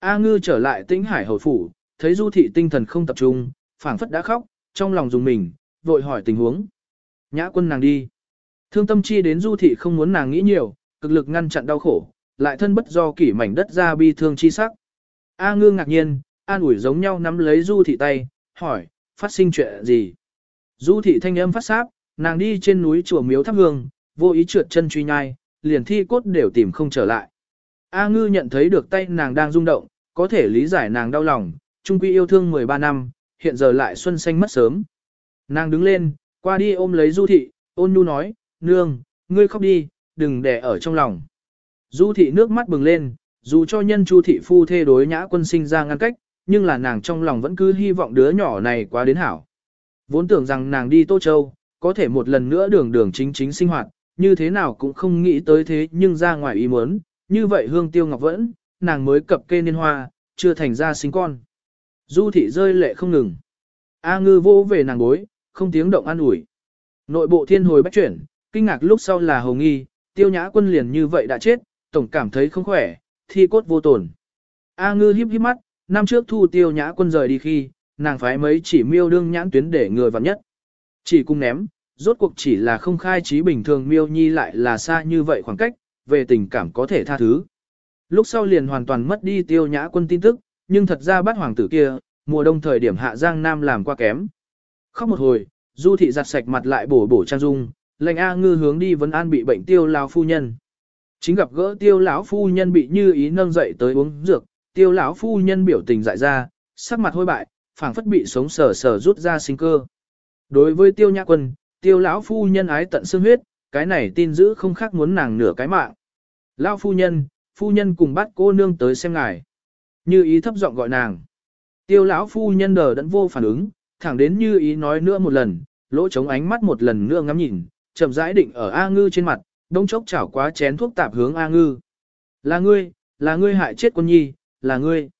A ngư trở lại tĩnh hải hồi phủ, thấy du thị tinh thần không tập trung, phảng phất đã khóc, trong lòng dùng mình, vội hỏi tình huống. Nhã quân nàng đi. Thương tâm chi đến du thị không muốn nàng nghĩ nhiều, cực lực ngăn chặn đau khổ, lại thân bất do kỷ mảnh đất ra bi thương chi sắc. A ngư ngạc nhiên, an ủi giống nhau nắm lấy du thị tay, hỏi, phát sinh chuyện gì? Du thị thanh âm phát sáp, nàng đi trên núi chùa miếu thắp hương, vô ý trượt chân truy nhai, liền thi cốt đều tìm không trở lại. A ngư nhận thấy được tay nàng đang rung động, có thể lý giải nàng đau lòng, trung quy yêu thương 13 năm, hiện giờ lại xuân xanh mất sớm. Nàng đứng lên, qua đi ôm lấy du thị, ôn nhu nói, nương, ngươi khóc đi, đừng để ở trong lòng. Du thị nước mắt bừng lên, dù cho nhân chu thị phu thê đối nhã quân sinh ra ngăn cách, nhưng là nàng trong lòng vẫn cứ hy vọng đứa nhỏ này quá đến hảo. Vốn tưởng rằng nàng đi Tô Châu, có thể một lần nữa đường đường chính chính sinh hoạt, như thế nào cũng không nghĩ tới thế nhưng ra ngoài ý muốn, như vậy hương tiêu ngọc vẫn, nàng mới cập kê niên hoa, chưa thành ra sinh con. Du thị rơi lệ không ngừng. A ngư vô về nàng bối, không tiếng động an ủi. Nội bộ thiên hồi bách chuyển, kinh ngạc lúc sau là hồng nghi, tiêu nhã quân liền như vậy đã chết, tổng cảm thấy không khỏe, thi cốt vô tổn. A ngư híp híp mắt, năm trước thu tiêu nhã quân rời đi khi, nàng phái mấy chỉ miêu đương nhãn tuyến để người vặn nhất. Chỉ cung ném, rốt cuộc chỉ là không khai trí bình thường miêu nhi lại là xa như vậy khoảng cách, về tình cảm có thể tha thứ. Lúc sau liền hoàn toàn mất đi tiêu nhã quân tin tức, nhưng thật ra bắt hoàng tử kia, mùa đông thời điểm hạ giang nam làm qua kém. Khóc một hồi, du thị giặt sạch mặt lại bổ bổ trang dung, lệnh A ngư hướng đi vấn an bị bệnh tiêu lão phu nhân. Chính gặp gỡ tiêu lão phu nhân bị như ý nâng dậy tới uống dược, tiêu lão phu nhân biểu tình dại ra, sắc mặt hôi bại, phảng phất bị sống sờ sờ rút ra sinh cơ. Đối với tiêu nhã quân, tiêu lão phu nhân ái tận xương huyết, cái này tin giữ không khác muốn nàng nửa cái mạng. Lão phu nhân, phu nhân cùng bắt cô nương tới xem ngài. Như ý thấp giọng gọi nàng. Tiêu lão phu nhân đờ đẫn vô phản ứng, thẳng đến như ý nói nữa một lần, lỗ trống ánh mắt một lần nữa ngắm nhìn, chậm rãi định ở A ngư trên mặt, đông chốc chảo quá chén thuốc tạp hướng A ngư. Là ngươi, là ngươi hại chết quân nhi, là ngươi.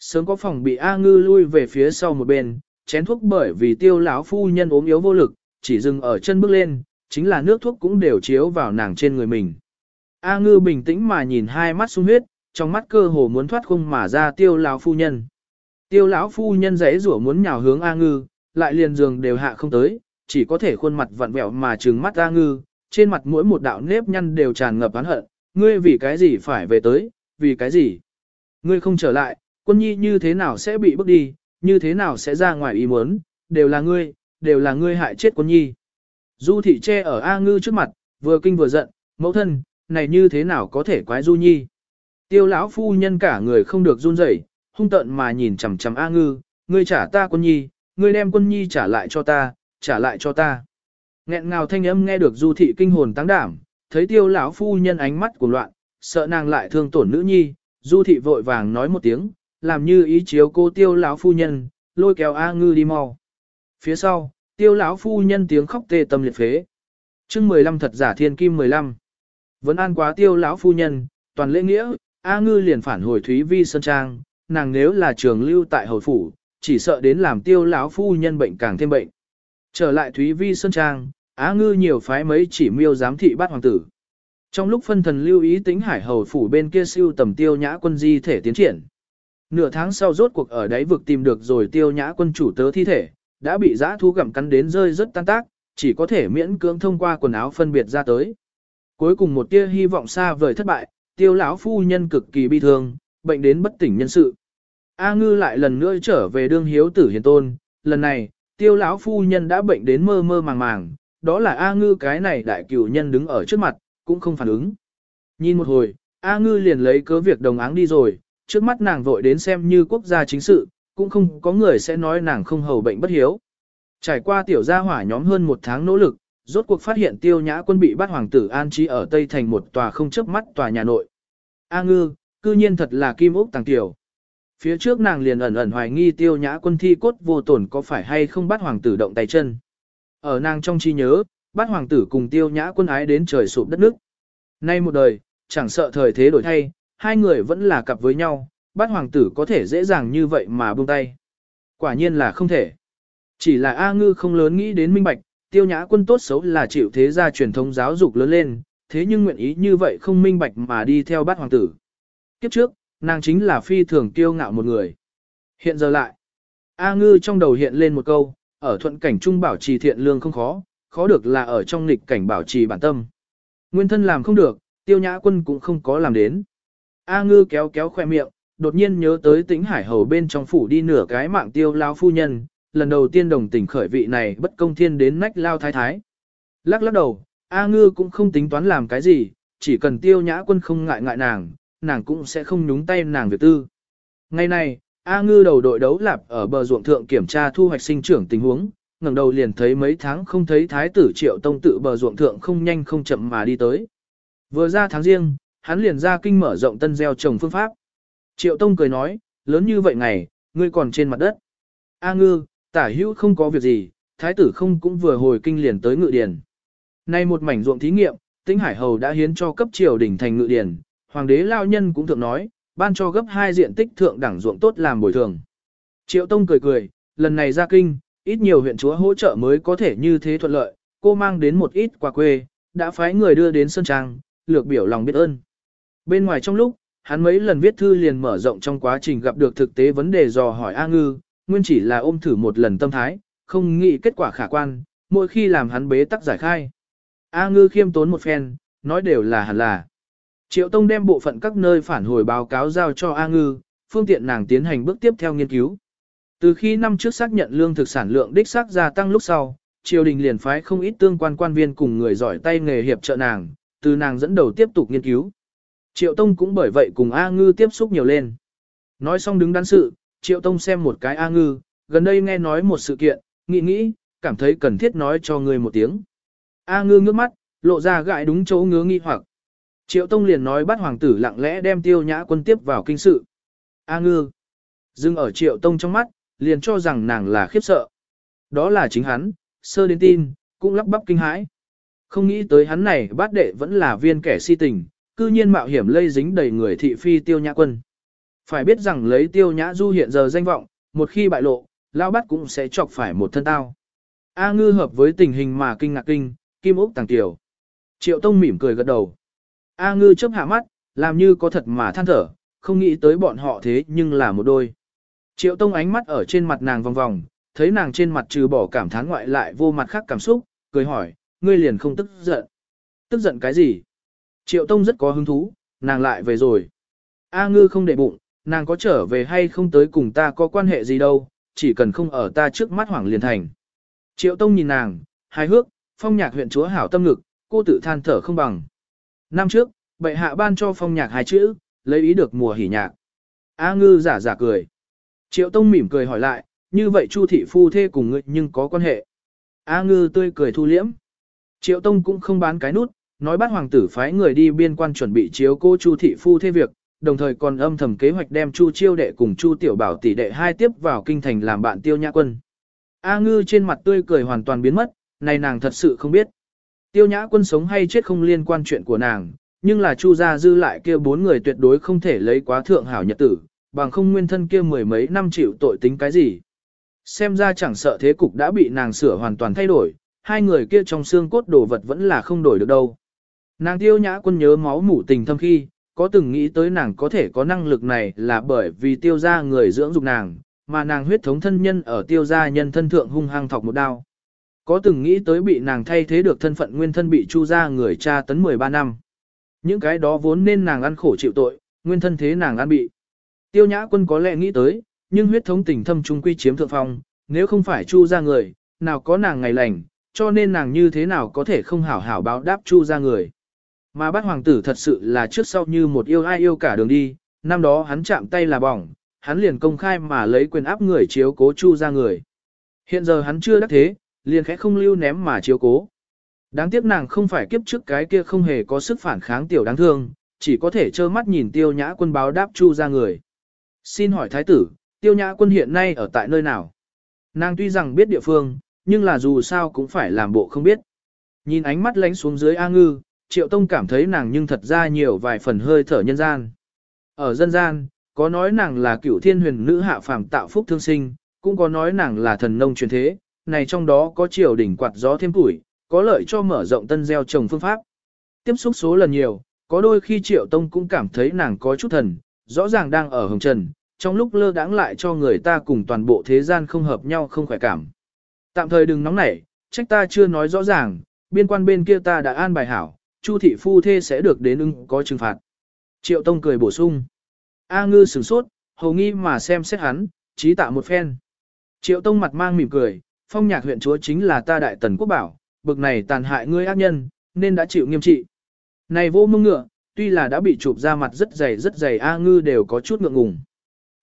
Sớm có phòng bị A ngư lui về phía sau một bên, chén thuốc bởi vì tiêu lão phu nhân ốm yếu vô lực, chỉ dừng ở chân bước lên, chính là nước thuốc cũng đều chiếu vào nàng trên người mình. A ngư bình tĩnh mà nhìn hai mắt sung huyết, trong mắt cơ hồ muốn thoát khung mà ra tiêu lão phu nhân. Tiêu lão phu nhân giấy rủa muốn nhào hướng A ngư, lại liền giường đều hạ không tới, chỉ có thể khuôn mặt vặn vẹo mà trừng mắt A ngư, trên mặt mỗi một đạo nếp nhăn đều tràn ngập oán hận, ngươi vì cái gì phải về tới, vì cái gì? Ngươi không trở lại, quân nhi như thế nào sẽ bị bước đi, như thế nào sẽ ra ngoài ý muốn, đều là ngươi, đều là ngươi hại chết quân nhi. Du thị che ở A ngư trước mặt, vừa kinh vừa giận, mẫu thân, này như thế nào có thể quái du nhi. Tiêu lão phu nhân cả người không được run rẩy, hung tợn mà nhìn chằm chằm A ngư, ngươi trả ta quân nhi, ngươi đem quân nhi trả lại cho ta, trả lại cho ta. Nghẹn ngào thanh âm nghe được du thị kinh hồn tăng đảm, thấy tiêu lão phu nhân ánh mắt của loạn, sợ nàng lại thương tổn nữ nhi, du thị vội vàng nói một tiếng, làm như ý chiếu cô tiêu lão phu nhân, lôi kéo A ngư đi mau. Phía sau, tiêu lão phu nhân tiếng khóc tê tâm liệt phế. chương 15 thật giả thiên kim 15. Vẫn an quá tiêu lão phu nhân, toàn lễ nghĩa, A ngư liền phản hồi Thúy Vi Sơn Trang, nàng nếu là trường lưu tại hồi phủ, chỉ sợ đến làm tiêu lão phu nhân bệnh càng thêm bệnh. Trở lại Thúy Vi Sơn Trang, Á ngư nhiều phái mấy chỉ miêu giám thị bắt hoàng tử. Trong lúc phân thần lưu ý tính hải hầu phủ bên kia siêu tầm tiêu nhã quân di thể tiến triển. Nửa tháng sau rốt cuộc ở đáy vực tìm được rồi tiêu nhã quân chủ tớ thi thể, đã bị giã thú gặm cắn đến rơi rất tan tác, chỉ có thể miễn cưỡng thông qua quần áo phân biệt ra tới. Cuối cùng một tia hy vọng xa vời thất bại, tiêu lão phu nhân cực kỳ bi thương, bệnh đến bất tỉnh nhân sự. A ngư lại lần nữa trở về đương hiếu tử hiền tôn, lần này, tiêu lão phu nhân đã bệnh đến mơ mơ màng màng, đó là A ngư cái này đại cửu nhân đứng ở trước mặt, cũng không phản ứng. Nhìn một hồi, A ngư liền lấy cớ việc đồng áng đi rồi, trước mắt nàng vội đến xem như quốc gia chính sự, cũng không có người sẽ nói nàng không hầu bệnh bất hiếu. Trải qua tiểu gia hỏa nhóm hơn một tháng nỗ lực, rốt cuộc phát hiện tiêu nhã quân bị bắt hoàng tử an trí ở Tây Thành một tòa không chớp mắt tòa nhà nội. A ngư, cư nhiên thật là kim ốc tàng tiểu. Phía trước nàng liền ẩn ẩn hoài nghi tiêu nhã quân thi cốt vô tổn có phải hay không bắt hoàng tử động tay chân. Ở nàng trong trí nhớ, bắt hoàng tử cùng tiêu nhã quân ái đến trời sụp đất nước. Nay một đời, chẳng sợ thời thế đổi thay, hai người vẫn là cặp với nhau, bắt hoàng tử có thể dễ dàng như vậy mà buông tay. Quả nhiên là không thể. Chỉ là A ngư không lớn nghĩ đến minh bạch, tiêu nhã quân tốt xấu là chịu thế gia truyền thống giáo dục lớn lên, thế nhưng nguyện ý như vậy không minh bạch mà đi theo Bát hoàng tử. Kiếp trước, nàng chính là phi thường tiêu ngạo một người. Hiện giờ lại, A ngư trong đầu hiện lên một câu, ở thuận cảnh trung bảo trì thiện lương không khó, khó được là ở trong nghịch cảnh bảo trì bản tâm. Nguyên thân làm không được, tiêu nhã quân cũng không có làm đến. A ngư kéo kéo khoe miệng, đột nhiên nhớ tới tĩnh hải hầu bên trong phủ đi nửa cái mạng tiêu lao phu nhân, lần đầu tiên đồng tình khởi vị này bất công thiên đến nách lao thái thái. Lắc lắc đầu, A ngư cũng không tính toán làm cái gì, chỉ cần tiêu nhã quân không ngại ngại nàng, nàng cũng sẽ không nhúng tay nàng việc tư. Ngày này, A ngư đầu đội đấu lạp ở bờ ruộng thượng kiểm tra thu hoạch sinh trưởng tình huống, ngẩng đầu liền thấy mấy tháng không thấy thái tử triệu tông tự bờ ruộng thượng không nhanh không chậm mà đi tới. Vừa ra tháng riêng, hắn liền ra kinh mở rộng tân gieo trồng phương pháp. Triệu tông cười nói, lớn như vậy ngày, ngươi còn trên mặt đất. A ngư, tả hữu không có việc gì, thái tử không cũng vừa hồi kinh liền tới ngự điển. Nay một mảnh ruộng thí nghiệm, tĩnh hải hầu đã hiến cho cấp triều đỉnh thành ngự điển, hoàng đế lao nhân cũng thượng nói, ban cho gấp hai diện tích thượng đẳng ruộng tốt làm bồi thường. Triệu tông cười cười, lần này ra kinh, ít nhiều huyện chúa hỗ trợ mới có thể như thế thuận lợi, cô mang đến một ít quà quê, đã phái người đưa đến Sơn Trang, lược biểu lòng biết ơn. Bên ngoài trong lúc, hắn mấy lần viết thư liền mở rộng trong quá trình gặp được thực tế vấn đề dò hỏi A Ngư, nguyên chỉ là ôm thử một lần tâm thái, không nghĩ kết quả khả quan, mỗi khi làm hắn bế tắc giải khai. A Ngư khiêm tốn một phen, nói đều là hẳn là. Triệu Tông đem bộ phận các nơi phản hồi báo cáo giao cho A Ngư, phương tiện nàng tiến hành bước tiếp theo nghiên cứu. Từ khi năm trước xác nhận lương thực sản lượng đích xác gia tăng lúc sau, triều đình liền phái không ít tương quan quan viên cùng người giỏi tay nghề hiệp trợ nàng, từ nàng dẫn đầu tiếp tục nghiên cứu. Triệu Tông cũng bởi vậy cùng A Ngư tiếp xúc nhiều lên. Nói xong đứng đắn sự, Triệu Tông xem một cái A Ngư, gần đây nghe nói một sự kiện, nghĩ nghĩ, cảm thấy cần thiết nói cho người một tiếng. A Ngư ngước mắt, lộ ra gại đúng chỗ ngứa nghi hoặc. Triệu Tông liền nói bắt hoàng tử lặng lẽ đem tiêu nhã quân tiếp vào kinh sự. A Ngư, dừng ở Triệu Tông trong mắt, liền cho rằng nàng là khiếp sợ. Đó là chính hắn, sơ đến tin, cũng lắp bắp kinh hãi. Không nghĩ tới hắn này bát đệ vẫn là viên kẻ si tình, cư nhiên mạo hiểm lây dính đầy người thị phi tiêu nhã quân. Phải biết rằng lấy tiêu nhã du hiện giờ danh vọng, một khi bại lộ, lao bắt cũng sẽ chọc phải một thân tao. A ngư hợp với tình hình mà kinh ngạc kinh, kim ốc tàng tiểu. Triệu tông mỉm cười gật đầu. A ngư chớp hạ mắt, làm như có thật mà than thở, không nghĩ tới bọn họ thế nhưng là một đôi. Triệu tông ánh mắt ở trên mặt nàng vòng vòng, thấy nàng trên mặt trừ bỏ cảm thán ngoại lại vô mặt khác cảm xúc, cười hỏi, ngươi liền không tức giận. Tức giận cái gì? Triệu Tông rất có hứng thú, nàng lại về rồi. A ngư không để bụng, nàng có trở về hay không tới cùng ta có quan hệ gì đâu, chỉ cần không ở ta trước mắt hoảng liền thành. Triệu Tông nhìn nàng, hài hước, phong nhạc huyện chúa hảo tâm ngực, cô tự than thở không bằng. Năm trước, bệ hạ ban cho phong nhạc hai chữ, lấy ý được mùa hỉ nhạc. A ngư giả giả cười. Triệu Tông mỉm cười hỏi lại, như vậy Chu thị phu thê cùng ngươi nhưng có quan hệ. A ngư tươi cười thu liễm. Triệu Tông cũng không bán cái nút, nói bắt hoàng tử phái người đi biên quan chuẩn bị chiếu cô Chu thị phu thê việc, đồng thời còn âm thầm kế hoạch đem Chu chiêu đệ cùng Chu tiểu bảo tỷ đệ hai tiếp vào kinh thành làm bạn tiêu nhã quân. A ngư trên mặt tươi cười hoàn toàn biến mất, này nàng thật sự không biết. Tiêu nhã quân sống hay chết không liên quan chuyện của nàng, nhưng là Chu gia dư lại kia bốn người tuyệt đối không thể lấy quá thượng hảo nhật tử, bằng không nguyên thân kia mười mấy năm chịu tội tính cái gì. Xem ra chẳng sợ thế cục đã bị nàng sửa hoàn toàn thay đổi, hai người kia trong xương cốt đồ vật vẫn là không đổi được đâu. Nàng tiêu nhã quân nhớ máu mủ tình thâm khi, có từng nghĩ tới nàng có thể có năng lực này là bởi vì tiêu gia người dưỡng dục nàng, mà nàng huyết thống thân nhân ở tiêu gia nhân thân thượng hung hăng thọc một đao. Có từng nghĩ tới bị nàng thay thế được thân phận nguyên thân bị chu gia người cha tấn 13 năm. Những cái đó vốn nên nàng ăn khổ chịu tội, nguyên thân thế nàng ăn bị. Tiêu nhã quân có lẽ nghĩ tới, nhưng huyết thống tình thâm trung quy chiếm thượng phong, nếu không phải chu gia người, nào có nàng ngày lành, cho nên nàng như thế nào có thể không hảo hảo báo đáp chu gia người. Mà bác hoàng tử thật sự là trước sau như một yêu ai yêu cả đường đi, năm đó hắn chạm tay là bỏng, hắn liền công khai mà lấy quyền áp người chiếu cố chu ra người. Hiện giờ hắn chưa đắc thế, liền khẽ không lưu ném mà chiếu cố. Đáng tiếc nàng không phải kiếp trước cái kia không hề có sức phản kháng tiểu đáng thương, chỉ có thể trơ mắt nhìn tiêu nhã quân báo đáp chu ra người. Xin hỏi thái tử, tiêu nhã quân hiện nay ở tại nơi nào? Nàng tuy rằng biết địa phương, nhưng là dù sao cũng phải làm bộ không biết. Nhìn ánh mắt lánh xuống dưới A ngư, triệu tông cảm thấy nàng nhưng thật ra nhiều vài phần hơi thở nhân gian. Ở dân gian, có nói nàng là cựu thiên huyền nữ hạ phàm tạo phúc thương sinh, cũng có nói nàng là thần nông truyền thế, này trong đó có triều đỉnh quạt gió thêm tuổi, có lợi cho mở rộng tân gieo trồng phương pháp. Tiếp xúc số lần nhiều, có đôi khi triệu tông cũng cảm thấy nàng có chút thần, rõ ràng đang ở hồng trần, trong lúc lơ đãng lại cho người ta cùng toàn bộ thế gian không hợp nhau không khỏe cảm. Tạm thời đừng nóng nảy, trách ta chưa nói rõ ràng, biên quan bên kia ta đã an bài hảo, Chu thị phu thê sẽ được đến ưng có trừng phạt. Triệu Tông cười bổ sung. A ngư sửng sốt, hầu nghi mà xem xét hắn, trí tạ một phen. Triệu Tông mặt mang mỉm cười, phong nhạc huyện chúa chính là ta đại tần quốc bảo, bực này tàn hại ngươi ác nhân, nên đã chịu nghiêm trị. Này vô mông ngựa, tuy là đã bị chụp ra mặt rất dày rất dày A ngư đều có chút ngượng ngùng.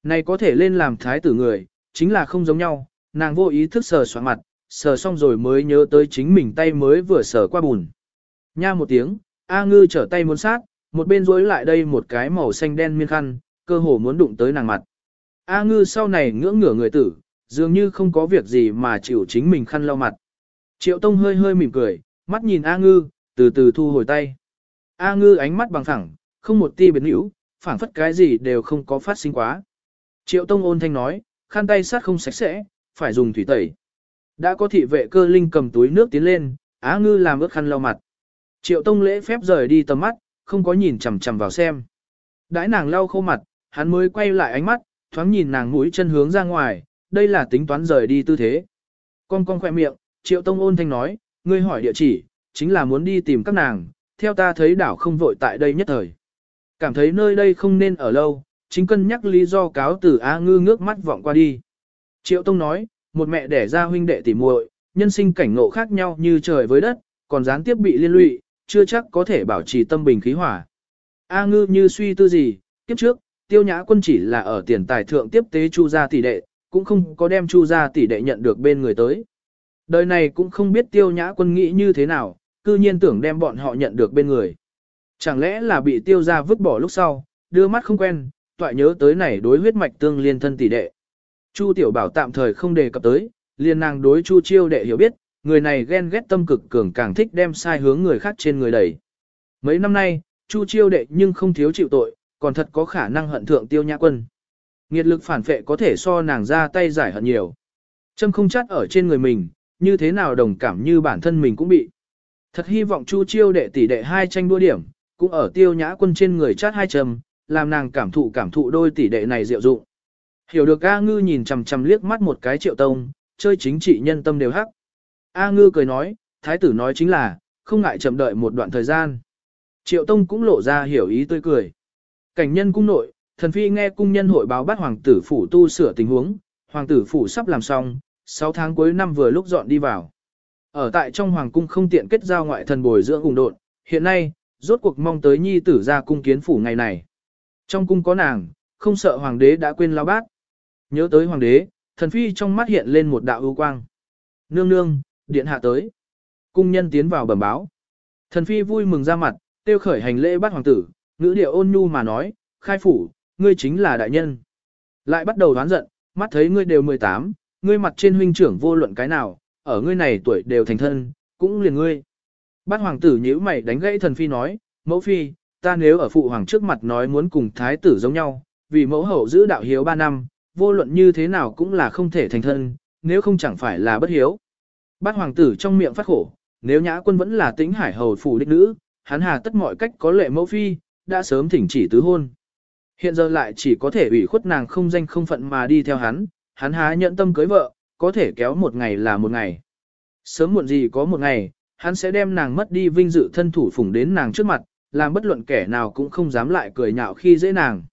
Này có thể lên làm thái tử người, chính là không giống nhau, nàng vô ý thức sờ soạn mặt, sờ xong rồi mới nhớ tới chính mình tay mới vừa sờ qua bùn. Nha một tiếng, A ngư trở tay muốn sát, một bên rối lại đây một cái màu xanh đen miên khăn, cơ hồ muốn đụng tới nàng mặt. A ngư sau này ngưỡng ngửa người tử, dường như không có việc gì mà chịu chính mình khăn lau mặt. Triệu Tông hơi hơi mỉm cười, mắt nhìn A ngư, từ từ thu hồi tay. A ngư ánh mắt bằng thẳng, không một ti biến hữu, phảng phất cái gì đều không có phát sinh quá. Triệu Tông ôn thanh nói, khăn tay sát không sạch sẽ, phải dùng thủy tẩy. Đã có thị vệ cơ linh cầm túi nước tiến lên, Á ngư làm ướt khăn lau mặt. Triệu Tông lễ phép rời đi tầm mắt, không có nhìn chằm chằm vào xem. Đãi nàng lau khô mặt, hắn mới quay lại ánh mắt, thoáng nhìn nàng mũi chân hướng ra ngoài, đây là tính toán rời đi tư thế. Con con khỏe miệng, Triệu Tông ôn thanh nói, ngươi hỏi địa chỉ, chính là muốn đi tìm các nàng, theo ta thấy đảo không vội tại đây nhất thời. Cảm thấy nơi đây không nên ở lâu, chính cân nhắc lý do cáo tử A ngư ngước mắt vọng qua đi. Triệu Tông nói, một mẹ đẻ ra huynh đệ tỉ muội, nhân sinh cảnh ngộ khác nhau như trời với đất, còn gián tiếp bị liên lụy, chưa chắc có thể bảo trì tâm bình khí hỏa. A ngư như suy tư gì, kiếp trước, tiêu nhã quân chỉ là ở tiền tài thượng tiếp tế chu gia tỷ đệ, cũng không có đem chu gia tỷ đệ nhận được bên người tới. Đời này cũng không biết tiêu nhã quân nghĩ như thế nào, cư nhiên tưởng đem bọn họ nhận được bên người. Chẳng lẽ là bị tiêu gia vứt bỏ lúc sau, đưa mắt không quen, toại nhớ tới này đối huyết mạch tương liên thân tỷ đệ. Chu tiểu bảo tạm thời không đề cập tới, liên nàng đối chu chiêu đệ hiểu biết, người này ghen ghét tâm cực cường càng thích đem sai hướng người khác trên người đẩy. Mấy năm nay, chu chiêu đệ nhưng không thiếu chịu tội, còn thật có khả năng hận thượng tiêu nhã quân. Nghiệt lực phản phệ có thể so nàng ra tay giải hận nhiều. Châm không chắt ở trên người mình, như thế nào đồng cảm như bản thân mình cũng bị. Thật hy vọng Chu Chiêu đệ tỷ đệ hai tranh đua điểm, cũng ở tiêu nhã quân trên người chát hai châm, làm nàng cảm thụ cảm thụ đôi tỷ đệ này diệu dụng. Hiểu được A Ngư nhìn chằm chằm liếc mắt một cái triệu tông, chơi chính trị nhân tâm đều hắc. A Ngư cười nói, thái tử nói chính là, không ngại chậm đợi một đoạn thời gian. Triệu tông cũng lộ ra hiểu ý tươi cười. Cảnh nhân cung nội, thần phi nghe cung nhân hội báo bắt hoàng tử phủ tu sửa tình huống, hoàng tử phủ sắp làm xong, 6 tháng cuối năm vừa lúc dọn đi vào. Ở tại trong hoàng cung không tiện kết giao ngoại thần bồi dưỡng cùng độn, hiện nay, rốt cuộc mong tới nhi tử ra cung kiến phủ ngày này. Trong cung có nàng, không sợ hoàng đế đã quên lao bát. Nhớ tới hoàng đế, thần phi trong mắt hiện lên một đạo ưu quang. Nương nương, điện hạ tới. Cung nhân tiến vào bẩm báo. Thần phi vui mừng ra mặt, tiêu khởi hành lễ bắt hoàng tử, ngữ điệu ôn nhu mà nói, khai phủ, ngươi chính là đại nhân. Lại bắt đầu đoán giận, mắt thấy ngươi đều 18, ngươi mặt trên huynh trưởng vô luận cái nào, ở ngươi này tuổi đều thành thân, cũng liền ngươi. Bát hoàng tử nhíu mày đánh gãy thần phi nói, mẫu phi, ta nếu ở phụ hoàng trước mặt nói muốn cùng thái tử giống nhau, vì mẫu hậu giữ đạo hiếu 3 năm, vô luận như thế nào cũng là không thể thành thân, nếu không chẳng phải là bất hiếu. Bát hoàng tử trong miệng phát khổ, nếu nhã quân vẫn là tính hải hầu phủ đích nữ, hắn hà tất mọi cách có lệ mẫu phi, đã sớm thỉnh chỉ tứ hôn. Hiện giờ lại chỉ có thể ủy khuất nàng không danh không phận mà đi theo hắn, hắn há nhận tâm cưới vợ, có thể kéo một ngày là một ngày. Sớm muộn gì có một ngày, hắn sẽ đem nàng mất đi vinh dự thân thủ phủng đến nàng trước mặt, làm bất luận kẻ nào cũng không dám lại cười nhạo khi dễ nàng.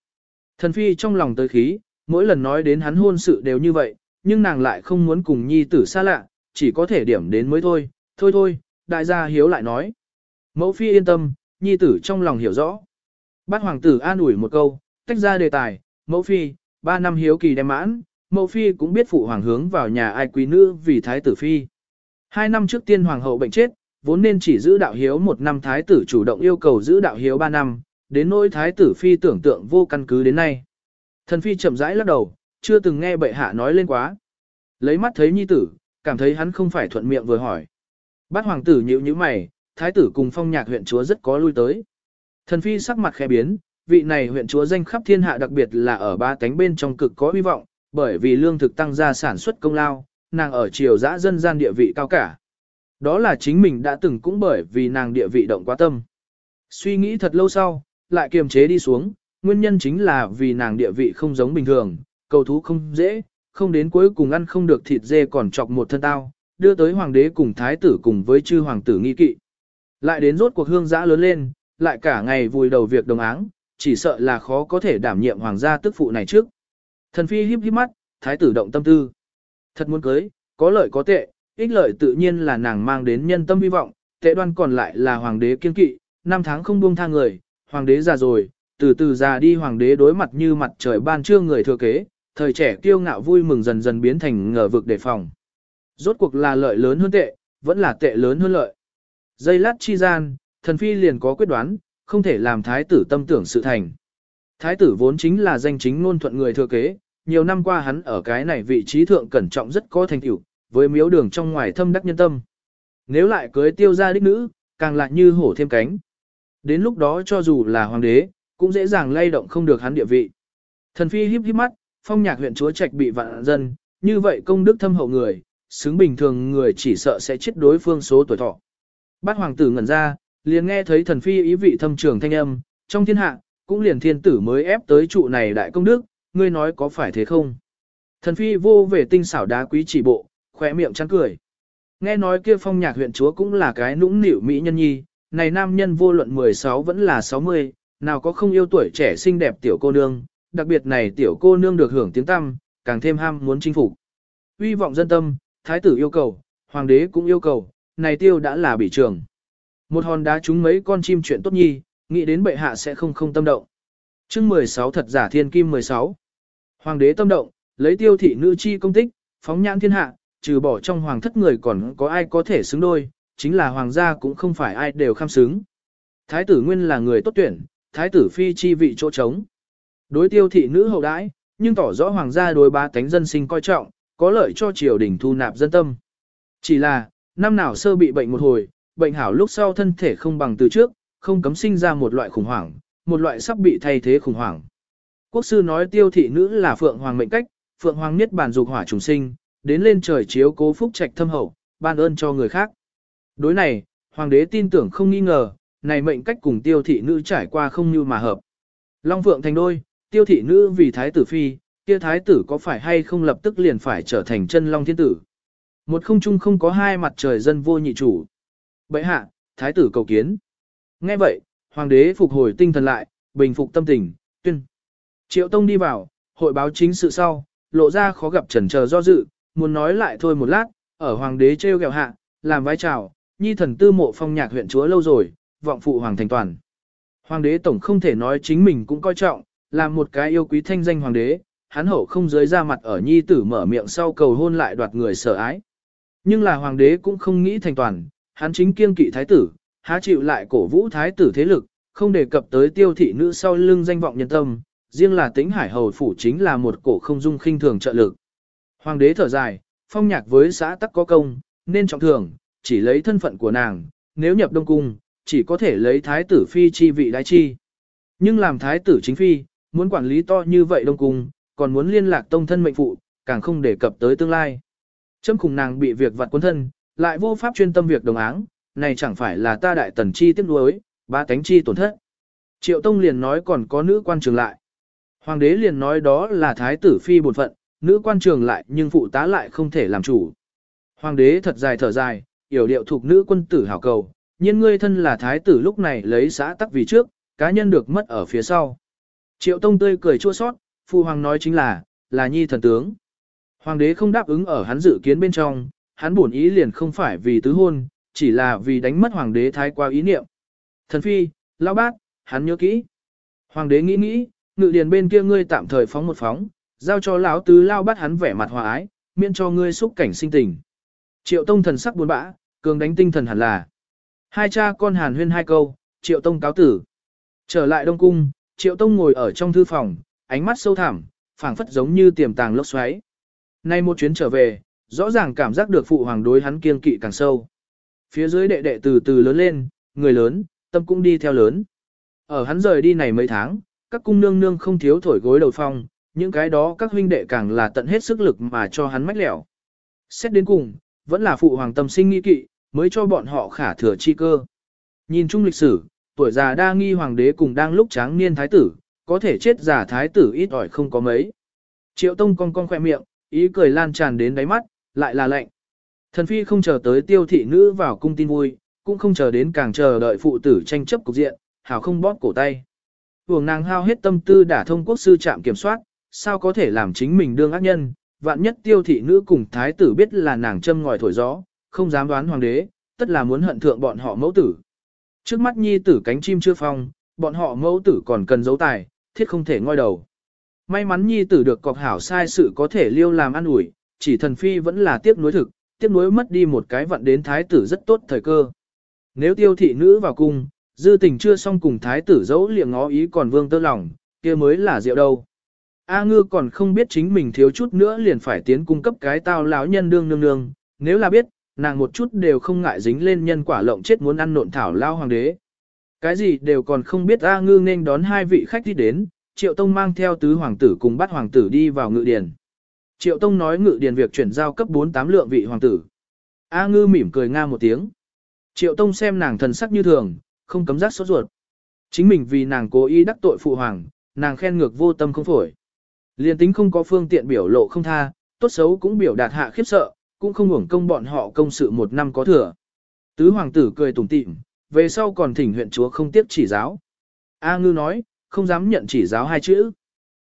Thần phi trong lòng tới khí, mỗi lần nói đến hắn hôn sự đều như vậy, nhưng nàng lại không muốn cùng nhi tử xa lạ, chỉ có thể điểm đến mới thôi, thôi thôi, đại gia hiếu lại nói. Mẫu phi yên tâm, nhi tử trong lòng hiểu rõ. Bát hoàng tử an ủi một câu, tách ra đề tài, mẫu phi, ba năm hiếu kỳ đem mãn, mẫu phi cũng biết phụ hoàng hướng vào nhà ai quý nữ vì thái tử phi. Hai năm trước tiên hoàng hậu bệnh chết, vốn nên chỉ giữ đạo hiếu một năm thái tử chủ động yêu cầu giữ đạo hiếu ba năm, đến nỗi thái tử phi tưởng tượng vô căn cứ đến nay. Thần phi chậm rãi lắc đầu, chưa từng nghe bệ hạ nói lên quá. Lấy mắt thấy nhi tử, cảm thấy hắn không phải thuận miệng vừa hỏi. Bát hoàng tử nhíu nhíu mày, thái tử cùng phong nhạc huyện chúa rất có lui tới. Thần phi sắc mặt khẽ biến, vị này huyện chúa danh khắp thiên hạ đặc biệt là ở ba cánh bên trong cực có hy vọng, bởi vì lương thực tăng gia sản xuất công lao, nàng ở triều dã dân gian địa vị cao cả. Đó là chính mình đã từng cũng bởi vì nàng địa vị động quá tâm. Suy nghĩ thật lâu sau, lại kiềm chế đi xuống, nguyên nhân chính là vì nàng địa vị không giống bình thường, cầu thú không dễ, không đến cuối cùng ăn không được thịt dê còn chọc một thân tao, đưa tới hoàng đế cùng thái tử cùng với chư hoàng tử nghi kỵ. Lại đến rốt cuộc hương giã lớn lên, lại cả ngày vùi đầu việc đồng áng, chỉ sợ là khó có thể đảm nhiệm hoàng gia tức phụ này trước. Thần phi híp híp mắt, thái tử động tâm tư. Thật muốn cưới, có lợi có tệ, ích lợi tự nhiên là nàng mang đến nhân tâm hy vọng, tệ đoan còn lại là hoàng đế kiên kỵ, năm tháng không buông tha người, hoàng đế già rồi, từ từ già đi hoàng đế đối mặt như mặt trời ban trưa người thừa kế, thời trẻ kiêu ngạo vui mừng dần dần biến thành ngờ vực đề phòng. Rốt cuộc là lợi lớn hơn tệ, vẫn là tệ lớn hơn lợi. Giây lát chi gian, thần phi liền có quyết đoán, không thể làm thái tử tâm tưởng sự thành. Thái tử vốn chính là danh chính ngôn thuận người thừa kế, nhiều năm qua hắn ở cái này vị trí thượng cẩn trọng rất có thành tựu, với miếu đường trong ngoài thâm đắc nhân tâm. Nếu lại cưới tiêu gia đích nữ, càng lại như hổ thêm cánh. Đến lúc đó cho dù là hoàng đế, cũng dễ dàng lay động không được hắn địa vị. Thần phi híp híp mắt, phong nhạc huyện chúa trạch bị vạn dân, như vậy công đức thâm hậu người, xứng bình thường người chỉ sợ sẽ chết đối phương số tuổi thọ. Bát hoàng tử ngẩn ra, liền nghe thấy thần phi ý vị thâm trường thanh âm, trong thiên hạ, cũng liền thiên tử mới ép tới trụ này đại công đức, ngươi nói có phải thế không? Thần phi vô về tinh xảo đá quý chỉ bộ, khỏe miệng chắn cười. Nghe nói kia phong nhạc huyện chúa cũng là cái nũng nịu mỹ nhân nhi, này nam nhân vô luận 16 vẫn là 60, nào có không yêu tuổi trẻ xinh đẹp tiểu cô nương, đặc biệt này tiểu cô nương được hưởng tiếng tăm, càng thêm ham muốn chinh phục. Uy vọng dân tâm, thái tử yêu cầu, hoàng đế cũng yêu cầu, này tiêu đã là bị trường. Một hòn đá trúng mấy con chim chuyện tốt nhi, nghĩ đến bệ hạ sẽ không không tâm động. chương 16 thật giả thiên kim 16. Hoàng đế tâm động, lấy tiêu thị nữ chi công tích, phóng nhãn thiên hạ, trừ bỏ trong hoàng thất người còn có ai có thể xứng đôi, chính là hoàng gia cũng không phải ai đều kham xứng. Thái tử nguyên là người tốt tuyển, thái tử phi chi vị chỗ trống. Đối tiêu thị nữ hậu đãi, nhưng tỏ rõ hoàng gia đối ba tánh dân sinh coi trọng, có lợi cho triều đình thu nạp dân tâm. Chỉ là, năm nào sơ bị bệnh một hồi, bệnh hảo lúc sau thân thể không bằng từ trước, không cấm sinh ra một loại khủng hoảng, một loại sắp bị thay thế khủng hoảng. Quốc sư nói tiêu thị nữ là phượng hoàng mệnh cách, phượng hoàng niết bàn dục hỏa trùng sinh, đến lên trời chiếu cố phúc trạch thâm hậu, ban ơn cho người khác. Đối này, hoàng đế tin tưởng không nghi ngờ, này mệnh cách cùng tiêu thị nữ trải qua không như mà hợp. Long phượng thành đôi, tiêu thị nữ vì thái tử phi, kia thái tử có phải hay không lập tức liền phải trở thành chân long thiên tử. Một không chung không có hai mặt trời dân vô nhị chủ. Bệ hạ, thái tử cầu kiến. Nghe vậy, hoàng đế phục hồi tinh thần lại, bình phục tâm tình, tuyên. Triệu tông đi vào, hội báo chính sự sau, lộ ra khó gặp trần chờ do dự, muốn nói lại thôi một lát, ở hoàng đế treo gẹo hạ, làm vai chào, nhi thần tư mộ phong nhạc huyện chúa lâu rồi, vọng phụ hoàng thành toàn. Hoàng đế tổng không thể nói chính mình cũng coi trọng, làm một cái yêu quý thanh danh hoàng đế, hắn hậu không dưới ra mặt ở nhi tử mở miệng sau cầu hôn lại đoạt người sở ái. Nhưng là hoàng đế cũng không nghĩ thành toàn, hắn chính kiên kỵ thái tử, há chịu lại cổ vũ thái tử thế lực, không đề cập tới tiêu thị nữ sau lưng danh vọng nhân tâm, riêng là tính hải hầu phủ chính là một cổ không dung khinh thường trợ lực. Hoàng đế thở dài, phong nhạc với xã tắc có công, nên trọng thường, chỉ lấy thân phận của nàng, nếu nhập đông cung, chỉ có thể lấy thái tử phi chi vị đái chi. Nhưng làm thái tử chính phi, muốn quản lý to như vậy đông cung, còn muốn liên lạc tông thân mệnh phụ, càng không đề cập tới tương lai. Châm cùng nàng bị việc vặt quân thân, lại vô pháp chuyên tâm việc đồng áng, này chẳng phải là ta đại tần chi tiếc nuối, ba cánh chi tổn thất. Triệu Tông liền nói còn có nữ quan trường lại. Hoàng đế liền nói đó là thái tử phi bổn phận, nữ quan trường lại nhưng phụ tá lại không thể làm chủ. Hoàng đế thật dài thở dài, yểu điệu thuộc nữ quân tử hảo cầu, nhiên ngươi thân là thái tử lúc này lấy xã tắc vì trước, cá nhân được mất ở phía sau. Triệu Tông tươi cười chua sót, phụ hoàng nói chính là, là nhi thần tướng. Hoàng đế không đáp ứng ở hắn dự kiến bên trong, hắn buồn ý liền không phải vì tứ hôn, chỉ là vì đánh mất hoàng đế thái qua ý niệm. Thần phi, lão bác, hắn nhớ kỹ. Hoàng đế nghĩ nghĩ, ngự điền bên kia ngươi tạm thời phóng một phóng, giao cho lão tứ lao bắt hắn vẻ mặt hòa ái, miễn cho ngươi xúc cảnh sinh tình. Triệu tông thần sắc buồn bã, cường đánh tinh thần hẳn là. Hai cha con hàn huyên hai câu, triệu tông cáo tử. Trở lại đông cung, triệu tông ngồi ở trong thư phòng, ánh mắt sâu thẳm, phảng phất giống như tiềm tàng lốc xoáy. Nay một chuyến trở về, rõ ràng cảm giác được phụ hoàng đối hắn kiên kỵ càng sâu. Phía dưới đệ đệ từ từ lớn lên, người lớn, tâm cũng đi theo lớn. Ở hắn rời đi này mấy tháng, các cung nương nương không thiếu thổi gối đầu phong, những cái đó các huynh đệ càng là tận hết sức lực mà cho hắn mách lẻo. Xét đến cùng, vẫn là phụ hoàng tâm sinh nghi kỵ, mới cho bọn họ khả thừa chi cơ. Nhìn chung lịch sử, tuổi già đa nghi hoàng đế cùng đang lúc tráng niên thái tử, có thể chết giả thái tử ít ỏi không có mấy. Triệu Tông cong cong khoe miệng, ý cười lan tràn đến đáy mắt, lại là lạnh. Thần phi không chờ tới tiêu thị nữ vào cung tin vui, cũng không chờ đến càng chờ đợi phụ tử tranh chấp cục diện, hảo không bóp cổ tay. Hưởng nàng hao hết tâm tư đã thông quốc sư trạm kiểm soát, sao có thể làm chính mình đương ác nhân, vạn nhất tiêu thị nữ cùng thái tử biết là nàng châm ngòi thổi gió, không dám đoán hoàng đế, tất là muốn hận thượng bọn họ mẫu tử. Trước mắt nhi tử cánh chim chưa phong, bọn họ mẫu tử còn cần giấu tài, thiết không thể ngoi đầu. May mắn nhi tử được cọc hảo sai sự có thể liêu làm ăn ủi, chỉ thần phi vẫn là tiếc nuối thực, tiếc nuối mất đi một cái vận đến thái tử rất tốt thời cơ. Nếu tiêu thị nữ vào cung, dư tình chưa xong cùng thái tử dẫu liệng ngó ý còn vương tơ lòng, kia mới là rượu đâu. A ngư còn không biết chính mình thiếu chút nữa liền phải tiến cung cấp cái tao lão nhân đương nương nương, nếu là biết, nàng một chút đều không ngại dính lên nhân quả lộng chết muốn ăn nộn thảo lao hoàng đế. Cái gì đều còn không biết A ngư nên đón hai vị khách đi đến, Triệu Tông mang theo tứ hoàng tử cùng bắt hoàng tử đi vào ngự điền. Triệu Tông nói ngự điền việc chuyển giao cấp 48 lượng vị hoàng tử. A ngư mỉm cười nga một tiếng. Triệu Tông xem nàng thần sắc như thường, không cấm giác sốt ruột. Chính mình vì nàng cố ý đắc tội phụ hoàng, nàng khen ngược vô tâm không phổi. Liên tính không có phương tiện biểu lộ không tha, tốt xấu cũng biểu đạt hạ khiếp sợ, cũng không hưởng công bọn họ công sự một năm có thừa. Tứ hoàng tử cười tủm tỉm, về sau còn thỉnh huyện chúa không tiếp chỉ giáo. A ngư nói, không dám nhận chỉ giáo hai chữ.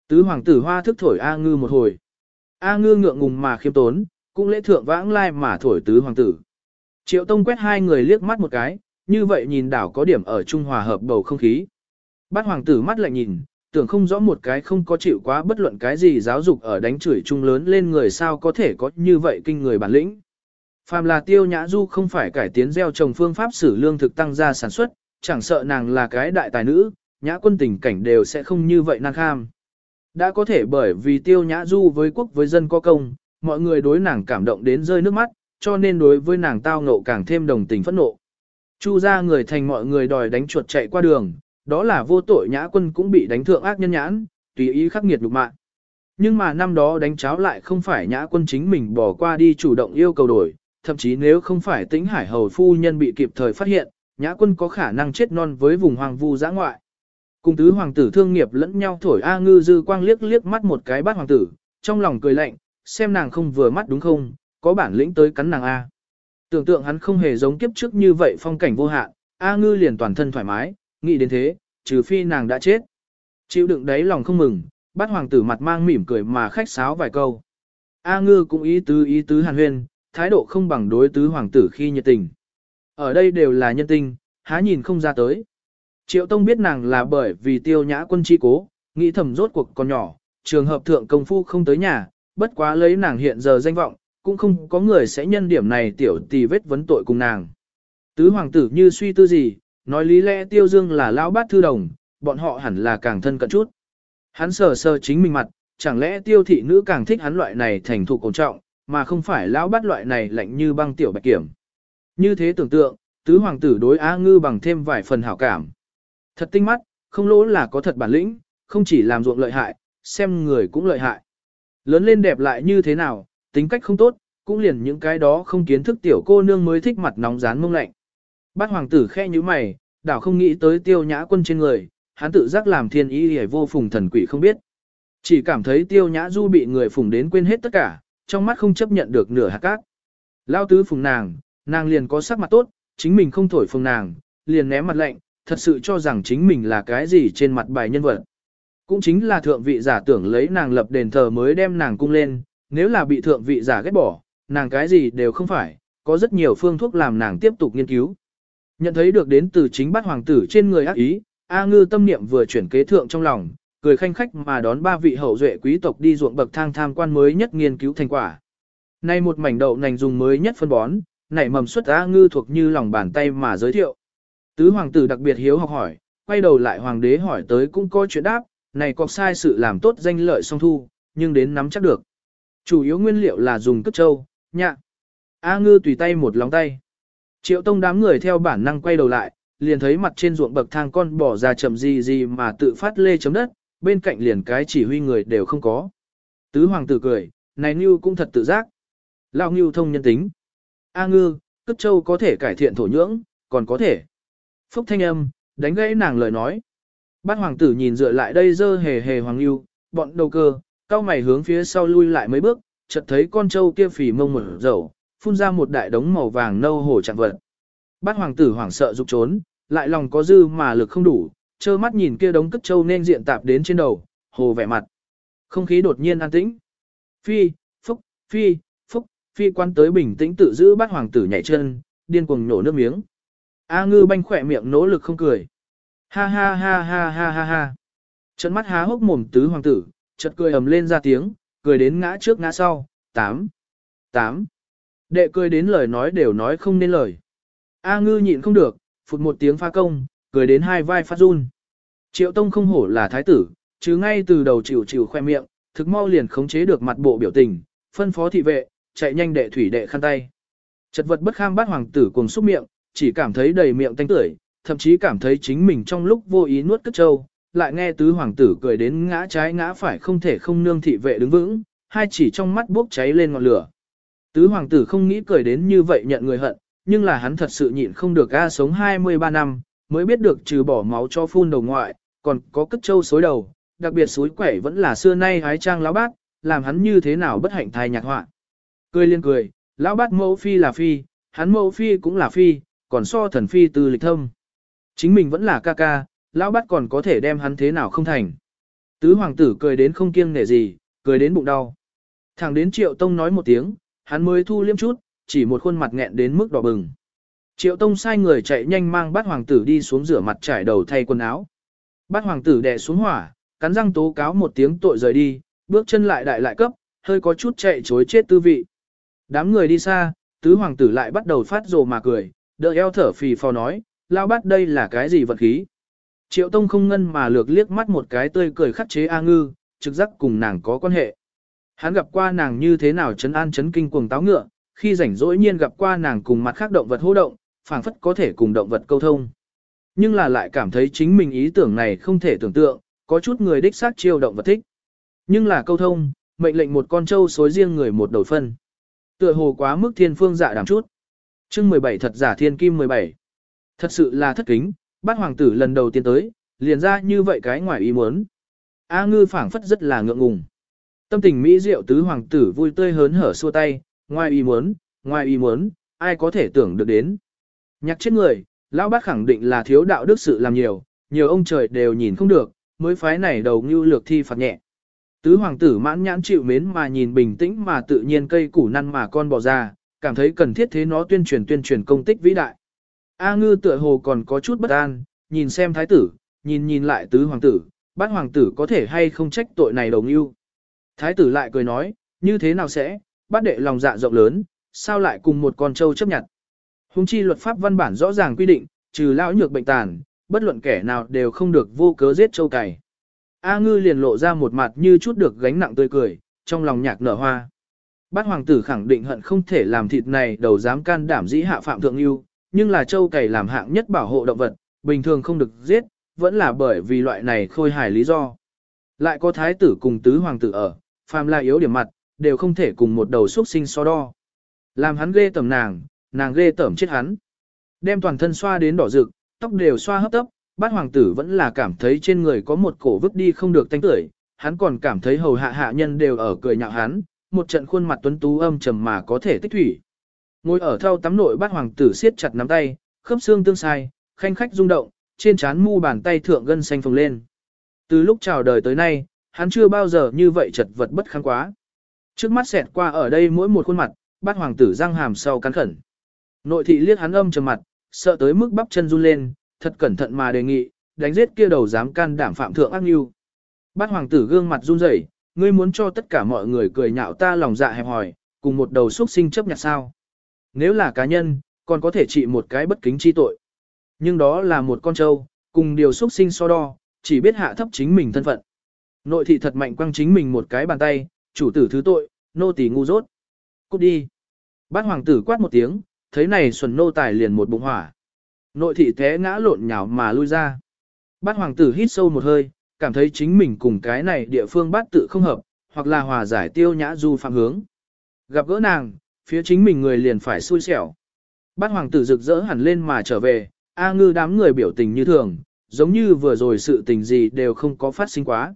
Tứ hoàng tử hoa thức thổi A ngư một hồi. A ngư ngượng ngùng mà khiêm tốn, cũng lễ thượng vãng lai mà thổi tứ hoàng tử. Triệu tông quét hai người liếc mắt một cái, như vậy nhìn đảo có điểm ở trung hòa hợp bầu không khí. Bát hoàng tử mắt lại nhìn, tưởng không rõ một cái không có chịu quá bất luận cái gì giáo dục ở đánh chửi chung lớn lên người sao có thể có như vậy kinh người bản lĩnh. Phàm là tiêu nhã du không phải cải tiến gieo trồng phương pháp xử lương thực tăng gia sản xuất, chẳng sợ nàng là cái đại tài nữ, nhã quân tình cảnh đều sẽ không như vậy năng kham. Đã có thể bởi vì tiêu nhã du với quốc với dân có công, mọi người đối nàng cảm động đến rơi nước mắt, cho nên đối với nàng tao ngộ càng thêm đồng tình phẫn nộ. Chu ra người thành mọi người đòi đánh chuột chạy qua đường, đó là vô tội nhã quân cũng bị đánh thượng ác nhân nhãn, tùy ý khắc nghiệt lục mạng. Nhưng mà năm đó đánh cháo lại không phải nhã quân chính mình bỏ qua đi chủ động yêu cầu đổi, thậm chí nếu không phải tĩnh hải hầu phu nhân bị kịp thời phát hiện, nhã quân có khả năng chết non với vùng hoàng vu giã ngoại. Cùng tứ hoàng tử thương nghiệp lẫn nhau thổi A ngư dư quang liếc liếc mắt một cái bát hoàng tử, trong lòng cười lạnh, xem nàng không vừa mắt đúng không, có bản lĩnh tới cắn nàng A. Tưởng tượng hắn không hề giống kiếp trước như vậy phong cảnh vô hạn, A ngư liền toàn thân thoải mái, nghĩ đến thế, trừ phi nàng đã chết. Chịu đựng đấy lòng không mừng, bát hoàng tử mặt mang mỉm cười mà khách sáo vài câu. A ngư cũng ý tứ ý tứ hàn huyên, thái độ không bằng đối tứ hoàng tử khi nhiệt tình. Ở đây đều là nhân tinh, há nhìn không ra tới. Triệu Tông biết nàng là bởi vì tiêu nhã quân chi cố, nghĩ thầm rốt cuộc còn nhỏ, trường hợp thượng công phu không tới nhà, bất quá lấy nàng hiện giờ danh vọng, cũng không có người sẽ nhân điểm này tiểu tì vết vấn tội cùng nàng. Tứ hoàng tử như suy tư gì, nói lý lẽ tiêu dương là lão bát thư đồng, bọn họ hẳn là càng thân cận chút. Hắn sờ sờ chính mình mặt, chẳng lẽ tiêu thị nữ càng thích hắn loại này thành thục ổn trọng, mà không phải lão bát loại này lạnh như băng tiểu bạch kiểm. Như thế tưởng tượng, tứ hoàng tử đối A ngư bằng thêm vài phần hảo cảm. Thật tinh mắt, không lỗ là có thật bản lĩnh, không chỉ làm ruộng lợi hại, xem người cũng lợi hại. Lớn lên đẹp lại như thế nào, tính cách không tốt, cũng liền những cái đó không kiến thức tiểu cô nương mới thích mặt nóng rán mông lạnh. Bát hoàng tử khe như mày, đảo không nghĩ tới tiêu nhã quân trên người, hắn tự giác làm thiên ý hề vô phùng thần quỷ không biết. Chỉ cảm thấy tiêu nhã du bị người phùng đến quên hết tất cả, trong mắt không chấp nhận được nửa hạt cát. Lao tứ phùng nàng, nàng liền có sắc mặt tốt, chính mình không thổi phùng nàng, liền ném mặt lạnh, thật sự cho rằng chính mình là cái gì trên mặt bài nhân vật. Cũng chính là thượng vị giả tưởng lấy nàng lập đền thờ mới đem nàng cung lên, nếu là bị thượng vị giả ghét bỏ, nàng cái gì đều không phải, có rất nhiều phương thuốc làm nàng tiếp tục nghiên cứu. Nhận thấy được đến từ chính bát hoàng tử trên người ác ý, A ngư tâm niệm vừa chuyển kế thượng trong lòng, cười khanh khách mà đón ba vị hậu duệ quý tộc đi ruộng bậc thang tham quan mới nhất nghiên cứu thành quả. Nay một mảnh đậu nành dùng mới nhất phân bón, nảy mầm xuất A ngư thuộc như lòng bàn tay mà giới thiệu. Tứ hoàng tử đặc biệt hiếu học hỏi, quay đầu lại hoàng đế hỏi tới cũng có chuyện đáp, này có sai sự làm tốt danh lợi song thu, nhưng đến nắm chắc được. Chủ yếu nguyên liệu là dùng cất châu, nhạ. A ngư tùy tay một lòng tay. Triệu tông đám người theo bản năng quay đầu lại, liền thấy mặt trên ruộng bậc thang con bỏ ra chậm gì gì mà tự phát lê chấm đất, bên cạnh liền cái chỉ huy người đều không có. Tứ hoàng tử cười, này Ngưu cũng thật tự giác. Lão Ngưu thông nhân tính. A ngư, cất châu có thể cải thiện thổ nhưỡng, còn có thể. Phúc thanh âm, đánh gãy nàng lời nói. Bát hoàng tử nhìn dựa lại đây dơ hề hề hoàng lưu, bọn đầu cơ, cao mày hướng phía sau lui lại mấy bước, chợt thấy con trâu kia phì mông mở dầu, phun ra một đại đống màu vàng nâu hổ trạng vật. Bát hoàng tử hoảng sợ rục trốn, lại lòng có dư mà lực không đủ, trơ mắt nhìn kia đống cất trâu nên diện tạp đến trên đầu, hồ vẻ mặt. Không khí đột nhiên an tĩnh. Phi, phúc, phi, phúc, phi quan tới bình tĩnh tự giữ bát hoàng tử nhảy chân, điên cuồng nổ nước miếng. A ngư banh khỏe miệng nỗ lực không cười. Ha ha ha ha ha ha ha. Trận mắt há hốc mồm tứ hoàng tử, chợt cười ầm lên ra tiếng, cười đến ngã trước ngã sau, tám, tám. Đệ cười đến lời nói đều nói không nên lời. A ngư nhịn không được, phụt một tiếng pha công, cười đến hai vai phát run. Triệu Tông không hổ là thái tử, chứ ngay từ đầu chịu chịu khoe miệng, thực mau liền khống chế được mặt bộ biểu tình, phân phó thị vệ, chạy nhanh đệ thủy đệ khăn tay. Chật vật bất kham bát hoàng tử cùng xúc miệng, chỉ cảm thấy đầy miệng tanh tưởi, thậm chí cảm thấy chính mình trong lúc vô ý nuốt cất trâu, lại nghe tứ hoàng tử cười đến ngã trái ngã phải không thể không nương thị vệ đứng vững, hai chỉ trong mắt bốc cháy lên ngọn lửa. Tứ hoàng tử không nghĩ cười đến như vậy nhận người hận, nhưng là hắn thật sự nhịn không được a sống 23 năm, mới biết được trừ bỏ máu cho phun đầu ngoại, còn có cất châu xối đầu, đặc biệt suối quẩy vẫn là xưa nay hái trang lão bát, làm hắn như thế nào bất hạnh thai nhạc họa. Cười liên cười, lão bát mẫu phi là phi, hắn mẫu phi cũng là phi, còn so thần phi từ lịch thâm. Chính mình vẫn là ca ca, lão bát còn có thể đem hắn thế nào không thành. Tứ hoàng tử cười đến không kiêng nể gì, cười đến bụng đau. thằng đến triệu tông nói một tiếng, hắn mới thu liêm chút, chỉ một khuôn mặt nghẹn đến mức đỏ bừng. Triệu tông sai người chạy nhanh mang bát hoàng tử đi xuống rửa mặt trải đầu thay quần áo. Bát hoàng tử đè xuống hỏa, cắn răng tố cáo một tiếng tội rời đi, bước chân lại đại lại cấp, hơi có chút chạy chối chết tư vị. Đám người đi xa, tứ hoàng tử lại bắt đầu phát rồ mà cười, đỡ eo thở phì phò nói, lao bát đây là cái gì vật khí. Triệu tông không ngân mà lược liếc mắt một cái tươi cười khắc chế A ngư, trực giác cùng nàng có quan hệ. Hắn gặp qua nàng như thế nào chấn an chấn kinh cuồng táo ngựa, khi rảnh rỗi nhiên gặp qua nàng cùng mặt khác động vật hô động, phảng phất có thể cùng động vật câu thông. Nhưng là lại cảm thấy chính mình ý tưởng này không thể tưởng tượng, có chút người đích xác chiêu động vật thích. Nhưng là câu thông, mệnh lệnh một con trâu xối riêng người một đầu phân. Tựa hồ quá mức thiên phương dạ đàm chút. chương 17 thật giả thiên kim 17. Thật sự là thất kính, bát hoàng tử lần đầu tiên tới, liền ra như vậy cái ngoài ý muốn. A ngư phảng phất rất là ngượng ngùng. Tâm tình mỹ diệu tứ hoàng tử vui tươi hớn hở xua tay, ngoài ý muốn, ngoài ý muốn, ai có thể tưởng được đến. Nhạc chết người, lão bác khẳng định là thiếu đạo đức sự làm nhiều, nhiều ông trời đều nhìn không được, mới phái này đầu ngưu lược thi phạt nhẹ. Tứ hoàng tử mãn nhãn chịu mến mà nhìn bình tĩnh mà tự nhiên cây củ năn mà con bò ra, cảm thấy cần thiết thế nó tuyên truyền tuyên truyền công tích vĩ đại. A ngư tựa hồ còn có chút bất an, nhìn xem thái tử, nhìn nhìn lại tứ hoàng tử, bát hoàng tử có thể hay không trách tội này đồng yêu. Thái tử lại cười nói, như thế nào sẽ, bát đệ lòng dạ rộng lớn, sao lại cùng một con trâu chấp nhận. Hùng chi luật pháp văn bản rõ ràng quy định, trừ lão nhược bệnh tàn, bất luận kẻ nào đều không được vô cớ giết trâu cày. A ngư liền lộ ra một mặt như chút được gánh nặng tươi cười, trong lòng nhạc nở hoa. Bát hoàng tử khẳng định hận không thể làm thịt này đầu dám can đảm dĩ hạ phạm thượng lưu, nhưng là châu cày làm hạng nhất bảo hộ động vật, bình thường không được giết, vẫn là bởi vì loại này khôi hài lý do. Lại có thái tử cùng tứ hoàng tử ở, phàm là yếu điểm mặt, đều không thể cùng một đầu xuất sinh so đo. Làm hắn ghê tẩm nàng, nàng ghê tẩm chết hắn. Đem toàn thân xoa đến đỏ rực, tóc đều xoa hấp tấp, bát hoàng tử vẫn là cảm thấy trên người có một cổ vứt đi không được tanh tưởi, hắn còn cảm thấy hầu hạ hạ nhân đều ở cười nhạo hắn, một trận khuôn mặt tuấn tú âm trầm mà có thể tích thủy. Ngồi ở thau tắm nội bát hoàng tử siết chặt nắm tay, khớp xương tương sai, khanh khách rung động, trên trán mu bàn tay thượng gân xanh phồng lên. Từ lúc chào đời tới nay, hắn chưa bao giờ như vậy chật vật bất kháng quá. Trước mắt xẹt qua ở đây mỗi một khuôn mặt, bát hoàng tử răng hàm sau cắn khẩn. Nội thị liếc hắn âm trầm mặt, sợ tới mức bắp chân run lên, thật cẩn thận mà đề nghị, đánh giết kia đầu dám can đảm phạm thượng ác nhu. Bát hoàng tử gương mặt run rẩy, ngươi muốn cho tất cả mọi người cười nhạo ta lòng dạ hẹp hòi, cùng một đầu xuất sinh chấp nhặt sao. Nếu là cá nhân, còn có thể trị một cái bất kính chi tội. Nhưng đó là một con trâu, cùng điều xuất sinh so đo, chỉ biết hạ thấp chính mình thân phận. Nội thị thật mạnh quăng chính mình một cái bàn tay, chủ tử thứ tội, nô tỳ ngu dốt. Cút đi. Bát hoàng tử quát một tiếng, thấy này xuân nô tài liền một bụng hỏa. Nội thị té ngã lộn nhào mà lui ra. Bát hoàng tử hít sâu một hơi, cảm thấy chính mình cùng cái này địa phương bát tự không hợp, hoặc là hòa giải tiêu nhã du phạm hướng. Gặp gỡ nàng, phía chính mình người liền phải xui xẻo. Bát hoàng tử rực rỡ hẳn lên mà trở về, A ngư đám người biểu tình như thường, giống như vừa rồi sự tình gì đều không có phát sinh quá.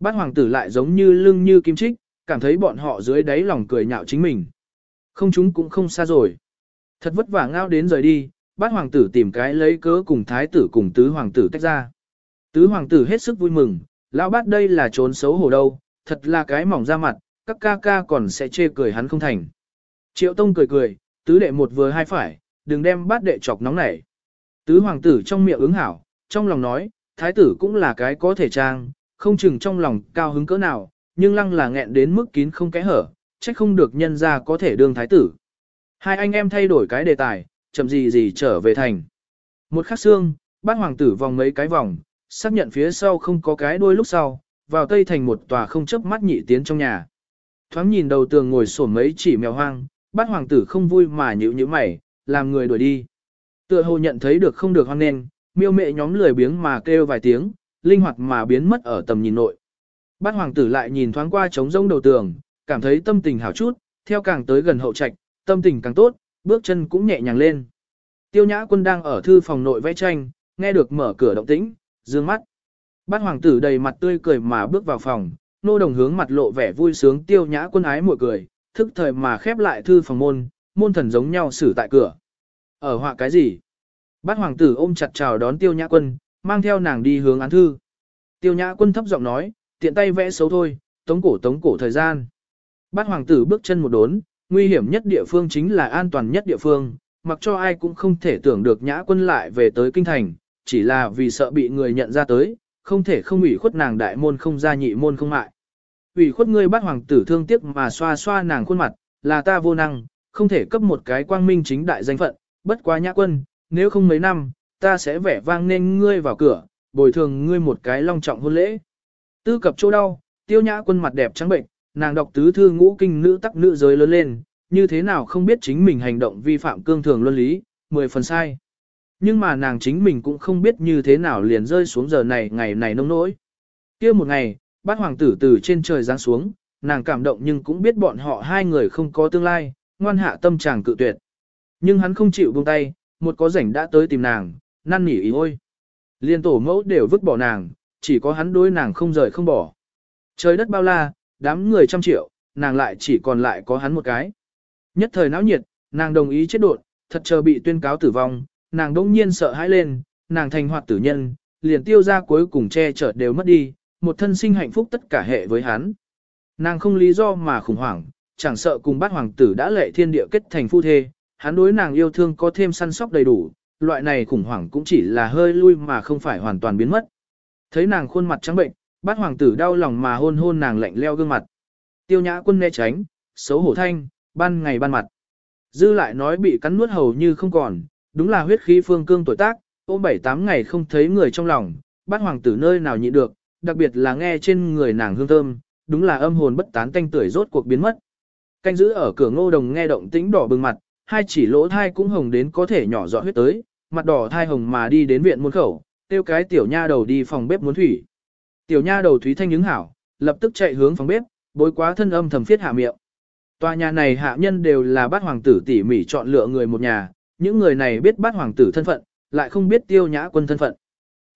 Bát hoàng tử lại giống như lưng như kim trích, cảm thấy bọn họ dưới đáy lòng cười nhạo chính mình. Không chúng cũng không xa rồi. Thật vất vả ngao đến rời đi, bát hoàng tử tìm cái lấy cớ cùng thái tử cùng tứ hoàng tử tách ra. Tứ hoàng tử hết sức vui mừng, lão bát đây là trốn xấu hổ đâu, thật là cái mỏng ra mặt, các ca ca còn sẽ chê cười hắn không thành. Triệu tông cười cười, tứ đệ một vừa hai phải, đừng đem bát đệ chọc nóng nảy. Tứ hoàng tử trong miệng ứng hảo, trong lòng nói, thái tử cũng là cái có thể trang, không chừng trong lòng cao hứng cỡ nào, nhưng lăng là nghẹn đến mức kín không kẽ hở, trách không được nhân ra có thể đương thái tử. Hai anh em thay đổi cái đề tài, chậm gì gì trở về thành. Một khắc xương, bát hoàng tử vòng mấy cái vòng, xác nhận phía sau không có cái đuôi lúc sau, vào tây thành một tòa không chớp mắt nhị tiến trong nhà. Thoáng nhìn đầu tường ngồi sổ mấy chỉ mèo hoang, bát hoàng tử không vui mà nhữ như mày, làm người đuổi đi. Tựa hồ nhận thấy được không được hoang nên, miêu mẹ nhóm lười biếng mà kêu vài tiếng, linh hoạt mà biến mất ở tầm nhìn nội. Bát hoàng tử lại nhìn thoáng qua trống rông đầu tường, cảm thấy tâm tình hảo chút, theo càng tới gần hậu trạch, tâm tình càng tốt, bước chân cũng nhẹ nhàng lên. Tiêu nhã quân đang ở thư phòng nội vẽ tranh, nghe được mở cửa động tĩnh, dương mắt. Bát hoàng tử đầy mặt tươi cười mà bước vào phòng, nô đồng hướng mặt lộ vẻ vui sướng tiêu nhã quân ái mỉm cười, thức thời mà khép lại thư phòng môn, môn thần giống nhau xử tại cửa. Ở họa cái gì? Bát hoàng tử ôm chặt chào đón tiêu nhã quân, mang theo nàng đi hướng án thư. Tiêu nhã quân thấp giọng nói, tiện tay vẽ xấu thôi, tống cổ tống cổ thời gian. Bát hoàng tử bước chân một đốn, nguy hiểm nhất địa phương chính là an toàn nhất địa phương, mặc cho ai cũng không thể tưởng được nhã quân lại về tới kinh thành, chỉ là vì sợ bị người nhận ra tới, không thể không ủy khuất nàng đại môn không ra nhị môn không mại. Ủy khuất ngươi bát hoàng tử thương tiếc mà xoa xoa nàng khuôn mặt, là ta vô năng, không thể cấp một cái quang minh chính đại danh phận, bất quá nhã quân, nếu không mấy năm, ta sẽ vẻ vang nên ngươi vào cửa, bồi thường ngươi một cái long trọng hôn lễ. Tư cập chỗ đau, tiêu nhã quân mặt đẹp trắng bệnh, nàng đọc tứ thư ngũ kinh nữ tắc nữ giới lớn lên, như thế nào không biết chính mình hành động vi phạm cương thường luân lý, mười phần sai. Nhưng mà nàng chính mình cũng không biết như thế nào liền rơi xuống giờ này ngày này nông nỗi. kia một ngày, bát hoàng tử từ trên trời giáng xuống, nàng cảm động nhưng cũng biết bọn họ hai người không có tương lai, ngoan hạ tâm chàng cự tuyệt. Nhưng hắn không chịu buông tay, một có rảnh đã tới tìm nàng, năn nỉ ý ôi. Liên tổ mẫu đều vứt bỏ nàng, chỉ có hắn đối nàng không rời không bỏ. Trời đất bao la, đám người trăm triệu, nàng lại chỉ còn lại có hắn một cái. Nhất thời náo nhiệt, nàng đồng ý chết đột, thật chờ bị tuyên cáo tử vong, nàng đông nhiên sợ hãi lên, nàng thành hoạt tử nhân, liền tiêu ra cuối cùng che chở đều mất đi, một thân sinh hạnh phúc tất cả hệ với hắn. Nàng không lý do mà khủng hoảng, chẳng sợ cùng bát hoàng tử đã lệ thiên địa kết thành phu thê, hắn đối nàng yêu thương có thêm săn sóc đầy đủ, loại này khủng hoảng cũng chỉ là hơi lui mà không phải hoàn toàn biến mất. Thấy nàng khuôn mặt trắng bệnh, bát hoàng tử đau lòng mà hôn hôn nàng lạnh leo gương mặt. Tiêu nhã quân né tránh, xấu hổ thanh, ban ngày ban mặt. Dư lại nói bị cắn nuốt hầu như không còn, đúng là huyết khí phương cương tuổi tác, ôm bảy tám ngày không thấy người trong lòng, bát hoàng tử nơi nào nhịn được, đặc biệt là nghe trên người nàng hương thơm, đúng là âm hồn bất tán tanh tuổi rốt cuộc biến mất. Canh giữ ở cửa ngô đồng nghe động tĩnh đỏ bừng mặt, hai chỉ lỗ thai cũng hồng đến có thể nhỏ giọt huyết tới, mặt đỏ thai hồng mà đi đến viện muôn khẩu, tiêu cái tiểu nha đầu đi phòng bếp muốn thủy. Tiểu nha đầu thúy thanh ứng hảo, lập tức chạy hướng phòng bếp, bối quá thân âm thầm phiết hạ miệng. Tòa nhà này hạ nhân đều là bát hoàng tử tỉ mỉ chọn lựa người một nhà, những người này biết bát hoàng tử thân phận, lại không biết tiêu nhã quân thân phận.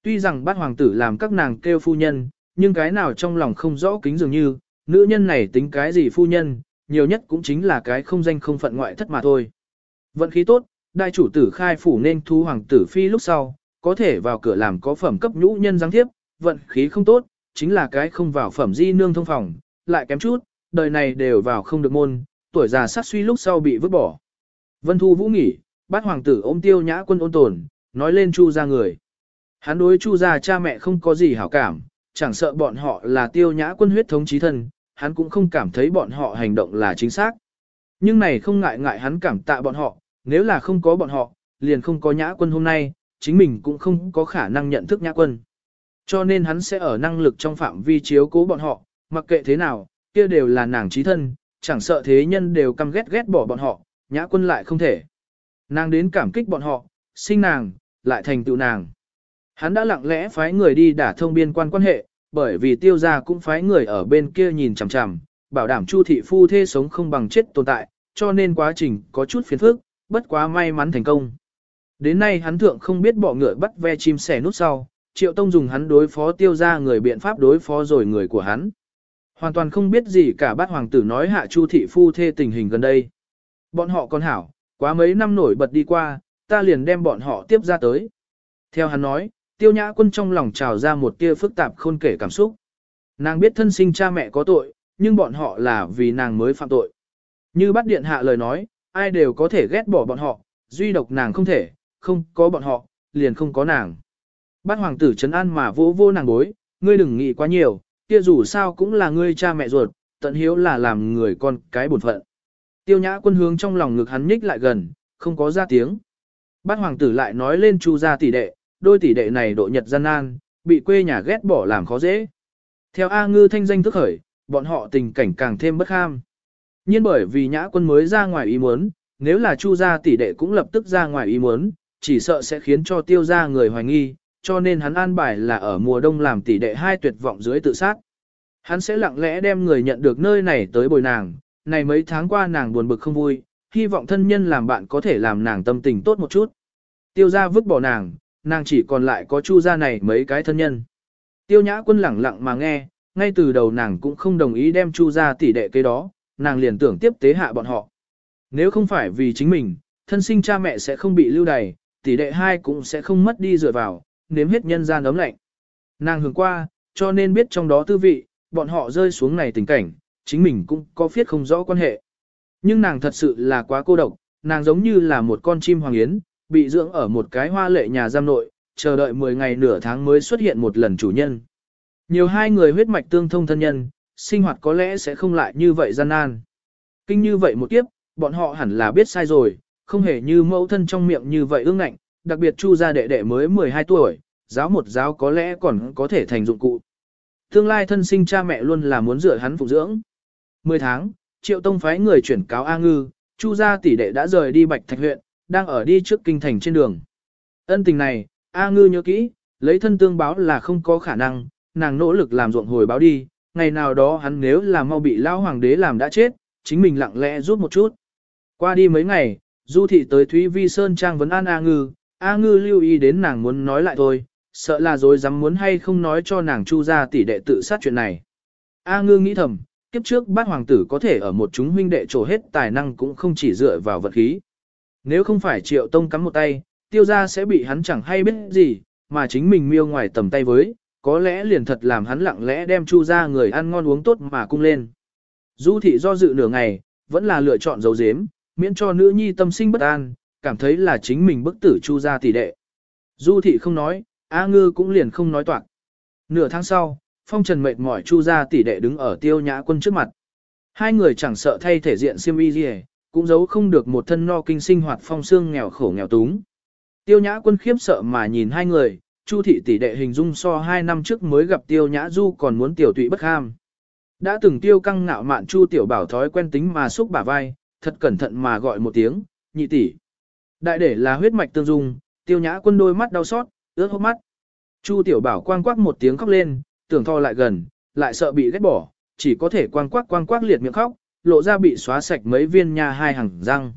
Tuy rằng bát hoàng tử làm các nàng kêu phu nhân, nhưng cái nào trong lòng không rõ kính dường như, nữ nhân này tính cái gì phu nhân, nhiều nhất cũng chính là cái không danh không phận ngoại thất mà thôi. Vận khí tốt, đại chủ tử khai phủ nên thu hoàng tử phi lúc sau, có thể vào cửa làm có phẩm cấp nhũ nhân giáng thiếp, vận khí không tốt, chính là cái không vào phẩm di nương thông phòng, lại kém chút, đời này đều vào không được môn, tuổi già sát suy lúc sau bị vứt bỏ. Vân Thu Vũ nghỉ, bắt hoàng tử ôm tiêu nhã quân ôn tồn, nói lên chu ra người. Hắn đối chu ra cha mẹ không có gì hảo cảm, chẳng sợ bọn họ là tiêu nhã quân huyết thống trí thân, hắn cũng không cảm thấy bọn họ hành động là chính xác. Nhưng này không ngại ngại hắn cảm tạ bọn họ, nếu là không có bọn họ, liền không có nhã quân hôm nay, chính mình cũng không có khả năng nhận thức nhã quân. Cho nên hắn sẽ ở năng lực trong phạm vi chiếu cố bọn họ, mặc kệ thế nào, kia đều là nàng trí thân, chẳng sợ thế nhân đều căm ghét ghét bỏ bọn họ, nhã quân lại không thể. Nàng đến cảm kích bọn họ, sinh nàng, lại thành tựu nàng. Hắn đã lặng lẽ phái người đi đả thông biên quan quan hệ, bởi vì tiêu gia cũng phái người ở bên kia nhìn chằm chằm, bảo đảm chu thị phu thê sống không bằng chết tồn tại, cho nên quá trình có chút phiền phức, bất quá may mắn thành công. Đến nay hắn thượng không biết bỏ ngựa bắt ve chim sẻ nút sau, Triệu Tông dùng hắn đối phó tiêu ra người biện pháp đối phó rồi người của hắn. Hoàn toàn không biết gì cả bát hoàng tử nói hạ chu thị phu thê tình hình gần đây. Bọn họ còn hảo, quá mấy năm nổi bật đi qua, ta liền đem bọn họ tiếp ra tới. Theo hắn nói, tiêu nhã quân trong lòng trào ra một tia phức tạp khôn kể cảm xúc. Nàng biết thân sinh cha mẹ có tội, nhưng bọn họ là vì nàng mới phạm tội. Như bắt điện hạ lời nói, ai đều có thể ghét bỏ bọn họ, duy độc nàng không thể, không có bọn họ, liền không có nàng. Bát hoàng tử trấn an mà vô vô nàng bối, ngươi đừng nghĩ quá nhiều, kia dù sao cũng là ngươi cha mẹ ruột, tận hiếu là làm người con cái bổn phận. Tiêu nhã quân hướng trong lòng ngực hắn nhích lại gần, không có ra tiếng. Bát hoàng tử lại nói lên chu gia tỷ đệ, đôi tỷ đệ này độ nhật gian nan, bị quê nhà ghét bỏ làm khó dễ. Theo A ngư thanh danh thức khởi, bọn họ tình cảnh càng thêm bất kham. Nhưng bởi vì nhã quân mới ra ngoài ý muốn, nếu là chu gia tỷ đệ cũng lập tức ra ngoài ý muốn, chỉ sợ sẽ khiến cho tiêu gia người hoài nghi, cho nên hắn an bài là ở mùa đông làm tỷ đệ hai tuyệt vọng dưới tự sát. Hắn sẽ lặng lẽ đem người nhận được nơi này tới bồi nàng, này mấy tháng qua nàng buồn bực không vui, hy vọng thân nhân làm bạn có thể làm nàng tâm tình tốt một chút. Tiêu gia vứt bỏ nàng, nàng chỉ còn lại có chu gia này mấy cái thân nhân. Tiêu nhã quân lẳng lặng mà nghe, ngay từ đầu nàng cũng không đồng ý đem chu gia tỷ đệ cái đó, nàng liền tưởng tiếp tế hạ bọn họ. Nếu không phải vì chính mình, thân sinh cha mẹ sẽ không bị lưu đày, tỷ đệ hai cũng sẽ không mất đi dựa vào, nếm hết nhân gian ấm lạnh. Nàng hưởng qua, cho nên biết trong đó tư vị, bọn họ rơi xuống này tình cảnh, chính mình cũng có phiết không rõ quan hệ. Nhưng nàng thật sự là quá cô độc, nàng giống như là một con chim hoàng yến, bị dưỡng ở một cái hoa lệ nhà giam nội, chờ đợi 10 ngày nửa tháng mới xuất hiện một lần chủ nhân. Nhiều hai người huyết mạch tương thông thân nhân, sinh hoạt có lẽ sẽ không lại như vậy gian nan. Kinh như vậy một kiếp, bọn họ hẳn là biết sai rồi, không hề như mẫu thân trong miệng như vậy ương ngạnh, đặc biệt chu gia đệ đệ mới 12 tuổi, giáo một giáo có lẽ còn có thể thành dụng cụ. Tương lai thân sinh cha mẹ luôn là muốn dựa hắn phụ dưỡng. 10 tháng, triệu tông phái người chuyển cáo A Ngư, chu gia tỷ đệ đã rời đi Bạch Thạch huyện, đang ở đi trước kinh thành trên đường. Ân tình này, A Ngư nhớ kỹ, lấy thân tương báo là không có khả năng, nàng nỗ lực làm ruộng hồi báo đi, ngày nào đó hắn nếu là mau bị lão hoàng đế làm đã chết, chính mình lặng lẽ rút một chút. Qua đi mấy ngày, Du thị tới Thúy Vi Sơn Trang vấn an A Ngư, A Ngư lưu ý đến nàng muốn nói lại thôi, sợ là dối dám muốn hay không nói cho nàng chu ra tỷ đệ tự sát chuyện này. A Ngư nghĩ thầm, kiếp trước bát hoàng tử có thể ở một chúng huynh đệ trổ hết tài năng cũng không chỉ dựa vào vật khí. Nếu không phải triệu tông cắm một tay, tiêu ra sẽ bị hắn chẳng hay biết gì, mà chính mình miêu ngoài tầm tay với, có lẽ liền thật làm hắn lặng lẽ đem chu ra người ăn ngon uống tốt mà cung lên. Du thị do dự nửa ngày, vẫn là lựa chọn dấu dếm, miễn cho nữ nhi tâm sinh bất an, cảm thấy là chính mình bức tử chu ra tỷ đệ. Du thị không nói, A ngư cũng liền không nói toạc. Nửa tháng sau, phong trần mệt mỏi chu ra tỷ đệ đứng ở tiêu nhã quân trước mặt. Hai người chẳng sợ thay thể diện siêm y gì cũng giấu không được một thân no kinh sinh hoạt phong xương nghèo khổ nghèo túng. Tiêu nhã quân khiếp sợ mà nhìn hai người, chu thị tỷ đệ hình dung so hai năm trước mới gặp tiêu nhã du còn muốn tiểu tụy bất ham. Đã từng tiêu căng ngạo mạn chu tiểu bảo thói quen tính mà xúc bả vai, thật cẩn thận mà gọi một tiếng, nhị tỷ. Đại để là huyết mạch tương dung, tiêu nhã quân đôi mắt đau xót, ướt hốc mắt. Chu tiểu bảo quang quắc một tiếng khóc lên, tưởng tho lại gần, lại sợ bị ghét bỏ, chỉ có thể quang quắc quang quắc liệt miệng khóc, lộ ra bị xóa sạch mấy viên nha hai hàng răng.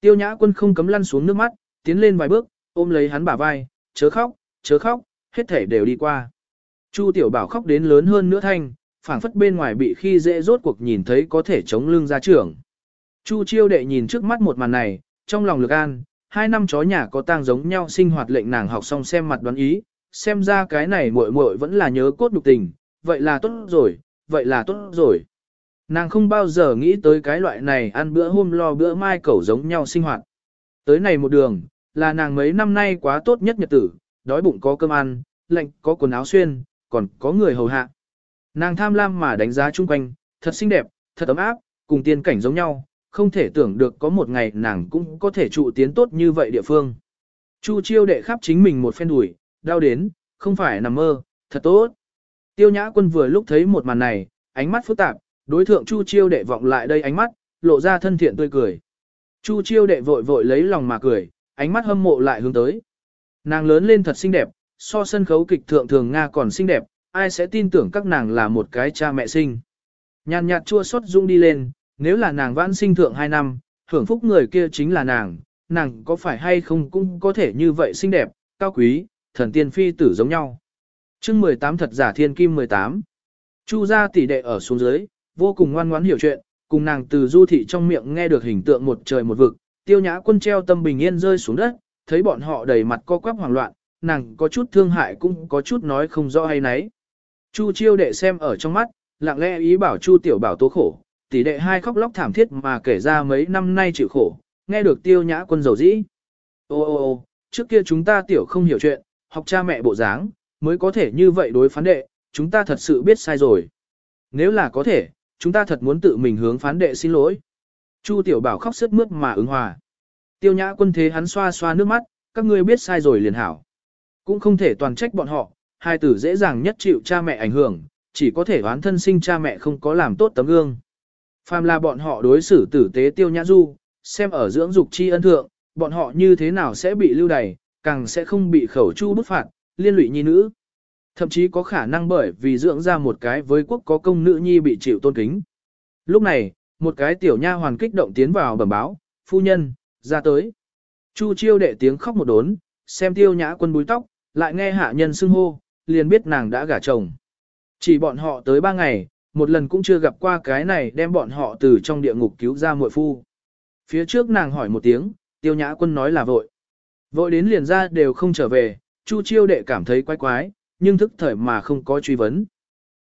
Tiêu nhã quân không cấm lăn xuống nước mắt, tiến lên vài bước, ôm lấy hắn bả vai, chớ khóc, chớ khóc, hết thể đều đi qua. Chu tiểu bảo khóc đến lớn hơn nữa thanh, phảng phất bên ngoài bị khi dễ rốt cuộc nhìn thấy có thể chống lưng ra trưởng. Chu chiêu đệ nhìn trước mắt một màn này, trong lòng lực an, hai năm chó nhà có tang giống nhau sinh hoạt lệnh nàng học xong xem mặt đoán ý, xem ra cái này muội muội vẫn là nhớ cốt nhục tình, vậy là tốt rồi, vậy là tốt rồi. Nàng không bao giờ nghĩ tới cái loại này ăn bữa hôm lo bữa mai cẩu giống nhau sinh hoạt. Tới này một đường, là nàng mấy năm nay quá tốt nhất nhật tử, đói bụng có cơm ăn, lạnh có quần áo xuyên, còn có người hầu hạ. Nàng tham lam mà đánh giá chung quanh, thật xinh đẹp, thật ấm áp, cùng tiên cảnh giống nhau, không thể tưởng được có một ngày nàng cũng có thể trụ tiến tốt như vậy địa phương. Chu chiêu đệ khắp chính mình một phen đuổi, đau đến, không phải nằm mơ, thật tốt. Tiêu nhã quân vừa lúc thấy một màn này, ánh mắt phức tạp, đối thượng Chu chiêu đệ vọng lại đây ánh mắt, lộ ra thân thiện tươi cười. Chu chiêu đệ vội vội lấy lòng mà cười, ánh mắt hâm mộ lại hướng tới. Nàng lớn lên thật xinh đẹp, so sân khấu kịch thượng thường Nga còn xinh đẹp, ai sẽ tin tưởng các nàng là một cái cha mẹ sinh. Nhàn nhạt chua xót dung đi lên, nếu là nàng vãn sinh thượng 2 năm, hưởng phúc người kia chính là nàng, nàng có phải hay không cũng có thể như vậy xinh đẹp, cao quý, thần tiên phi tử giống nhau. chương 18 thật giả thiên kim 18. Chu gia tỷ đệ ở xuống dưới, vô cùng ngoan ngoãn hiểu chuyện, cùng nàng từ du thị trong miệng nghe được hình tượng một trời một vực, tiêu nhã quân treo tâm bình yên rơi xuống đất, thấy bọn họ đầy mặt co quắp hoảng loạn, nàng có chút thương hại cũng có chút nói không rõ hay nấy. Chu chiêu đệ xem ở trong mắt, lặng lẽ ý bảo Chu tiểu bảo tố khổ, tỷ đệ hai khóc lóc thảm thiết mà kể ra mấy năm nay chịu khổ, nghe được tiêu nhã quân dầu dĩ. Ô ô ô, trước kia chúng ta tiểu không hiểu chuyện, học cha mẹ bộ dáng, mới có thể như vậy đối phán đệ, chúng ta thật sự biết sai rồi. Nếu là có thể, chúng ta thật muốn tự mình hướng phán đệ xin lỗi. Chu tiểu bảo khóc sức mướt mà ứng hòa. Tiêu nhã quân thế hắn xoa xoa nước mắt, các ngươi biết sai rồi liền hảo. Cũng không thể toàn trách bọn họ, hai tử dễ dàng nhất chịu cha mẹ ảnh hưởng, chỉ có thể oán thân sinh cha mẹ không có làm tốt tấm gương. Phàm là bọn họ đối xử tử tế tiêu nhã du, xem ở dưỡng dục chi ân thượng, bọn họ như thế nào sẽ bị lưu đày, càng sẽ không bị khẩu chu bức phạt, liên lụy nhi nữ. Thậm chí có khả năng bởi vì dưỡng ra một cái với quốc có công nữ nhi bị chịu tôn kính. Lúc này, một cái tiểu nha hoàn kích động tiến vào bẩm báo, phu nhân, ra tới. Chu chiêu đệ tiếng khóc một đốn, xem tiêu nhã quân búi tóc, lại nghe hạ nhân xưng hô, liền biết nàng đã gả chồng. Chỉ bọn họ tới ba ngày, một lần cũng chưa gặp qua cái này đem bọn họ từ trong địa ngục cứu ra muội phu. Phía trước nàng hỏi một tiếng, tiêu nhã quân nói là vội. Vội đến liền ra đều không trở về, Chu chiêu đệ cảm thấy quái quái, nhưng thức thời mà không có truy vấn.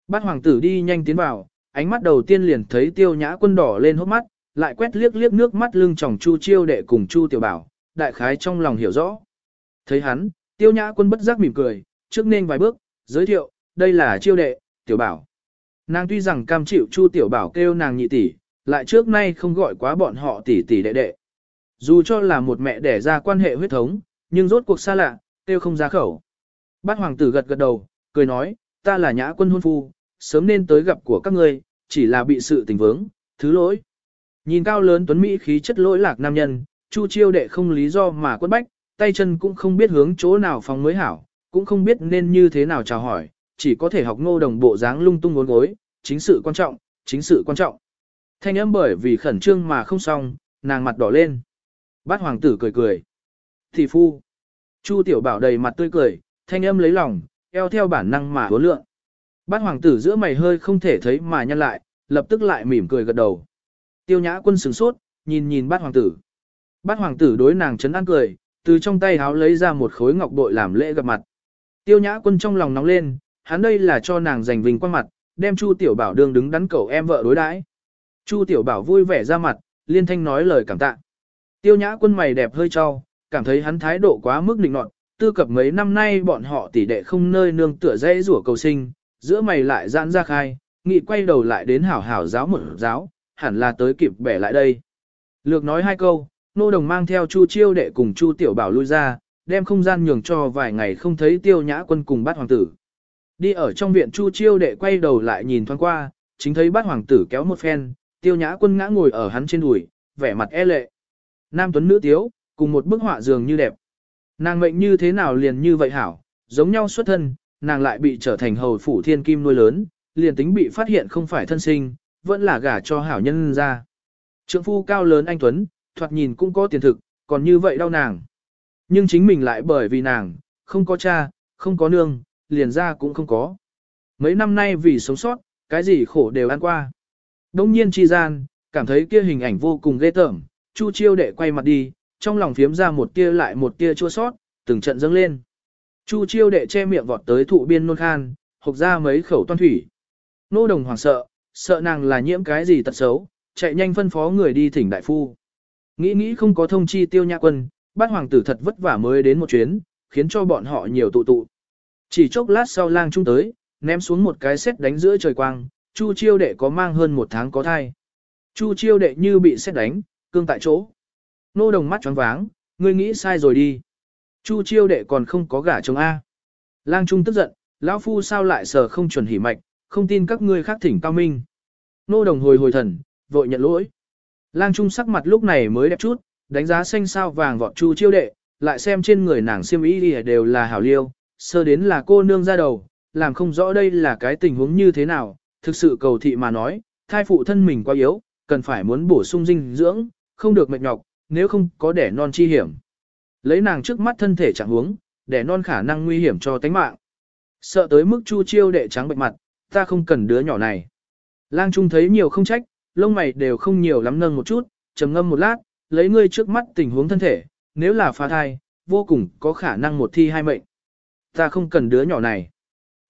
Bát hoàng tử đi nhanh tiến vào, ánh mắt đầu tiên liền thấy tiêu nhã quân đỏ lên hốc mắt, lại quét liếc liếc nước mắt lưng tròng Chu chiêu đệ cùng Chu tiểu bảo, đại khái trong lòng hiểu rõ. Thấy hắn, tiêu nhã quân bất giác mỉm cười, trước nên vài bước, giới thiệu, đây là chiêu đệ, tiểu bảo. Nàng tuy rằng cam chịu Chu tiểu bảo kêu nàng nhị tỷ, lại trước nay không gọi quá bọn họ tỷ tỷ đệ đệ. Dù cho là một mẹ đẻ ra quan hệ huyết thống, nhưng rốt cuộc xa lạ, kêu không ra khẩu. Bát hoàng tử gật gật đầu, cười nói, ta là nhã quân hôn phu, sớm nên tới gặp của các ngươi, chỉ là bị sự tình vướng, thứ lỗi. Nhìn cao lớn tuấn Mỹ khí chất lỗi lạc nam nhân, Chu chiêu đệ không lý do mà quất bách, tay chân cũng không biết hướng chỗ nào phòng mới hảo, cũng không biết nên như thế nào chào hỏi, chỉ có thể học ngô đồng bộ dáng lung tung ngốn gối, chính sự quan trọng, chính sự quan trọng. Thanh âm bởi vì khẩn trương mà không xong, nàng mặt đỏ lên. Bát hoàng tử cười cười. Thị phu. Chu tiểu bảo đầy mặt tươi cười, thanh âm lấy lòng, eo theo bản năng mà hứa lượng. Bát hoàng tử giữa mày hơi không thể thấy mà nhăn lại, lập tức lại mỉm cười gật đầu. Tiêu nhã quân sửng sốt, nhìn nhìn bát hoàng tử. Bát hoàng tử đối nàng chấn an cười, từ trong tay háo lấy ra một khối ngọc bội làm lễ gặp mặt. Tiêu nhã quân trong lòng nóng lên, hắn đây là cho nàng giành vinh quan mặt, đem Chu tiểu bảo đường đứng đắn cầu em vợ đối đãi. Chu tiểu bảo vui vẻ ra mặt, liên thanh nói lời cảm tạ. Tiêu nhã quân mày đẹp hơi cho, cảm thấy hắn thái độ quá mức định nọt, tư cập mấy năm nay bọn họ tỷ đệ không nơi nương tựa dễ rủa cầu sinh, giữa mày lại giãn ra khai, nghị quay đầu lại đến hảo hảo giáo một giáo, hẳn là tới kịp bẻ lại đây. Lược nói hai câu, nô đồng mang theo Chu Chiêu đệ cùng Chu Tiểu Bảo lui ra, đem không gian nhường cho vài ngày không thấy Tiêu Nhã Quân cùng bát hoàng tử. Đi ở trong viện Chu Chiêu đệ quay đầu lại nhìn thoáng qua, chính thấy bát hoàng tử kéo một phen, Tiêu Nhã Quân ngã ngồi ở hắn trên đùi, vẻ mặt e lệ. Nam tuấn nữ tiếu, cùng một bức họa dường như đẹp. Nàng mệnh như thế nào liền như vậy hảo, giống nhau xuất thân, nàng lại bị trở thành hầu phủ thiên kim nuôi lớn, liền tính bị phát hiện không phải thân sinh, vẫn là gả cho hảo nhân ra. Trượng phu cao lớn anh Tuấn, thoạt nhìn cũng có tiền thực, còn như vậy đau nàng. Nhưng chính mình lại bởi vì nàng, không có cha, không có nương, liền ra cũng không có. Mấy năm nay vì sống sót, cái gì khổ đều ăn qua. Đông nhiên chi gian, cảm thấy kia hình ảnh vô cùng ghê tởm, Chu chiêu đệ quay mặt đi, trong lòng phiếm ra một tia lại một tia chua sót, từng trận dâng lên. Chu chiêu đệ che miệng vọt tới thụ biên nôn khan, hộc ra mấy khẩu toan thủy. Nô đồng hoảng sợ, sợ nàng là nhiễm cái gì tật xấu, chạy nhanh phân phó người đi thỉnh đại phu. Nghĩ nghĩ không có thông chi tiêu nhã quân, bát hoàng tử thật vất vả mới đến một chuyến, khiến cho bọn họ nhiều tụ tụ. Chỉ chốc lát sau lang trung tới, ném xuống một cái xét đánh giữa trời quang, Chu chiêu đệ có mang hơn một tháng có thai. Chu chiêu đệ như bị xét đánh, cương tại chỗ. Nô đồng mắt choáng váng, ngươi nghĩ sai rồi đi. Chu chiêu đệ còn không có gả chồng A. Lang Trung tức giận, lão phu sao lại sờ không chuẩn hỉ mạch, không tin các ngươi khác thỉnh cao minh. Nô đồng hồi hồi thần, vội nhận lỗi. Lang Trung sắc mặt lúc này mới đẹp chút, đánh giá xanh sao vàng vọt chu chiêu đệ, lại xem trên người nàng xiêm y đều là hảo liêu, sơ đến là cô nương ra đầu, làm không rõ đây là cái tình huống như thế nào, thực sự cầu thị mà nói, thai phụ thân mình quá yếu, cần phải muốn bổ sung dinh dưỡng, không được mệt nhọc, nếu không có đẻ non chi hiểm. Lấy nàng trước mắt thân thể trạng huống, đẻ non khả năng nguy hiểm cho tánh mạng. Sợ tới mức Chu Chiêu đệ trắng bệnh mặt, ta không cần đứa nhỏ này. Lang Trung thấy nhiều không trách, lông mày đều không nhiều lắm nâng một chút, trầm ngâm một lát, lấy ngươi trước mắt tình huống thân thể, nếu là phá thai, vô cùng có khả năng một thi hai mệnh. Ta không cần đứa nhỏ này.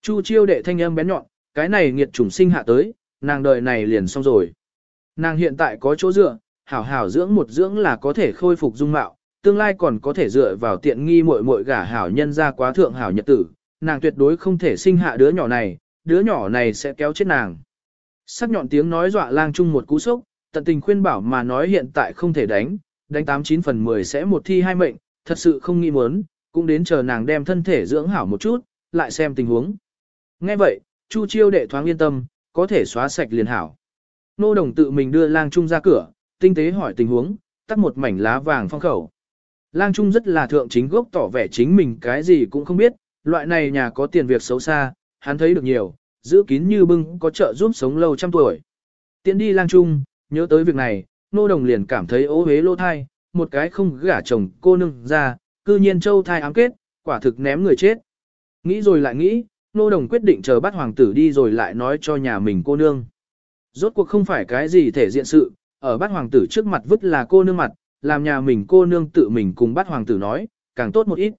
Chu Chiêu đệ thanh âm bén nhọn, cái này nghiệt chủng sinh hạ tới, nàng đời này liền xong rồi. Nàng hiện tại có chỗ dựa, hảo hảo dưỡng một dưỡng là có thể khôi phục dung mạo, tương lai còn có thể dựa vào tiện nghi muội muội gả hảo nhân ra quá thượng hảo nhật tử, nàng tuyệt đối không thể sinh hạ đứa nhỏ này, đứa nhỏ này sẽ kéo chết nàng. Sắc nhọn tiếng nói dọa lang chung một cú sốc, tận tình khuyên bảo mà nói hiện tại không thể đánh, đánh 89 phần 10 sẽ một thi hai mệnh, thật sự không nghĩ muốn, cũng đến chờ nàng đem thân thể dưỡng hảo một chút, lại xem tình huống. Nghe vậy, Chu Chiêu đệ thoáng yên tâm, có thể xóa sạch liền hảo. Nô đồng tự mình đưa lang trung ra cửa, tinh tế hỏi tình huống, tắt một mảnh lá vàng phong khẩu. Lang trung rất là thượng chính gốc tỏ vẻ chính mình cái gì cũng không biết, loại này nhà có tiền việc xấu xa, hắn thấy được nhiều, giữ kín như bưng có trợ giúp sống lâu trăm tuổi. Tiến đi lang trung, nhớ tới việc này, nô đồng liền cảm thấy ố hế lô thai, một cái không gả chồng cô nương ra, cư nhiên châu thai ám kết, quả thực ném người chết. Nghĩ rồi lại nghĩ, nô đồng quyết định chờ bắt hoàng tử đi rồi lại nói cho nhà mình cô nương. Rốt cuộc không phải cái gì thể diện sự, ở bắt hoàng tử trước mặt vứt là cô nương mặt, làm nhà mình cô nương tự mình cùng bắt hoàng tử nói, càng tốt một ít.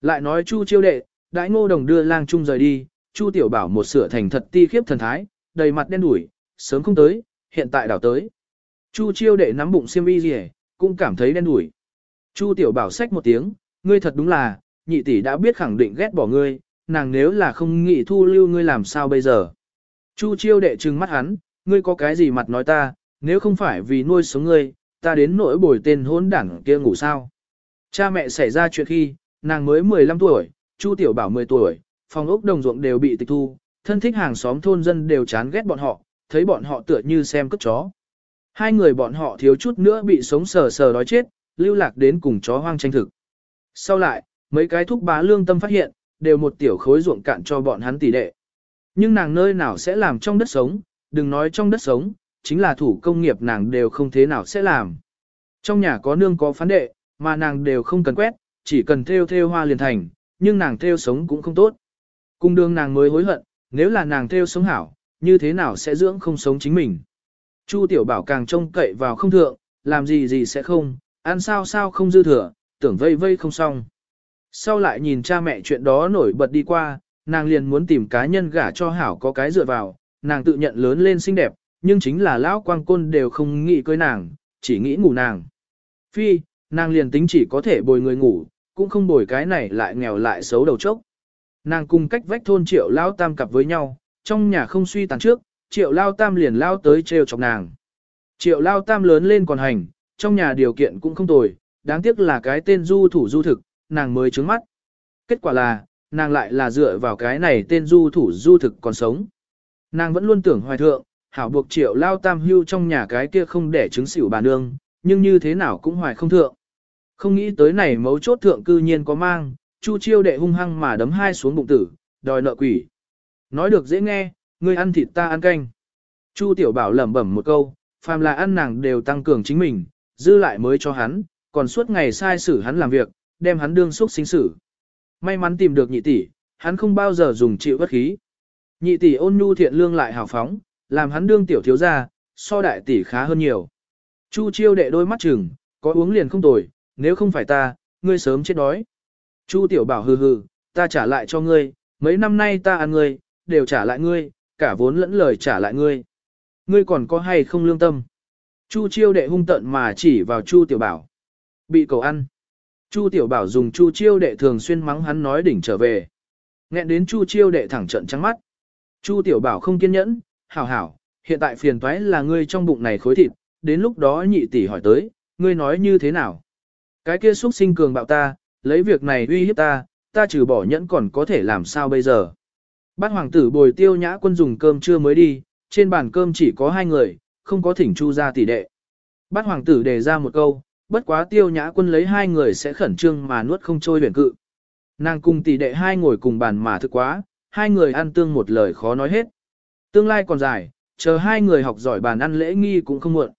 Lại nói chu chiêu đệ, đãi ngô đồng đưa lang trung rời đi, chu tiểu bảo một sửa thành thật ti khiếp thần thái, đầy mặt đen đủi, sớm không tới, hiện tại đảo tới. Chu chiêu đệ nắm bụng xiêm y gì cũng cảm thấy đen đủi. Chu tiểu bảo xách một tiếng, ngươi thật đúng là, nhị tỷ đã biết khẳng định ghét bỏ ngươi, nàng nếu là không nghĩ thu lưu ngươi làm sao bây giờ. Chu chiêu đệ trừng mắt hắn, ngươi có cái gì mặt nói ta, nếu không phải vì nuôi sống ngươi, ta đến nỗi bồi tên hôn đảng kia ngủ sao. Cha mẹ xảy ra chuyện khi, nàng mới 15 tuổi, Chu Tiểu Bảo 10 tuổi, phòng ốc đồng ruộng đều bị tịch thu, thân thích hàng xóm thôn dân đều chán ghét bọn họ, thấy bọn họ tựa như xem cất chó. Hai người bọn họ thiếu chút nữa bị sống sờ sờ đói chết, lưu lạc đến cùng chó hoang tranh thực. Sau lại, mấy cái thúc bá lương tâm phát hiện, đều một tiểu khối ruộng cạn cho bọn hắn tỷ đệ. Nhưng nàng nơi nào sẽ làm trong đất sống, đừng nói trong đất sống, chính là thủ công nghiệp nàng đều không thế nào sẽ làm. Trong nhà có nương có phán đệ, mà nàng đều không cần quét, chỉ cần theo theo hoa liền thành, nhưng nàng theo sống cũng không tốt. Cung đương nàng mới hối hận, nếu là nàng theo sống hảo, như thế nào sẽ dưỡng không sống chính mình. Chu tiểu bảo càng trông cậy vào không thượng, làm gì gì sẽ không, ăn sao sao không dư thừa, tưởng vây vây không xong. Sau lại nhìn cha mẹ chuyện đó nổi bật đi qua, nàng liền muốn tìm cá nhân gả cho hảo có cái dựa vào, nàng tự nhận lớn lên xinh đẹp, nhưng chính là lão quang côn đều không nghĩ cưới nàng, chỉ nghĩ ngủ nàng. Phi, nàng liền tính chỉ có thể bồi người ngủ, cũng không bồi cái này lại nghèo lại xấu đầu chốc. Nàng cùng cách vách thôn triệu lao tam cặp với nhau, trong nhà không suy tàn trước, triệu lao tam liền lao tới trêu chọc nàng. Triệu lao tam lớn lên còn hành, trong nhà điều kiện cũng không tồi, đáng tiếc là cái tên du thủ du thực, nàng mới trứng mắt. Kết quả là, nàng lại là dựa vào cái này tên du thủ du thực còn sống. Nàng vẫn luôn tưởng hoài thượng, hảo buộc triệu lao tam hưu trong nhà cái kia không để trứng xỉu bà nương, nhưng như thế nào cũng hoài không thượng. Không nghĩ tới này mấu chốt thượng cư nhiên có mang, chu chiêu đệ hung hăng mà đấm hai xuống bụng tử, đòi nợ quỷ. Nói được dễ nghe, ngươi ăn thịt ta ăn canh. Chu tiểu bảo lẩm bẩm một câu, phàm là ăn nàng đều tăng cường chính mình, dư lại mới cho hắn, còn suốt ngày sai xử hắn làm việc, đem hắn đương xúc sinh xử. May mắn tìm được nhị tỷ, hắn không bao giờ dùng chịu bất khí. Nhị tỷ ôn nhu thiện lương lại hào phóng, làm hắn đương tiểu thiếu gia, so đại tỷ khá hơn nhiều. Chu chiêu đệ đôi mắt chừng, có uống liền không tồi, nếu không phải ta, ngươi sớm chết đói. Chu tiểu bảo hừ hừ, ta trả lại cho ngươi, mấy năm nay ta ăn ngươi, đều trả lại ngươi, cả vốn lẫn lời trả lại ngươi. Ngươi còn có hay không lương tâm? Chu chiêu đệ hung tận mà chỉ vào Chu tiểu bảo. Bị cầu ăn. Chu tiểu bảo dùng Chu chiêu đệ thường xuyên mắng hắn nói đỉnh trở về. Nghẹn đến Chu chiêu đệ thẳng trận trắng mắt. Chu tiểu bảo không kiên nhẫn, hảo hảo, hiện tại phiền toái là ngươi trong bụng này khối thịt, đến lúc đó nhị tỷ hỏi tới, ngươi nói như thế nào? Cái kia xuất sinh cường bạo ta, lấy việc này uy hiếp ta, ta trừ bỏ nhẫn còn có thể làm sao bây giờ? Bát hoàng tử bồi tiêu nhã quân dùng cơm trưa mới đi, trên bàn cơm chỉ có hai người, không có thỉnh chu ra tỷ đệ. Bát hoàng tử đề ra một câu, bất quá tiêu nhã quân lấy hai người sẽ khẩn trương mà nuốt không trôi biển cự. Nàng cùng tỷ đệ hai ngồi cùng bàn mà thức quá, hai người ăn tương một lời khó nói hết. Tương lai còn dài, chờ hai người học giỏi bàn ăn lễ nghi cũng không muộn.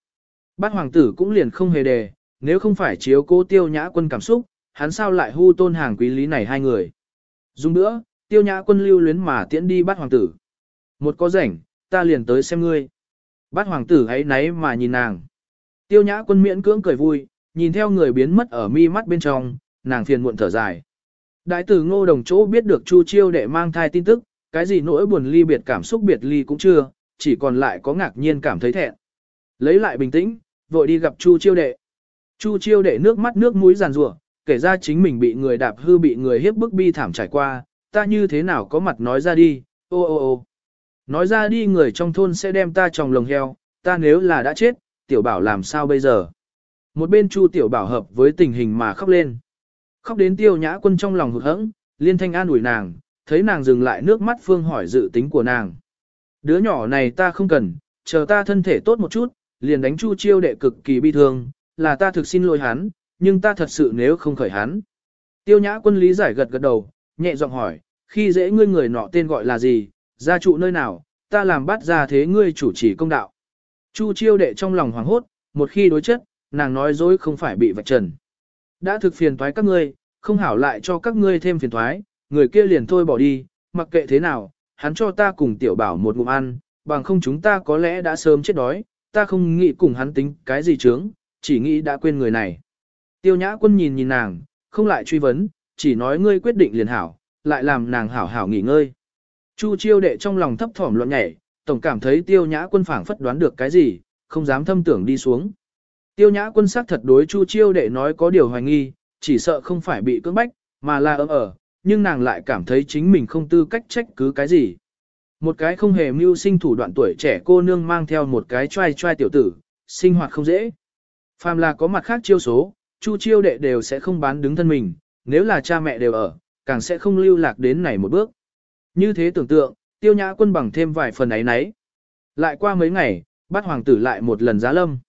Bát hoàng tử cũng liền không hề đề, nếu không phải chiếu cố tiêu nhã quân cảm xúc, hắn sao lại hu tôn hàng quý lý này hai người. Dùng nữa, Tiêu nhã quân lưu luyến mà tiễn đi bắt hoàng tử. Một có rảnh, ta liền tới xem ngươi. Bắt hoàng tử ấy náy mà nhìn nàng. Tiêu nhã quân miễn cưỡng cười vui, nhìn theo người biến mất ở mi mắt bên trong, nàng phiền muộn thở dài. Đại tử ngô đồng chỗ biết được Chu Chiêu đệ mang thai tin tức, cái gì nỗi buồn ly biệt cảm xúc biệt ly cũng chưa, chỉ còn lại có ngạc nhiên cảm thấy thẹn. Lấy lại bình tĩnh, vội đi gặp Chu Chiêu đệ. Chu Chiêu đệ nước mắt nước mũi giàn rủa, kể ra chính mình bị người đạp hư bị người hiếp bức bi thảm trải qua, ta như thế nào có mặt nói ra đi, ô ô ô. Nói ra đi người trong thôn sẽ đem ta tròng lồng heo, ta nếu là đã chết, tiểu bảo làm sao bây giờ. Một bên Chu tiểu bảo hợp với tình hình mà khóc lên. Khóc đến tiêu nhã quân trong lòng hụt hẫng, liên thanh an ủi nàng, thấy nàng dừng lại nước mắt phương hỏi dự tính của nàng. Đứa nhỏ này ta không cần, chờ ta thân thể tốt một chút, liền đánh chu chiêu đệ cực kỳ bi thương, là ta thực xin lỗi hắn, nhưng ta thật sự nếu không khởi hắn. Tiêu nhã quân lý giải gật gật đầu, nhẹ giọng hỏi, khi dễ ngươi người nọ tên gọi là gì, gia trụ nơi nào, ta làm bắt ra thế ngươi chủ trì công đạo. Chu chiêu đệ trong lòng hoảng hốt, một khi đối chất, nàng nói dối không phải bị vạch trần. Đã thực phiền toái các ngươi, không hảo lại cho các ngươi thêm phiền toái, người kia liền thôi bỏ đi, mặc kệ thế nào, hắn cho ta cùng tiểu bảo một ngụm ăn, bằng không chúng ta có lẽ đã sớm chết đói, ta không nghĩ cùng hắn tính cái gì chướng, chỉ nghĩ đã quên người này. Tiêu nhã quân nhìn nhìn nàng, không lại truy vấn, chỉ nói ngươi quyết định liền hảo, lại làm nàng hảo hảo nghỉ ngơi. Chu chiêu đệ trong lòng thấp thỏm loạn nhảy, tổng cảm thấy tiêu nhã quân phảng phất đoán được cái gì, không dám thâm tưởng đi xuống. Tiêu nhã quân sắc thật đối chu chiêu đệ nói có điều hoài nghi, chỉ sợ không phải bị cưỡng bách, mà là ở ở, nhưng nàng lại cảm thấy chính mình không tư cách trách cứ cái gì. Một cái không hề mưu sinh thủ đoạn tuổi trẻ cô nương mang theo một cái trai trai tiểu tử, sinh hoạt không dễ. Phàm là có mặt khác chiêu số, chu chiêu đệ đều sẽ không bán đứng thân mình, nếu là cha mẹ đều ở, càng sẽ không lưu lạc đến này một bước. Như thế tưởng tượng, tiêu nhã quân bằng thêm vài phần ấy nấy. Lại qua mấy ngày, bắt hoàng tử lại một lần giá lâm.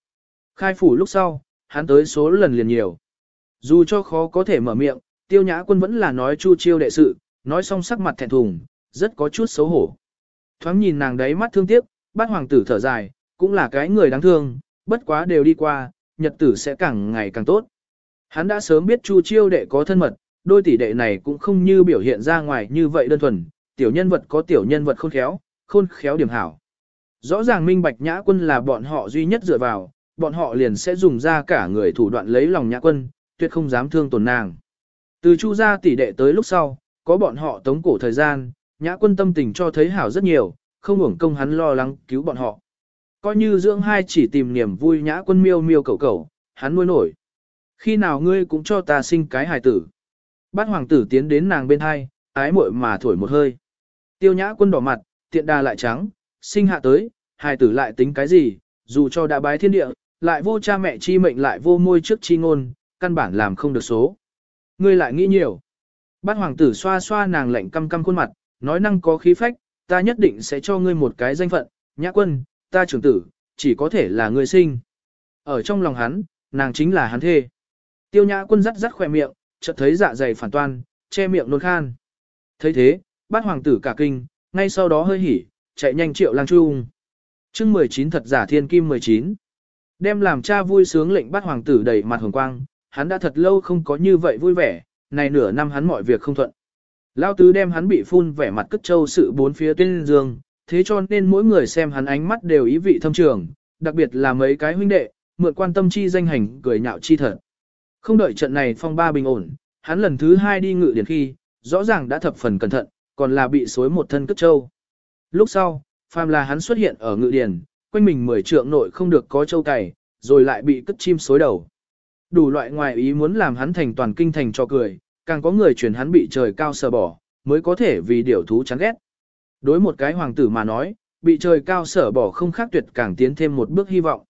Khai phủ lúc sau, hắn tới số lần liền nhiều. Dù cho khó có thể mở miệng, tiêu nhã quân vẫn là nói chu chiêu đệ sự, nói xong sắc mặt thẹn thùng, rất có chút xấu hổ. Thoáng nhìn nàng đấy mắt thương tiếc, bát hoàng tử thở dài, cũng là cái người đáng thương, bất quá đều đi qua, nhật tử sẽ càng ngày càng tốt. Hắn đã sớm biết chu chiêu đệ có thân mật, đôi tỷ đệ này cũng không như biểu hiện ra ngoài như vậy đơn thuần, tiểu nhân vật có tiểu nhân vật khôn khéo, khôn khéo điểm hảo. Rõ ràng minh bạch nhã quân là bọn họ duy nhất dựa vào, bọn họ liền sẽ dùng ra cả người thủ đoạn lấy lòng nhã quân, tuyệt không dám thương tổn nàng. Từ chu gia tỷ đệ tới lúc sau, có bọn họ tống cổ thời gian, nhã quân tâm tình cho thấy hảo rất nhiều, không uổng công hắn lo lắng cứu bọn họ. Coi như dưỡng hai chỉ tìm niềm vui nhã quân miêu miêu cầu cầu, hắn nuôi nổi. Khi nào ngươi cũng cho ta sinh cái hài tử. Bát hoàng tử tiến đến nàng bên hai, ái muội mà thổi một hơi. Tiêu nhã quân đỏ mặt, tiện đà lại trắng, sinh hạ tới, hài tử lại tính cái gì, dù cho đã bái thiên địa, lại vô cha mẹ chi mệnh lại vô môi trước chi ngôn, căn bản làm không được số. Ngươi lại nghĩ nhiều. Bát hoàng tử xoa xoa nàng lạnh căm căm khuôn mặt, nói năng có khí phách, ta nhất định sẽ cho ngươi một cái danh phận, nhã quân, ta trưởng tử, chỉ có thể là ngươi sinh. Ở trong lòng hắn, nàng chính là hắn thê. Tiêu nhã quân rắt rắt khỏe miệng, chợt thấy dạ dày phản toan, che miệng nôn khan. thấy thế, bát hoàng tử cả kinh, ngay sau đó hơi hỉ, chạy nhanh triệu lang trung. chương 19 thật giả thiên kim 19. Đem làm cha vui sướng lệnh bắt hoàng tử đầy mặt hồng quang, hắn đã thật lâu không có như vậy vui vẻ, này nửa năm hắn mọi việc không thuận. Lao tứ đem hắn bị phun vẻ mặt cất trâu sự bốn phía tuyên dương, thế cho nên mỗi người xem hắn ánh mắt đều ý vị thâm trường, đặc biệt là mấy cái huynh đệ, mượn quan tâm chi danh hành cười nhạo chi thật. Không đợi trận này phong ba bình ổn, hắn lần thứ hai đi ngự điển khi, rõ ràng đã thập phần cẩn thận, còn là bị xối một thân cất châu. Lúc sau, phàm là hắn xuất hiện ở ngự điển, quanh mình mười trượng nội không được có châu cày, rồi lại bị cất chim xối đầu. Đủ loại ngoài ý muốn làm hắn thành toàn kinh thành cho cười, càng có người truyền hắn bị trời cao sờ bỏ, mới có thể vì điều thú chán ghét. Đối một cái hoàng tử mà nói, bị trời cao sở bỏ không khác tuyệt càng tiến thêm một bước hy vọng.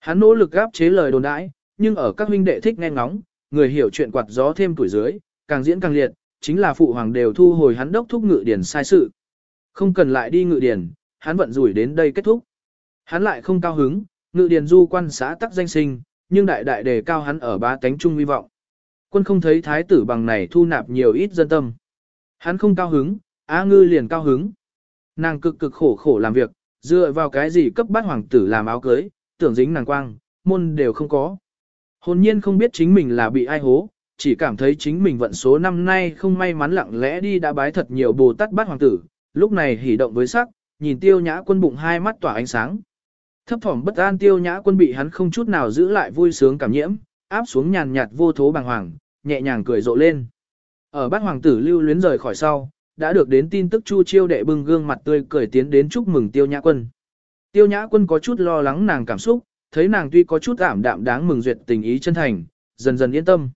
Hắn nỗ lực gáp chế lời đồn đãi, nhưng ở các huynh đệ thích nghe ngóng, người hiểu chuyện quạt gió thêm tuổi dưới, càng diễn càng liệt, chính là phụ hoàng đều thu hồi hắn đốc thúc ngự điển sai sự. Không cần lại đi ngự điển, hắn vận rủi đến đây kết thúc. Hắn lại không cao hứng, ngự điển du quan xã tắc danh sinh, nhưng đại đại đề cao hắn ở ba tánh trung hy vọng. Quân không thấy thái tử bằng này thu nạp nhiều ít dân tâm. Hắn không cao hứng, Á ngư liền cao hứng. Nàng cực cực khổ khổ làm việc, dựa vào cái gì cấp bát hoàng tử làm áo cưới, tưởng dính nàng quang, môn đều không có. Hồn nhiên không biết chính mình là bị ai hố, chỉ cảm thấy chính mình vận số năm nay không may mắn lặng lẽ đi đã bái thật nhiều Bồ Tát bát hoàng tử, lúc này hỉ động với sắc, nhìn tiêu nhã quân bụng hai mắt tỏa ánh sáng. Thấp thỏm bất an tiêu nhã quân bị hắn không chút nào giữ lại vui sướng cảm nhiễm, áp xuống nhàn nhạt vô thố bàng hoàng, nhẹ nhàng cười rộ lên. Ở bát hoàng tử lưu luyến rời khỏi sau, đã được đến tin tức Chu Chiêu đệ bưng gương mặt tươi cười tiến đến chúc mừng Tiêu Nhã Quân. Tiêu Nhã Quân có chút lo lắng nàng cảm xúc, thấy nàng tuy có chút ảm đạm đáng mừng duyệt tình ý chân thành, dần dần yên tâm.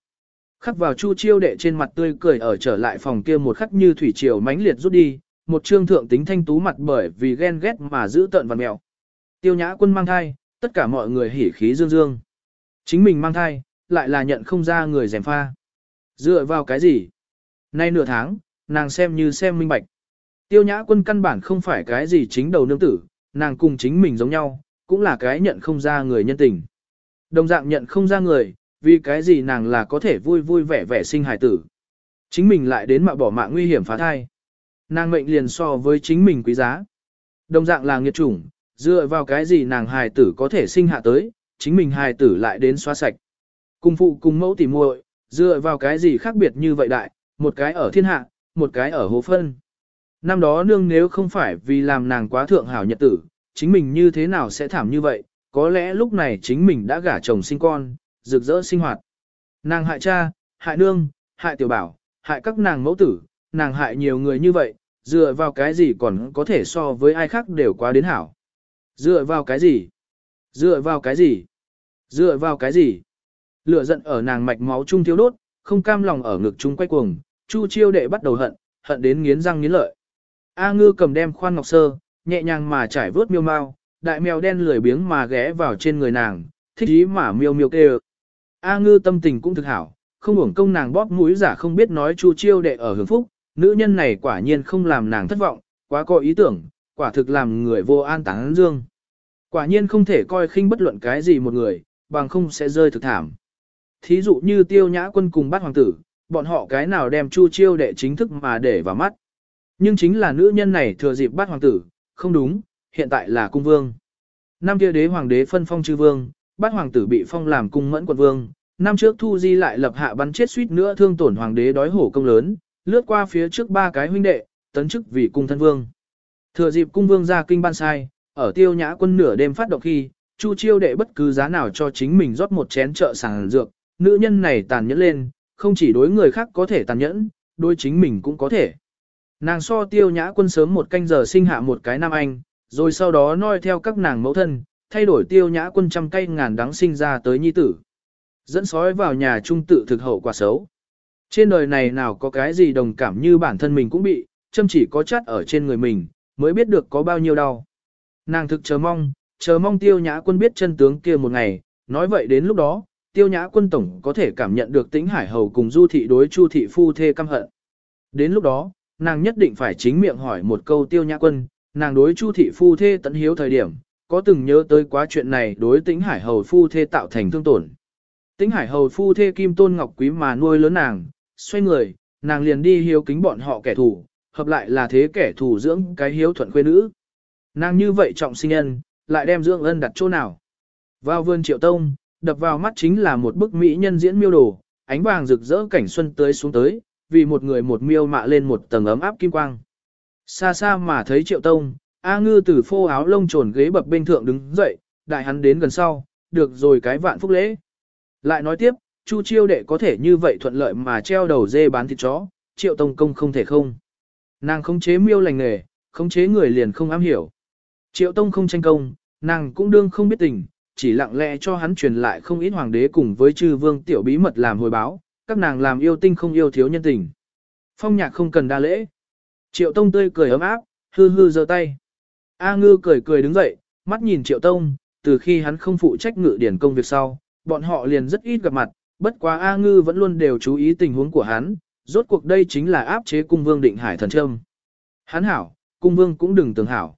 Khắc vào Chu Chiêu đệ trên mặt tươi cười ở trở lại phòng kia một khắc như thủy triều mãnh liệt rút đi, một trương thượng tính thanh tú mặt bởi vì ghen ghét mà giữ tợn và mèo. Tiêu Nhã Quân mang thai, tất cả mọi người hỉ khí dương dương. Chính mình mang thai, lại là nhận không ra người dèm pha. Dựa vào cái gì? Nay nửa tháng, nàng xem như xem minh bạch. Tiêu nhã quân căn bản không phải cái gì chính đầu nương tử, nàng cùng chính mình giống nhau, cũng là cái nhận không ra người nhân tình. Đồng dạng nhận không ra người, vì cái gì nàng là có thể vui vui vẻ vẻ sinh hài tử. Chính mình lại đến mạo bỏ mạng nguy hiểm phá thai. Nàng mệnh liền so với chính mình quý giá. Đồng dạng là nghiệt chủng, dựa vào cái gì nàng hài tử có thể sinh hạ tới, chính mình hài tử lại đến xóa sạch. Cùng phụ cùng mẫu tỉ muội, dựa vào cái gì khác biệt như vậy đại, một cái ở thiên hạ, một cái ở hồ phân. Năm đó nương nếu không phải vì làm nàng quá thượng hảo nhật tử, chính mình như thế nào sẽ thảm như vậy, có lẽ lúc này chính mình đã gả chồng sinh con, rực rỡ sinh hoạt. Nàng hại cha, hại nương, hại tiểu bảo, hại các nàng mẫu tử, nàng hại nhiều người như vậy, dựa vào cái gì còn có thể so với ai khác đều quá đến hảo. Dựa vào cái gì? Dựa vào cái gì? Dựa vào cái gì? Lửa giận ở nàng mạch máu trung thiếu đốt, không cam lòng ở ngực trung quay cuồng, Chu chiêu đệ bắt đầu hận, hận đến nghiến răng nghiến lợi. A ngư cầm đem khoan ngọc sơ, nhẹ nhàng mà trải vớt miêu mau, đại mèo đen lười biếng mà ghé vào trên người nàng, thích ý mà miêu miêu kêu. A ngư tâm tình cũng thực hảo, không uổng công nàng bóp mũi giả không biết nói chu chiêu đệ ở hưởng phúc, nữ nhân này quả nhiên không làm nàng thất vọng, quá có ý tưởng, quả thực làm người vô an táng dương. Quả nhiên không thể coi khinh bất luận cái gì một người, bằng không sẽ rơi thực thảm. Thí dụ như tiêu nhã quân cùng bát hoàng tử, bọn họ cái nào đem Chu Chiêu đệ chính thức mà để vào mắt. Nhưng chính là nữ nhân này thừa dịp bắt hoàng tử, không đúng, hiện tại là cung vương. Năm kia đế hoàng đế phân phong chư vương, bát hoàng tử bị phong làm cung mẫn quận vương. Năm trước Thu Di lại lập hạ bắn chết suýt nữa thương tổn hoàng đế đói hổ công lớn, lướt qua phía trước ba cái huynh đệ, tấn chức vì cung thân vương. Thừa dịp cung vương ra kinh ban sai, ở tiêu nhã quân nửa đêm phát động khi, Chu Chiêu đệ bất cứ giá nào cho chính mình rót một chén trợ sàng dược, nữ nhân này tàn nhẫn lên, không chỉ đối người khác có thể tàn nhẫn, đối chính mình cũng có thể. Nàng so tiêu nhã quân sớm một canh giờ sinh hạ một cái nam anh, rồi sau đó noi theo các nàng mẫu thân, thay đổi tiêu nhã quân trăm cây ngàn đắng sinh ra tới nhi tử. Dẫn sói vào nhà trung tự thực hậu quả xấu. Trên đời này nào có cái gì đồng cảm như bản thân mình cũng bị, châm chỉ có chắt ở trên người mình, mới biết được có bao nhiêu đau. Nàng thực chờ mong, chờ mong tiêu nhã quân biết chân tướng kia một ngày, nói vậy đến lúc đó, tiêu nhã quân tổng có thể cảm nhận được tĩnh hải hầu cùng du thị đối chu thị phu thê căm hận. Đến lúc đó, nàng nhất định phải chính miệng hỏi một câu tiêu nhã quân, nàng đối chu thị phu thê tận hiếu thời điểm, có từng nhớ tới quá chuyện này đối tĩnh hải hầu phu thê tạo thành thương tổn. Tĩnh hải hầu phu thê kim tôn ngọc quý mà nuôi lớn nàng, xoay người, nàng liền đi hiếu kính bọn họ kẻ thù, hợp lại là thế kẻ thù dưỡng cái hiếu thuận quê nữ. Nàng như vậy trọng sinh ân, lại đem dưỡng ân đặt chỗ nào. Vào vườn triệu tông, đập vào mắt chính là một bức mỹ nhân diễn miêu đồ, ánh vàng rực rỡ cảnh xuân tới xuống tới, vì một người một miêu mạ lên một tầng ấm áp kim quang. Xa xa mà thấy Triệu Tông, A Ngư từ phô áo lông trồn ghế bập bên thượng đứng dậy, đại hắn đến gần sau, được rồi cái vạn phúc lễ. Lại nói tiếp, Chu Chiêu đệ có thể như vậy thuận lợi mà treo đầu dê bán thịt chó, Triệu Tông công không thể không. Nàng khống chế miêu lành nghề, khống chế người liền không am hiểu. Triệu Tông không tranh công, nàng cũng đương không biết tình, chỉ lặng lẽ cho hắn truyền lại không ít hoàng đế cùng với chư vương tiểu bí mật làm hồi báo, các nàng làm yêu tinh không yêu thiếu nhân tình. Phong nhạc không cần đa lễ. Triệu Tông tươi cười ấm áp, hư hư giơ tay. A ngư cười cười đứng dậy, mắt nhìn Triệu Tông, từ khi hắn không phụ trách ngự điển công việc sau, bọn họ liền rất ít gặp mặt, bất quá A ngư vẫn luôn đều chú ý tình huống của hắn, rốt cuộc đây chính là áp chế cung vương định hải thần trâm. Hắn hảo, cung vương cũng đừng tưởng hảo.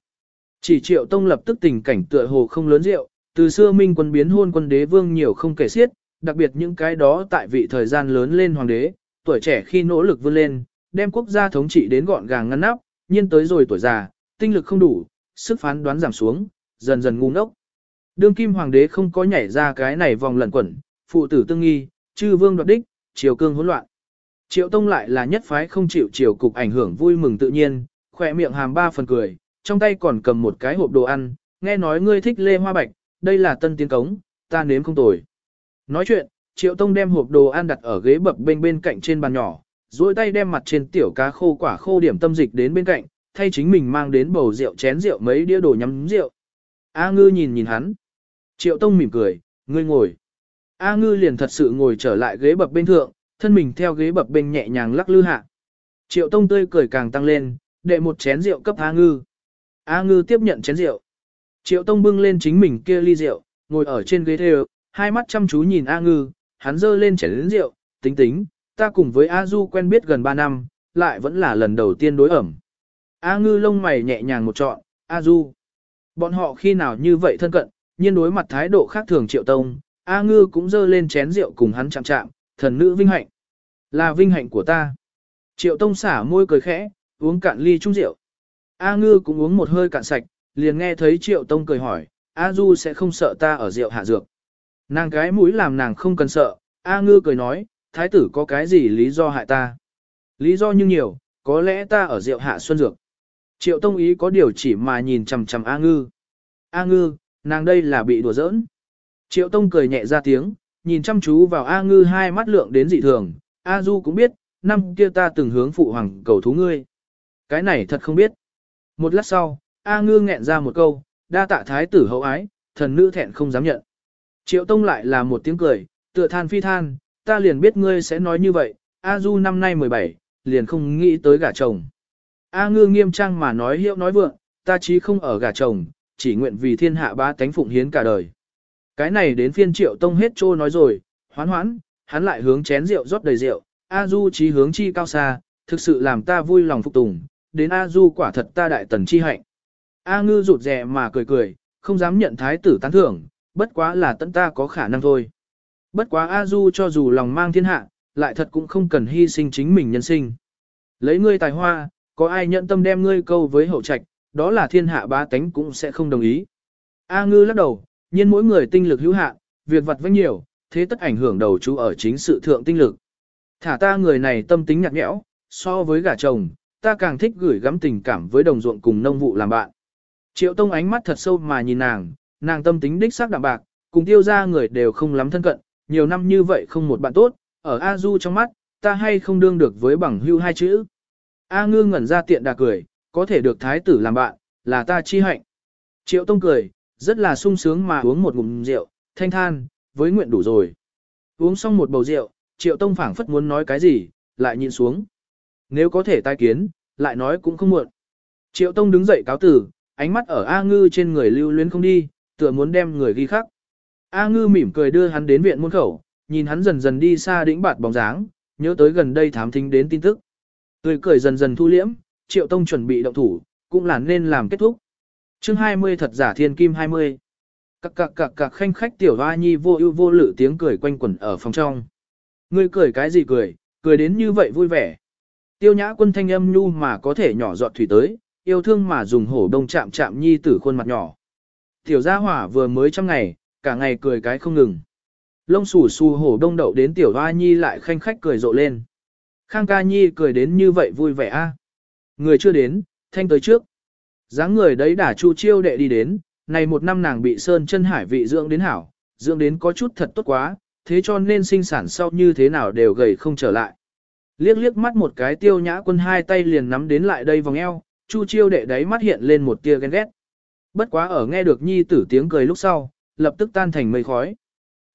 Chỉ Triệu Tông lập tức tình cảnh tựa hồ không lớn rượu, từ xưa minh quân biến hôn quân đế vương nhiều không kể xiết, đặc biệt những cái đó tại vị thời gian lớn lên hoàng đế, tuổi trẻ khi nỗ lực vươn lên, đem quốc gia thống trị đến gọn gàng ngăn nắp, nhiên tới rồi tuổi già, tinh lực không đủ, sức phán đoán giảm xuống, dần dần ngu ngốc. Đương kim hoàng đế không có nhảy ra cái này vòng lẩn quẩn, phụ tử tương nghi, chư vương đoạt đích, triều cương hỗn loạn. Triệu Tông lại là nhất phái không chịu triều cục ảnh hưởng vui mừng tự nhiên, khỏe miệng hàm ba phần cười, trong tay còn cầm một cái hộp đồ ăn, nghe nói ngươi thích lê hoa bạch, đây là tân tiến cống, ta nếm không tồi. Nói chuyện, Triệu Tông đem hộp đồ ăn đặt ở ghế bập bên bên cạnh trên bàn nhỏ, duỗi tay đem mặt trên tiểu cá khô quả khô điểm tâm dịch đến bên cạnh, thay chính mình mang đến bầu rượu chén rượu mấy đĩa đồ nhắm rượu. A ngư nhìn nhìn hắn. Triệu Tông mỉm cười, ngươi ngồi. A ngư liền thật sự ngồi trở lại ghế bập bên thượng, thân mình theo ghế bập bên nhẹ nhàng lắc lư hạ. Triệu Tông tươi cười càng tăng lên, đệ một chén rượu cấp A ngư. A ngư tiếp nhận chén rượu. Triệu Tông bưng lên chính mình kia ly rượu, ngồi ở trên ghế thêu, hai mắt chăm chú nhìn A ngư, hắn dơ lên chén rượu, tính tính, ta cùng với A Du quen biết gần 3 năm, lại vẫn là lần đầu tiên đối ẩm. A ngư lông mày nhẹ nhàng một trọn, A Du. Bọn họ khi nào như vậy thân cận, nhiên đối mặt thái độ khác thường triệu tông, A ngư cũng dơ lên chén rượu cùng hắn chạm chạm, thần nữ vinh hạnh. Là vinh hạnh của ta. Triệu tông xả môi cười khẽ, uống cạn ly chung rượu. A ngư cũng uống một hơi cạn sạch, liền nghe thấy triệu tông cười hỏi, A du sẽ không sợ ta ở rượu hạ dược. Nàng cái mũi làm nàng không cần sợ, A ngư cười nói, thái tử có cái gì lý do hại ta. Lý do như nhiều, có lẽ ta ở rượu hạ xuân dược. Triệu tông ý có điều chỉ mà nhìn chằm chằm A ngư. A ngư, nàng đây là bị đùa giỡn. Triệu tông cười nhẹ ra tiếng, nhìn chăm chú vào A ngư hai mắt lượng đến dị thường. A du cũng biết, năm kia ta từng hướng phụ hoàng cầu thú ngươi. Cái này thật không biết. Một lát sau, A ngư nghẹn ra một câu, đa tạ thái tử hậu ái, thần nữ thẹn không dám nhận. Triệu tông lại là một tiếng cười, tựa than phi than, ta liền biết ngươi sẽ nói như vậy, A du năm nay 17, liền không nghĩ tới gả chồng. A ngư nghiêm trang mà nói hiệu nói vượng, ta chí không ở gả chồng, chỉ nguyện vì thiên hạ ba tánh phụng hiến cả đời. Cái này đến phiên triệu tông hết trô nói rồi, hoán hoán, hắn lại hướng chén rượu rót đầy rượu, A du chí hướng chi cao xa, thực sự làm ta vui lòng phục tùng, đến A du quả thật ta đại tần chi hạnh. A ngư rụt rè mà cười cười, không dám nhận thái tử tán thưởng, bất quá là tận ta có khả năng thôi. Bất quá A du cho dù lòng mang thiên hạ, lại thật cũng không cần hy sinh chính mình nhân sinh. Lấy ngươi tài hoa, có ai nhận tâm đem ngươi câu với hậu trạch, đó là thiên hạ ba tánh cũng sẽ không đồng ý. A ngư lắc đầu, nhiên mỗi người tinh lực hữu hạn, việc vật vinh nhiều, thế tất ảnh hưởng đầu chú ở chính sự thượng tinh lực. Thả ta người này tâm tính nhạt nhẽo, so với gả chồng, ta càng thích gửi gắm tình cảm với đồng ruộng cùng nông vụ làm bạn. Triệu Tông ánh mắt thật sâu mà nhìn nàng, nàng tâm tính đích xác đạm bạc, cùng tiêu ra người đều không lắm thân cận, nhiều năm như vậy không một bạn tốt, ở A Du trong mắt, ta hay không đương được với bằng hưu hai chữ. A ngư ngẩn ra tiện đà cười, có thể được thái tử làm bạn, là ta chi hạnh. Triệu Tông cười, rất là sung sướng mà uống một ngụm rượu, thanh than, với nguyện đủ rồi. Uống xong một bầu rượu, Triệu Tông phảng phất muốn nói cái gì, lại nhìn xuống. Nếu có thể tai kiến, lại nói cũng không muộn. Triệu Tông đứng dậy cáo tử, ánh mắt ở A Ngư trên người lưu luyến không đi, tựa muốn đem người ghi khắc. A Ngư mỉm cười đưa hắn đến viện môn khẩu, nhìn hắn dần dần đi xa đĩnh bạt bóng dáng, nhớ tới gần đây thám thính đến tin tức. Tươi cười dần dần thu liễm, Triệu Tông chuẩn bị động thủ, cũng là nên làm kết thúc. Chương 20 thật giả thiên kim 20. Cặc cặc cặc cặc khanh khách tiểu hoa nhi vô ưu vô lự tiếng cười quanh quẩn ở phòng trong. Ngươi cười cái gì cười, cười đến như vậy vui vẻ. Tiêu nhã quân thanh âm nhu mà có thể nhỏ giọt thủy tới, yêu thương mà dùng hổ đông chạm chạm nhi tử khuôn mặt nhỏ. Tiểu gia hỏa vừa mới trăm ngày, cả ngày cười cái không ngừng. Lông xù xù hổ đông đậu đến tiểu hoa nhi lại khanh khách cười rộ lên. Khang ca nhi cười đến như vậy vui vẻ a. Người chưa đến, thanh tới trước. dáng người đấy đã chu chiêu đệ đi đến, này một năm nàng bị sơn chân hải vị dưỡng đến hảo, dưỡng đến có chút thật tốt quá, thế cho nên sinh sản sau như thế nào đều gầy không trở lại. Liếc liếc mắt một cái tiêu nhã quân hai tay liền nắm đến lại đây vòng eo, chu chiêu đệ đấy mắt hiện lên một tia ghen ghét. Bất quá ở nghe được nhi tử tiếng cười lúc sau, lập tức tan thành mây khói.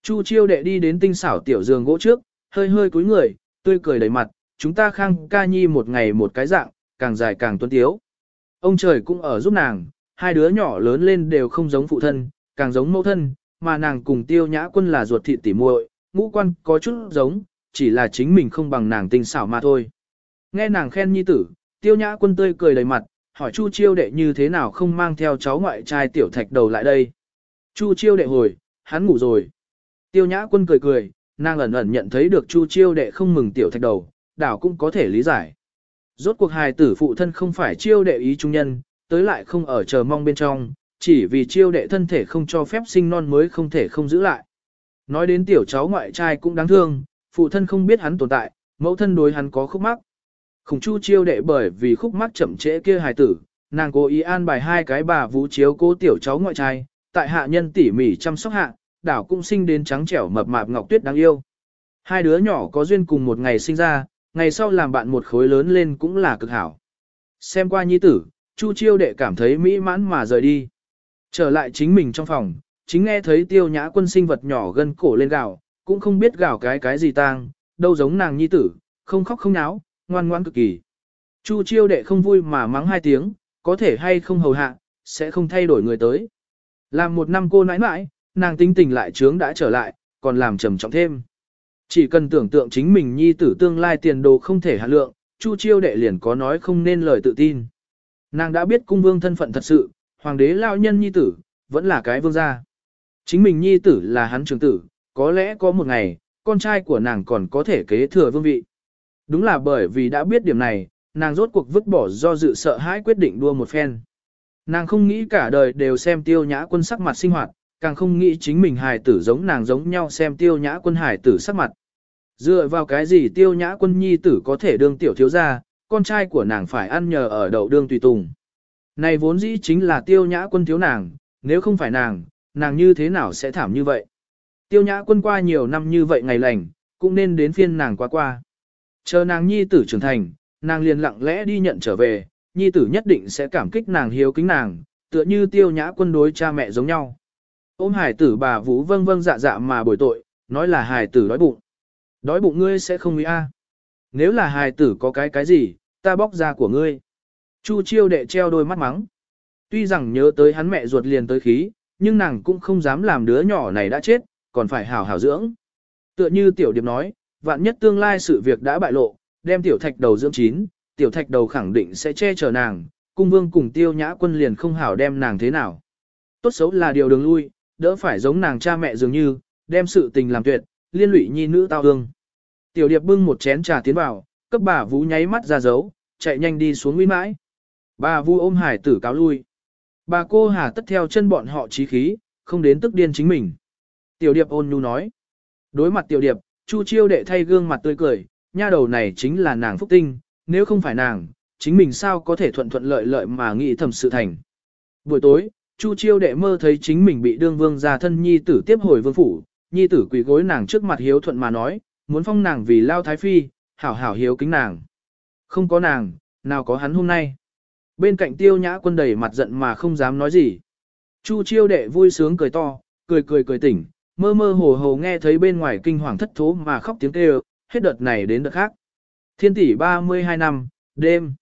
Chu chiêu đệ đi đến tinh xảo tiểu giường gỗ trước, hơi hơi cúi người, tươi cười đầy mặt, chúng ta khang ca nhi một ngày một cái dạng, càng dài càng tuấn tiếu. Ông trời cũng ở giúp nàng, hai đứa nhỏ lớn lên đều không giống phụ thân, càng giống mẫu thân, mà nàng cùng tiêu nhã quân là ruột thịt tỉ muội, ngũ quan có chút giống, chỉ là chính mình không bằng nàng tinh xảo mà thôi. Nghe nàng khen nhi tử, tiêu nhã quân tươi cười đầy mặt, hỏi Chu chiêu đệ như thế nào không mang theo cháu ngoại trai tiểu thạch đầu lại đây. Chu chiêu đệ hồi, hắn ngủ rồi. Tiêu nhã quân cười cười, nàng ẩn ẩn nhận thấy được Chu chiêu đệ không mừng tiểu thạch đầu, đảo cũng có thể lý giải. Rốt cuộc hài tử phụ thân không phải chiêu đệ ý trung nhân, tới lại không ở chờ mong bên trong, chỉ vì chiêu đệ thân thể không cho phép sinh non mới không thể không giữ lại. Nói đến tiểu cháu ngoại trai cũng đáng thương, phụ thân không biết hắn tồn tại, mẫu thân đối hắn có khúc mắc. Khủng chu chiêu đệ bởi vì khúc mắc chậm trễ kia hài tử, nàng cố ý an bài hai cái bà vũ chiếu cố tiểu cháu ngoại trai, tại hạ nhân tỉ mỉ chăm sóc hạ, đảo cũng sinh đến trắng trẻo mập mạp ngọc tuyết đáng yêu. Hai đứa nhỏ có duyên cùng một ngày sinh ra, ngày sau làm bạn một khối lớn lên cũng là cực hảo. Xem qua nhi tử, Chu chiêu đệ cảm thấy mỹ mãn mà rời đi. Trở lại chính mình trong phòng, chính nghe thấy tiêu nhã quân sinh vật nhỏ gân cổ lên gạo, cũng không biết gạo cái cái gì tang, đâu giống nàng nhi tử, không khóc không náo, ngoan ngoan cực kỳ. Chu chiêu đệ không vui mà mắng hai tiếng, có thể hay không hầu hạ, sẽ không thay đổi người tới. Làm một năm cô nãi nãi, nàng tinh tình lại trướng đã trở lại, còn làm trầm trọng thêm. Chỉ cần tưởng tượng chính mình nhi tử tương lai tiền đồ không thể hạ lượng, Chu chiêu đệ liền có nói không nên lời tự tin. Nàng đã biết cung vương thân phận thật sự, hoàng đế lao nhân nhi tử, vẫn là cái vương gia. Chính mình nhi tử là hắn trưởng tử, có lẽ có một ngày, con trai của nàng còn có thể kế thừa vương vị. Đúng là bởi vì đã biết điểm này, nàng rốt cuộc vứt bỏ do dự sợ hãi quyết định đua một phen. Nàng không nghĩ cả đời đều xem tiêu nhã quân sắc mặt sinh hoạt, càng không nghĩ chính mình hài tử giống nàng giống nhau xem tiêu nhã quân hài tử sắc mặt. Dựa vào cái gì tiêu nhã quân nhi tử có thể đương tiểu thiếu gia, con trai của nàng phải ăn nhờ ở đậu đương tùy tùng. Này vốn dĩ chính là tiêu nhã quân thiếu nàng, nếu không phải nàng, nàng như thế nào sẽ thảm như vậy. Tiêu nhã quân qua nhiều năm như vậy ngày lành, cũng nên đến phiên nàng qua qua. Chờ nàng nhi tử trưởng thành, nàng liền lặng lẽ đi nhận trở về, nhi tử nhất định sẽ cảm kích nàng hiếu kính nàng, tựa như tiêu nhã quân đối cha mẹ giống nhau. Ôm hải tử bà vũ vâng vâng dạ dạ mà bồi tội, nói là hải tử đói bụng. Đói bụng ngươi sẽ không ý a. Nếu là hải tử có cái cái gì, ta bóc ra của ngươi. Chu chiêu đệ treo đôi mắt mắng. Tuy rằng nhớ tới hắn mẹ ruột liền tới khí, nhưng nàng cũng không dám làm đứa nhỏ này đã chết, còn phải hảo hảo dưỡng. Tựa như tiểu điệp nói, vạn nhất tương lai sự việc đã bại lộ, đem tiểu thạch đầu dưỡng chín, tiểu thạch đầu khẳng định sẽ che chở nàng, cung vương cùng tiêu nhã quân liền không hảo đem nàng thế nào. Tốt xấu là điều đường lui, đỡ phải giống nàng cha mẹ dường như, đem sự tình làm tuyệt, liên lụy nhi nữ tao hương. Tiểu điệp bưng một chén trà tiến vào, cấp bà Vũ nháy mắt ra dấu, chạy nhanh đi xuống nguy mãi. Bà Vũ ôm hải tử cáo lui. Bà cô hà tất theo chân bọn họ trí khí, không đến tức điên chính mình. Tiểu điệp ôn nhu nói. Đối mặt tiểu điệp, Chu chiêu đệ thay gương mặt tươi cười, nha đầu này chính là nàng phúc tinh, nếu không phải nàng, chính mình sao có thể thuận thuận lợi lợi mà nghĩ thầm sự thành. Buổi tối, Chu chiêu đệ mơ thấy chính mình bị đương vương gia thân nhi tử tiếp hồi vương phủ, nhi tử quỳ gối nàng trước mặt hiếu thuận mà nói, muốn phong nàng vì lao thái phi, hảo hảo hiếu kính nàng. Không có nàng, nào có hắn hôm nay. Bên cạnh tiêu nhã quân đầy mặt giận mà không dám nói gì. Chu chiêu đệ vui sướng cười to, cười cười cười tỉnh, mơ mơ hồ hồ nghe thấy bên ngoài kinh hoàng thất thố mà khóc tiếng kêu, hết đợt này đến đợt khác. Thiên tỷ 32 năm, đêm.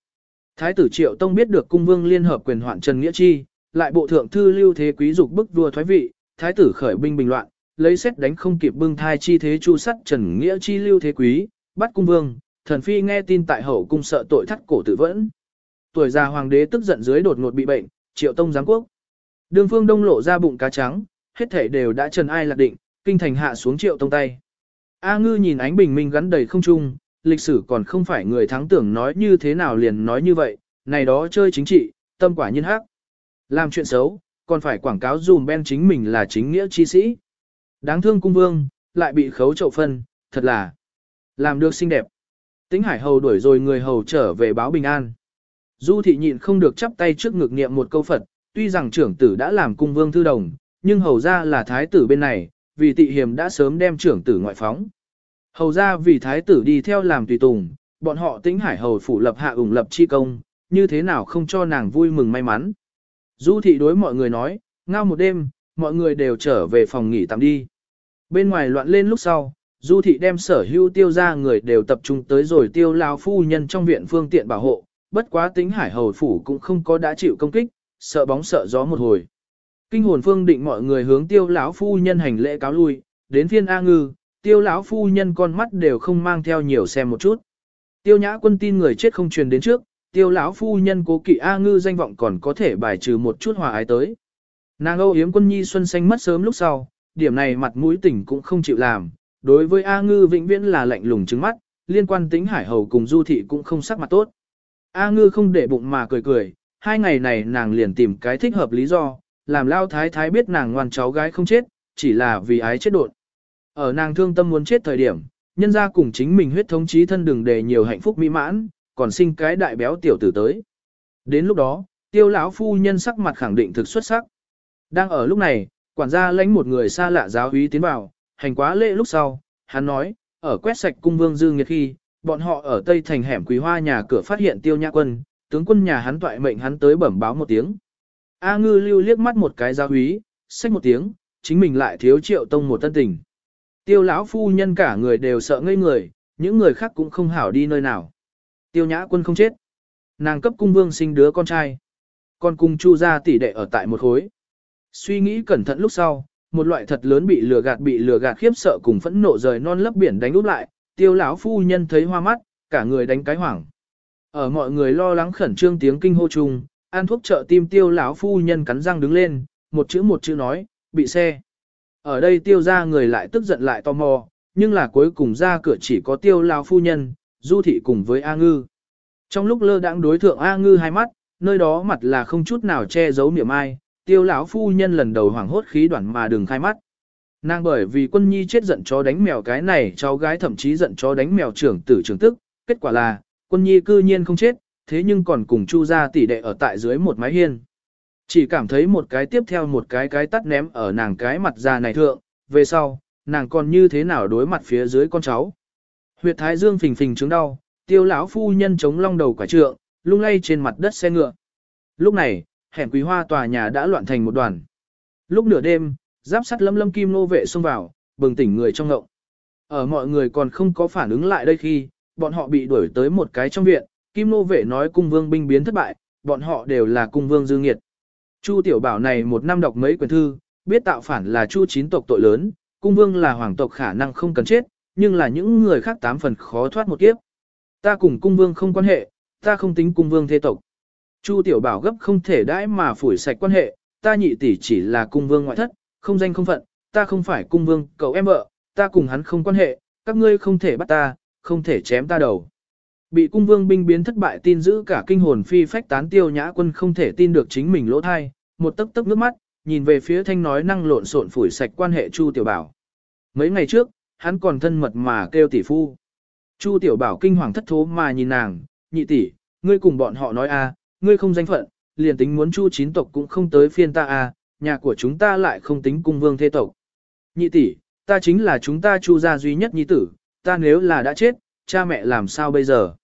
Thái tử Triệu Tông biết được cung vương liên hợp quyền hoạn Trần Nghĩa Chi, lại bộ thượng thư lưu thế quý dục bức vua thoái vị, thái tử khởi binh bình loạn, lấy xét đánh không kịp bưng thai chi thế chu sắt Trần Nghĩa chi lưu thế quý, bắt cung vương, thần phi nghe tin tại hậu cung sợ tội thắt cổ tự vẫn. Tuổi già hoàng đế tức giận dưới đột ngột bị bệnh, triệu tông giáng quốc. Đường phương đông lộ ra bụng cá trắng, hết thể đều đã trần ai lạc định, kinh thành hạ xuống triệu tông tay. A ngư nhìn ánh bình minh gắn đầy không trung, lịch sử còn không phải người thắng tưởng nói như thế nào liền nói như vậy, này đó chơi chính trị, tâm quả nhiên hắc. Làm chuyện xấu, còn phải quảng cáo dùm ben chính mình là chính nghĩa chi sĩ. Đáng thương cung vương, lại bị khấu trậu phân, thật là làm được xinh đẹp. Tính hải hầu đuổi rồi người hầu trở về báo bình an. Du thị nhịn không được chắp tay trước ngực niệm một câu Phật, tuy rằng trưởng tử đã làm cung vương thư đồng, nhưng hầu ra là thái tử bên này, vì tị hiểm đã sớm đem trưởng tử ngoại phóng. Hầu ra vì thái tử đi theo làm tùy tùng, bọn họ tĩnh hải hầu phủ lập hạ ủng lập chi công, như thế nào không cho nàng vui mừng may mắn. Du thị đối mọi người nói, ngao một đêm, mọi người đều trở về phòng nghỉ tạm đi. Bên ngoài loạn lên lúc sau, Du thị đem sở hữu tiêu ra người đều tập trung tới rồi tiêu lao phu nhân trong viện phương tiện bảo hộ, bất quá tính hải hầu phủ cũng không có đã chịu công kích, sợ bóng sợ gió một hồi. Kinh hồn phương định mọi người hướng tiêu lão phu nhân hành lễ cáo lui, đến phiên A ngư, tiêu lão phu nhân con mắt đều không mang theo nhiều xem một chút. Tiêu nhã quân tin người chết không truyền đến trước, tiêu lão phu nhân cố kỵ A ngư danh vọng còn có thể bài trừ một chút hòa ái tới. Nàng âu yếm quân nhi xuân xanh mất sớm lúc sau, điểm này mặt mũi tỉnh cũng không chịu làm, đối với A ngư vĩnh viễn là lạnh lùng trứng mắt, liên quan tính hải hầu cùng du thị cũng không sắc mặt tốt. A ngư không để bụng mà cười cười, hai ngày này nàng liền tìm cái thích hợp lý do, làm lao thái thái biết nàng ngoan cháu gái không chết, chỉ là vì ái chết đột. Ở nàng thương tâm muốn chết thời điểm, nhân ra cùng chính mình huyết thống chí thân đừng để nhiều hạnh phúc mỹ mãn, còn sinh cái đại béo tiểu tử tới. Đến lúc đó, tiêu lão phu nhân sắc mặt khẳng định thực xuất sắc. Đang ở lúc này, quản gia lãnh một người xa lạ giáo úy tiến vào, hành quá lễ lúc sau, hắn nói, ở quét sạch cung vương dư nghiệt khi, bọn họ ở tây thành hẻm quý hoa nhà cửa phát hiện tiêu nhã quân, tướng quân nhà hắn toại mệnh hắn tới bẩm báo một tiếng. A ngư lưu liếc mắt một cái giáo úy, xách một tiếng, chính mình lại thiếu triệu tông một tân tình. Tiêu lão phu nhân cả người đều sợ ngây người, những người khác cũng không hảo đi nơi nào. Tiêu nhã quân không chết. Nàng cấp cung vương sinh đứa con trai. Con cung chu ra tỷ đệ ở tại một khối. Suy nghĩ cẩn thận lúc sau, một loại thật lớn bị lừa gạt bị lừa gạt khiếp sợ cùng phẫn nộ rời non lấp biển đánh úp lại, tiêu lão phu nhân thấy hoa mắt, cả người đánh cái hoảng. Ở mọi người lo lắng khẩn trương tiếng kinh hô chung, ăn thuốc trợ tim tiêu lão phu nhân cắn răng đứng lên, một chữ một chữ nói, bị xe. Ở đây tiêu ra người lại tức giận lại tò mò, nhưng là cuối cùng ra cửa chỉ có tiêu lão phu nhân, du thị cùng với A ngư. Trong lúc lơ đãng đối thượng A ngư hai mắt, nơi đó mặt là không chút nào che giấu niệm ai, tiêu lão phu nhân lần đầu hoảng hốt khí đoạn mà đừng khai mắt. Nàng bởi vì quân nhi chết giận chó đánh mèo cái này cháu gái thậm chí giận chó đánh mèo trưởng tử trưởng tức, kết quả là, quân nhi cư nhiên không chết, thế nhưng còn cùng chu ra tỷ đệ ở tại dưới một mái hiên. Chỉ cảm thấy một cái tiếp theo một cái cái tắt ném ở nàng cái mặt già này thượng, về sau, nàng còn như thế nào đối mặt phía dưới con cháu. Huyệt thái dương phình phình chứng đau, tiêu lão phu nhân chống long đầu quả trượng, lung lay trên mặt đất xe ngựa. Lúc này, hẻm quý hoa tòa nhà đã loạn thành một đoàn. Lúc nửa đêm, giáp sắt lâm lâm kim nô vệ xông vào, bừng tỉnh người trong ngộng. Ở mọi người còn không có phản ứng lại đây khi, bọn họ bị đuổi tới một cái trong viện, kim nô vệ nói cung vương binh biến thất bại, bọn họ đều là cung vương dương nghiệt. Chu tiểu bảo này một năm đọc mấy quyển thư, biết tạo phản là chu chín tộc tội lớn, cung vương là hoàng tộc khả năng không cần chết, nhưng là những người khác tám phần khó thoát một kiếp. Ta cùng cung vương không quan hệ, ta không tính cung vương thế tộc. Chu tiểu bảo gấp không thể đãi mà phủi sạch quan hệ, ta nhị tỷ chỉ là cung vương ngoại thất, không danh không phận, ta không phải cung vương cậu em vợ, ta cùng hắn không quan hệ, các ngươi không thể bắt ta, không thể chém ta đầu. Bị cung vương binh biến thất bại tin giữ cả kinh hồn phi phách tán tiêu nhã quân không thể tin được chính mình lỗ thai, một tấc tấc nước mắt, nhìn về phía thanh nói năng lộn xộn phủi sạch quan hệ Chu tiểu bảo. Mấy ngày trước, hắn còn thân mật mà kêu tỷ phu. Chu tiểu bảo kinh hoàng thất thố mà nhìn nàng, nhị tỷ, ngươi cùng bọn họ nói a, ngươi không danh phận, liền tính muốn chu chín tộc cũng không tới phiên ta a, nhà của chúng ta lại không tính cung vương thế tộc. Nhị tỷ, ta chính là chúng ta chu gia duy nhất nhi tử, ta nếu là đã chết, cha mẹ làm sao bây giờ?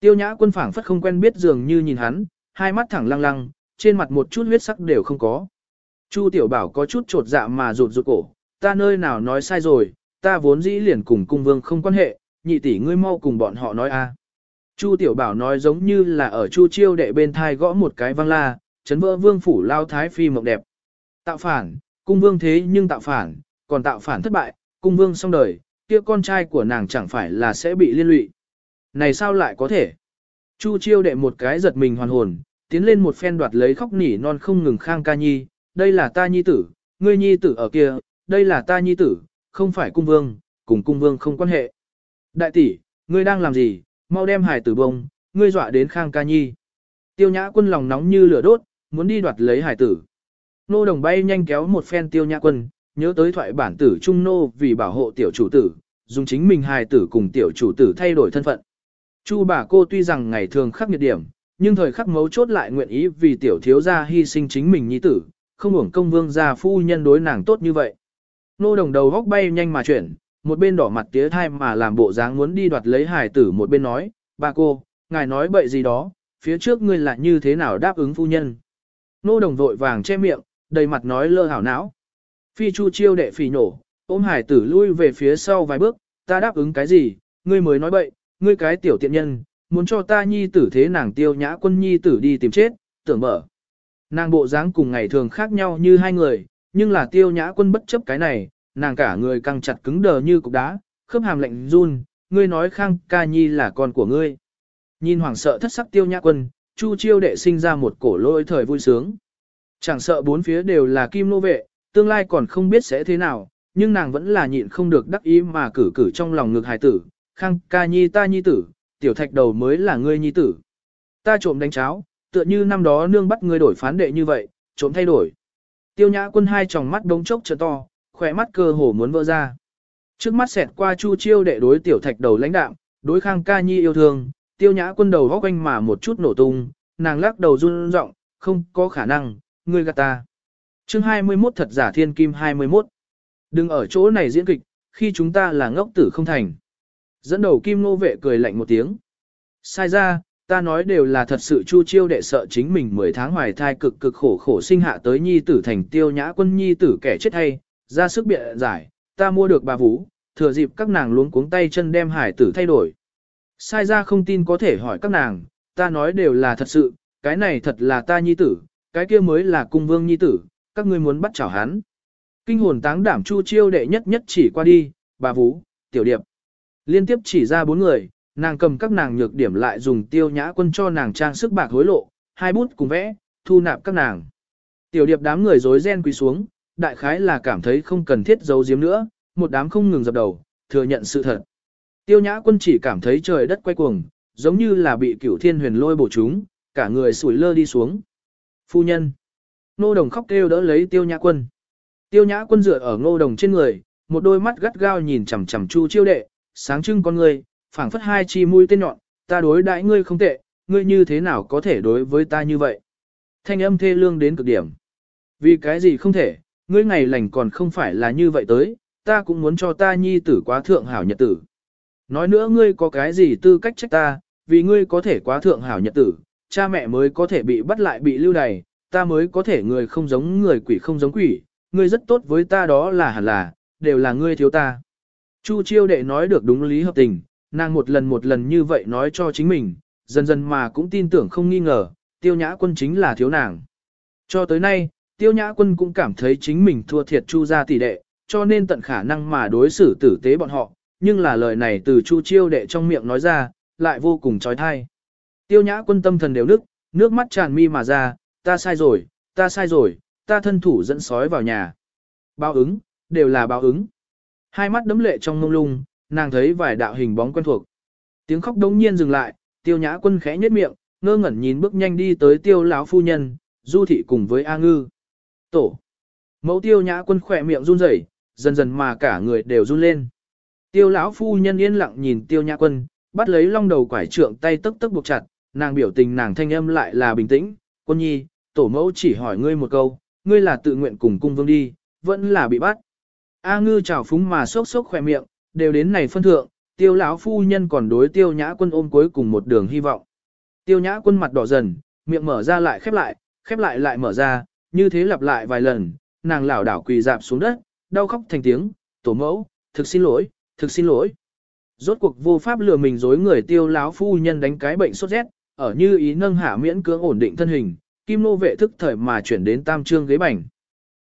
Tiêu nhã quân phảng phất không quen biết dường như nhìn hắn, hai mắt thẳng lăng lăng, trên mặt một chút huyết sắc đều không có. Chu tiểu bảo có chút trột dạ mà rụt rụt cổ, ta nơi nào nói sai rồi, ta vốn dĩ liền cùng cung vương không quan hệ, nhị tỷ ngươi mau cùng bọn họ nói a. Chu tiểu bảo nói giống như là ở chu chiêu đệ bên thai gõ một cái văng la, chấn vỡ vương phủ lao thái phi mộng đẹp. Tạo phản, cung vương thế nhưng tạo phản, còn tạo phản thất bại, cung vương xong đời, kia con trai của nàng chẳng phải là sẽ bị liên lụy. Này sao lại có thể? Chu chiêu đệ một cái giật mình hoàn hồn, tiến lên một phen đoạt lấy khóc nỉ non không ngừng khang ca nhi, đây là ta nhi tử, ngươi nhi tử ở kia, đây là ta nhi tử, không phải cung vương, cùng cung vương không quan hệ. Đại tỷ, ngươi đang làm gì, mau đem hải tử bông, ngươi dọa đến khang ca nhi. Tiêu nhã quân lòng nóng như lửa đốt, muốn đi đoạt lấy hải tử. Nô đồng bay nhanh kéo một phen tiêu nhã quân, nhớ tới thoại bản tử trung nô vì bảo hộ tiểu chủ tử, dùng chính mình hài tử cùng tiểu chủ tử thay đổi thân phận. Chu bà cô tuy rằng ngày thường khắc nghiệt điểm, nhưng thời khắc mấu chốt lại nguyện ý vì tiểu thiếu gia hy sinh chính mình nhi tử, không hưởng công vương gia phu nhân đối nàng tốt như vậy. Nô đồng đầu góc bay nhanh mà chuyển, một bên đỏ mặt tía thai mà làm bộ dáng muốn đi đoạt lấy hài tử một bên nói, bà cô, ngài nói bậy gì đó, phía trước ngươi là như thế nào đáp ứng phu nhân. Nô đồng vội vàng che miệng, đầy mặt nói lơ hảo não. Phi chu chiêu đệ phỉ nổ, ôm hải tử lui về phía sau vài bước, ta đáp ứng cái gì, ngươi mới nói bậy, ngươi cái tiểu tiện nhân, muốn cho ta nhi tử thế nàng tiêu nhã quân nhi tử đi tìm chết, tưởng mở. Nàng bộ dáng cùng ngày thường khác nhau như hai người, nhưng là tiêu nhã quân bất chấp cái này, nàng cả người căng chặt cứng đờ như cục đá, khớp hàm lạnh run, ngươi nói khang ca nhi là con của ngươi. Nhìn hoảng sợ thất sắc tiêu nhã quân, chu chiêu đệ sinh ra một cổ lôi thời vui sướng. Chẳng sợ bốn phía đều là kim nô vệ, tương lai còn không biết sẽ thế nào, nhưng nàng vẫn là nhịn không được đắc ý mà cử cử trong lòng ngực hài tử, khang ca nhi ta nhi tử, tiểu thạch đầu mới là ngươi nhi tử. Ta trộm đánh cháo, tựa như năm đó nương bắt ngươi đổi phán đệ như vậy, trộm thay đổi. Tiêu nhã quân hai tròng mắt đống chốc trợ to, khỏe mắt cơ hồ muốn vỡ ra. Trước mắt xẹt qua Chu Chiêu đệ đối tiểu thạch đầu lãnh đạm, đối Khang Ca Nhi yêu thương, tiêu nhã quân đầu góc quanh mà một chút nổ tung, nàng lắc đầu run rộng, không có khả năng, ngươi gạt ta. Chương 21 thật giả thiên kim 21. Đừng ở chỗ này diễn kịch, khi chúng ta là ngốc tử không thành. Dẫn đầu kim nô vệ cười lạnh một tiếng. Sai ra, ta nói đều là thật sự chu chiêu đệ sợ chính mình 10 tháng hoài thai cực cực khổ khổ sinh hạ tới nhi tử thành tiêu nhã quân nhi tử kẻ chết hay, ra sức biện giải, ta mua được bà vũ, thừa dịp các nàng luống cuống tay chân đem hải tử thay đổi. Sai ra không tin có thể hỏi các nàng, ta nói đều là thật sự, cái này thật là ta nhi tử, cái kia mới là cung vương nhi tử, các ngươi muốn bắt chảo hắn. Kinh hồn táng đảm chu chiêu đệ nhất nhất chỉ qua đi, bà Vũ, Tiểu Điệp. Liên tiếp chỉ ra bốn người, nàng cầm các nàng nhược điểm lại dùng tiêu nhã quân cho nàng trang sức bạc hối lộ, hai bút cùng vẽ, thu nạp các nàng. Tiểu Điệp đám người rối ren quỳ xuống, đại khái là cảm thấy không cần thiết giấu giếm nữa, một đám không ngừng dập đầu, thừa nhận sự thật. Tiêu nhã quân chỉ cảm thấy trời đất quay cuồng, giống như là bị cửu thiên huyền lôi bổ chúng, cả người sủi lơ đi xuống. Phu nhân. Nô đồng khóc kêu đỡ lấy tiêu nhã quân. Tiêu nhã quân dựa ở ngô đồng trên người, một đôi mắt gắt gao nhìn chằm chằm chu chiêu đệ, sáng trưng con người, phảng phất hai chi mũi tên nhọn, ta đối đãi ngươi không tệ, ngươi như thế nào có thể đối với ta như vậy. Thanh âm thê lương đến cực điểm. Vì cái gì không thể, ngươi ngày lành còn không phải là như vậy tới, ta cũng muốn cho ta nhi tử quá thượng hảo nhật tử. Nói nữa ngươi có cái gì tư cách trách ta, vì ngươi có thể quá thượng hảo nhật tử, cha mẹ mới có thể bị bắt lại bị lưu đày, ta mới có thể người không giống người quỷ không giống quỷ, ngươi rất tốt với ta đó là hẳn là, đều là ngươi thiếu ta. Chu chiêu đệ nói được đúng lý hợp tình, nàng một lần một lần như vậy nói cho chính mình, dần dần mà cũng tin tưởng không nghi ngờ, tiêu nhã quân chính là thiếu nàng. Cho tới nay, tiêu nhã quân cũng cảm thấy chính mình thua thiệt chu gia tỷ đệ, cho nên tận khả năng mà đối xử tử tế bọn họ, nhưng là lời này từ chu chiêu đệ trong miệng nói ra, lại vô cùng trói thai. Tiêu nhã quân tâm thần đều nức, nước mắt tràn mi mà ra, ta sai rồi, ta sai rồi, ta thân thủ dẫn sói vào nhà. Báo ứng, đều là báo ứng. Hai mắt đấm lệ trong mông lung, nàng thấy vài đạo hình bóng quen thuộc. Tiếng khóc đống nhiên dừng lại, tiêu nhã quân khẽ nhếch miệng, ngơ ngẩn nhìn bước nhanh đi tới tiêu lão phu nhân, du thị cùng với A ngư. Tổ. Mẫu tiêu nhã quân khỏe miệng run rẩy, dần dần mà cả người đều run lên. Tiêu lão phu nhân yên lặng nhìn tiêu nhã quân, bắt lấy long đầu quải trượng tay tức tức buộc chặt, nàng biểu tình nàng thanh âm lại là bình tĩnh, quân nhi, tổ mẫu chỉ hỏi ngươi một câu, ngươi là tự nguyện cùng cung vương đi, vẫn là bị bắt. A ngư chào phúng mà sốc sốc khỏe miệng, đều đến này phân thượng, tiêu lão phu nhân còn đối tiêu nhã quân ôm cuối cùng một đường hy vọng. Tiêu nhã quân mặt đỏ dần, miệng mở ra lại khép lại, khép lại lại mở ra, như thế lặp lại vài lần, nàng lảo đảo quỳ dạp xuống đất, đau khóc thành tiếng, tổ mẫu, thực xin lỗi, thực xin lỗi. Rốt cuộc vô pháp lừa mình dối người tiêu lão phu nhân đánh cái bệnh sốt rét, ở như ý nâng hạ miễn cưỡng ổn định thân hình, kim nô vệ thức thời mà chuyển đến tam trương ghế bành.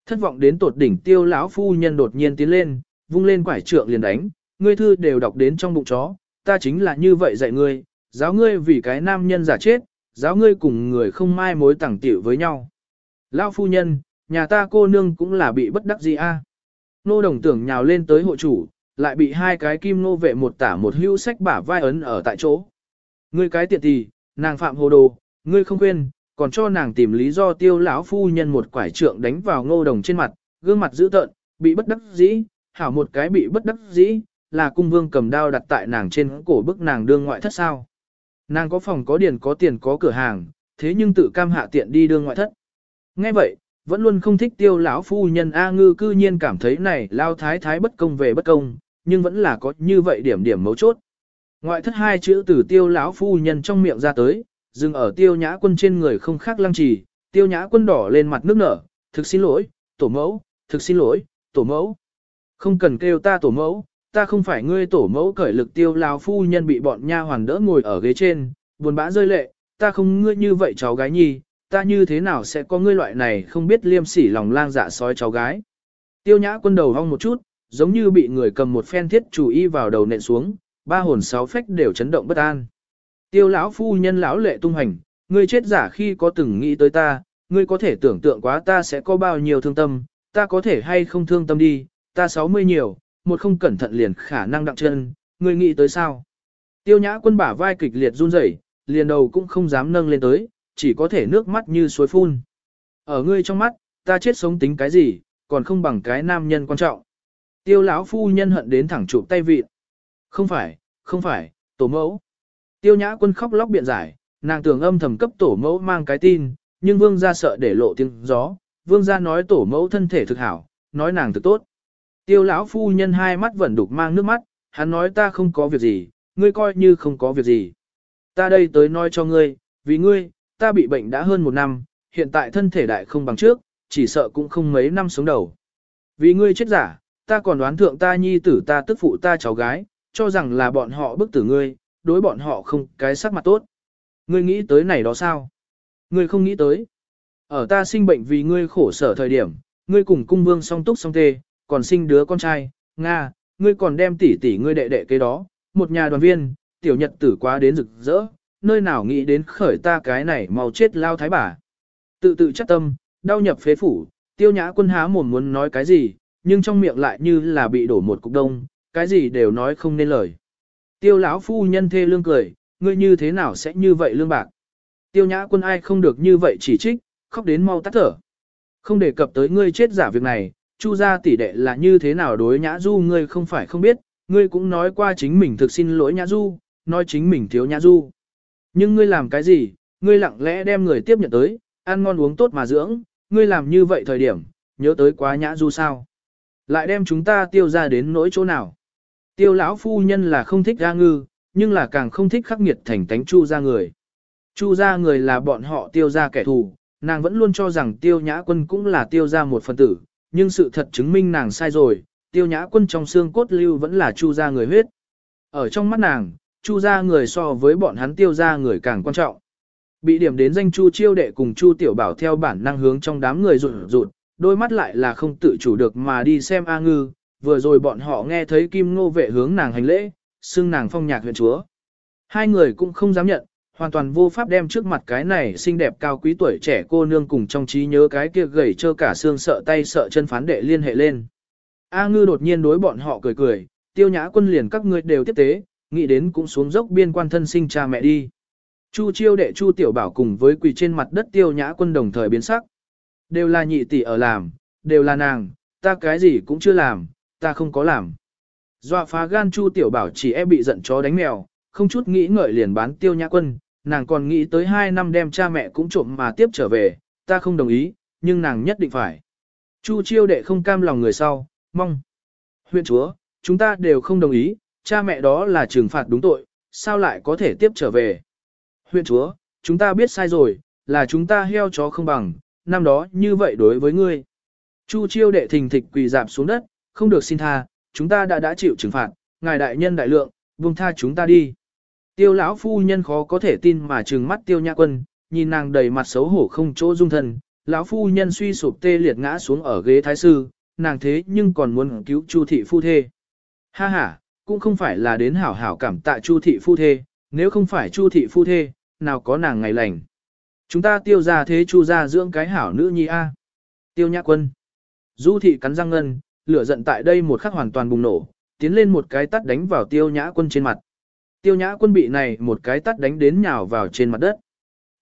Thất vọng đến tột đỉnh tiêu lão phu nhân đột nhiên tiến lên, vung lên quải trượng liền đánh, ngươi thư đều đọc đến trong bụng chó, ta chính là như vậy dạy ngươi, giáo ngươi vì cái nam nhân giả chết, giáo ngươi cùng người không mai mối tẳng tiểu với nhau. Lão phu nhân, nhà ta cô nương cũng là bị bất đắc gì a. Nô đồng tưởng nhào lên tới hộ chủ, lại bị hai cái kim nô vệ một tả một hưu sách bả vai ấn ở tại chỗ. Ngươi cái tiện thì, nàng phạm hồ đồ, ngươi không quên, còn cho nàng tìm lý do tiêu lão phu nhân một quải trượng đánh vào ngô đồng trên mặt, gương mặt dữ tợn, bị bất đắc dĩ, hảo một cái bị bất đắc dĩ, là cung vương cầm đao đặt tại nàng trên cổ bức nàng đương ngoại thất sao. Nàng có phòng có điền có tiền có cửa hàng, thế nhưng tự cam hạ tiện đi đương ngoại thất. Nghe vậy, vẫn luôn không thích tiêu lão phu nhân A ngư cư nhiên cảm thấy này lao thái thái bất công về bất công, nhưng vẫn là có như vậy điểm điểm mấu chốt. Ngoại thất hai chữ từ tiêu lão phu nhân trong miệng ra tới, dừng ở tiêu nhã quân trên người không khác lăng trì, tiêu nhã quân đỏ lên mặt nước nở, thực xin lỗi, tổ mẫu, thực xin lỗi, tổ mẫu. Không cần kêu ta tổ mẫu, ta không phải ngươi tổ mẫu cởi lực tiêu lão phu nhân bị bọn nha hoàn đỡ ngồi ở ghế trên, buồn bã rơi lệ, ta không ngươi như vậy cháu gái nhi, ta như thế nào sẽ có ngươi loại này không biết liêm sỉ lòng lang dạ sói cháu gái. Tiêu nhã quân đầu hong một chút, giống như bị người cầm một phen thiết chủ y vào đầu nện xuống, ba hồn sáu phách đều chấn động bất an. Tiêu lão phu nhân lão lệ tung hành, ngươi chết giả khi có từng nghĩ tới ta, ngươi có thể tưởng tượng quá ta sẽ có bao nhiêu thương tâm, ta có thể hay không thương tâm đi, ta sáu mươi nhiều, một không cẩn thận liền khả năng đặng chân, ngươi nghĩ tới sao? Tiêu nhã quân bả vai kịch liệt run rẩy, liền đầu cũng không dám nâng lên tới, chỉ có thể nước mắt như suối phun. Ở ngươi trong mắt, ta chết sống tính cái gì, còn không bằng cái nam nhân quan trọng. Tiêu lão phu nhân hận đến thẳng chụp tay vịt. Không phải, không phải, tổ mẫu. Tiêu nhã quân khóc lóc biện giải, nàng tưởng âm thầm cấp tổ mẫu mang cái tin, nhưng vương gia sợ để lộ tiếng gió. Vương gia nói tổ mẫu thân thể thực hảo, nói nàng thực tốt. Tiêu lão phu nhân hai mắt vẫn đục mang nước mắt, hắn nói ta không có việc gì, ngươi coi như không có việc gì. Ta đây tới nói cho ngươi, vì ngươi, ta bị bệnh đã hơn một năm, hiện tại thân thể đại không bằng trước, chỉ sợ cũng không mấy năm sống đầu. Vì ngươi chết giả, ta còn đoán thượng ta nhi tử ta tức phụ ta cháu gái, cho rằng là bọn họ bức tử ngươi, đối bọn họ không cái sắc mặt tốt. Ngươi nghĩ tới này đó sao? Ngươi không nghĩ tới. Ở ta sinh bệnh vì ngươi khổ sở thời điểm, ngươi cùng cung vương song túc song tê, còn sinh đứa con trai, Nga, ngươi còn đem tỷ tỷ ngươi đệ đệ cái đó, một nhà đoàn viên, tiểu nhật tử quá đến rực rỡ, nơi nào nghĩ đến khởi ta cái này mau chết lao thái bà. Tự tự chắc tâm, đau nhập phế phủ, tiêu nhã quân há mồm muốn nói cái gì, nhưng trong miệng lại như là bị đổ một cục đông, cái gì đều nói không nên lời. Tiêu lão phu nhân thê lương cười, ngươi như thế nào sẽ như vậy lương bạc. Tiêu nhã quân ai không được như vậy chỉ trích, khóc đến mau tắt thở. Không đề cập tới ngươi chết giả việc này, chu gia tỷ đệ là như thế nào đối nhã du ngươi không phải không biết, ngươi cũng nói qua chính mình thực xin lỗi nhã du, nói chính mình thiếu nhã du. Nhưng ngươi làm cái gì, ngươi lặng lẽ đem người tiếp nhận tới, ăn ngon uống tốt mà dưỡng, ngươi làm như vậy thời điểm, nhớ tới quá nhã du sao. Lại đem chúng ta tiêu ra đến nỗi chỗ nào. Tiêu lão phu nhân là không thích ra ngư, nhưng là càng không thích khắc nghiệt thành tánh chu ra người. Chu ra người là bọn họ tiêu ra kẻ thù, nàng vẫn luôn cho rằng tiêu nhã quân cũng là tiêu ra một phần tử, nhưng sự thật chứng minh nàng sai rồi, tiêu nhã quân trong xương cốt lưu vẫn là chu ra người huyết. Ở trong mắt nàng, chu ra người so với bọn hắn tiêu ra người càng quan trọng. Bị điểm đến danh chu chiêu đệ cùng chu tiểu bảo theo bản năng hướng trong đám người rụt rụt, đôi mắt lại là không tự chủ được mà đi xem A ngư, vừa rồi bọn họ nghe thấy kim ngô vệ hướng nàng hành lễ, xưng nàng phong nhạc huyện chúa. Hai người cũng không dám nhận, hoàn toàn vô pháp đem trước mặt cái này xinh đẹp cao quý tuổi trẻ cô nương cùng trong trí nhớ cái kia gầy trơ cả xương sợ tay sợ chân phán đệ liên hệ lên. A ngư đột nhiên đối bọn họ cười cười, tiêu nhã quân liền các ngươi đều tiếp tế, nghĩ đến cũng xuống dốc biên quan thân sinh cha mẹ đi. Chu chiêu đệ chu tiểu bảo cùng với quỳ trên mặt đất tiêu nhã quân đồng thời biến sắc. Đều là nhị tỷ ở làm, đều là nàng, ta cái gì cũng chưa làm, ta không có làm. Dọa phá gan chu tiểu bảo chỉ e bị giận chó đánh mèo, không chút nghĩ ngợi liền bán tiêu nhã quân, nàng còn nghĩ tới hai năm đem cha mẹ cũng trộm mà tiếp trở về, ta không đồng ý, nhưng nàng nhất định phải. Chu chiêu đệ không cam lòng người sau, mong. Huyện chúa, chúng ta đều không đồng ý, cha mẹ đó là trừng phạt đúng tội, sao lại có thể tiếp trở về. Huyện chúa, chúng ta biết sai rồi, là chúng ta heo chó không bằng, năm đó như vậy đối với ngươi. Chu chiêu đệ thình thịch quỳ dạp xuống đất, không được xin tha, chúng ta đã đã chịu trừng phạt, ngài đại nhân đại lượng, buông tha chúng ta đi. Tiêu lão phu nhân khó có thể tin mà trừng mắt tiêu nhã quân, nhìn nàng đầy mặt xấu hổ không chỗ dung thân, lão phu nhân suy sụp tê liệt ngã xuống ở ghế thái sư, nàng thế nhưng còn muốn cứu chu thị phu thê. Ha ha, cũng không phải là đến hảo hảo cảm tạ chu thị phu thê, nếu không phải chu thị phu thê, nào có nàng ngày lành. Chúng ta tiêu ra thế chu ra dưỡng cái hảo nữ nhi a. Tiêu nhã quân. Du thị cắn răng ngân, lửa giận tại đây một khắc hoàn toàn bùng nổ, tiến lên một cái tắt đánh vào tiêu nhã quân trên mặt. Tiêu nhã quân bị này một cái tắt đánh đến nhào vào trên mặt đất.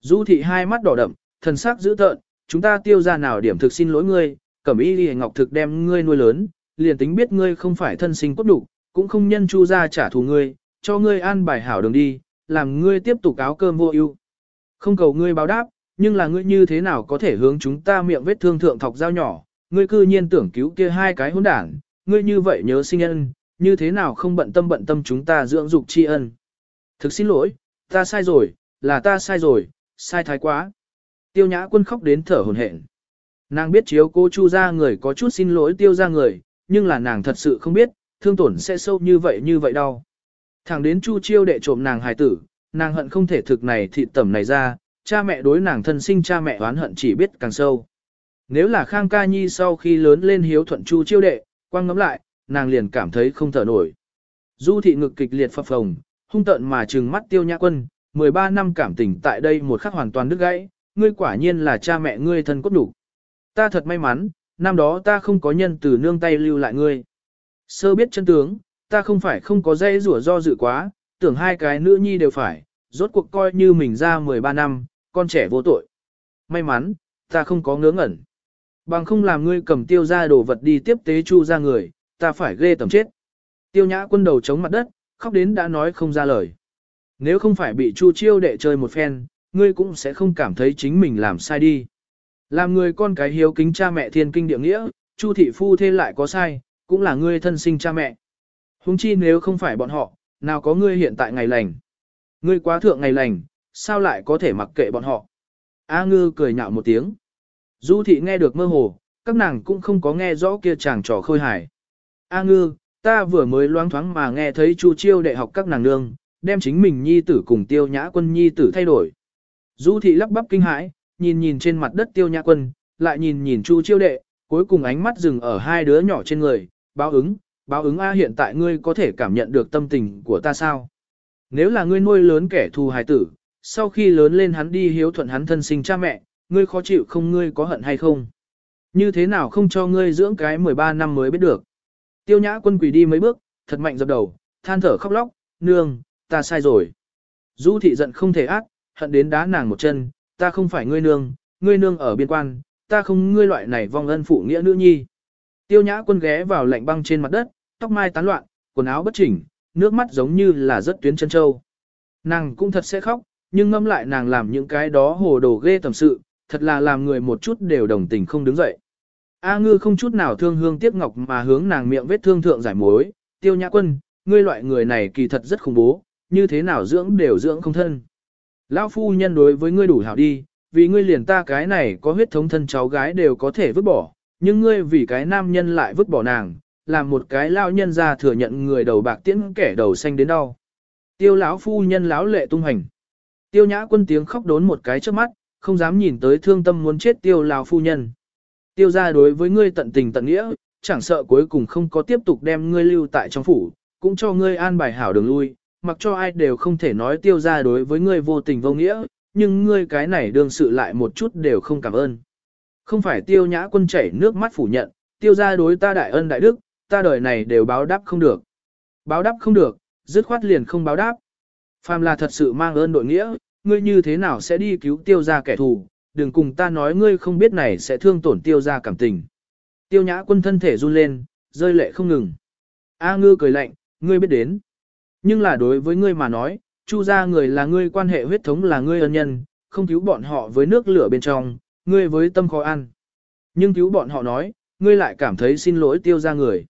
Du thị hai mắt đỏ đậm, thần sắc dữ tợn, chúng ta tiêu ra nào điểm thực xin lỗi ngươi, cẩm y đi ngọc thực đem ngươi nuôi lớn, liền tính biết ngươi không phải thân sinh cốt đủ, cũng không nhân chu ra trả thù ngươi, cho ngươi an bài hảo đường đi, làm ngươi tiếp tục áo cơm vô ưu. Không cầu ngươi báo đáp, nhưng là ngươi như thế nào có thể hướng chúng ta miệng vết thương thượng thọc dao nhỏ, ngươi cư nhiên tưởng cứu kia hai cái hỗn đảng, ngươi như vậy nhớ sinh ân, như thế nào không bận tâm bận tâm chúng ta dưỡng dục tri ân. Thực xin lỗi, ta sai rồi, là ta sai rồi, sai thái quá. Tiêu nhã quân khóc đến thở hồn hển. Nàng biết chiếu cô chu ra người có chút xin lỗi tiêu ra người, nhưng là nàng thật sự không biết, thương tổn sẽ sâu như vậy như vậy đâu. Thẳng đến chu chiêu đệ trộm nàng hài tử, nàng hận không thể thực này thị tẩm này ra, cha mẹ đối nàng thân sinh cha mẹ oán hận chỉ biết càng sâu. Nếu là Khang Ca Nhi sau khi lớn lên hiếu thuận chu chiêu đệ, quang ngắm lại, nàng liền cảm thấy không thở nổi. Du thị ngực kịch liệt phập phồng, hung tợn mà trừng mắt tiêu nhã quân, 13 năm cảm tình tại đây một khắc hoàn toàn đứt gãy, ngươi quả nhiên là cha mẹ ngươi thân cốt đủ. Ta thật may mắn, năm đó ta không có nhân từ nương tay lưu lại ngươi. Sơ biết chân tướng, ta không phải không có dây rủa do dự quá, tưởng hai cái nữ nhi đều phải, rốt cuộc coi như mình ra 13 năm, con trẻ vô tội. May mắn, ta không có ngớ ngẩn. Bằng không làm ngươi cầm tiêu ra đồ vật đi tiếp tế chu ra người, ta phải ghê tầm chết. Tiêu nhã quân đầu chống mặt đất, khóc đến đã nói không ra lời. Nếu không phải bị Chu Chiêu đệ chơi một phen, ngươi cũng sẽ không cảm thấy chính mình làm sai đi. Làm người con cái hiếu kính cha mẹ thiên kinh địa nghĩa, Chu thị phu thê lại có sai, cũng là ngươi thân sinh cha mẹ. Hùng chi nếu không phải bọn họ, nào có ngươi hiện tại ngày lành. Ngươi quá thượng ngày lành, sao lại có thể mặc kệ bọn họ. A ngư cười nhạo một tiếng. Du thị nghe được mơ hồ, các nàng cũng không có nghe rõ kia chàng trò khôi hài. A ngư, ta vừa mới loáng thoáng mà nghe thấy Chu chiêu đệ học các nàng nương, đem chính mình nhi tử cùng tiêu nhã quân nhi tử thay đổi. Du thị lắp bắp kinh hãi, nhìn nhìn trên mặt đất tiêu nhã quân, lại nhìn nhìn Chu chiêu đệ, cuối cùng ánh mắt dừng ở hai đứa nhỏ trên người, báo ứng, báo ứng A hiện tại ngươi có thể cảm nhận được tâm tình của ta sao? Nếu là ngươi nuôi lớn kẻ thù hài tử, sau khi lớn lên hắn đi hiếu thuận hắn thân sinh cha mẹ, ngươi khó chịu không ngươi có hận hay không? Như thế nào không cho ngươi dưỡng cái 13 năm mới biết được? Tiêu nhã quân quỳ đi mấy bước, thật mạnh dập đầu, than thở khóc lóc, nương, ta sai rồi. Du thị giận không thể ác, hận đến đá nàng một chân, ta không phải ngươi nương, ngươi nương ở biên quan, ta không ngươi loại này vong ân phụ nghĩa nữ nhi. Tiêu nhã quân ghé vào lạnh băng trên mặt đất, tóc mai tán loạn, quần áo bất chỉnh, nước mắt giống như là rất tuyến chân châu. Nàng cũng thật sẽ khóc, nhưng ngâm lại nàng làm những cái đó hồ đồ ghê tầm sự, thật là làm người một chút đều đồng tình không đứng dậy. A ngư không chút nào thương hương tiếc ngọc mà hướng nàng miệng vết thương thượng giải mối, tiêu nhã quân, ngươi loại người này kỳ thật rất khủng bố, như thế nào dưỡng đều dưỡng không thân. Lão phu nhân đối với ngươi đủ hảo đi, vì ngươi liền ta cái này có huyết thống thân cháu gái đều có thể vứt bỏ, nhưng ngươi vì cái nam nhân lại vứt bỏ nàng, làm một cái lao nhân ra thừa nhận người đầu bạc tiễn kẻ đầu xanh đến đau. Tiêu lão phu nhân lão lệ tung hành. Tiêu nhã quân tiếng khóc đốn một cái trước mắt, không dám nhìn tới thương tâm muốn chết tiêu lao phu nhân. Tiêu ra đối với ngươi tận tình tận nghĩa, chẳng sợ cuối cùng không có tiếp tục đem ngươi lưu tại trong phủ, cũng cho ngươi an bài hảo đường lui, mặc cho ai đều không thể nói tiêu ra đối với ngươi vô tình vô nghĩa, nhưng ngươi cái này đương sự lại một chút đều không cảm ơn. Không phải tiêu nhã quân chảy nước mắt phủ nhận, tiêu ra đối ta đại ân đại đức, ta đời này đều báo đáp không được. Báo đáp không được, dứt khoát liền không báo đáp. Phàm là thật sự mang ơn đội nghĩa, ngươi như thế nào sẽ đi cứu tiêu ra kẻ thù, đừng cùng ta nói ngươi không biết này sẽ thương tổn tiêu ra cảm tình. Tiêu nhã quân thân thể run lên, rơi lệ không ngừng. A ngư cười lạnh, ngươi biết đến. Nhưng là đối với ngươi mà nói, chu ra người là ngươi quan hệ huyết thống là ngươi ân nhân, không cứu bọn họ với nước lửa bên trong, ngươi với tâm khó ăn. Nhưng cứu bọn họ nói, ngươi lại cảm thấy xin lỗi tiêu ra người.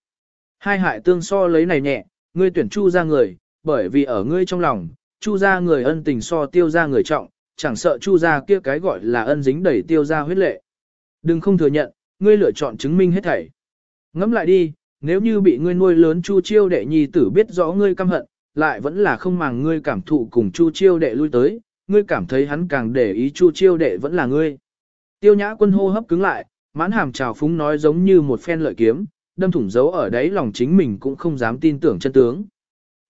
Hai hại tương so lấy này nhẹ, ngươi tuyển chu ra người, bởi vì ở ngươi trong lòng, chu ra người ân tình so tiêu ra người trọng, chẳng sợ chu ra kia cái gọi là ân dính đẩy tiêu ra huyết lệ. Đừng không thừa nhận, ngươi lựa chọn chứng minh hết thảy. Ngẫm lại đi, nếu như bị ngươi nuôi lớn chu chiêu đệ nhi tử biết rõ ngươi căm hận, lại vẫn là không màng ngươi cảm thụ cùng chu chiêu đệ lui tới, ngươi cảm thấy hắn càng để ý chu chiêu đệ vẫn là ngươi. Tiêu nhã quân hô hấp cứng lại, mãn hàm trào phúng nói giống như một phen lợi kiếm, đâm thủng dấu ở đấy lòng chính mình cũng không dám tin tưởng chân tướng.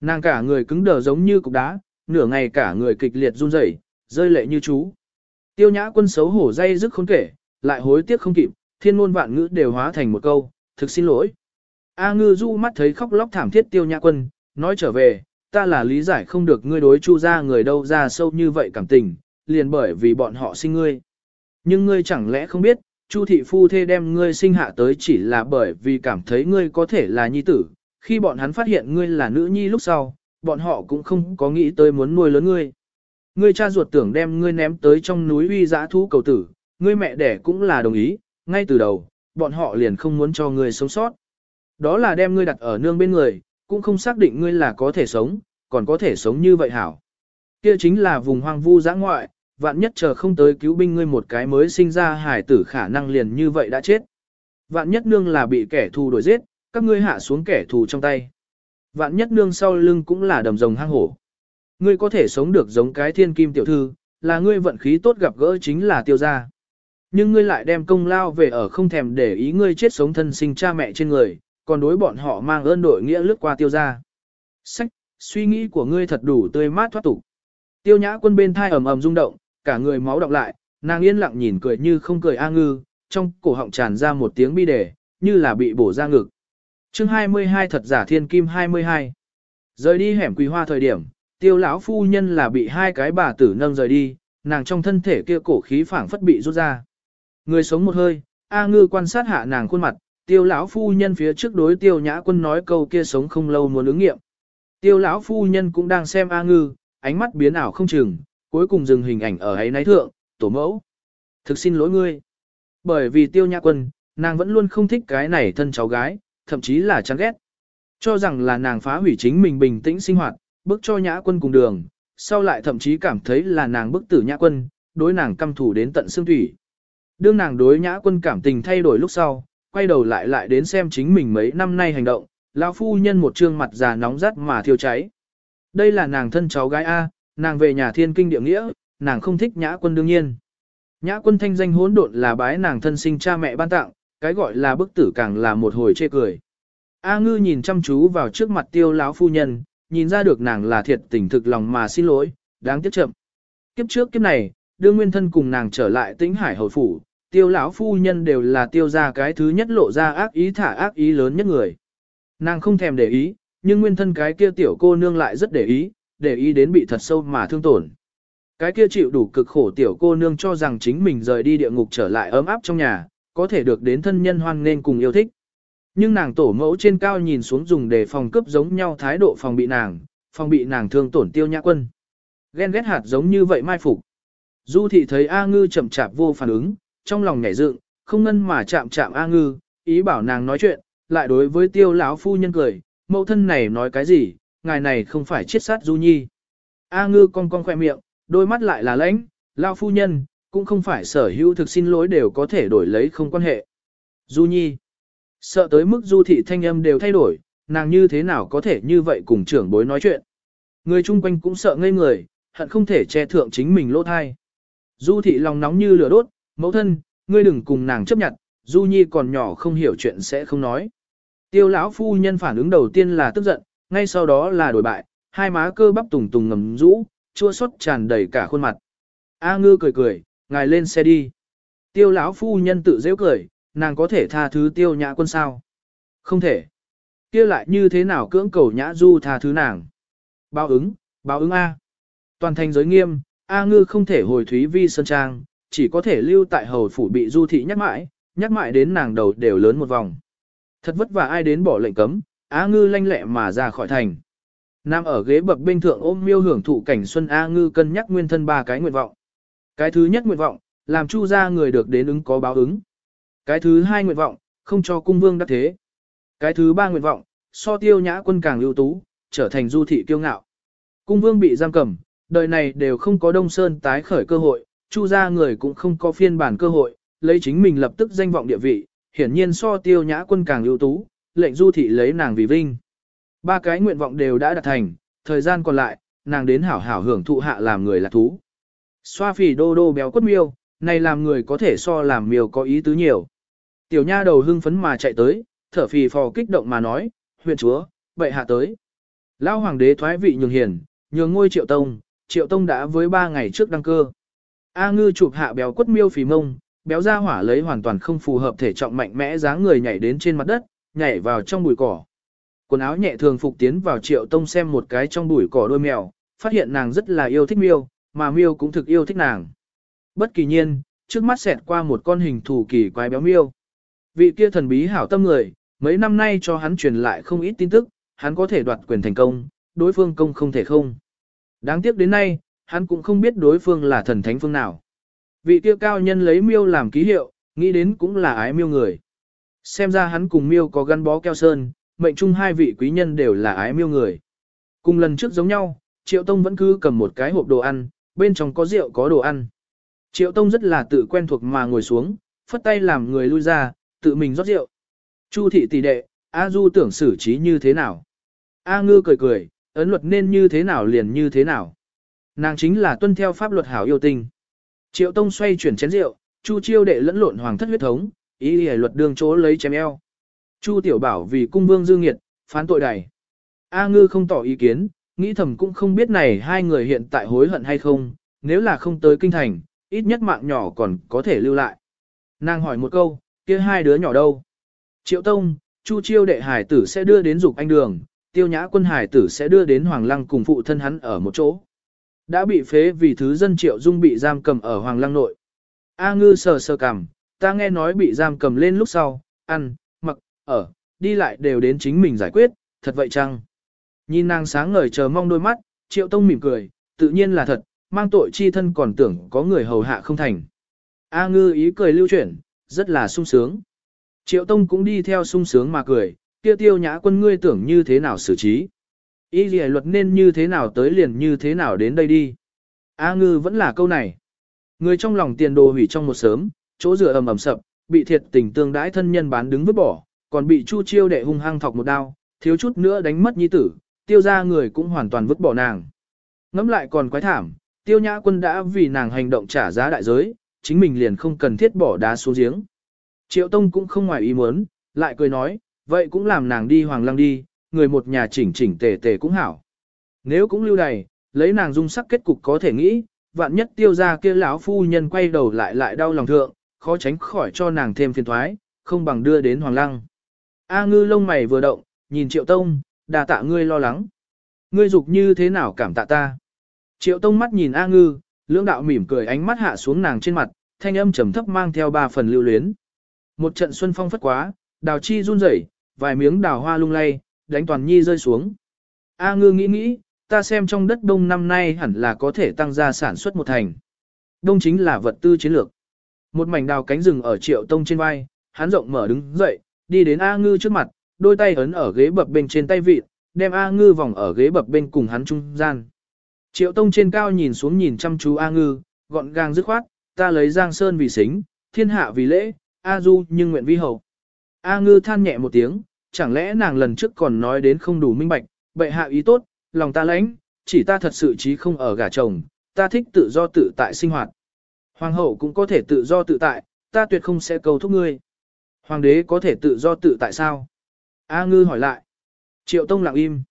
Nàng cả người cứng đờ giống như cục đá, nửa ngày cả người kịch liệt run rẩy, rơi lệ như chú. Tiêu nhã quân xấu hổ dây dứt không kể, lại hối tiếc không kịp, thiên ngôn vạn ngữ đều hóa thành một câu, thực xin lỗi. A ngư du mắt thấy khóc lóc thảm thiết tiêu nhã quân, nói trở về, ta là lý giải không được ngươi đối chu ra người đâu ra sâu như vậy cảm tình, liền bởi vì bọn họ sinh ngươi. Nhưng ngươi chẳng lẽ không biết, Chu thị phu thê đem ngươi sinh hạ tới chỉ là bởi vì cảm thấy ngươi có thể là nhi tử, khi bọn hắn phát hiện ngươi là nữ nhi lúc sau, bọn họ cũng không có nghĩ tới muốn nuôi lớn ngươi. Ngươi cha ruột tưởng đem ngươi ném tới trong núi uy dã thú cầu tử, ngươi mẹ đẻ cũng là đồng ý, ngay từ đầu, bọn họ liền không muốn cho ngươi sống sót. Đó là đem ngươi đặt ở nương bên người, cũng không xác định ngươi là có thể sống, còn có thể sống như vậy hảo. Kia chính là vùng hoang vu giã ngoại, vạn nhất chờ không tới cứu binh ngươi một cái mới sinh ra hải tử khả năng liền như vậy đã chết. Vạn nhất nương là bị kẻ thù đuổi giết, các ngươi hạ xuống kẻ thù trong tay. Vạn nhất nương sau lưng cũng là đầm rồng hang hổ. Ngươi có thể sống được giống cái thiên kim tiểu thư, là ngươi vận khí tốt gặp gỡ chính là tiêu gia. Nhưng ngươi lại đem công lao về ở không thèm để ý ngươi chết sống thân sinh cha mẹ trên người, còn đối bọn họ mang ơn đội nghĩa lướt qua tiêu gia. Sách, suy nghĩ của ngươi thật đủ tươi mát thoát tục. Tiêu nhã quân bên thai ầm ầm rung động, cả người máu đọc lại, nàng yên lặng nhìn cười như không cười A ngư, trong cổ họng tràn ra một tiếng bi đề, như là bị bổ ra ngực chương 22 thật giả thiên kim 22. Rời đi hẻm quỳ hoa thời điểm, tiêu lão phu nhân là bị hai cái bà tử nâng rời đi, nàng trong thân thể kia cổ khí phảng phất bị rút ra. Người sống một hơi, A ngư quan sát hạ nàng khuôn mặt, Tiêu lão phu nhân phía trước đối tiêu nhã quân nói câu kia sống không lâu muốn ứng nghiệm. Tiêu lão phu nhân cũng đang xem A ngư, ánh mắt biến ảo không chừng, cuối cùng dừng hình ảnh ở ấy náy thượng, tổ mẫu. Thực xin lỗi ngươi. Bởi vì tiêu nhã quân, nàng vẫn luôn không thích cái này thân cháu gái, thậm chí là chán ghét. Cho rằng là nàng phá hủy chính mình bình tĩnh sinh hoạt, bức cho nhã quân cùng đường, sau lại thậm chí cảm thấy là nàng bức tử nhã quân, đối nàng căm thủ đến tận xương thủy. Đương nàng đối nhã quân cảm tình thay đổi lúc sau, quay đầu lại lại đến xem chính mình mấy năm nay hành động, lão phu nhân một trương mặt già nóng rát mà thiêu cháy. Đây là nàng thân cháu gái A, nàng về nhà thiên kinh địa nghĩa, nàng không thích nhã quân đương nhiên. Nhã quân thanh danh hỗn độn là bái nàng thân sinh cha mẹ ban tặng, cái gọi là bức tử càng là một hồi chê cười. A ngư nhìn chăm chú vào trước mặt tiêu lão phu nhân, nhìn ra được nàng là thiệt tình thực lòng mà xin lỗi, đáng tiếc chậm. Kiếp trước kiếp này, đương nguyên thân cùng nàng trở lại tĩnh hải hồi phủ, tiêu lão phu nhân đều là tiêu ra cái thứ nhất lộ ra ác ý thả ác ý lớn nhất người. Nàng không thèm để ý, nhưng nguyên thân cái kia tiểu cô nương lại rất để ý, để ý đến bị thật sâu mà thương tổn. Cái kia chịu đủ cực khổ tiểu cô nương cho rằng chính mình rời đi địa ngục trở lại ấm áp trong nhà, có thể được đến thân nhân hoan nên cùng yêu thích. Nhưng nàng tổ mẫu trên cao nhìn xuống dùng để phòng cấp giống nhau thái độ phòng bị nàng, phòng bị nàng thương tổn tiêu nhã quân. Ghen ghét hạt giống như vậy mai phục. Du thị thấy A ngư chậm chạp vô phản ứng, trong lòng nhảy dựng, không ngân mà chạm chạm A ngư, ý bảo nàng nói chuyện, lại đối với tiêu lão phu nhân cười, mẫu thân này nói cái gì, ngài này không phải chiết sát du nhi. A ngư cong cong khoe miệng, đôi mắt lại là lãnh, lão phu nhân, cũng không phải sở hữu thực xin lỗi đều có thể đổi lấy không quan hệ. Du nhi, sợ tới mức du thị thanh âm đều thay đổi, nàng như thế nào có thể như vậy cùng trưởng bối nói chuyện. Người chung quanh cũng sợ ngây người, hận không thể che thượng chính mình lỗ thai. Du thị lòng nóng như lửa đốt, mẫu thân, ngươi đừng cùng nàng chấp nhận, Du Nhi còn nhỏ không hiểu chuyện sẽ không nói. Tiêu lão phu nhân phản ứng đầu tiên là tức giận, ngay sau đó là đổi bại, hai má cơ bắp tùng tùng ngầm rũ, chua xót tràn đầy cả khuôn mặt. A ngư cười cười, ngài lên xe đi. Tiêu lão phu nhân tự dễ cười, nàng có thể tha thứ tiêu nhã quân sao? Không thể. kia lại như thế nào cưỡng cầu nhã du tha thứ nàng? Báo ứng, báo ứng A. Toàn thành giới nghiêm, A ngư không thể hồi thúy vi sơn trang, chỉ có thể lưu tại hầu phủ bị du thị nhắc mãi, nhắc mãi đến nàng đầu đều lớn một vòng. Thật vất vả ai đến bỏ lệnh cấm, A ngư lanh lẹ mà ra khỏi thành. Nam ở ghế bậc bên thượng ôm miêu hưởng thụ cảnh xuân A ngư cân nhắc nguyên thân ba cái nguyện vọng. Cái thứ nhất nguyện vọng, làm chu gia người được đến ứng có báo ứng. Cái thứ hai nguyện vọng, không cho cung vương đắc thế. Cái thứ ba nguyện vọng, so tiêu nhã quân càng ưu tú, trở thành du thị kiêu ngạo. Cung vương bị giam cầm, đời này đều không có đông sơn tái khởi cơ hội, chu gia người cũng không có phiên bản cơ hội, lấy chính mình lập tức danh vọng địa vị, hiển nhiên so tiêu nhã quân càng ưu tú, lệnh du thị lấy nàng vì vinh. Ba cái nguyện vọng đều đã đạt thành, thời gian còn lại, nàng đến hảo hảo hưởng thụ hạ làm người là thú. Xoa phì đô đô béo quất miêu, này làm người có thể so làm miêu có ý tứ nhiều. Tiểu nha đầu hưng phấn mà chạy tới, thở phì phò kích động mà nói, huyện chúa, vậy hạ tới. Lão hoàng đế thoái vị nhường hiền, nhường ngôi triệu tông, triệu tông đã với ba ngày trước đăng cơ. A ngư chụp hạ béo quất miêu phì mông, béo ra hỏa lấy hoàn toàn không phù hợp thể trọng mạnh mẽ dáng người nhảy đến trên mặt đất, nhảy vào trong bụi cỏ. Quần áo nhẹ thường phục tiến vào triệu tông xem một cái trong bụi cỏ đôi mèo, phát hiện nàng rất là yêu thích miêu, mà miêu cũng thực yêu thích nàng. Bất kỳ nhiên, trước mắt xẹt qua một con hình thù kỳ quái béo miêu. Vị kia thần bí hảo tâm người, mấy năm nay cho hắn truyền lại không ít tin tức, hắn có thể đoạt quyền thành công, đối phương công không thể không. Đáng tiếc đến nay, hắn cũng không biết đối phương là thần thánh phương nào. Vị kia cao nhân lấy miêu làm ký hiệu, nghĩ đến cũng là ái miêu người. Xem ra hắn cùng miêu có gắn bó keo sơn, mệnh chung hai vị quý nhân đều là ái miêu người. Cùng lần trước giống nhau, Triệu Tông vẫn cứ cầm một cái hộp đồ ăn, bên trong có rượu có đồ ăn. Triệu Tông rất là tự quen thuộc mà ngồi xuống, phất tay làm người lui ra, tự mình rót rượu. Chu thị tỷ đệ, A Du tưởng xử trí như thế nào? A Ngư cười cười, ấn luật nên như thế nào liền như thế nào? Nàng chính là tuân theo pháp luật hảo yêu tình. Triệu Tông xoay chuyển chén rượu, Chu Chiêu đệ lẫn lộn hoàng thất huyết thống, ý lý luật đương chỗ lấy chém eo. Chu Tiểu Bảo vì cung vương dương nghiệt, phán tội đày. A Ngư không tỏ ý kiến, nghĩ thầm cũng không biết này hai người hiện tại hối hận hay không, nếu là không tới kinh thành, ít nhất mạng nhỏ còn có thể lưu lại. Nàng hỏi một câu, kia hai đứa nhỏ đâu? Triệu Tông, Chu Chiêu đệ hải tử sẽ đưa đến dục anh đường, tiêu nhã quân hải tử sẽ đưa đến Hoàng Lăng cùng phụ thân hắn ở một chỗ. Đã bị phế vì thứ dân Triệu Dung bị giam cầm ở Hoàng Lăng nội. A ngư sờ sờ cằm, ta nghe nói bị giam cầm lên lúc sau, ăn, mặc, ở, đi lại đều đến chính mình giải quyết, thật vậy chăng? Nhìn nàng sáng ngời chờ mong đôi mắt, triệu tông mỉm cười, tự nhiên là thật, mang tội chi thân còn tưởng có người hầu hạ không thành. A ngư ý cười lưu chuyển, rất là sung sướng. Triệu tông cũng đi theo sung sướng mà cười, kia tiêu nhã quân ngươi tưởng như thế nào xử trí. Ý gì luật nên như thế nào tới liền như thế nào đến đây đi. A ngư vẫn là câu này. Người trong lòng tiền đồ hủy trong một sớm, chỗ rửa ầm ầm sập, bị thiệt tình tương đãi thân nhân bán đứng vứt bỏ, còn bị Chu Chiêu đệ hung hăng thọc một đao, thiếu chút nữa đánh mất nhi tử, tiêu ra người cũng hoàn toàn vứt bỏ nàng. Ngắm lại còn quái thảm, tiêu nhã quân đã vì nàng hành động trả giá đại giới, chính mình liền không cần thiết bỏ đá xuống giếng. Triệu Tông cũng không ngoài ý muốn, lại cười nói, vậy cũng làm nàng đi hoàng lăng đi, người một nhà chỉnh chỉnh tề tề cũng hảo. Nếu cũng lưu đầy, lấy nàng dung sắc kết cục có thể nghĩ, vạn nhất tiêu ra kia lão phu nhân quay đầu lại lại đau lòng thượng, khó tránh khỏi cho nàng thêm phiền thoái, không bằng đưa đến hoàng lăng. A ngư lông mày vừa động, nhìn triệu tông, đà tạ ngươi lo lắng. Ngươi dục như thế nào cảm tạ ta. Triệu tông mắt nhìn A ngư, lưỡng đạo mỉm cười ánh mắt hạ xuống nàng trên mặt, thanh âm trầm thấp mang theo ba phần lưu luyến. Một trận xuân phong phất quá, đào chi run rẩy, vài miếng đào hoa lung lay, đánh toàn nhi rơi xuống. A ngư nghĩ nghĩ, ta xem trong đất đông năm nay hẳn là có thể tăng ra sản xuất một thành. Đông chính là vật tư chiến lược. Một mảnh đào cánh rừng ở triệu tông trên vai, hắn rộng mở đứng dậy, đi đến A ngư trước mặt, đôi tay ấn ở ghế bập bên trên tay vịt, đem A ngư vòng ở ghế bập bên cùng hắn trung gian. Triệu tông trên cao nhìn xuống nhìn chăm chú A ngư, gọn gàng dứt khoát, ta lấy giang sơn vì xính, thiên hạ vì lễ, A du nhưng nguyện vi hậu. A ngư than nhẹ một tiếng, chẳng lẽ nàng lần trước còn nói đến không đủ minh bạch, bệ hạ ý tốt, lòng ta lãnh, chỉ ta thật sự chí không ở gả chồng, ta thích tự do tự tại sinh hoạt. Hoàng hậu cũng có thể tự do tự tại, ta tuyệt không sẽ cầu thúc ngươi. Hoàng đế có thể tự do tự tại sao? A ngư hỏi lại. Triệu tông lặng im.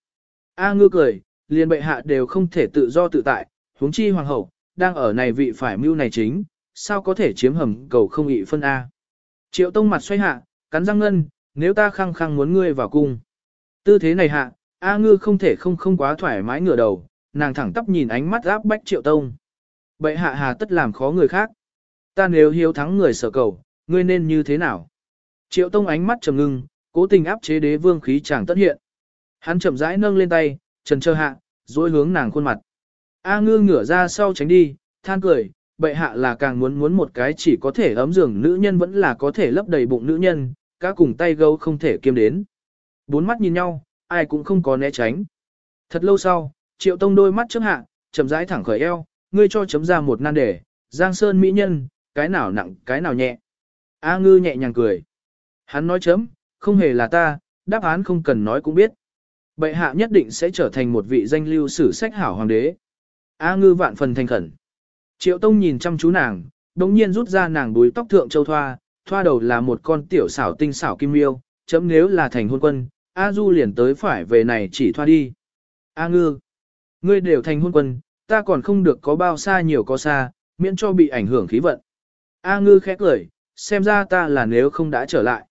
A ngư cười, liền bệ hạ đều không thể tự do tự tại, huống chi hoàng hậu, đang ở này vị phải mưu này chính, sao có thể chiếm hầm cầu không ị phân A. Triệu tông mặt xoay hạ, cắn răng ngân, nếu ta khăng khăng muốn ngươi vào cung. Tư thế này hạ, A ngư không thể không không quá thoải mái ngửa đầu, nàng thẳng tắp nhìn ánh mắt áp bách triệu tông. Bệ hạ hà tất làm khó người khác. Ta nếu hiếu thắng người sở cầu, ngươi nên như thế nào? Triệu tông ánh mắt trầm ngưng, cố tình áp chế đế vương khí chàng tất hiện. Hắn chậm rãi nâng lên tay, trần trơ hạ, dối hướng nàng khuôn mặt. A ngư ngửa ra sau tránh đi, than cười, bệ hạ là càng muốn muốn một cái chỉ có thể ấm giường nữ nhân vẫn là có thể lấp đầy bụng nữ nhân, các cùng tay gấu không thể kiêm đến. Bốn mắt nhìn nhau, ai cũng không có né tránh. Thật lâu sau, triệu tông đôi mắt trước hạ, chậm rãi thẳng khởi eo, ngươi cho chấm ra một nan đề, giang sơn mỹ nhân, cái nào nặng, cái nào nhẹ. A ngư nhẹ nhàng cười. Hắn nói chấm, không hề là ta, đáp án không cần nói cũng biết. Bệ hạ nhất định sẽ trở thành một vị danh lưu sử sách hảo hoàng đế. A ngư vạn phần thành khẩn. Triệu tông nhìn chăm chú nàng, đồng nhiên rút ra nàng đuôi tóc thượng châu thoa, thoa đầu là một con tiểu xảo tinh xảo kim miêu, chấm nếu là thành hôn quân, A du liền tới phải về này chỉ thoa đi. A ngư, ngươi đều thành hôn quân, ta còn không được có bao xa nhiều có xa, miễn cho bị ảnh hưởng khí vận. A ngư khẽ cười, xem ra ta là nếu không đã trở lại.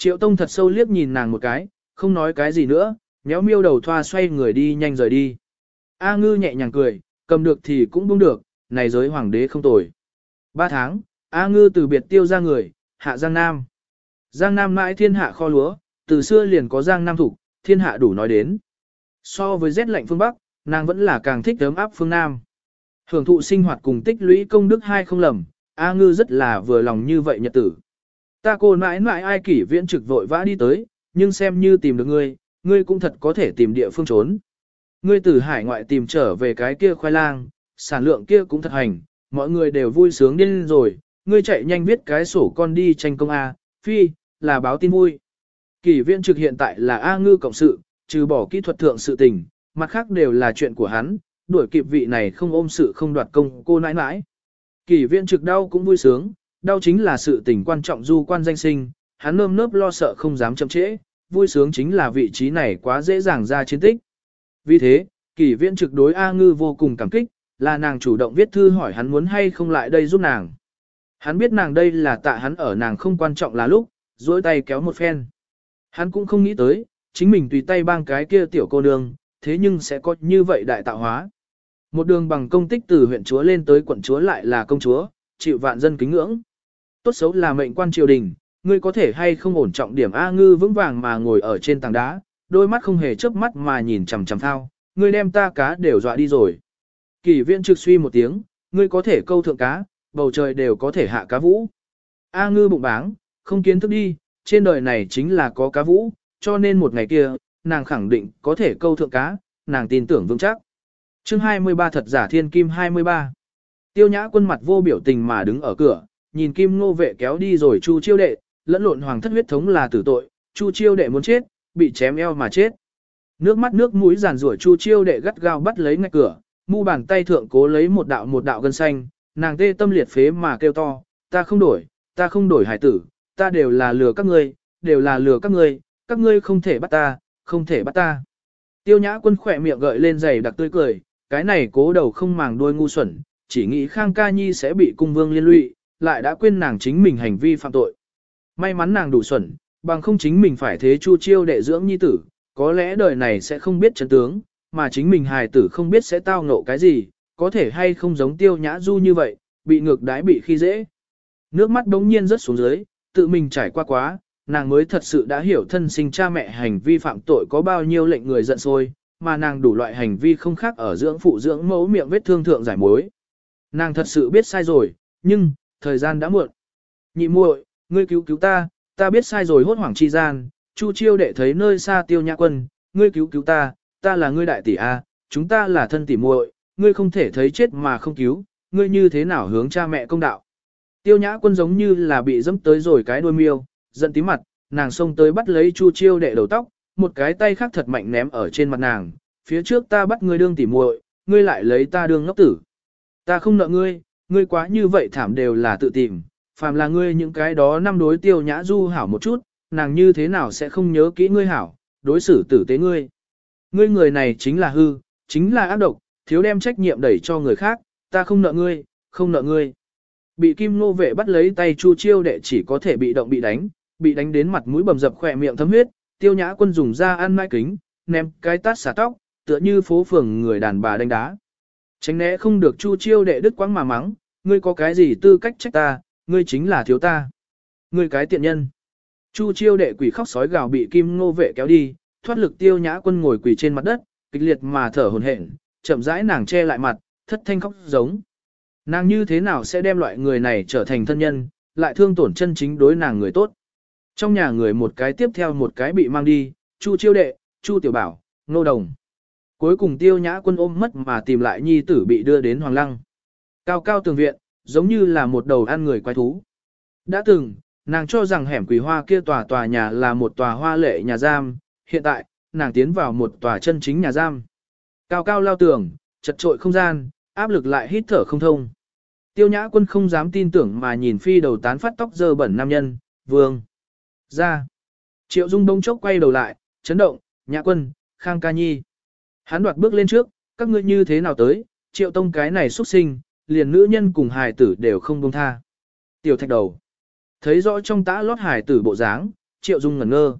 Triệu Tông thật sâu liếc nhìn nàng một cái, không nói cái gì nữa, nhéo miêu đầu thoa xoay người đi nhanh rời đi. A ngư nhẹ nhàng cười, cầm được thì cũng buông được, này giới hoàng đế không tồi. Ba tháng, A ngư từ biệt tiêu ra người, hạ Giang Nam. Giang Nam mãi thiên hạ kho lúa, từ xưa liền có Giang Nam thủ, thiên hạ đủ nói đến. So với rét lạnh phương Bắc, nàng vẫn là càng thích ấm áp phương Nam. Hưởng thụ sinh hoạt cùng tích lũy công đức hai không lầm, A ngư rất là vừa lòng như vậy nhật tử. Ta cô mãi mãi ai kỷ viễn trực vội vã đi tới, nhưng xem như tìm được ngươi, ngươi cũng thật có thể tìm địa phương trốn. Ngươi từ hải ngoại tìm trở về cái kia khoai lang, sản lượng kia cũng thật hành, mọi người đều vui sướng điên rồi, ngươi chạy nhanh viết cái sổ con đi tranh công A, phi, là báo tin vui. Kỷ viễn trực hiện tại là A ngư cộng sự, trừ bỏ kỹ thuật thượng sự tình, mặt khác đều là chuyện của hắn, đuổi kịp vị này không ôm sự không đoạt công cô nãi nãi. Kỷ viễn trực đau cũng vui sướng, đau chính là sự tình quan trọng du quan danh sinh, hắn nơm nớp lo sợ không dám chậm trễ, vui sướng chính là vị trí này quá dễ dàng ra chiến tích. Vì thế, kỷ viễn trực đối A ngư vô cùng cảm kích, là nàng chủ động viết thư hỏi hắn muốn hay không lại đây giúp nàng. Hắn biết nàng đây là tạ hắn ở nàng không quan trọng là lúc, duỗi tay kéo một phen. Hắn cũng không nghĩ tới, chính mình tùy tay bang cái kia tiểu cô nương, thế nhưng sẽ có như vậy đại tạo hóa. Một đường bằng công tích từ huyện chúa lên tới quận chúa lại là công chúa, chịu vạn dân kính ngưỡng. Tốt xấu là mệnh quan triều đình, ngươi có thể hay không ổn trọng điểm A ngư vững vàng mà ngồi ở trên tảng đá, đôi mắt không hề chớp mắt mà nhìn chằm chằm thao, ngươi đem ta cá đều dọa đi rồi. Kỳ viên trực suy một tiếng, ngươi có thể câu thượng cá, bầu trời đều có thể hạ cá vũ. A ngư bụng báng, không kiến thức đi, trên đời này chính là có cá vũ, cho nên một ngày kia, nàng khẳng định có thể câu thượng cá, nàng tin tưởng vững chắc. chương 23 thật giả thiên kim 23. Tiêu nhã quân mặt vô biểu tình mà đứng ở cửa, nhìn kim ngô vệ kéo đi rồi chu chiêu đệ, lẫn lộn hoàng thất huyết thống là tử tội, chu chiêu đệ muốn chết, bị chém eo mà chết. Nước mắt nước mũi giàn rủa chu chiêu đệ gắt gao bắt lấy ngay cửa, mu bàn tay thượng cố lấy một đạo một đạo gân xanh, nàng tê tâm liệt phế mà kêu to, ta không đổi, ta không đổi hải tử, ta đều là lừa các ngươi, đều là lừa các ngươi, các ngươi không thể bắt ta, không thể bắt ta. Tiêu nhã quân khỏe miệng gợi lên giày đặc tươi cười, cái này cố đầu không màng đuôi ngu xuẩn, chỉ nghĩ Khang Ca Nhi sẽ bị cung vương liên lụy, lại đã quên nàng chính mình hành vi phạm tội. May mắn nàng đủ xuẩn, bằng không chính mình phải thế chu chiêu đệ dưỡng nhi tử, có lẽ đời này sẽ không biết chấn tướng, mà chính mình hài tử không biết sẽ tao ngộ cái gì, có thể hay không giống tiêu nhã du như vậy, bị ngược đái bị khi dễ. Nước mắt đống nhiên rớt xuống dưới, tự mình trải qua quá, nàng mới thật sự đã hiểu thân sinh cha mẹ hành vi phạm tội có bao nhiêu lệnh người giận sôi, mà nàng đủ loại hành vi không khác ở dưỡng phụ dưỡng mẫu miệng vết thương thượng giải mối. Nàng thật sự biết sai rồi, nhưng, thời gian đã muộn. Nhị muội, ngươi cứu cứu ta, ta biết sai rồi hốt hoảng chi gian, Chu Chiêu đệ thấy nơi xa Tiêu Nhã Quân, ngươi cứu cứu ta, ta là ngươi đại tỷ a, chúng ta là thân tỷ muội, ngươi không thể thấy chết mà không cứu, ngươi như thế nào hướng cha mẹ công đạo. Tiêu Nhã Quân giống như là bị dẫm tới rồi cái đuôi miêu, giận tí mặt, nàng xông tới bắt lấy Chu Chiêu đệ đầu tóc, một cái tay khác thật mạnh ném ở trên mặt nàng, phía trước ta bắt ngươi đương tỉ muội, ngươi lại lấy ta đương ngốc tử. Ta không nợ ngươi, ngươi quá như vậy thảm đều là tự tìm, phàm là ngươi những cái đó năm đối tiêu nhã du hảo một chút, nàng như thế nào sẽ không nhớ kỹ ngươi hảo, đối xử tử tế ngươi. Ngươi người này chính là hư, chính là ác độc, thiếu đem trách nhiệm đẩy cho người khác, ta không nợ ngươi, không nợ ngươi. Bị kim nô vệ bắt lấy tay chu chiêu đệ chỉ có thể bị động bị đánh, bị đánh đến mặt mũi bầm dập khỏe miệng thấm huyết, tiêu nhã quân dùng ra ăn mai kính, ném cái tát xả tóc, tựa như phố phường người đàn bà đánh đá. Tránh né không được chu chiêu đệ đứt quãng mà mắng, ngươi có cái gì tư cách trách ta, ngươi chính là thiếu ta. Ngươi cái tiện nhân. Chu chiêu đệ quỷ khóc sói gào bị kim ngô vệ kéo đi, thoát lực tiêu nhã quân ngồi quỳ trên mặt đất, kịch liệt mà thở hồn hển, chậm rãi nàng che lại mặt, thất thanh khóc giống. Nàng như thế nào sẽ đem loại người này trở thành thân nhân, lại thương tổn chân chính đối nàng người tốt. Trong nhà người một cái tiếp theo một cái bị mang đi, Chu chiêu đệ, Chu tiểu bảo, nô đồng. Cuối cùng tiêu nhã quân ôm mất mà tìm lại nhi tử bị đưa đến Hoàng Lăng. Cao cao tường viện, giống như là một đầu ăn người quái thú. Đã từng, nàng cho rằng hẻm quỷ hoa kia tòa tòa nhà là một tòa hoa lệ nhà giam, hiện tại, nàng tiến vào một tòa chân chính nhà giam. Cao cao lao tường, chật trội không gian, áp lực lại hít thở không thông. Tiêu nhã quân không dám tin tưởng mà nhìn phi đầu tán phát tóc dơ bẩn nam nhân, vương. Ra. Triệu Dung đông chốc quay đầu lại, chấn động, nhã quân, khang ca nhi. Hắn đoạt bước lên trước, các ngươi như thế nào tới, triệu tông cái này xuất sinh, liền nữ nhân cùng hài tử đều không buông tha. Tiểu thạch đầu. Thấy rõ trong tã lót hài tử bộ dáng, triệu dung ngẩn ngơ.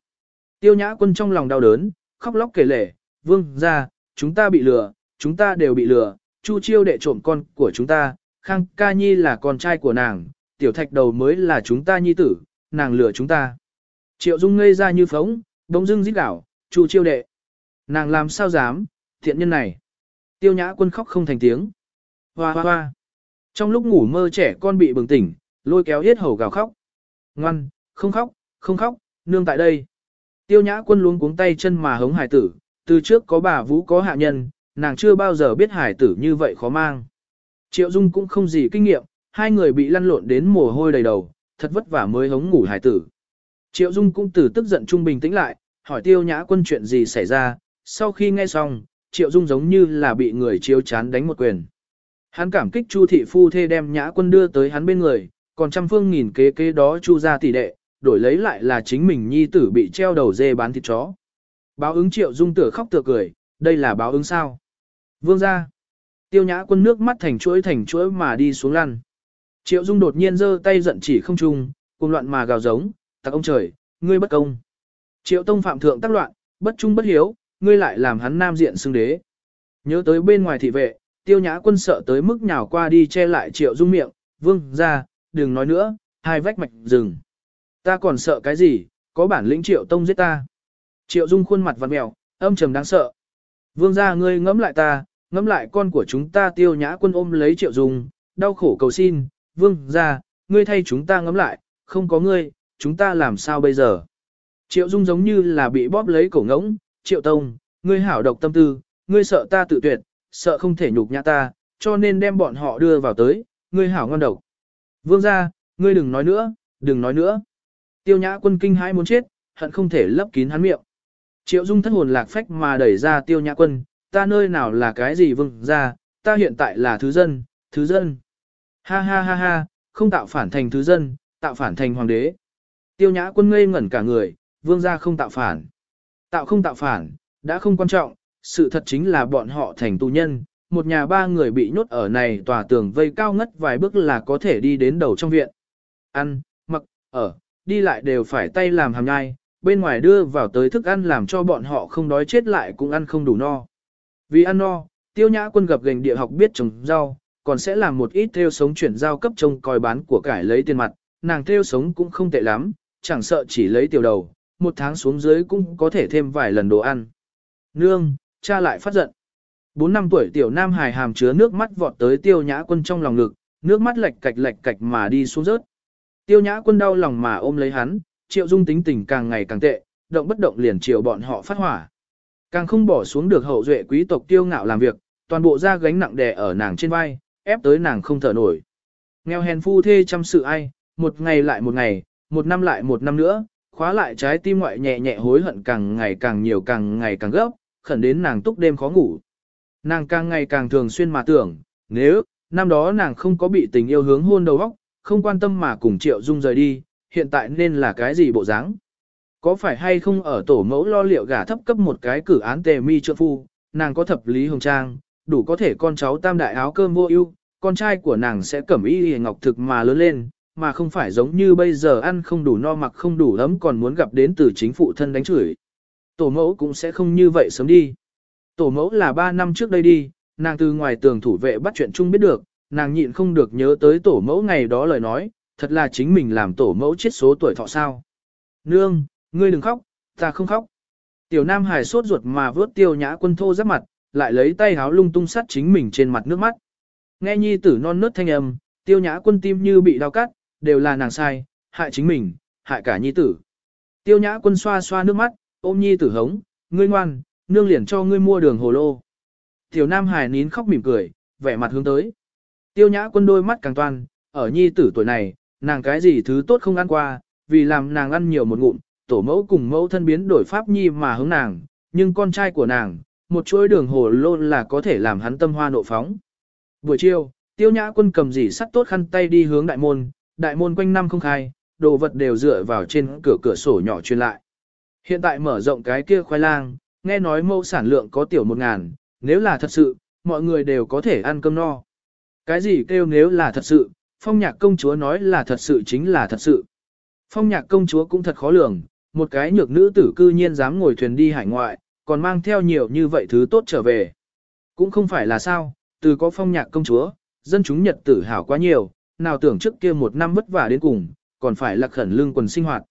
Tiêu nhã quân trong lòng đau đớn, khóc lóc kể lể, vương ra, chúng ta bị lừa, chúng ta đều bị lừa, chu chiêu đệ trộm con của chúng ta, khang ca nhi là con trai của nàng, tiểu thạch đầu mới là chúng ta nhi tử, nàng lừa chúng ta. Triệu dung ngây ra như phóng, bỗng dưng rít đảo, chu chiêu đệ. Nàng làm sao dám, thiện nhân này. Tiêu nhã quân khóc không thành tiếng. Hoa hoa hoa. Trong lúc ngủ mơ trẻ con bị bừng tỉnh, lôi kéo hết hầu gào khóc. Ngoan, không khóc, không khóc, nương tại đây. Tiêu nhã quân luống cuống tay chân mà hống hải tử, từ trước có bà vũ có hạ nhân, nàng chưa bao giờ biết hải tử như vậy khó mang. Triệu Dung cũng không gì kinh nghiệm, hai người bị lăn lộn đến mồ hôi đầy đầu, thật vất vả mới hống ngủ hải tử. Triệu Dung cũng từ tức giận trung bình tĩnh lại, hỏi tiêu nhã quân chuyện gì xảy ra, sau khi nghe xong, Triệu Dung giống như là bị người chiếu chán đánh một quyền. Hắn cảm kích Chu thị phu thê đem nhã quân đưa tới hắn bên người, còn trăm phương nghìn kế kế đó Chu gia tỷ đệ, đổi lấy lại là chính mình nhi tử bị treo đầu dê bán thịt chó. Báo ứng Triệu Dung tựa khóc tựa cười, đây là báo ứng sao? Vương gia, Tiêu nhã quân nước mắt thành chuỗi thành chuỗi mà đi xuống lăn. Triệu Dung đột nhiên giơ tay giận chỉ không trung, cuồng loạn mà gào giống, tặc ông trời, ngươi bất công. Triệu Tông phạm thượng tác loạn, bất trung bất hiếu, ngươi lại làm hắn nam diện xưng đế. Nhớ tới bên ngoài thị vệ, tiêu nhã quân sợ tới mức nhào qua đi che lại triệu dung miệng, vương ra, đừng nói nữa, hai vách mạch rừng. Ta còn sợ cái gì, có bản lĩnh triệu tông giết ta. Triệu dung khuôn mặt vặn mèo, âm trầm đáng sợ. Vương gia ngươi ngẫm lại ta, ngẫm lại con của chúng ta tiêu nhã quân ôm lấy triệu dung, đau khổ cầu xin, vương gia, ngươi thay chúng ta ngẫm lại, không có ngươi, chúng ta làm sao bây giờ. Triệu dung giống như là bị bóp lấy cổ ngỗng, triệu tông, ngươi hảo độc tâm tư, ngươi sợ ta tự tuyệt, sợ không thể nhục nhã ta, cho nên đem bọn họ đưa vào tới, ngươi hảo ngon độc. Vương gia, ngươi đừng nói nữa, đừng nói nữa. Tiêu nhã quân kinh hãi muốn chết, hận không thể lấp kín hắn miệng. Triệu Dung thất hồn lạc phách mà đẩy ra tiêu nhã quân, ta nơi nào là cái gì vương ra, ta hiện tại là thứ dân, thứ dân. Ha ha ha ha, không tạo phản thành thứ dân, tạo phản thành hoàng đế. Tiêu nhã quân ngây ngẩn cả người, vương gia không tạo phản. Tạo không tạo phản, đã không quan trọng, sự thật chính là bọn họ thành tù nhân, một nhà ba người bị nhốt ở này tòa tường vây cao ngất vài bước là có thể đi đến đầu trong viện. Ăn, mặc, ở, đi lại đều phải tay làm hàm nhai, bên ngoài đưa vào tới thức ăn làm cho bọn họ không đói chết lại cũng ăn không đủ no. Vì ăn no, tiêu nhã quân gặp gành địa học biết trồng rau, còn sẽ làm một ít theo sống chuyển giao cấp trông coi bán của cải lấy tiền mặt, nàng theo sống cũng không tệ lắm, chẳng sợ chỉ lấy tiểu đầu, một tháng xuống dưới cũng có thể thêm vài lần đồ ăn. Nương, cha lại phát giận. Bốn năm tuổi tiểu nam hài hàm chứa nước mắt vọt tới tiêu nhã quân trong lòng ngực, nước mắt lệch cạch lệch cạch mà đi xuống rớt. Tiêu nhã quân đau lòng mà ôm lấy hắn, triệu dung tính tình càng ngày càng tệ, động bất động liền chiều bọn họ phát hỏa. Càng không bỏ xuống được hậu duệ quý tộc tiêu ngạo làm việc, toàn bộ ra gánh nặng đè ở nàng trên vai, ép tới nàng không thở nổi. Nghèo hèn phu thê chăm sự ai, một ngày lại một ngày, một năm lại một năm nữa, khóa lại trái tim ngoại nhẹ nhẹ hối hận càng ngày càng nhiều càng ngày càng gấp, khẩn đến nàng túc đêm khó ngủ. Nàng càng ngày càng thường xuyên mà tưởng, nếu, năm đó nàng không có bị tình yêu hướng hôn đầu óc, không quan tâm mà cùng Triệu Dung rời đi, hiện tại nên là cái gì bộ dáng? Có phải hay không ở tổ mẫu lo liệu gả thấp cấp một cái cử án tề mi trượng phu, nàng có thập lý hồng trang, đủ có thể con cháu tam đại áo cơm vô ưu, con trai của nàng sẽ cẩm y hề ngọc thực mà lớn lên, mà không phải giống như bây giờ ăn không đủ no mặc không đủ ấm còn muốn gặp đến từ chính phụ thân đánh chửi. Tổ mẫu cũng sẽ không như vậy sớm đi. Tổ mẫu là 3 năm trước đây đi, nàng từ ngoài tường thủ vệ bắt chuyện chung biết được, nàng nhịn không được nhớ tới tổ mẫu ngày đó lời nói, thật là chính mình làm tổ mẫu chết số tuổi thọ sao. Nương, ngươi đừng khóc, ta không khóc. Tiểu Nam Hải sốt ruột mà vớt tiêu nhã quân thô giáp mặt, lại lấy tay háo lung tung sắt chính mình trên mặt nước mắt. Nghe nhi tử non nớt thanh âm, tiêu nhã quân tim như bị đau cắt, đều là nàng sai, hại chính mình, hại cả nhi tử. Tiêu nhã quân xoa xoa nước mắt, ôm nhi tử hống, ngươi ngoan, nương liền cho ngươi mua đường hồ lô. Tiểu Nam Hải nín khóc mỉm cười, vẻ mặt hướng tới. Tiêu nhã quân đôi mắt càng toan, ở nhi tử tuổi này, nàng cái gì thứ tốt không ăn qua, vì làm nàng ăn nhiều một ngụm, tổ mẫu cùng mẫu thân biến đổi pháp nhi mà hướng nàng, nhưng con trai của nàng, một chuỗi đường hồ lô là có thể làm hắn tâm hoa nộ phóng. Buổi chiều, tiêu nhã quân cầm dì sắt tốt khăn tay đi hướng đại môn, đại môn quanh năm không khai, đồ vật đều dựa vào trên cửa cửa sổ nhỏ truyền lại. Hiện tại mở rộng cái kia khoai lang, nghe nói mẫu sản lượng có tiểu một ngàn, nếu là thật sự, mọi người đều có thể ăn cơm no. Cái gì kêu nếu là thật sự, phong nhạc công chúa nói là thật sự chính là thật sự. Phong nhạc công chúa cũng thật khó lường, một cái nhược nữ tử cư nhiên dám ngồi thuyền đi hải ngoại, còn mang theo nhiều như vậy thứ tốt trở về. Cũng không phải là sao, từ có phong nhạc công chúa, dân chúng nhật tử hảo quá nhiều, nào tưởng trước kia một năm vất vả đến cùng, còn phải lạc khẩn lương quần sinh hoạt.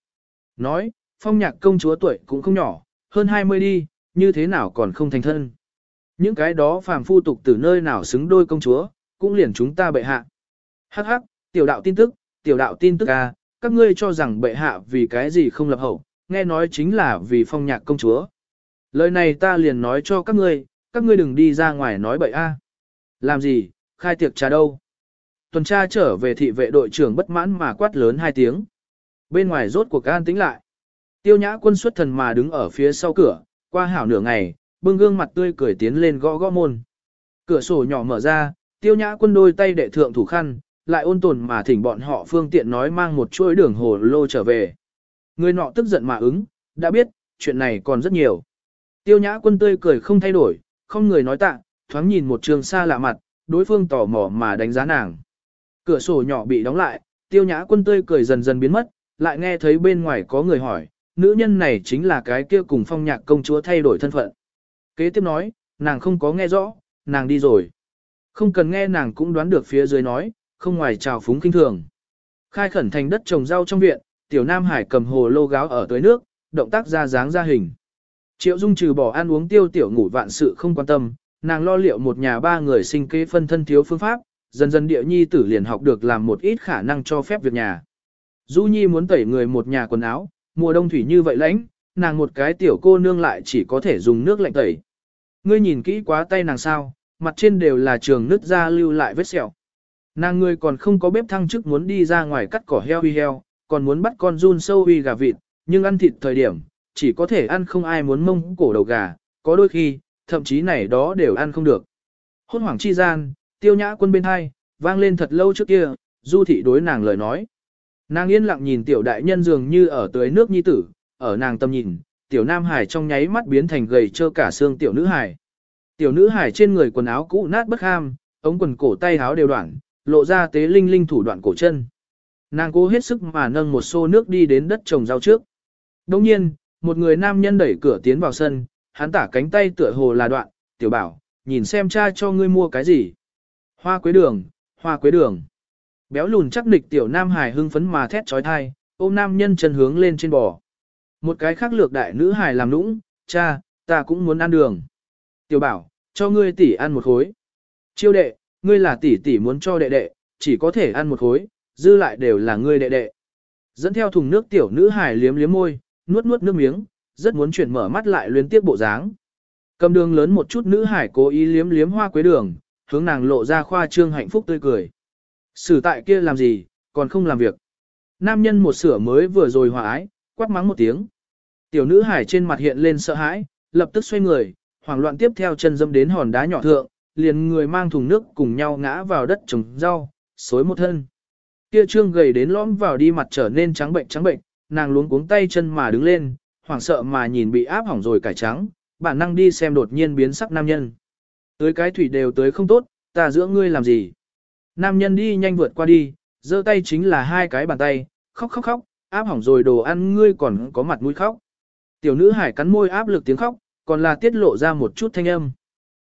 Nói, phong nhạc công chúa tuổi cũng không nhỏ, hơn 20 đi, như thế nào còn không thành thân. Những cái đó phàm phu tục từ nơi nào xứng đôi công chúa, cũng liền chúng ta bệ hạ. Hắc hắc, tiểu đạo tin tức, tiểu đạo tin tức à, các ngươi cho rằng bệ hạ vì cái gì không lập hậu, nghe nói chính là vì phong nhạc công chúa. Lời này ta liền nói cho các ngươi, các ngươi đừng đi ra ngoài nói bậy a. Làm gì, khai tiệc trà đâu. Tuần tra trở về thị vệ đội trưởng bất mãn mà quát lớn hai tiếng. Bên ngoài rốt cuộc an tĩnh lại. Tiêu nhã quân xuất thần mà đứng ở phía sau cửa, qua hảo nửa ngày, bưng gương mặt tươi cười tiến lên gõ gõ môn. Cửa sổ nhỏ mở ra, tiêu nhã quân đôi tay đệ thượng thủ khăn, lại ôn tồn mà thỉnh bọn họ phương tiện nói mang một chuỗi đường hồ lô trở về. Người nọ tức giận mà ứng, đã biết, chuyện này còn rất nhiều. Tiêu nhã quân tươi cười không thay đổi, không người nói tạ, thoáng nhìn một trường xa lạ mặt, đối phương tò mò mà đánh giá nàng. Cửa sổ nhỏ bị đóng lại, tiêu nhã quân tươi cười dần dần biến mất, lại nghe thấy bên ngoài có người hỏi, nữ nhân này chính là cái kia cùng phong nhạc công chúa thay đổi thân phận. Kế tiếp nói, nàng không có nghe rõ, nàng đi rồi. Không cần nghe nàng cũng đoán được phía dưới nói, không ngoài trào phúng kinh thường. Khai khẩn thành đất trồng rau trong viện, tiểu Nam Hải cầm hồ lô gáo ở tới nước, động tác ra dáng ra hình. Triệu Dung trừ bỏ ăn uống tiêu tiểu ngủ vạn sự không quan tâm, nàng lo liệu một nhà ba người sinh kế phân thân thiếu phương pháp, dần dần địa nhi tử liền học được làm một ít khả năng cho phép việc nhà. Du Nhi muốn tẩy người một nhà quần áo, mùa đông thủy như vậy lạnh, nàng một cái tiểu cô nương lại chỉ có thể dùng nước lạnh tẩy. Ngươi nhìn kỹ quá tay nàng sao, mặt trên đều là trường nứt ra lưu lại vết sẹo. Nàng ngươi còn không có bếp thăng chức muốn đi ra ngoài cắt cỏ heo huy heo, còn muốn bắt con run sâu huy gà vịt, nhưng ăn thịt thời điểm, chỉ có thể ăn không ai muốn mông cổ đầu gà, có đôi khi, thậm chí này đó đều ăn không được. Hôn hoảng chi gian, tiêu nhã quân bên hai, vang lên thật lâu trước kia, du thị đối nàng lời nói. Nàng yên lặng nhìn tiểu đại nhân dường như ở tưới nước nhi tử, ở nàng tâm nhìn, tiểu nam hải trong nháy mắt biến thành gầy trơ cả xương tiểu nữ hải. Tiểu nữ hải trên người quần áo cũ nát bất ham, ống quần cổ tay áo đều đoạn, lộ ra tế linh linh thủ đoạn cổ chân. Nàng cố hết sức mà nâng một xô nước đi đến đất trồng rau trước. Đồng nhiên, một người nam nhân đẩy cửa tiến vào sân, hắn tả cánh tay tựa hồ là đoạn, tiểu bảo, nhìn xem cha cho ngươi mua cái gì. Hoa quế đường, hoa quế đường. Béo lùn chắc nịch tiểu nam hài hưng phấn mà thét trói thai, ôm nam nhân chân hướng lên trên bò. Một cái khác lược đại nữ hài làm nũng, cha, ta cũng muốn ăn đường. Tiểu bảo, cho ngươi tỷ ăn một khối. Chiêu đệ, ngươi là tỷ tỷ muốn cho đệ đệ, chỉ có thể ăn một khối, dư lại đều là ngươi đệ đệ. Dẫn theo thùng nước tiểu nữ hài liếm liếm môi, nuốt nuốt nước miếng, rất muốn chuyển mở mắt lại luyến tiếp bộ dáng. Cầm đường lớn một chút nữ hải cố ý liếm liếm hoa quế đường, hướng nàng lộ ra khoa trương hạnh phúc tươi cười. Sử tại kia làm gì, còn không làm việc. Nam nhân một sửa mới vừa rồi hòa ái, quát mắng một tiếng. Tiểu nữ hải trên mặt hiện lên sợ hãi, lập tức xoay người, hoảng loạn tiếp theo chân dâm đến hòn đá nhỏ thượng, liền người mang thùng nước cùng nhau ngã vào đất trồng rau, xối một thân. Kia trương gầy đến lõm vào đi mặt trở nên trắng bệnh trắng bệnh, nàng luống cuống tay chân mà đứng lên, hoảng sợ mà nhìn bị áp hỏng rồi cải trắng, bản năng đi xem đột nhiên biến sắc nam nhân. Tới cái thủy đều tới không tốt, ta giữa ngươi làm gì? Nam nhân đi nhanh vượt qua đi, giơ tay chính là hai cái bàn tay, khóc khóc khóc, áp hỏng rồi đồ ăn ngươi còn có mặt mũi khóc. Tiểu nữ hải cắn môi áp lực tiếng khóc, còn là tiết lộ ra một chút thanh âm.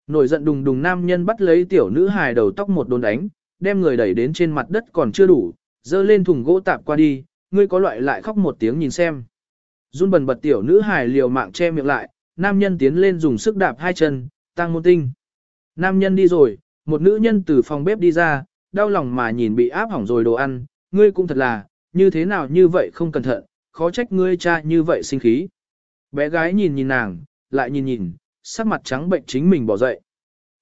Nổi giận đùng đùng nam nhân bắt lấy tiểu nữ hải đầu tóc một đồn đánh, đem người đẩy đến trên mặt đất còn chưa đủ, dơ lên thùng gỗ tạp qua đi, ngươi có loại lại khóc một tiếng nhìn xem. Run bần bật tiểu nữ hải liều mạng che miệng lại, nam nhân tiến lên dùng sức đạp hai chân, tăng môn tinh. Nam nhân đi rồi, một nữ nhân từ phòng bếp đi ra, đau lòng mà nhìn bị áp hỏng rồi đồ ăn, ngươi cũng thật là, như thế nào như vậy không cẩn thận, khó trách ngươi cha như vậy sinh khí. Bé gái nhìn nhìn nàng, lại nhìn nhìn, sắc mặt trắng bệnh chính mình bỏ dậy.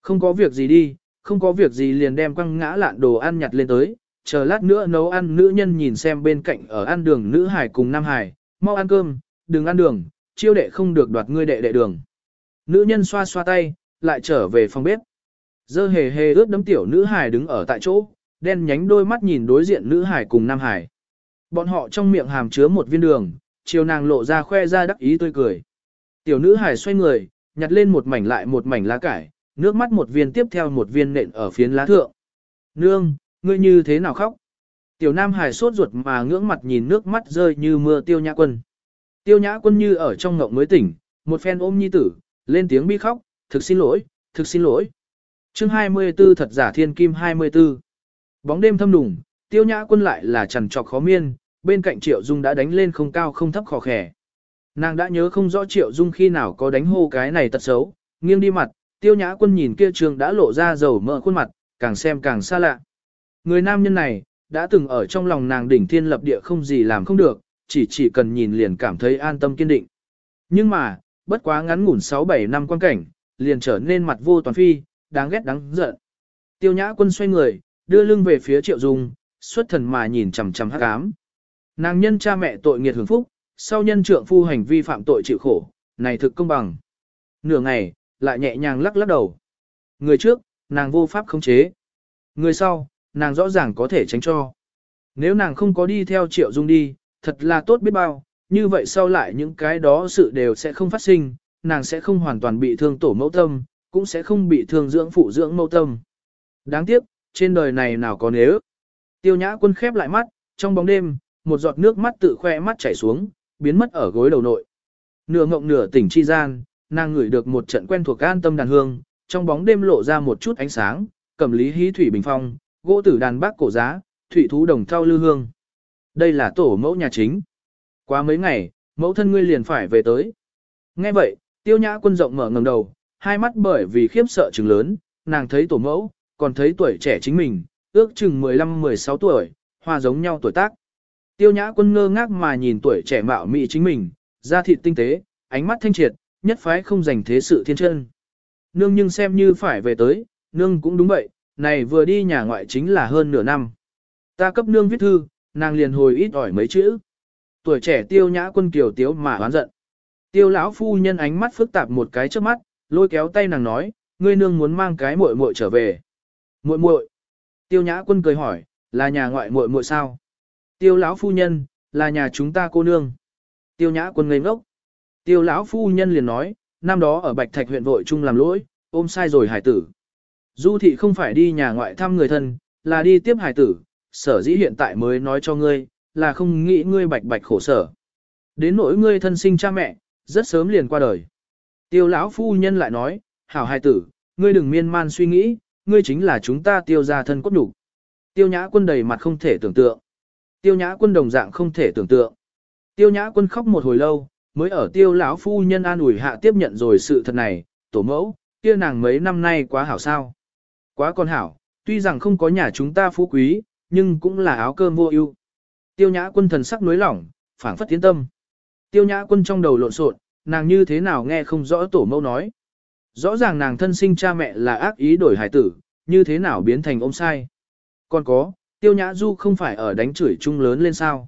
Không có việc gì đi, không có việc gì liền đem quăng ngã lạn đồ ăn nhặt lên tới, chờ lát nữa nấu ăn nữ nhân nhìn xem bên cạnh ở ăn đường nữ hải cùng nam hải, mau ăn cơm, đừng ăn đường, chiêu đệ không được đoạt ngươi đệ đệ đường. Nữ nhân xoa xoa tay, lại trở về phòng bếp. Dơ hề hề ướt đấm tiểu nữ hải đứng ở tại chỗ, đen nhánh đôi mắt nhìn đối diện nữ hải cùng nam hải. Bọn họ trong miệng hàm chứa một viên đường, chiều nàng lộ ra khoe ra đắc ý tươi cười. Tiểu nữ hải xoay người, nhặt lên một mảnh lại một mảnh lá cải, nước mắt một viên tiếp theo một viên nện ở phiến lá thượng. Nương, ngươi như thế nào khóc? Tiểu Nam Hải sốt ruột mà ngưỡng mặt nhìn nước mắt rơi như mưa tiêu nhã quân. Tiêu nhã quân như ở trong ngộng mới tỉnh, một phen ôm nhi tử, lên tiếng bi khóc, thực xin lỗi, thực xin lỗi chương 24 thật giả thiên kim 24. Bóng đêm thâm đùng, tiêu nhã quân lại là trần trọc khó miên, bên cạnh triệu dung đã đánh lên không cao không thấp khó khẻ. Nàng đã nhớ không rõ triệu dung khi nào có đánh hô cái này tật xấu, nghiêng đi mặt, tiêu nhã quân nhìn kia trường đã lộ ra dầu mỡ khuôn mặt, càng xem càng xa lạ. Người nam nhân này, đã từng ở trong lòng nàng đỉnh thiên lập địa không gì làm không được, chỉ chỉ cần nhìn liền cảm thấy an tâm kiên định. Nhưng mà, bất quá ngắn ngủn 6-7 năm quan cảnh, liền trở nên mặt vô toàn phi, đáng ghét đáng giận. Tiêu nhã quân xoay người, đưa lưng về phía triệu dung, xuất thần mà nhìn chằm chằm hắc ám. Nàng nhân cha mẹ tội nghiệt hưởng phúc, sau nhân trượng phu hành vi phạm tội chịu khổ, này thực công bằng. Nửa ngày, lại nhẹ nhàng lắc lắc đầu. Người trước, nàng vô pháp khống chế. Người sau, nàng rõ ràng có thể tránh cho. Nếu nàng không có đi theo triệu dung đi, thật là tốt biết bao, như vậy sau lại những cái đó sự đều sẽ không phát sinh, nàng sẽ không hoàn toàn bị thương tổ mẫu tâm, cũng sẽ không bị thương dưỡng phụ dưỡng mâu tâm. Đáng tiếc, trên đời này nào có nếu. Tiêu nhã quân khép lại mắt, trong bóng đêm, một giọt nước mắt tự khoe mắt chảy xuống, biến mất ở gối đầu nội. Nửa ngộng nửa tỉnh chi gian, nàng ngửi được một trận quen thuộc an tâm đàn hương, trong bóng đêm lộ ra một chút ánh sáng, cầm lý hí thủy bình phong, gỗ tử đàn bác cổ giá, thủy thú đồng thau lư hương. Đây là tổ mẫu nhà chính. qua mấy ngày, mẫu thân ngươi liền phải về tới. Nghe vậy, tiêu nhã quân rộng mở ngầm đầu, hai mắt bởi vì khiếp sợ trừng lớn, nàng thấy tổ mẫu, còn thấy tuổi trẻ chính mình, ước chừng 15-16 tuổi, hòa giống nhau tuổi tác. Tiêu nhã quân ngơ ngác mà nhìn tuổi trẻ mạo mị chính mình, da thịt tinh tế, ánh mắt thanh triệt, nhất phái không dành thế sự thiên chân. Nương nhưng xem như phải về tới, nương cũng đúng vậy, này vừa đi nhà ngoại chính là hơn nửa năm. Ta cấp nương viết thư, nàng liền hồi ít ỏi mấy chữ. Tuổi trẻ tiêu nhã quân kiều tiếu mà oán giận. Tiêu lão phu nhân ánh mắt phức tạp một cái trước mắt, lôi kéo tay nàng nói, ngươi nương muốn mang cái muội muội trở về. Muội muội. Tiêu nhã quân cười hỏi, là nhà ngoại muội muội sao? Tiêu lão phu nhân, là nhà chúng ta cô nương. Tiêu nhã quân ngây ngốc. Tiêu lão phu nhân liền nói, năm đó ở Bạch Thạch huyện vội chung làm lỗi, ôm sai rồi hải tử. Du thị không phải đi nhà ngoại thăm người thân, là đi tiếp hải tử, sở dĩ hiện tại mới nói cho ngươi, là không nghĩ ngươi bạch bạch khổ sở. Đến nỗi ngươi thân sinh cha mẹ, rất sớm liền qua đời. Tiêu lão phu nhân lại nói, hảo hài tử, ngươi đừng miên man suy nghĩ, ngươi chính là chúng ta tiêu ra thân cốt đủ. Tiêu nhã quân đầy mặt không thể tưởng tượng. Tiêu nhã quân đồng dạng không thể tưởng tượng. Tiêu nhã quân khóc một hồi lâu, mới ở tiêu lão phu nhân an ủi hạ tiếp nhận rồi sự thật này, tổ mẫu, kia nàng mấy năm nay quá hảo sao. Quá con hảo, tuy rằng không có nhà chúng ta phú quý, nhưng cũng là áo cơm vô ưu. Tiêu nhã quân thần sắc nối lỏng, phảng phất tiến tâm. Tiêu nhã quân trong đầu lộn xộn, nàng như thế nào nghe không rõ tổ mẫu nói. Rõ ràng nàng thân sinh cha mẹ là ác ý đổi hải tử, như thế nào biến thành ông sai. Còn có, tiêu nhã du không phải ở đánh chửi chung lớn lên sao.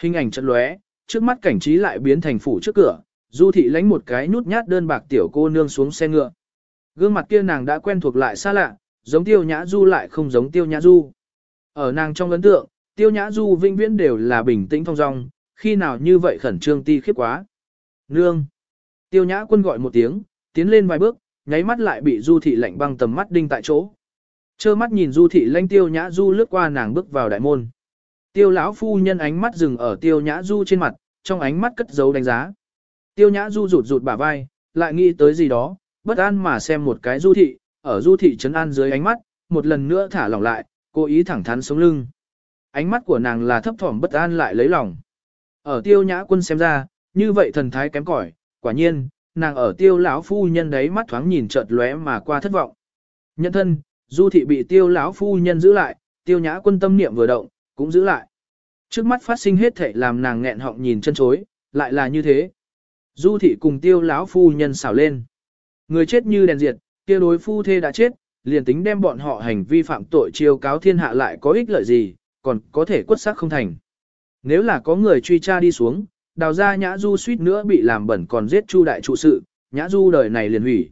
Hình ảnh chật lóe, trước mắt cảnh trí lại biến thành phủ trước cửa, du thị lánh một cái nút nhát đơn bạc tiểu cô nương xuống xe ngựa. Gương mặt kia nàng đã quen thuộc lại xa lạ, giống tiêu nhã du lại không giống tiêu nhã du. Ở nàng trong ấn tượng, tiêu nhã du vinh viễn đều là bình tĩnh thong dong, khi nào như vậy khẩn trương ti khiếp quá. Nương! Tiêu nhã quân gọi một tiếng, tiến lên vài bước, nháy mắt lại bị du thị lạnh băng tầm mắt đinh tại chỗ. Chơ mắt nhìn du thị lanh tiêu nhã du lướt qua nàng bước vào đại môn. Tiêu lão phu nhân ánh mắt dừng ở tiêu nhã du trên mặt, trong ánh mắt cất dấu đánh giá. Tiêu nhã du rụt rụt bả vai, lại nghĩ tới gì đó, bất an mà xem một cái du thị, ở du thị trấn an dưới ánh mắt, một lần nữa thả lỏng lại, cố ý thẳng thắn sống lưng. Ánh mắt của nàng là thấp thỏm bất an lại lấy lòng. Ở tiêu nhã quân xem ra, như vậy thần thái kém cỏi, quả nhiên, nàng ở tiêu lão phu nhân đấy mắt thoáng nhìn chợt lóe mà qua thất vọng. Nhân thân, du thị bị tiêu lão phu nhân giữ lại, tiêu nhã quân tâm niệm vừa động, cũng giữ lại. Trước mắt phát sinh hết thể làm nàng nghẹn họng nhìn chân chối, lại là như thế. Du thị cùng tiêu lão phu nhân xảo lên. Người chết như đèn diệt, kia đối phu thê đã chết, liền tính đem bọn họ hành vi phạm tội chiêu cáo thiên hạ lại có ích lợi gì, còn có thể quất xác không thành. Nếu là có người truy tra đi xuống, đào ra nhã du suýt nữa bị làm bẩn còn giết chu đại trụ sự, nhã du đời này liền hủy.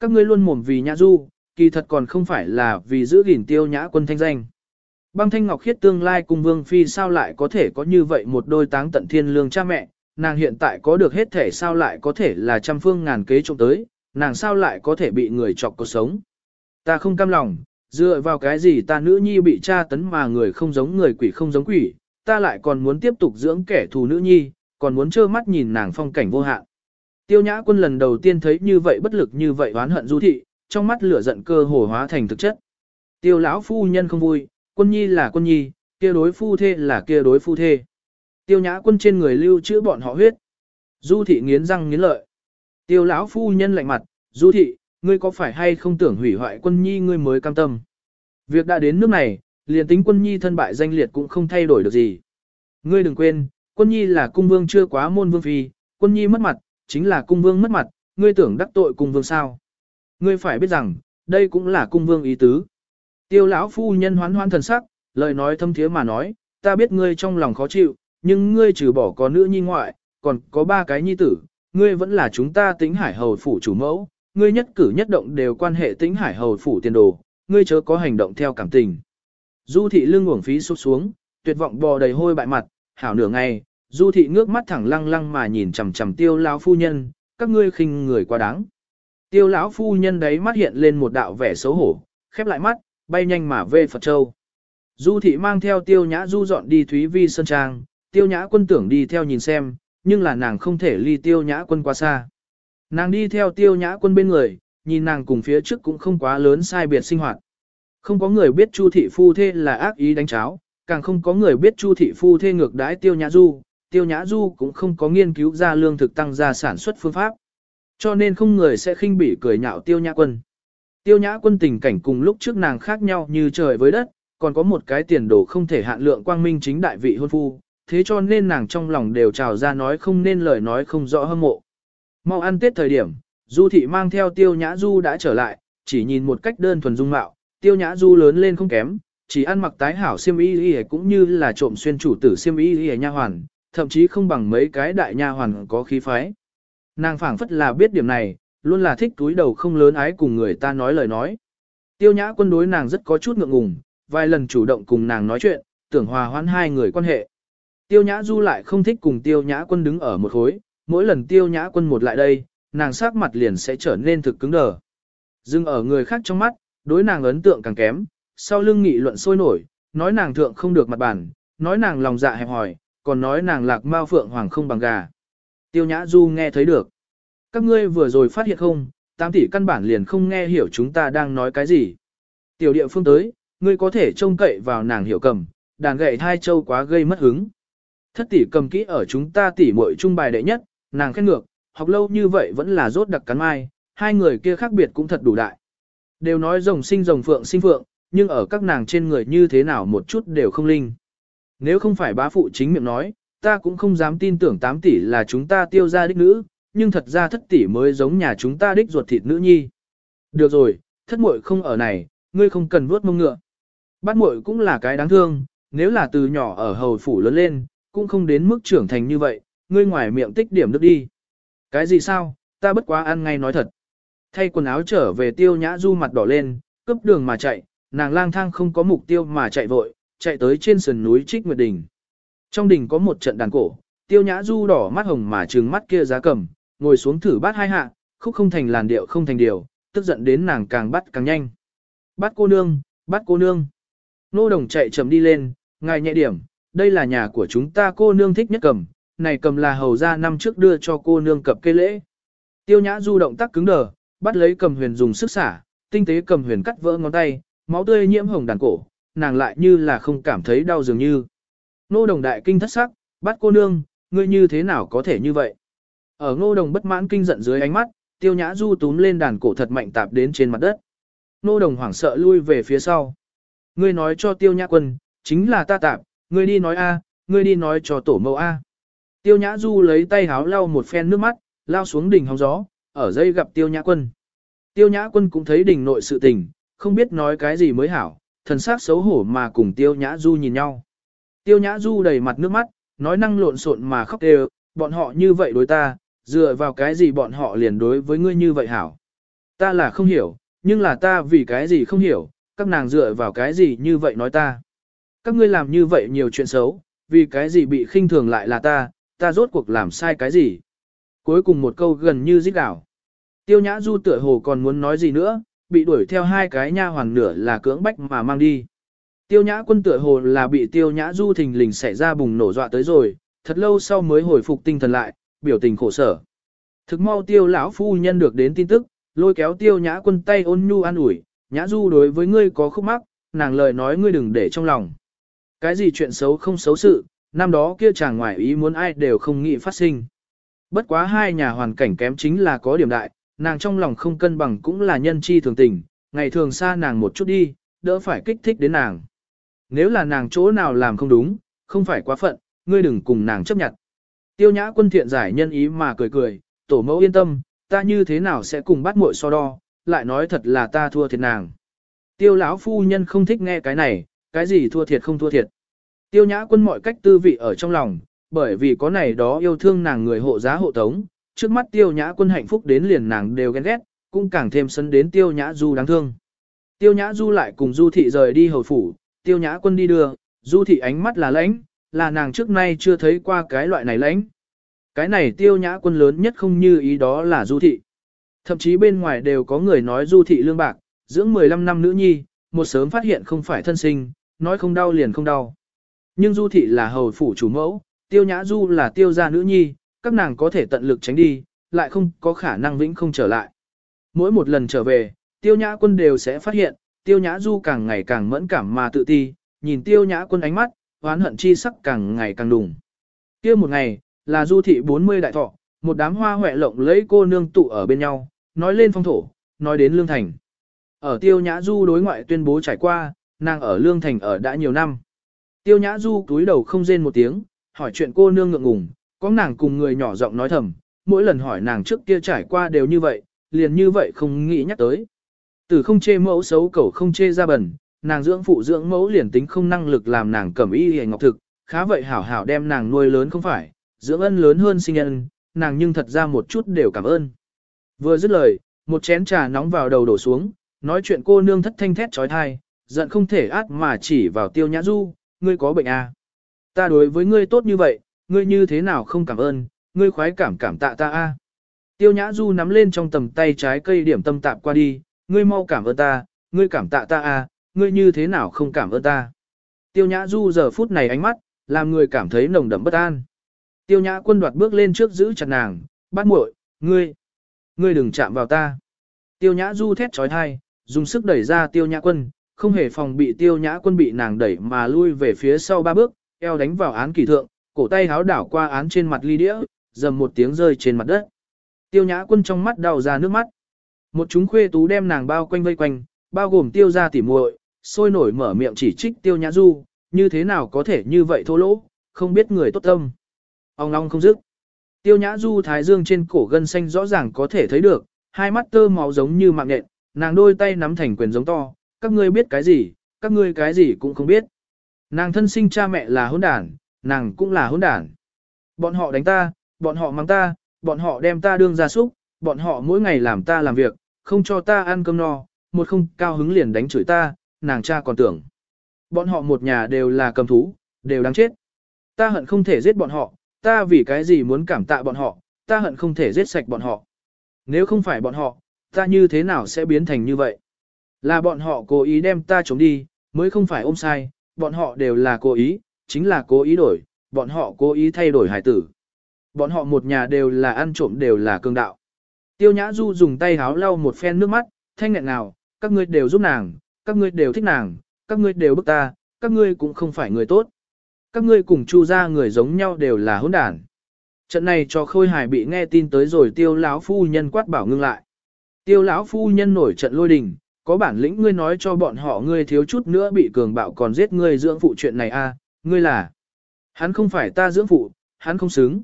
Các ngươi luôn mồm vì nhã du, kỳ thật còn không phải là vì giữ gìn tiêu nhã quân thanh danh. Băng thanh ngọc khiết tương lai cùng vương phi sao lại có thể có như vậy một đôi táng tận thiên lương cha mẹ, nàng hiện tại có được hết thể sao lại có thể là trăm phương ngàn kế trộm tới, nàng sao lại có thể bị người chọc cuộc sống. Ta không cam lòng, dựa vào cái gì ta nữ nhi bị tra tấn mà người không giống người quỷ không giống quỷ, ta lại còn muốn tiếp tục dưỡng kẻ thù nữ nhi, còn muốn trơ mắt nhìn nàng phong cảnh vô hạn. Tiêu nhã quân lần đầu tiên thấy như vậy bất lực như vậy oán hận du thị, trong mắt lửa giận cơ hồ hóa thành thực chất. Tiêu lão phu nhân không vui, quân nhi là quân nhi, kia đối phu thê là kia đối phu thê. Tiêu nhã quân trên người lưu trữ bọn họ huyết. Du thị nghiến răng nghiến lợi. Tiêu lão phu nhân lạnh mặt, du thị, ngươi có phải hay không tưởng hủy hoại quân nhi ngươi mới cam tâm. Việc đã đến nước này, liền tính quân nhi thân bại danh liệt cũng không thay đổi được gì. Ngươi đừng quên, quân nhi là cung vương chưa quá môn vương phi, quân nhi mất mặt, chính là cung vương mất mặt, ngươi tưởng đắc tội cung vương sao. Ngươi phải biết rằng, đây cũng là cung vương ý tứ. Tiêu lão phu nhân hoán hoan thần sắc, lời nói thâm thiế mà nói, ta biết ngươi trong lòng khó chịu, nhưng ngươi trừ bỏ có nữ nhi ngoại, còn có ba cái nhi tử, ngươi vẫn là chúng ta tính hải hầu phủ chủ mẫu, ngươi nhất cử nhất động đều quan hệ tính hải hầu phủ tiền đồ, ngươi chớ có hành động theo cảm tình. Du thị lưng uổng phí sụt xuống, tuyệt vọng bò đầy hôi bại mặt, hảo nửa ngày, du thị ngước mắt thẳng lăng lăng mà nhìn chằm chằm tiêu lão phu nhân, các ngươi khinh người quá đáng. Tiêu lão phu nhân đấy mắt hiện lên một đạo vẻ xấu hổ, khép lại mắt, bay nhanh mà về Phật Châu. Du thị mang theo tiêu nhã du dọn đi Thúy Vi Sơn Trang, tiêu nhã quân tưởng đi theo nhìn xem, nhưng là nàng không thể ly tiêu nhã quân quá xa. Nàng đi theo tiêu nhã quân bên người, nhìn nàng cùng phía trước cũng không quá lớn sai biệt sinh hoạt. Không có người biết Chu thị phu thê là ác ý đánh cháo, càng không có người biết Chu thị phu thê ngược đãi tiêu nhã du, tiêu nhã du cũng không có nghiên cứu ra lương thực tăng gia sản xuất phương pháp. Cho nên không người sẽ khinh bỉ cười nhạo tiêu nhã quân. Tiêu nhã quân tình cảnh cùng lúc trước nàng khác nhau như trời với đất, còn có một cái tiền đồ không thể hạn lượng quang minh chính đại vị hôn phu, thế cho nên nàng trong lòng đều trào ra nói không nên lời nói không rõ hâm mộ. Mau ăn tết thời điểm, Du thị mang theo tiêu nhã du đã trở lại, chỉ nhìn một cách đơn thuần dung mạo, tiêu nhã du lớn lên không kém, chỉ ăn mặc tái hảo xiêm y y cũng như là trộm xuyên chủ tử xiêm y y nha hoàn, thậm chí không bằng mấy cái đại nha hoàn có khí phái. Nàng phảng phất là biết điểm này, luôn là thích túi đầu không lớn ái cùng người ta nói lời nói. Tiêu nhã quân đối nàng rất có chút ngượng ngùng, vài lần chủ động cùng nàng nói chuyện, tưởng hòa hoãn hai người quan hệ. Tiêu nhã du lại không thích cùng tiêu nhã quân đứng ở một khối, mỗi lần tiêu nhã quân một lại đây, nàng sắc mặt liền sẽ trở nên thực cứng đờ. Dưng ở người khác trong mắt, đối nàng ấn tượng càng kém, sau lưng nghị luận sôi nổi, nói nàng thượng không được mặt bản, nói nàng lòng dạ hẹp hòi, còn nói nàng lạc mao phượng hoàng không bằng gà. Tiêu Nhã Du nghe thấy được. Các ngươi vừa rồi phát hiện không, tam tỷ căn bản liền không nghe hiểu chúng ta đang nói cái gì. Tiểu địa phương tới, ngươi có thể trông cậy vào nàng hiểu cầm, đàn gậy thai châu quá gây mất hứng. Thất tỷ cầm kỹ ở chúng ta tỷ muội trung bài đệ nhất, nàng khen ngược, học lâu như vậy vẫn là rốt đặc cắn mai, hai người kia khác biệt cũng thật đủ đại. Đều nói rồng sinh rồng phượng sinh phượng, nhưng ở các nàng trên người như thế nào một chút đều không linh. Nếu không phải bá phụ chính miệng nói, ta cũng không dám tin tưởng 8 tỷ là chúng ta tiêu ra đích nữ, nhưng thật ra thất tỷ mới giống nhà chúng ta đích ruột thịt nữ nhi. Được rồi, thất muội không ở này, ngươi không cần vuốt mông ngựa. Bát muội cũng là cái đáng thương, nếu là từ nhỏ ở hầu phủ lớn lên, cũng không đến mức trưởng thành như vậy, ngươi ngoài miệng tích điểm nước đi. Cái gì sao, ta bất quá ăn ngay nói thật. Thay quần áo trở về tiêu nhã du mặt đỏ lên, cướp đường mà chạy, nàng lang thang không có mục tiêu mà chạy vội, chạy tới trên sườn núi Trích Nguyệt Đình. Trong đình có một trận đàn cổ, tiêu nhã du đỏ mắt hồng mà trừng mắt kia giá cầm, ngồi xuống thử bát hai hạ, khúc không thành làn điệu không thành điều, tức giận đến nàng càng bắt càng nhanh. Bắt cô nương, bắt cô nương. Nô đồng chạy chậm đi lên, ngài nhẹ điểm, đây là nhà của chúng ta cô nương thích nhất cầm, này cầm là hầu ra năm trước đưa cho cô nương cập cây lễ. Tiêu nhã du động tác cứng đờ, bắt lấy cầm huyền dùng sức xả, tinh tế cầm huyền cắt vỡ ngón tay, máu tươi nhiễm hồng đàn cổ, nàng lại như là không cảm thấy đau dường như. Nô đồng đại kinh thất sắc, bắt cô nương, ngươi như thế nào có thể như vậy? Ở ngô đồng bất mãn kinh giận dưới ánh mắt, tiêu nhã du túm lên đàn cổ thật mạnh tạp đến trên mặt đất. Nô đồng hoảng sợ lui về phía sau. Ngươi nói cho tiêu nhã quân, chính là ta tạp, ngươi đi nói A, ngươi đi nói cho tổ mẫu A. Tiêu nhã du lấy tay háo lau một phen nước mắt, lao xuống đỉnh hóng gió, ở dây gặp tiêu nhã quân. Tiêu nhã quân cũng thấy đỉnh nội sự tình, không biết nói cái gì mới hảo, thần sắc xấu hổ mà cùng tiêu nhã du nhìn nhau. Tiêu nhã du đầy mặt nước mắt, nói năng lộn xộn mà khóc đều, bọn họ như vậy đối ta, dựa vào cái gì bọn họ liền đối với ngươi như vậy hảo. Ta là không hiểu, nhưng là ta vì cái gì không hiểu, các nàng dựa vào cái gì như vậy nói ta. Các ngươi làm như vậy nhiều chuyện xấu, vì cái gì bị khinh thường lại là ta, ta rốt cuộc làm sai cái gì. Cuối cùng một câu gần như giết đảo. Tiêu nhã du tựa hồ còn muốn nói gì nữa, bị đuổi theo hai cái nha hoàng nửa là cưỡng bách mà mang đi. Tiêu nhã quân tựa hồ là bị tiêu nhã du thình lình xảy ra bùng nổ dọa tới rồi, thật lâu sau mới hồi phục tinh thần lại, biểu tình khổ sở. Thực mau tiêu lão phu nhân được đến tin tức, lôi kéo tiêu nhã quân tay ôn nhu an ủi, nhã du đối với ngươi có khúc mắc, nàng lời nói ngươi đừng để trong lòng. Cái gì chuyện xấu không xấu sự, năm đó kia chàng ngoài ý muốn ai đều không nghĩ phát sinh. Bất quá hai nhà hoàn cảnh kém chính là có điểm đại, nàng trong lòng không cân bằng cũng là nhân chi thường tình, ngày thường xa nàng một chút đi, đỡ phải kích thích đến nàng. Nếu là nàng chỗ nào làm không đúng, không phải quá phận, ngươi đừng cùng nàng chấp nhận. Tiêu nhã quân thiện giải nhân ý mà cười cười, tổ mẫu yên tâm, ta như thế nào sẽ cùng bắt muội so đo, lại nói thật là ta thua thiệt nàng. Tiêu lão phu nhân không thích nghe cái này, cái gì thua thiệt không thua thiệt. Tiêu nhã quân mọi cách tư vị ở trong lòng, bởi vì có này đó yêu thương nàng người hộ giá hộ tống, trước mắt tiêu nhã quân hạnh phúc đến liền nàng đều ghen ghét, cũng càng thêm sân đến tiêu nhã du đáng thương. Tiêu nhã du lại cùng du thị rời đi hầu phủ, tiêu nhã quân đi đưa, du thị ánh mắt là lãnh, là nàng trước nay chưa thấy qua cái loại này lãnh. Cái này tiêu nhã quân lớn nhất không như ý đó là du thị. Thậm chí bên ngoài đều có người nói du thị lương bạc, dưỡng 15 năm nữ nhi, một sớm phát hiện không phải thân sinh, nói không đau liền không đau. Nhưng du thị là hầu phủ chủ mẫu, tiêu nhã du là tiêu gia nữ nhi, các nàng có thể tận lực tránh đi, lại không có khả năng vĩnh không trở lại. Mỗi một lần trở về, tiêu nhã quân đều sẽ phát hiện, tiêu nhã du càng ngày càng mẫn cảm mà tự ti, nhìn tiêu nhã quân ánh mắt, oán hận chi sắc càng ngày càng đùng. kia một ngày, là du thị 40 đại thọ, một đám hoa huệ lộng lấy cô nương tụ ở bên nhau, nói lên phong thổ, nói đến lương thành. Ở tiêu nhã du đối ngoại tuyên bố trải qua, nàng ở lương thành ở đã nhiều năm. Tiêu nhã du túi đầu không rên một tiếng, hỏi chuyện cô nương ngượng ngùng, có nàng cùng người nhỏ giọng nói thầm, mỗi lần hỏi nàng trước kia trải qua đều như vậy, liền như vậy không nghĩ nhắc tới. Từ không chê mẫu xấu cẩu không chê ra bẩn, nàng dưỡng phụ dưỡng mẫu liền tính không năng lực làm nàng cẩm y hề ngọc thực, khá vậy hảo hảo đem nàng nuôi lớn không phải, dưỡng ân lớn hơn sinh ân, nàng nhưng thật ra một chút đều cảm ơn. Vừa dứt lời, một chén trà nóng vào đầu đổ xuống, nói chuyện cô nương thất thanh thét trói thai, giận không thể át mà chỉ vào tiêu nhã du, ngươi có bệnh à. Ta đối với ngươi tốt như vậy, ngươi như thế nào không cảm ơn, ngươi khoái cảm cảm tạ ta a. À. Tiêu nhã du nắm lên trong tầm tay trái cây điểm tâm tạp qua đi, ngươi mau cảm ơn ta, ngươi cảm tạ ta a, à, ngươi như thế nào không cảm ơn ta. Tiêu nhã du giờ phút này ánh mắt, làm người cảm thấy nồng đậm bất an. Tiêu nhã quân đoạt bước lên trước giữ chặt nàng, bắt muội, ngươi, ngươi đừng chạm vào ta. Tiêu nhã du thét trói thai, dùng sức đẩy ra tiêu nhã quân, không hề phòng bị tiêu nhã quân bị nàng đẩy mà lui về phía sau ba bước, eo đánh vào án kỳ thượng, cổ tay háo đảo qua án trên mặt ly đĩa, dầm một tiếng rơi trên mặt đất. Tiêu nhã quân trong mắt đau ra nước mắt. Một chúng khuê tú đem nàng bao quanh vây quanh, bao gồm tiêu ra tỉ muội, sôi nổi mở miệng chỉ trích tiêu nhã du, như thế nào có thể như vậy thô lỗ, không biết người tốt tâm. Ông long không dứt. Tiêu nhã du thái dương trên cổ gân xanh rõ ràng có thể thấy được, hai mắt tơ máu giống như mạng nhện, nàng đôi tay nắm thành quyền giống to, các ngươi biết cái gì, các ngươi cái gì cũng không biết. Nàng thân sinh cha mẹ là hôn đản, nàng cũng là hỗn đản. Bọn họ đánh ta, bọn họ mắng ta, bọn họ đem ta đương ra súc, bọn họ mỗi ngày làm ta làm việc, không cho ta ăn cơm no, một không cao hứng liền đánh chửi ta, nàng cha còn tưởng. Bọn họ một nhà đều là cầm thú, đều đáng chết. Ta hận không thể giết bọn họ, ta vì cái gì muốn cảm tạ bọn họ, ta hận không thể giết sạch bọn họ. Nếu không phải bọn họ, ta như thế nào sẽ biến thành như vậy? Là bọn họ cố ý đem ta trốn đi, mới không phải ôm sai, bọn họ đều là cố ý, chính là cố ý đổi, bọn họ cố ý thay đổi hải tử. Bọn họ một nhà đều là ăn trộm đều là cương đạo. Tiêu Nhã Du dùng tay háo lau một phen nước mắt, thanh nghẹn nào, các ngươi đều giúp nàng, các ngươi đều thích nàng, các ngươi đều bức ta, các ngươi cũng không phải người tốt. Các ngươi cùng chu ra người giống nhau đều là hỗn đản. Trận này cho khôi hài bị nghe tin tới rồi tiêu lão phu nhân quát bảo ngưng lại. Tiêu lão phu nhân nổi trận lôi đình, có bản lĩnh ngươi nói cho bọn họ ngươi thiếu chút nữa bị cường bạo còn giết ngươi dưỡng phụ chuyện này a, à, ngươi là. Hắn không phải ta dưỡng phụ, hắn không xứng.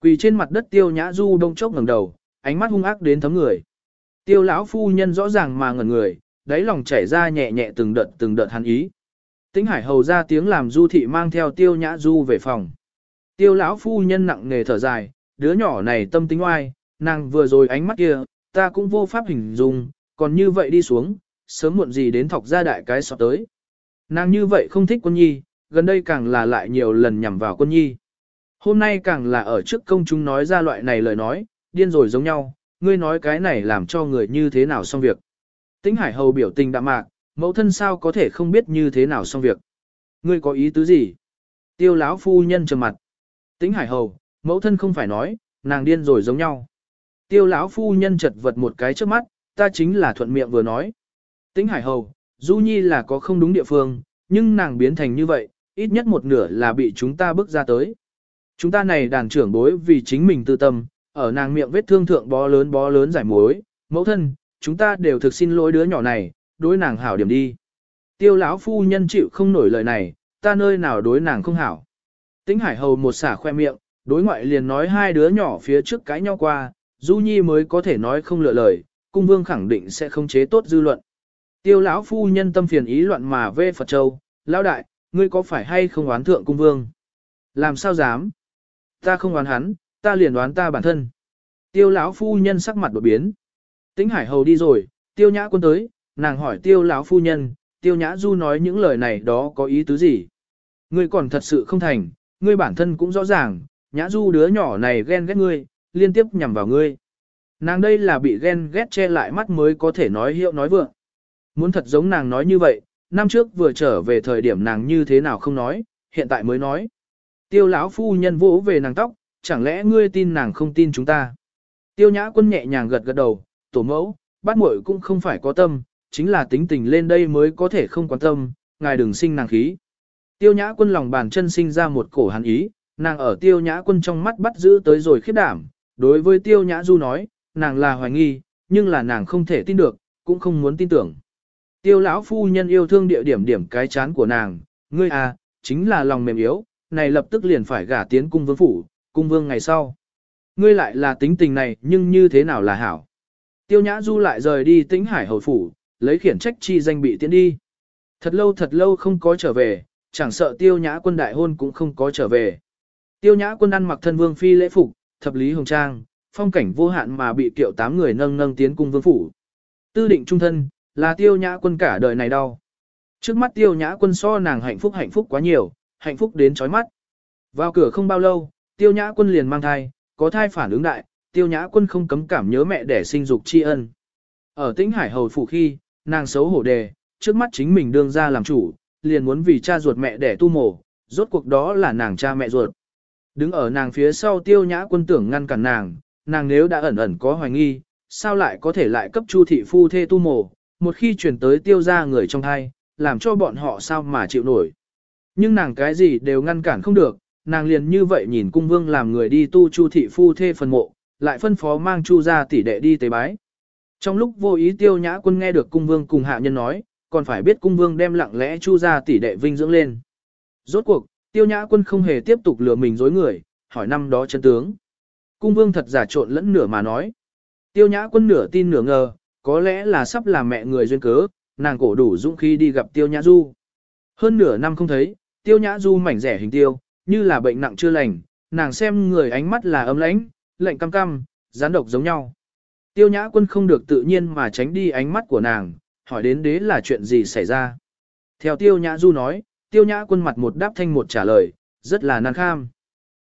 Quỳ trên mặt đất tiêu nhã du đông chốc ngẩng đầu, ánh mắt hung ác đến thấm người. Tiêu lão phu nhân rõ ràng mà ngẩn người, đáy lòng chảy ra nhẹ nhẹ từng đợt từng đợt hắn ý. Tĩnh Hải hầu ra tiếng làm Du thị mang theo Tiêu Nhã Du về phòng. Tiêu lão phu nhân nặng nề thở dài, đứa nhỏ này tâm tính oai, nàng vừa rồi ánh mắt kia, ta cũng vô pháp hình dung, còn như vậy đi xuống, sớm muộn gì đến thọc ra đại cái sọt tới. Nàng như vậy không thích quân nhi, gần đây càng là lại nhiều lần nhằm vào quân nhi. Hôm nay càng là ở trước công chúng nói ra loại này lời nói, điên rồi giống nhau, ngươi nói cái này làm cho người như thế nào xong việc. Tĩnh Hải Hầu biểu tình đạm mạc, mẫu thân sao có thể không biết như thế nào xong việc. Ngươi có ý tứ gì? Tiêu lão phu nhân trầm mặt. Tĩnh Hải Hầu, mẫu thân không phải nói, nàng điên rồi giống nhau. Tiêu lão phu nhân chật vật một cái trước mắt, ta chính là thuận miệng vừa nói. Tĩnh Hải Hầu, Du Nhi là có không đúng địa phương, nhưng nàng biến thành như vậy, ít nhất một nửa là bị chúng ta bước ra tới. Chúng ta này đàn trưởng bối vì chính mình tư tâm, ở nàng miệng vết thương thượng bó lớn bó lớn giải mối, mẫu thân, chúng ta đều thực xin lỗi đứa nhỏ này, đối nàng hảo điểm đi. Tiêu lão phu nhân chịu không nổi lời này, ta nơi nào đối nàng không hảo. Tĩnh Hải Hầu một xả khoe miệng, đối ngoại liền nói hai đứa nhỏ phía trước cãi nhau qua, Du Nhi mới có thể nói không lựa lời, cung vương khẳng định sẽ không chế tốt dư luận. Tiêu lão phu nhân tâm phiền ý loạn mà về Phật Châu, lão đại, ngươi có phải hay không oán thượng cung vương? Làm sao dám? Ta không oán hắn, ta liền đoán ta bản thân. Tiêu lão phu nhân sắc mặt đột biến. Tĩnh Hải Hầu đi rồi, Tiêu Nhã quân tới, nàng hỏi Tiêu lão phu nhân, Tiêu Nhã Du nói những lời này đó có ý tứ gì? Ngươi còn thật sự không thành, ngươi bản thân cũng rõ ràng, Nhã Du đứa nhỏ này ghen ghét ngươi, liên tiếp nhằm vào ngươi. Nàng đây là bị ghen ghét che lại mắt mới có thể nói hiệu nói vượng. Muốn thật giống nàng nói như vậy, năm trước vừa trở về thời điểm nàng như thế nào không nói, hiện tại mới nói. Tiêu lão phu nhân vỗ về nàng tóc, chẳng lẽ ngươi tin nàng không tin chúng ta? Tiêu nhã quân nhẹ nhàng gật gật đầu, tổ mẫu, bát muội cũng không phải có tâm, chính là tính tình lên đây mới có thể không quan tâm, ngài đừng sinh nàng khí. Tiêu nhã quân lòng bàn chân sinh ra một cổ hàn ý, nàng ở tiêu nhã quân trong mắt bắt giữ tới rồi khiếp đảm, đối với tiêu nhã du nói, nàng là hoài nghi, nhưng là nàng không thể tin được, cũng không muốn tin tưởng. Tiêu lão phu nhân yêu thương địa điểm điểm cái chán của nàng, ngươi à, chính là lòng mềm yếu, này lập tức liền phải gả tiến cung vương phủ, cung vương ngày sau. Ngươi lại là tính tình này nhưng như thế nào là hảo. Tiêu nhã du lại rời đi tĩnh hải hầu phủ, lấy khiển trách chi danh bị tiến đi. Thật lâu thật lâu không có trở về, chẳng sợ tiêu nhã quân đại hôn cũng không có trở về. Tiêu nhã quân ăn mặc thân vương phi lễ phục, thập lý hồng trang, phong cảnh vô hạn mà bị kiệu tám người nâng nâng tiến cung vương phủ. Tư định trung thân, là tiêu nhã quân cả đời này đau. Trước mắt tiêu nhã quân so nàng hạnh phúc hạnh phúc quá nhiều, hạnh phúc đến chói mắt. Vào cửa không bao lâu, tiêu nhã quân liền mang thai, có thai phản ứng đại, tiêu nhã quân không cấm cảm nhớ mẹ để sinh dục tri ân. Ở tĩnh hải hầu phủ khi, nàng xấu hổ đề, trước mắt chính mình đương ra làm chủ, liền muốn vì cha ruột mẹ để tu mổ, rốt cuộc đó là nàng cha mẹ ruột. Đứng ở nàng phía sau tiêu nhã quân tưởng ngăn cản nàng, nàng nếu đã ẩn ẩn có hoài nghi, sao lại có thể lại cấp chu thị phu thê tu mổ, một khi chuyển tới tiêu ra người trong thai, làm cho bọn họ sao mà chịu nổi. Nhưng nàng cái gì đều ngăn cản không được, nàng liền như vậy nhìn cung vương làm người đi tu chu thị phu thê phần mộ, lại phân phó mang chu ra tỷ đệ đi tế bái. Trong lúc vô ý tiêu nhã quân nghe được cung vương cùng hạ nhân nói, còn phải biết cung vương đem lặng lẽ chu ra tỷ đệ vinh dưỡng lên. Rốt cuộc, tiêu nhã quân không hề tiếp tục lừa mình dối người, hỏi năm đó chân tướng. Cung vương thật giả trộn lẫn nửa mà nói. Tiêu nhã quân nửa tin nửa ngờ, có lẽ là sắp làm mẹ người duyên cớ, nàng cổ đủ dũng khí đi gặp tiêu nhã du. Hơn nửa năm không thấy, tiêu nhã du mảnh rẻ hình tiêu, như là bệnh nặng chưa lành, nàng xem người ánh mắt là ấm lãnh, lạnh cam cam, gián độc giống nhau. Tiêu nhã quân không được tự nhiên mà tránh đi ánh mắt của nàng, hỏi đến đế là chuyện gì xảy ra. Theo tiêu nhã du nói, tiêu nhã quân mặt một đáp thanh một trả lời, rất là nan kham.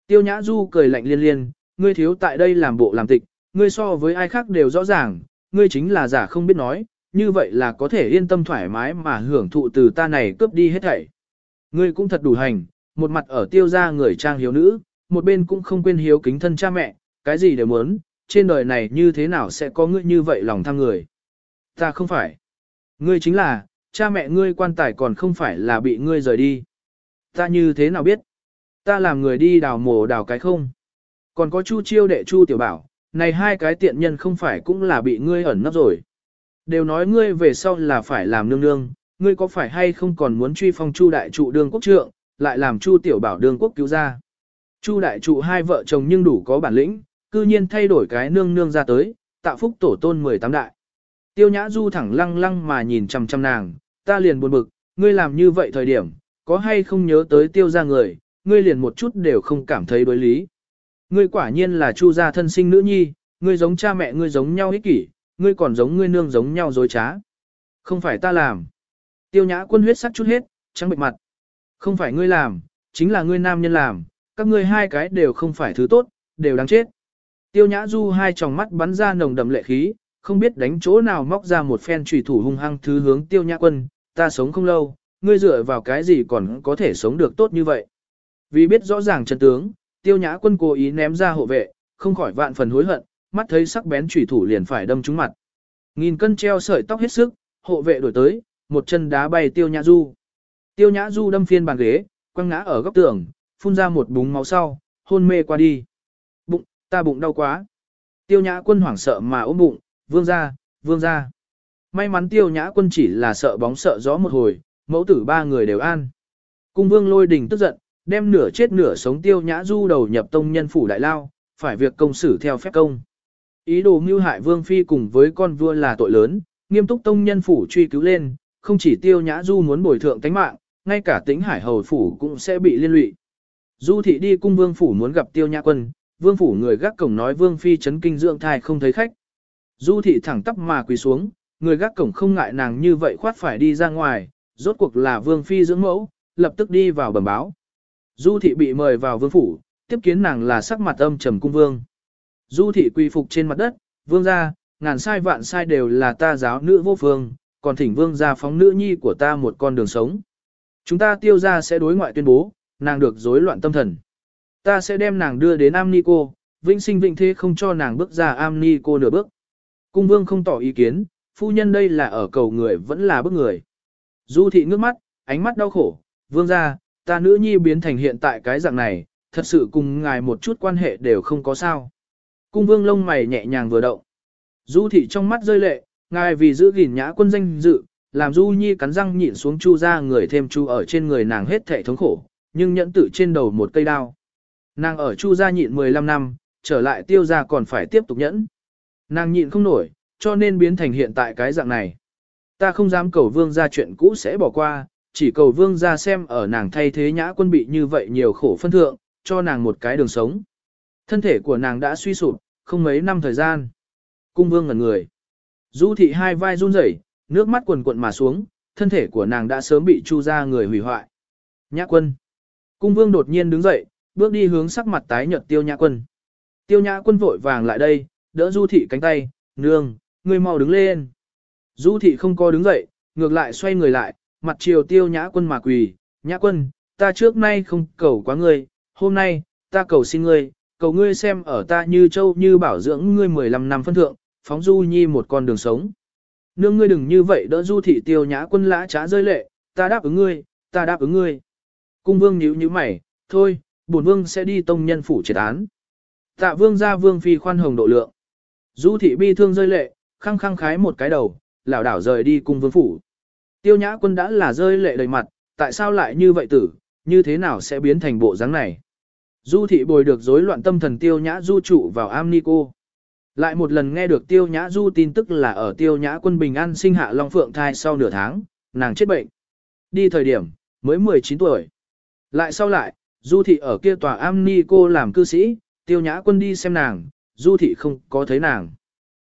Tiêu nhã du cười lạnh liên liên, ngươi thiếu tại đây làm bộ làm tịch, ngươi so với ai khác đều rõ ràng, ngươi chính là giả không biết nói, như vậy là có thể yên tâm thoải mái mà hưởng thụ từ ta này cướp đi hết thảy. Ngươi cũng thật đủ hành, một mặt ở tiêu gia người trang hiếu nữ, một bên cũng không quên hiếu kính thân cha mẹ, cái gì đều muốn, trên đời này như thế nào sẽ có ngươi như vậy lòng tham người. Ta không phải. Ngươi chính là, cha mẹ ngươi quan tài còn không phải là bị ngươi rời đi. Ta như thế nào biết? Ta làm người đi đào mồ đào cái không? Còn có chu chiêu đệ chu tiểu bảo, này hai cái tiện nhân không phải cũng là bị ngươi ẩn nấp rồi. Đều nói ngươi về sau là phải làm nương nương, ngươi có phải hay không còn muốn truy phong chu đại trụ đương quốc trượng, lại làm chu tiểu bảo đương quốc cứu ra. Chu đại trụ hai vợ chồng nhưng đủ có bản lĩnh, cư nhiên thay đổi cái nương nương ra tới, tạo phúc tổ tôn 18 đại. Tiêu nhã du thẳng lăng lăng mà nhìn chằm chằm nàng, ta liền buồn bực, ngươi làm như vậy thời điểm, có hay không nhớ tới tiêu ra người, ngươi liền một chút đều không cảm thấy đối lý. Ngươi quả nhiên là chu gia thân sinh nữ nhi, ngươi giống cha mẹ ngươi giống nhau ích kỷ, ngươi còn giống ngươi nương giống nhau dối trá. Không phải ta làm. Tiêu nhã quân huyết sắc chút hết, trắng bệnh mặt. Không phải ngươi làm, chính là ngươi nam nhân làm, các ngươi hai cái đều không phải thứ tốt, đều đáng chết. Tiêu nhã du hai tròng mắt bắn ra nồng đậm lệ khí, không biết đánh chỗ nào móc ra một phen trùy thủ hung hăng thứ hướng tiêu nhã quân, ta sống không lâu, ngươi dựa vào cái gì còn có thể sống được tốt như vậy. Vì biết rõ ràng chân tướng, tiêu nhã quân cố ý ném ra hộ vệ, không khỏi vạn phần hối hận, mắt thấy sắc bén chủy thủ liền phải đâm trúng mặt. Nghìn cân treo sợi tóc hết sức, hộ vệ đổi tới, một chân đá bay tiêu nhã du. Tiêu nhã du đâm phiên bàn ghế, quăng ngã ở góc tường, phun ra một búng máu sau, hôn mê qua đi. Bụng, ta bụng đau quá. Tiêu nhã quân hoảng sợ mà ôm bụng, vương ra, vương ra. May mắn tiêu nhã quân chỉ là sợ bóng sợ gió một hồi, mẫu tử ba người đều an. Cung vương lôi đình tức giận, đem nửa chết nửa sống tiêu nhã du đầu nhập tông nhân phủ đại lao, phải việc công xử theo phép công. Ý đồ mưu hại vương phi cùng với con vua là tội lớn, nghiêm túc tông nhân phủ truy cứu lên, không chỉ tiêu nhã du muốn bồi thượng tánh mạng, ngay cả tính hải hầu phủ cũng sẽ bị liên lụy. Du thị đi cung vương phủ muốn gặp tiêu nhã quân, vương phủ người gác cổng nói vương phi chấn kinh dưỡng thai không thấy khách. Du thị thẳng tắp mà quỳ xuống, người gác cổng không ngại nàng như vậy khoát phải đi ra ngoài, rốt cuộc là vương phi dưỡng mẫu, lập tức đi vào bẩm báo. Du thị bị mời vào vương phủ, tiếp kiến nàng là sắc mặt âm trầm cung vương. Du thị quy phục trên mặt đất, vương gia, ngàn sai vạn sai đều là ta giáo nữ vô phương, còn thỉnh vương gia phóng nữ nhi của ta một con đường sống. Chúng ta tiêu ra sẽ đối ngoại tuyên bố, nàng được rối loạn tâm thần. Ta sẽ đem nàng đưa đến am cô, vĩnh sinh vĩnh thế không cho nàng bước ra am cô nửa bước. Cung vương không tỏ ý kiến, phu nhân đây là ở cầu người vẫn là bước người. Du thị ngước mắt, ánh mắt đau khổ, vương gia, ta nữ nhi biến thành hiện tại cái dạng này, thật sự cùng ngài một chút quan hệ đều không có sao. Cung vương lông mày nhẹ nhàng vừa động. Du thị trong mắt rơi lệ, ngài vì giữ gìn nhã quân danh dự, làm Du Nhi cắn răng nhịn xuống chu ra người thêm chu ở trên người nàng hết thể thống khổ, nhưng nhẫn tử trên đầu một cây đao. Nàng ở chu ra nhịn 15 năm, trở lại tiêu ra còn phải tiếp tục nhẫn. Nàng nhịn không nổi, cho nên biến thành hiện tại cái dạng này. Ta không dám cầu vương ra chuyện cũ sẽ bỏ qua, chỉ cầu vương ra xem ở nàng thay thế nhã quân bị như vậy nhiều khổ phân thượng, cho nàng một cái đường sống. Thân thể của nàng đã suy sụp, không mấy năm thời gian. Cung vương ngẩn người. Du thị hai vai run rẩy, nước mắt quần cuộn mà xuống, thân thể của nàng đã sớm bị chu ra người hủy hoại. Nhã quân. Cung vương đột nhiên đứng dậy, bước đi hướng sắc mặt tái nhợt tiêu nhã quân. Tiêu nhã quân vội vàng lại đây, đỡ du thị cánh tay, nương, ngươi mau đứng lên. Du thị không có đứng dậy, ngược lại xoay người lại, mặt chiều tiêu nhã quân mà quỳ, nhã quân, ta trước nay không cầu quá ngươi, hôm nay, ta cầu xin ngươi, cầu ngươi xem ở ta như châu như bảo dưỡng ngươi 15 năm phân thượng, phóng du nhi một con đường sống. Nương ngươi đừng như vậy đỡ du thị tiêu nhã quân lã trá rơi lệ, ta đáp ứng ngươi, ta đáp ứng ngươi. Cung vương nhíu nhíu mày, thôi, bổn vương sẽ đi tông nhân phủ triệt án. Tạ vương ra vương phi khoan hồng độ lượng. Du thị bi thương rơi lệ, khăng khăng khái một cái đầu, lảo đảo rời đi cung vương phủ. Tiêu nhã quân đã là rơi lệ đầy mặt, tại sao lại như vậy tử, như thế nào sẽ biến thành bộ dáng này. Du thị bồi được rối loạn tâm thần tiêu nhã du trụ vào am ni cô. Lại một lần nghe được tiêu nhã du tin tức là ở tiêu nhã quân bình an sinh hạ Long Phượng thai sau nửa tháng, nàng chết bệnh. Đi thời điểm, mới 19 tuổi. Lại sau lại, du thị ở kia tòa am ni cô làm cư sĩ, tiêu nhã quân đi xem nàng, du thị không có thấy nàng.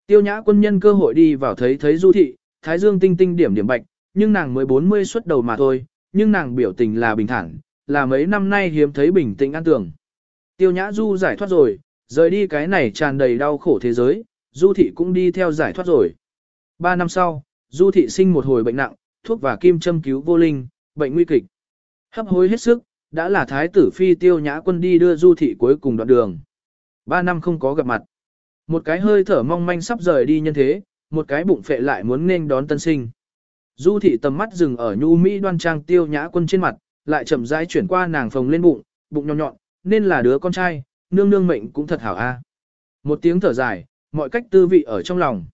Tiêu nhã quân nhân cơ hội đi vào thấy thấy du thị, thái dương tinh tinh điểm điểm bạch, nhưng nàng mới 40 xuất đầu mà thôi, nhưng nàng biểu tình là bình thản, là mấy năm nay hiếm thấy bình tĩnh an tưởng. Tiêu nhã du giải thoát rồi, rời đi cái này tràn đầy đau khổ thế giới, du thị cũng đi theo giải thoát rồi. Ba năm sau, du thị sinh một hồi bệnh nặng, thuốc và kim châm cứu vô linh, bệnh nguy kịch. Hấp hối hết sức, đã là thái tử phi tiêu nhã quân đi đưa du thị cuối cùng đoạn đường. Ba năm không có gặp mặt. Một cái hơi thở mong manh sắp rời đi nhân thế, một cái bụng phệ lại muốn nên đón tân sinh. Du thị tầm mắt dừng ở nhu mỹ đoan trang tiêu nhã quân trên mặt, lại chậm rãi chuyển qua nàng phồng lên bụng, bụng nhọn nhọn, nên là đứa con trai, nương nương mệnh cũng thật hảo a. Một tiếng thở dài, mọi cách tư vị ở trong lòng.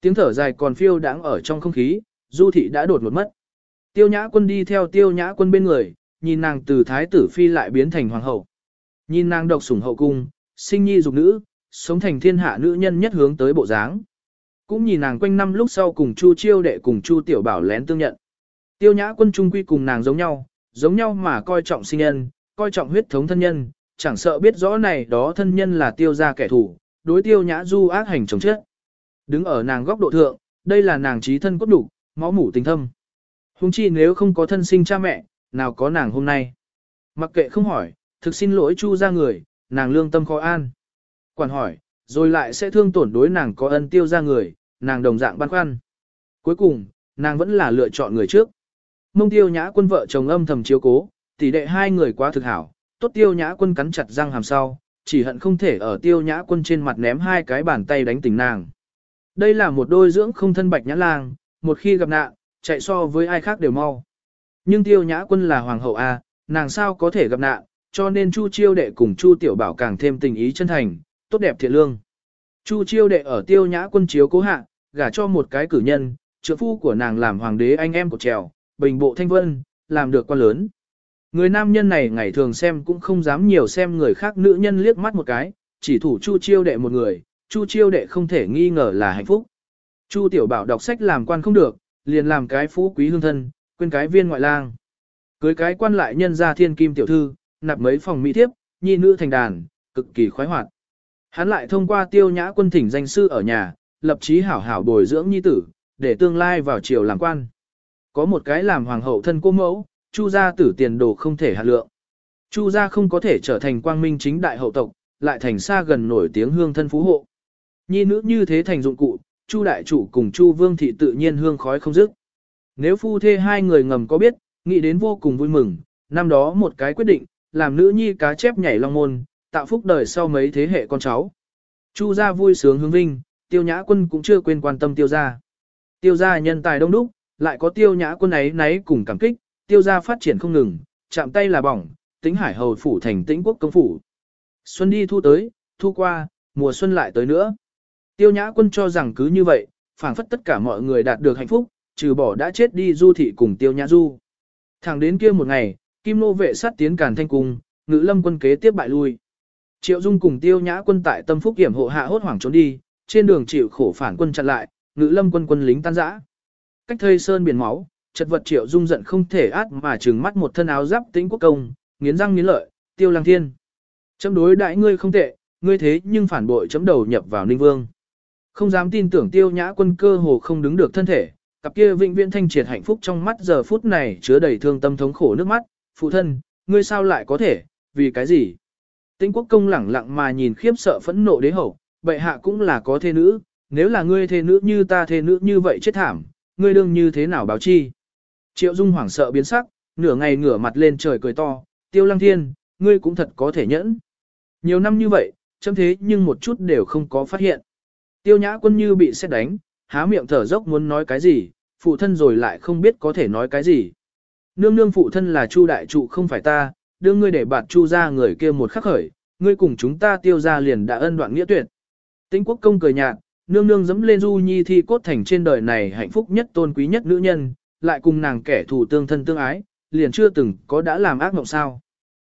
Tiếng thở dài còn phiêu đáng ở trong không khí, du thị đã đột một mất. Tiêu nhã quân đi theo tiêu nhã quân bên người, nhìn nàng từ thái tử phi lại biến thành hoàng hậu. Nhìn nàng độc sủng hậu cung, sinh nhi dục nữ, sống thành thiên hạ nữ nhân nhất hướng tới bộ dáng. Cũng nhìn nàng quanh năm lúc sau cùng Chu Chiêu đệ cùng Chu Tiểu Bảo lén tương nhận. Tiêu Nhã Quân trung quy cùng nàng giống nhau, giống nhau mà coi trọng sinh nhân, coi trọng huyết thống thân nhân, chẳng sợ biết rõ này đó thân nhân là tiêu gia kẻ thù, đối Tiêu Nhã Du ác hành chồng chết. Đứng ở nàng góc độ thượng, đây là nàng trí thân cốt đủ, máu mủ tình thâm. Hùng chi nếu không có thân sinh cha mẹ, nào có nàng hôm nay. Mặc kệ không hỏi, thực xin lỗi Chu ra người, nàng lương tâm khó an. Quản hỏi, rồi lại sẽ thương tổn đối nàng có ân tiêu ra người, nàng đồng dạng băn khoăn. Cuối cùng, nàng vẫn là lựa chọn người trước. Mông tiêu nhã quân vợ chồng âm thầm chiếu cố, tỷ đệ hai người quá thực hảo, tốt tiêu nhã quân cắn chặt răng hàm sau, chỉ hận không thể ở tiêu nhã quân trên mặt ném hai cái bàn tay đánh tỉnh nàng. Đây là một đôi dưỡng không thân bạch nhã lang, một khi gặp nạn, chạy so với ai khác đều mau. Nhưng tiêu nhã quân là hoàng hậu A, nàng sao có thể gặp nạn, cho nên Chu Chiêu đệ cùng Chu Tiểu Bảo càng thêm tình ý chân thành, tốt đẹp thiện lương. Chu Chiêu đệ ở tiêu nhã quân chiếu cố hạ, gả cho một cái cử nhân, trưởng phu của nàng làm hoàng đế anh em của trèo, bình bộ thanh vân, làm được quan lớn. Người nam nhân này ngày thường xem cũng không dám nhiều xem người khác nữ nhân liếc mắt một cái, chỉ thủ Chu Chiêu đệ một người, Chu Chiêu đệ không thể nghi ngờ là hạnh phúc. Chu Tiểu Bảo đọc sách làm quan không được, liền làm cái phú quý hương thân, quên cái viên ngoại lang. Cưới cái quan lại nhân ra thiên kim tiểu thư, nạp mấy phòng mỹ thiếp, nhi nữ thành đàn, cực kỳ khoái hoạt. Hắn lại thông qua tiêu nhã quân thỉnh danh sư ở nhà, lập chí hảo hảo bồi dưỡng nhi tử, để tương lai vào triều làm quan. Có một cái làm hoàng hậu thân cô mẫu, chu gia tử tiền đồ không thể hạt lượng. Chu gia không có thể trở thành quang minh chính đại hậu tộc, lại thành xa gần nổi tiếng hương thân phú hộ. Nhi nữ như thế thành dụng cụ, chu đại chủ cùng chu vương thị tự nhiên hương khói không dứt. Nếu phu thê hai người ngầm có biết, nghĩ đến vô cùng vui mừng, năm đó một cái quyết định, làm nữ nhi cá chép nhảy long môn, tạo phúc đời sau mấy thế hệ con cháu. Chu gia vui sướng hướng vinh, tiêu nhã quân cũng chưa quên quan tâm tiêu gia. Tiêu gia nhân tài đông đúc, lại có tiêu nhã quân ấy náy cùng cảm kích, tiêu gia phát triển không ngừng, chạm tay là bỏng, tĩnh hải hầu phủ thành tĩnh quốc công phủ. Xuân đi thu tới, thu qua, mùa xuân lại tới nữa. Tiêu nhã quân cho rằng cứ như vậy, phảng phất tất cả mọi người đạt được hạnh phúc, trừ bỏ đã chết đi du thị cùng tiêu nhã du. Thẳng đến kia một ngày, kim nô vệ sát tiến càn thanh cung, ngữ lâm quân kế tiếp bại lui. Triệu Dung cùng tiêu nhã quân tại tâm phúc kiểm hộ hạ hốt hoảng trốn đi, trên đường chịu khổ phản quân chặn lại, Ngự lâm quân quân lính tan rã. Cách thây sơn biển máu, chật vật Triệu Dung giận không thể át mà trừng mắt một thân áo giáp tính quốc công, nghiến răng nghiến lợi, tiêu lang thiên. Chấm đối đại ngươi không tệ, ngươi thế nhưng phản bội chấm đầu nhập vào ninh vương. Không dám tin tưởng tiêu nhã quân cơ hồ không đứng được thân thể, cặp kia vĩnh viễn thanh triệt hạnh phúc trong mắt giờ phút này chứa đầy thương tâm thống khổ nước mắt, phụ thân, ngươi sao lại có thể, vì cái gì? Tĩnh quốc công lẳng lặng mà nhìn khiếp sợ phẫn nộ đế hậu, bệ hạ cũng là có thê nữ, nếu là ngươi thê nữ như ta thê nữ như vậy chết thảm, ngươi đương như thế nào báo chi? Triệu Dung hoảng sợ biến sắc, nửa ngày ngửa mặt lên trời cười to, tiêu lăng thiên, ngươi cũng thật có thể nhẫn. Nhiều năm như vậy, chấm thế nhưng một chút đều không có phát hiện. Tiêu nhã quân như bị xét đánh, há miệng thở dốc muốn nói cái gì, phụ thân rồi lại không biết có thể nói cái gì. Nương nương phụ thân là Chu đại trụ không phải ta, đưa ngươi để bạt Chu ra người kia một khắc khởi, ngươi cùng chúng ta tiêu ra liền đã ân đoạn nghĩa tuyệt. Tĩnh quốc công cười nhạt, nương nương dẫm lên du nhi thi cốt thành trên đời này hạnh phúc nhất tôn quý nhất nữ nhân, lại cùng nàng kẻ thù tương thân tương ái, liền chưa từng có đã làm ác mộng sao.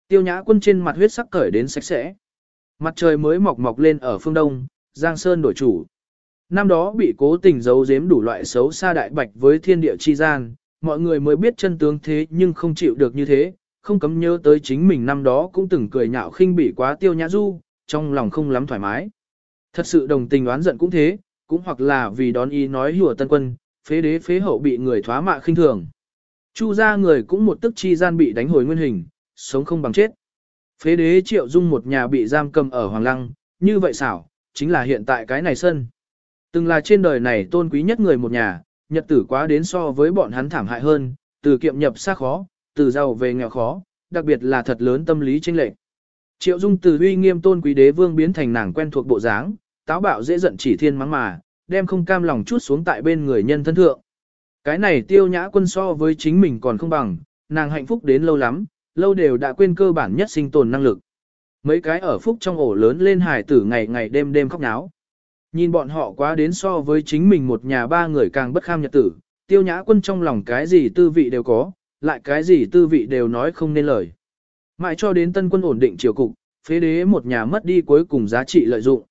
Tiêu nhã quân trên mặt huyết sắc cởi đến sạch sẽ. Mặt trời mới mọc mọc lên ở phương đông, Giang Sơn đổi chủ. Năm đó bị cố tình giấu giếm đủ loại xấu xa đại bạch với thiên địa chi gian, mọi người mới biết chân tướng thế nhưng không chịu được như thế, không cấm nhớ tới chính mình năm đó cũng từng cười nhạo khinh bỉ quá tiêu nhã du, trong lòng không lắm thoải mái. Thật sự đồng tình oán giận cũng thế, cũng hoặc là vì đón ý nói hùa tân quân, phế đế phế hậu bị người thoá mạ khinh thường. Chu ra người cũng một tức chi gian bị đánh hồi nguyên hình, sống không bằng chết. Phế đế triệu dung một nhà bị giam cầm ở Hoàng Lăng, như vậy xảo, chính là hiện tại cái này sân. Từng là trên đời này tôn quý nhất người một nhà, nhật tử quá đến so với bọn hắn thảm hại hơn, từ kiệm nhập xa khó, từ giàu về nghèo khó, đặc biệt là thật lớn tâm lý chênh lệch. Triệu Dung từ uy nghiêm tôn quý đế vương biến thành nàng quen thuộc bộ dáng, táo bạo dễ giận chỉ thiên mắng mà, đem không cam lòng chút xuống tại bên người nhân thân thượng. Cái này tiêu nhã quân so với chính mình còn không bằng, nàng hạnh phúc đến lâu lắm, lâu đều đã quên cơ bản nhất sinh tồn năng lực. Mấy cái ở phúc trong ổ lớn lên hải tử ngày ngày đêm đêm khóc náo. Nhìn bọn họ quá đến so với chính mình một nhà ba người càng bất kham nhật tử, tiêu nhã quân trong lòng cái gì tư vị đều có, lại cái gì tư vị đều nói không nên lời. Mãi cho đến tân quân ổn định triều cục, phế đế một nhà mất đi cuối cùng giá trị lợi dụng.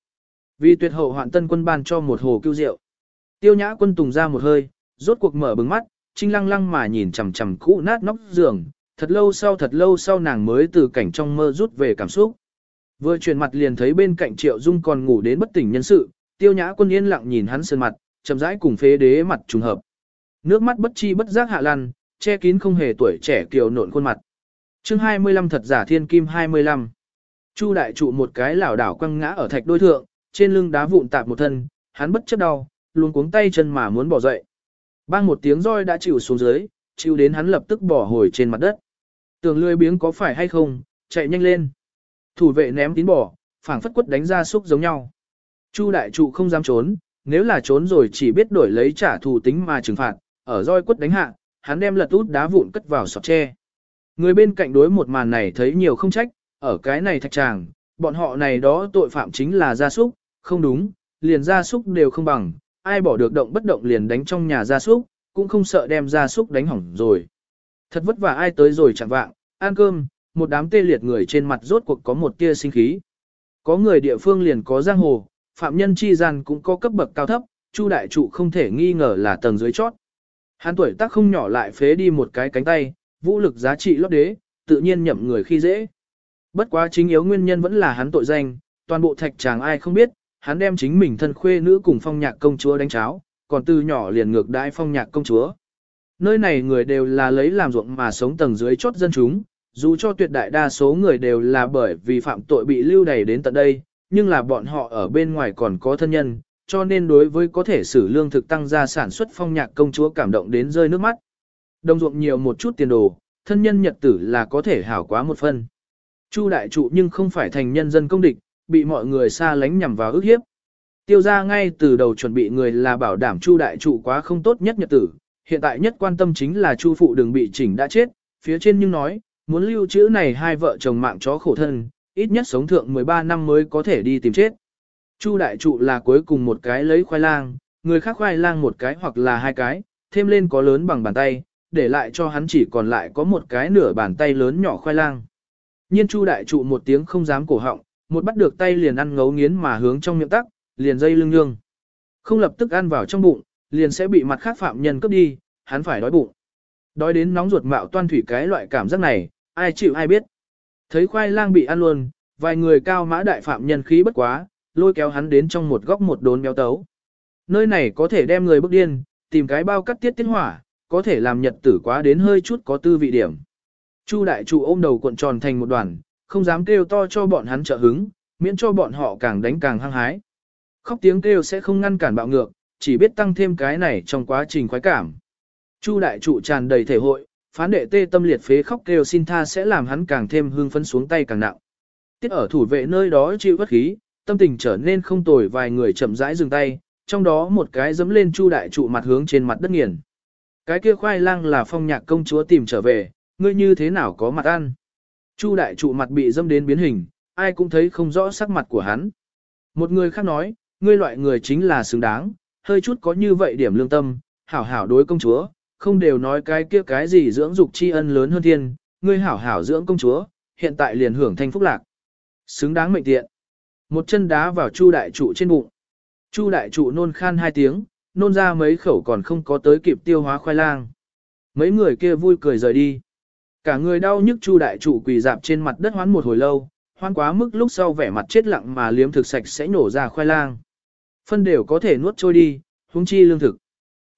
Vì tuyệt hậu hoạn tân quân ban cho một hồ cứu rượu. Tiêu nhã quân tùng ra một hơi, rốt cuộc mở bừng mắt, trinh lăng lăng mà nhìn chằm chằm cũ nát nóc giường, thật lâu sau thật lâu sau nàng mới từ cảnh trong mơ rút về cảm xúc. Vừa chuyển mặt liền thấy bên cạnh Triệu Dung còn ngủ đến bất tỉnh nhân sự, tiêu nhã quân yên lặng nhìn hắn sơn mặt, chậm rãi cùng phế đế mặt trùng hợp. Nước mắt bất chi bất giác hạ lăn, che kín không hề tuổi trẻ kiều nộn khuôn mặt. chương 25 thật giả thiên kim 25. Chu đại trụ một cái lảo đảo quăng ngã ở thạch đôi thượng, trên lưng đá vụn tạp một thân, hắn bất chấp đau, luôn cuống tay chân mà muốn bỏ dậy. Bang một tiếng roi đã chịu xuống dưới, chịu đến hắn lập tức bỏ hồi trên mặt đất. tường lười biếng có phải hay không, chạy nhanh lên. Thủ vệ ném tín bỏ, phảng phất quất đánh ra xúc giống nhau. Chu đại trụ không dám trốn, nếu là trốn rồi chỉ biết đổi lấy trả thù tính mà trừng phạt, ở roi quất đánh hạ, hắn đem lật út đá vụn cất vào sọt tre. Người bên cạnh đối một màn này thấy nhiều không trách, ở cái này thạch tràng, bọn họ này đó tội phạm chính là gia súc, không đúng, liền gia súc đều không bằng, ai bỏ được động bất động liền đánh trong nhà gia súc, cũng không sợ đem gia súc đánh hỏng rồi. Thật vất vả ai tới rồi chẳng vạng, ăn cơm, một đám tê liệt người trên mặt rốt cuộc có một tia sinh khí. Có người địa phương liền có giang hồ, phạm nhân chi gian cũng có cấp bậc cao thấp, Chu đại trụ không thể nghi ngờ là tầng dưới chót. Hắn tuổi tác không nhỏ lại phế đi một cái cánh tay, vũ lực giá trị lót đế, tự nhiên nhậm người khi dễ. Bất quá chính yếu nguyên nhân vẫn là hắn tội danh, toàn bộ thạch chàng ai không biết, hắn đem chính mình thân khuê nữ cùng phong nhạc công chúa đánh cháo, còn từ nhỏ liền ngược đãi phong nhạc công chúa. Nơi này người đều là lấy làm ruộng mà sống tầng dưới chốt dân chúng, dù cho tuyệt đại đa số người đều là bởi vì phạm tội bị lưu đày đến tận đây, nhưng là bọn họ ở bên ngoài còn có thân nhân, cho nên đối với có thể xử lương thực tăng gia sản xuất phong nhạc công chúa cảm động đến rơi nước mắt. Đồng ruộng nhiều một chút tiền đồ, thân nhân nhật tử là có thể hảo quá một phần Chu đại trụ nhưng không phải thành nhân dân công địch, bị mọi người xa lánh nhằm vào ức hiếp. Tiêu ra ngay từ đầu chuẩn bị người là bảo đảm Chu đại trụ quá không tốt nhất nhật tử, hiện tại nhất quan tâm chính là Chu phụ đừng bị chỉnh đã chết, phía trên nhưng nói, muốn lưu trữ này hai vợ chồng mạng chó khổ thân, ít nhất sống thượng 13 năm mới có thể đi tìm chết. Chu đại trụ là cuối cùng một cái lấy khoai lang, người khác khoai lang một cái hoặc là hai cái, thêm lên có lớn bằng bàn tay, để lại cho hắn chỉ còn lại có một cái nửa bàn tay lớn nhỏ khoai lang. Nhiên Chu đại trụ một tiếng không dám cổ họng, một bắt được tay liền ăn ngấu nghiến mà hướng trong miệng tắc, liền dây lưng nhương. Không lập tức ăn vào trong bụng, liền sẽ bị mặt khác phạm nhân cướp đi, hắn phải đói bụng. Đói đến nóng ruột mạo toan thủy cái loại cảm giác này, ai chịu ai biết. Thấy khoai lang bị ăn luôn, vài người cao mã đại phạm nhân khí bất quá, lôi kéo hắn đến trong một góc một đốn béo tấu. Nơi này có thể đem người bức điên, tìm cái bao cắt tiết tiết hỏa, có thể làm nhật tử quá đến hơi chút có tư vị điểm. Chu đại trụ ôm đầu cuộn tròn thành một đoàn, không dám kêu to cho bọn hắn trợ hứng, miễn cho bọn họ càng đánh càng hăng hái. Khóc tiếng kêu sẽ không ngăn cản bạo ngược, chỉ biết tăng thêm cái này trong quá trình khoái cảm. Chu đại trụ tràn đầy thể hội, phán đệ tê tâm liệt phế khóc kêu xin tha sẽ làm hắn càng thêm hương phấn xuống tay càng nặng. Tiết ở thủ vệ nơi đó chịu bất khí, tâm tình trở nên không tồi vài người chậm rãi dừng tay, trong đó một cái dấm lên chu đại trụ mặt hướng trên mặt đất nghiền. Cái kia khoai lang là phong nhạc công chúa tìm trở về, ngươi như thế nào có mặt ăn. Chu đại trụ mặt bị dâm đến biến hình, ai cũng thấy không rõ sắc mặt của hắn. Một người khác nói, ngươi loại người chính là xứng đáng, hơi chút có như vậy điểm lương tâm, hảo hảo đối công chúa, không đều nói cái kia cái gì dưỡng dục tri ân lớn hơn thiên, ngươi hảo hảo dưỡng công chúa, hiện tại liền hưởng thanh phúc lạc. Xứng đáng mệnh tiện. Một chân đá vào Chu đại trụ trên bụng. Chu đại trụ nôn khan hai tiếng, nôn ra mấy khẩu còn không có tới kịp tiêu hóa khoai lang. Mấy người kia vui cười rời đi. Cả người đau nhức Chu đại trụ quỳ dạp trên mặt đất hoán một hồi lâu, hoan quá mức lúc sau vẻ mặt chết lặng mà liếm thực sạch sẽ nổ ra khoai lang. Phân đều có thể nuốt trôi đi, huống chi lương thực.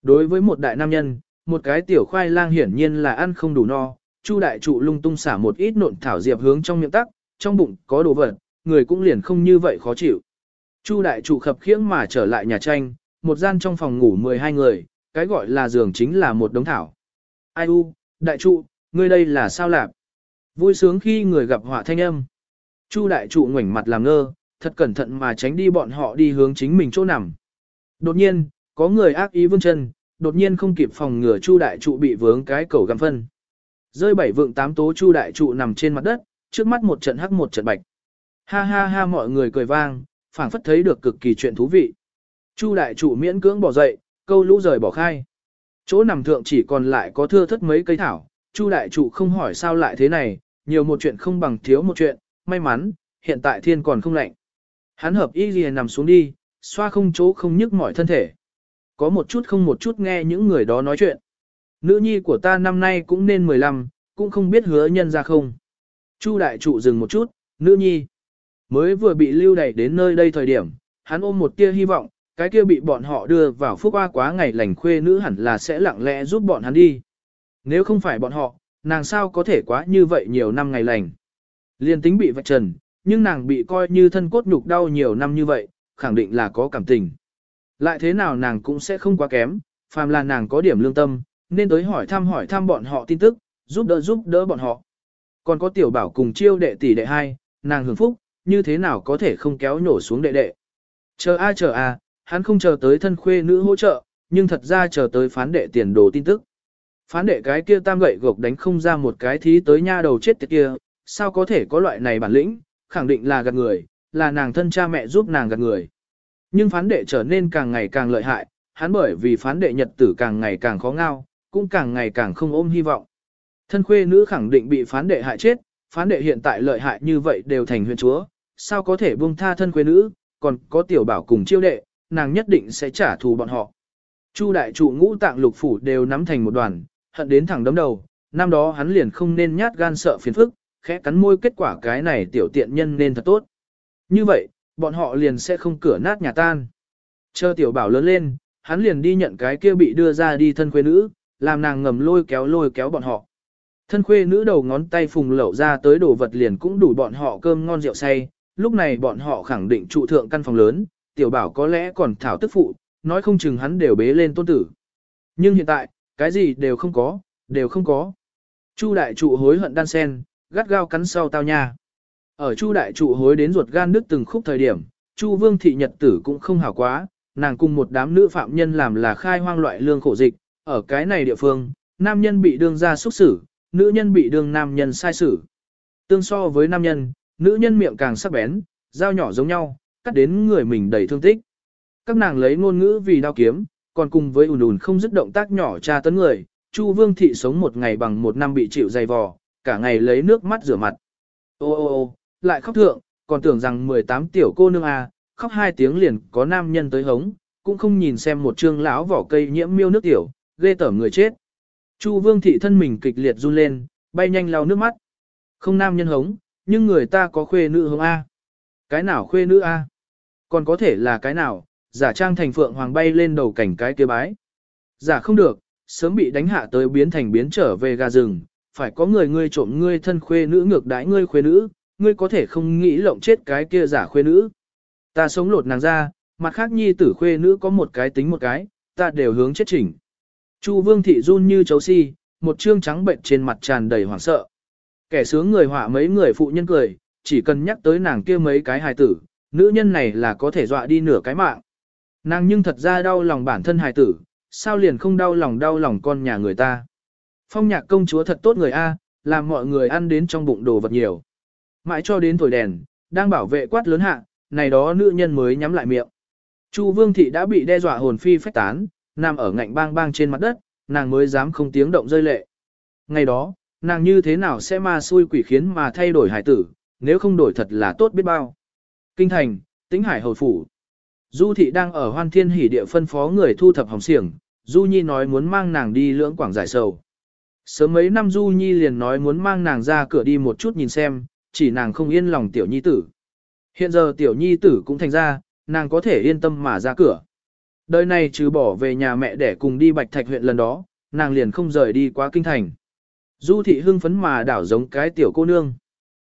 Đối với một đại nam nhân, một cái tiểu khoai lang hiển nhiên là ăn không đủ no, Chu đại trụ lung tung xả một ít nộn thảo diệp hướng trong miệng tắc, trong bụng có đồ vật, người cũng liền không như vậy khó chịu. Chu đại trụ khập khiễng mà trở lại nhà tranh, một gian trong phòng ngủ 12 người, cái gọi là giường chính là một đống thảo. Ai u, đại trụ, ngươi đây là sao lạp? Vui sướng khi người gặp họa thanh âm. Chu đại trụ ngoảnh mặt làm ngơ, thật cẩn thận mà tránh đi bọn họ đi hướng chính mình chỗ nằm. Đột nhiên, có người ác ý vươn chân, đột nhiên không kịp phòng ngừa Chu đại trụ bị vướng cái cầu găm phân. Rơi bảy vượng tám tố Chu đại trụ nằm trên mặt đất, trước mắt một trận hắc một trận bạch. Ha ha ha mọi người cười vang, phảng phất thấy được cực kỳ chuyện thú vị. Chu đại trụ miễn cưỡng bỏ dậy, câu lũ rời bỏ khai. Chỗ nằm thượng chỉ còn lại có thưa thất mấy cây thảo, Chu đại trụ không hỏi sao lại thế này, nhiều một chuyện không bằng thiếu một chuyện, may mắn, hiện tại thiên còn không lạnh. Hắn hợp y liền nằm xuống đi, xoa không chỗ không nhức mỏi thân thể. Có một chút không một chút nghe những người đó nói chuyện. Nữ nhi của ta năm nay cũng nên 15, cũng không biết hứa nhân ra không. Chu đại trụ dừng một chút, nữ nhi. Mới vừa bị lưu đẩy đến nơi đây thời điểm, hắn ôm một tia hy vọng, cái kia bị bọn họ đưa vào phúc hoa quá ngày lành khuê nữ hẳn là sẽ lặng lẽ giúp bọn hắn đi. Nếu không phải bọn họ, nàng sao có thể quá như vậy nhiều năm ngày lành. Liên tính bị vạch trần, nhưng nàng bị coi như thân cốt nhục đau nhiều năm như vậy, khẳng định là có cảm tình. Lại thế nào nàng cũng sẽ không quá kém, phàm là nàng có điểm lương tâm, nên tới hỏi thăm hỏi thăm bọn họ tin tức, giúp đỡ giúp đỡ bọn họ. Còn có tiểu bảo cùng chiêu đệ tỷ đệ hai, nàng hưởng phúc, như thế nào có thể không kéo nhổ xuống đệ đệ. Chờ a chờ a, hắn không chờ tới thân khuê nữ hỗ trợ, nhưng thật ra chờ tới phán đệ tiền đồ tin tức. Phán đệ cái kia tam gậy gộc đánh không ra một cái thí tới nha đầu chết tiệt kia, sao có thể có loại này bản lĩnh, khẳng định là gạt người, là nàng thân cha mẹ giúp nàng gạt người. Nhưng phán đệ trở nên càng ngày càng lợi hại, hắn bởi vì phán đệ nhật tử càng ngày càng khó ngao, cũng càng ngày càng không ôm hy vọng. Thân khuê nữ khẳng định bị phán đệ hại chết, phán đệ hiện tại lợi hại như vậy đều thành huyện chúa, sao có thể buông tha thân quê nữ, còn có tiểu bảo cùng chiêu đệ, nàng nhất định sẽ trả thù bọn họ. Chu đại trụ ngũ tạng lục phủ đều nắm thành một đoàn, hận đến thẳng đấm đầu, năm đó hắn liền không nên nhát gan sợ phiền phức, khẽ cắn môi kết quả cái này tiểu tiện nhân nên thật tốt. Như vậy, bọn họ liền sẽ không cửa nát nhà tan. Chờ tiểu bảo lớn lên, hắn liền đi nhận cái kia bị đưa ra đi thân quê nữ, làm nàng ngầm lôi kéo lôi kéo bọn họ. Thân khuê nữ đầu ngón tay phùng lẩu ra tới đồ vật liền cũng đủ bọn họ cơm ngon rượu say, lúc này bọn họ khẳng định trụ thượng căn phòng lớn, tiểu bảo có lẽ còn thảo tức phụ, nói không chừng hắn đều bế lên tôn tử. Nhưng hiện tại, cái gì đều không có, đều không có. Chu đại trụ hối hận đan sen, gắt gao cắn sau tao nha. Ở Chu đại trụ hối đến ruột gan đứt từng khúc thời điểm, Chu Vương thị nhật tử cũng không hảo quá, nàng cùng một đám nữ phạm nhân làm là khai hoang loại lương khổ dịch, ở cái này địa phương, nam nhân bị đương ra xúc xử, nữ nhân bị đương nam nhân sai xử. Tương so với nam nhân, nữ nhân miệng càng sắc bén, dao nhỏ giống nhau, cắt đến người mình đầy thương tích. Các nàng lấy ngôn ngữ vì đao kiếm, còn cùng với ùn ùn không dứt động tác nhỏ tra tấn người, Chu Vương thị sống một ngày bằng một năm bị chịu dày vò, cả ngày lấy nước mắt rửa mặt. Ô ô ô, lại khóc thượng, còn tưởng rằng 18 tiểu cô nương à, khóc hai tiếng liền có nam nhân tới hống, cũng không nhìn xem một trương lão vỏ cây nhiễm miêu nước tiểu, ghê tởm người chết. Chu Vương thị thân mình kịch liệt run lên, bay nhanh lau nước mắt. Không nam nhân hống, nhưng người ta có khuê nữ hống A. Cái nào khuê nữ A? Còn có thể là cái nào, giả trang thành phượng hoàng bay lên đầu cảnh cái kia bái. Giả không được, sớm bị đánh hạ tới biến thành biến trở về gà rừng, phải có người ngươi trộm ngươi thân khuê nữ ngược đãi ngươi khuê nữ, ngươi có thể không nghĩ lộng chết cái kia giả khuê nữ. Ta sống lột nàng ra, mặt khác nhi tử khuê nữ có một cái tính một cái, ta đều hướng chết chỉnh. Chu vương thị run như chấu si, một trương trắng bệnh trên mặt tràn đầy hoảng sợ. Kẻ sướng người họa mấy người phụ nhân cười, chỉ cần nhắc tới nàng kia mấy cái hài tử, nữ nhân này là có thể dọa đi nửa cái mạng. Nàng nhưng thật ra đau lòng bản thân hài tử, sao liền không đau lòng đau lòng con nhà người ta. Phong nhạc công chúa thật tốt người A, làm mọi người ăn đến trong bụng đồ vật nhiều. Mãi cho đến tuổi đèn, đang bảo vệ quát lớn hạ, này đó nữ nhân mới nhắm lại miệng. Chu vương thị đã bị đe dọa hồn phi phách tán, nằm ở ngạnh bang bang trên mặt đất, nàng mới dám không tiếng động rơi lệ. Ngày đó, nàng như thế nào sẽ ma xui quỷ khiến mà thay đổi hải tử, nếu không đổi thật là tốt biết bao. Kinh thành, tĩnh hải hồi phủ. Du thị đang ở hoan thiên hỷ địa phân phó người thu thập hồng xiềng, Du Nhi nói muốn mang nàng đi lưỡng quảng giải sầu. Sớm mấy năm Du Nhi liền nói muốn mang nàng ra cửa đi một chút nhìn xem, chỉ nàng không yên lòng tiểu nhi tử. Hiện giờ tiểu nhi tử cũng thành ra, nàng có thể yên tâm mà ra cửa. Đời này trừ bỏ về nhà mẹ để cùng đi Bạch Thạch huyện lần đó, nàng liền không rời đi qua kinh thành. Du thị hưng phấn mà đảo giống cái tiểu cô nương.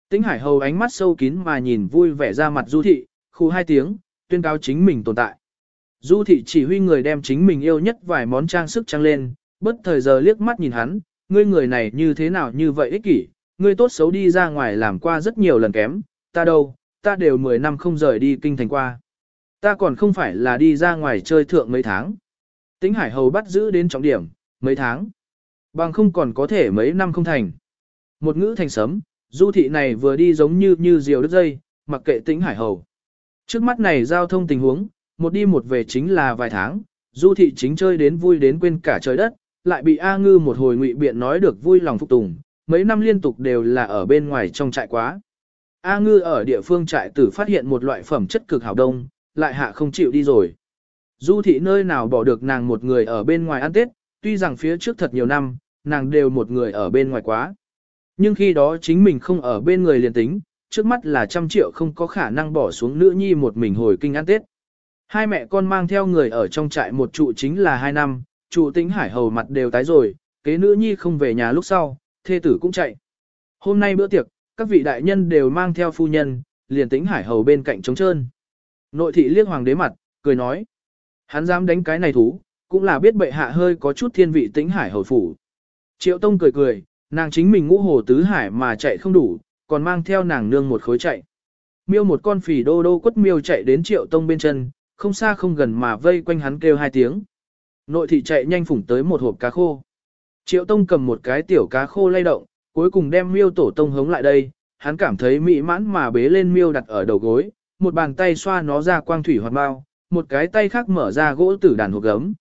Tĩnh Hải Hầu ánh mắt sâu kín mà nhìn vui vẻ ra mặt Du thị, khu hai tiếng, tuyên cáo chính mình tồn tại. Du thị chỉ huy người đem chính mình yêu nhất vài món trang sức trang lên, bất thời giờ liếc mắt nhìn hắn, ngươi người này như thế nào như vậy ích kỷ, ngươi tốt xấu đi ra ngoài làm qua rất nhiều lần kém, ta đâu, ta đều 10 năm không rời đi kinh thành qua. Ta còn không phải là đi ra ngoài chơi thượng mấy tháng. Tĩnh Hải Hầu bắt giữ đến trọng điểm, mấy tháng. Bằng không còn có thể mấy năm không thành. Một ngữ thành sấm, du thị này vừa đi giống như như diều đứt dây, mặc kệ Tĩnh Hải Hầu. Trước mắt này giao thông tình huống, một đi một về chính là vài tháng, du thị chính chơi đến vui đến quên cả trời đất, lại bị A Ngư một hồi ngụy biện nói được vui lòng phục tùng, mấy năm liên tục đều là ở bên ngoài trong trại quá. A Ngư ở địa phương trại tử phát hiện một loại phẩm chất cực hảo đông, lại hạ không chịu đi rồi. Du thị nơi nào bỏ được nàng một người ở bên ngoài ăn Tết, tuy rằng phía trước thật nhiều năm, nàng đều một người ở bên ngoài quá. Nhưng khi đó chính mình không ở bên người liền tính, trước mắt là trăm triệu không có khả năng bỏ xuống nữ nhi một mình hồi kinh ăn Tết. Hai mẹ con mang theo người ở trong trại một trụ chính là hai năm, trụ tính hải hầu mặt đều tái rồi, kế nữ nhi không về nhà lúc sau, thê tử cũng chạy. Hôm nay bữa tiệc, các vị đại nhân đều mang theo phu nhân, liền tính hải hầu bên cạnh trống trơn. Nội thị liếc hoàng đế mặt, cười nói. Hắn dám đánh cái này thú, cũng là biết bệ hạ hơi có chút thiên vị tính hải hồi phủ. Triệu Tông cười cười, nàng chính mình ngũ hồ tứ hải mà chạy không đủ, còn mang theo nàng nương một khối chạy. Miêu một con phì đô đô quất miêu chạy đến Triệu Tông bên chân, không xa không gần mà vây quanh hắn kêu hai tiếng. Nội thị chạy nhanh phủng tới một hộp cá khô. Triệu Tông cầm một cái tiểu cá khô lay động, cuối cùng đem miêu tổ tông hống lại đây, hắn cảm thấy mỹ mãn mà bế lên miêu đặt ở đầu gối, một bàn tay xoa nó ra quang thủy hoạt bao, một cái tay khác mở ra gỗ tử đàn hộp gấm.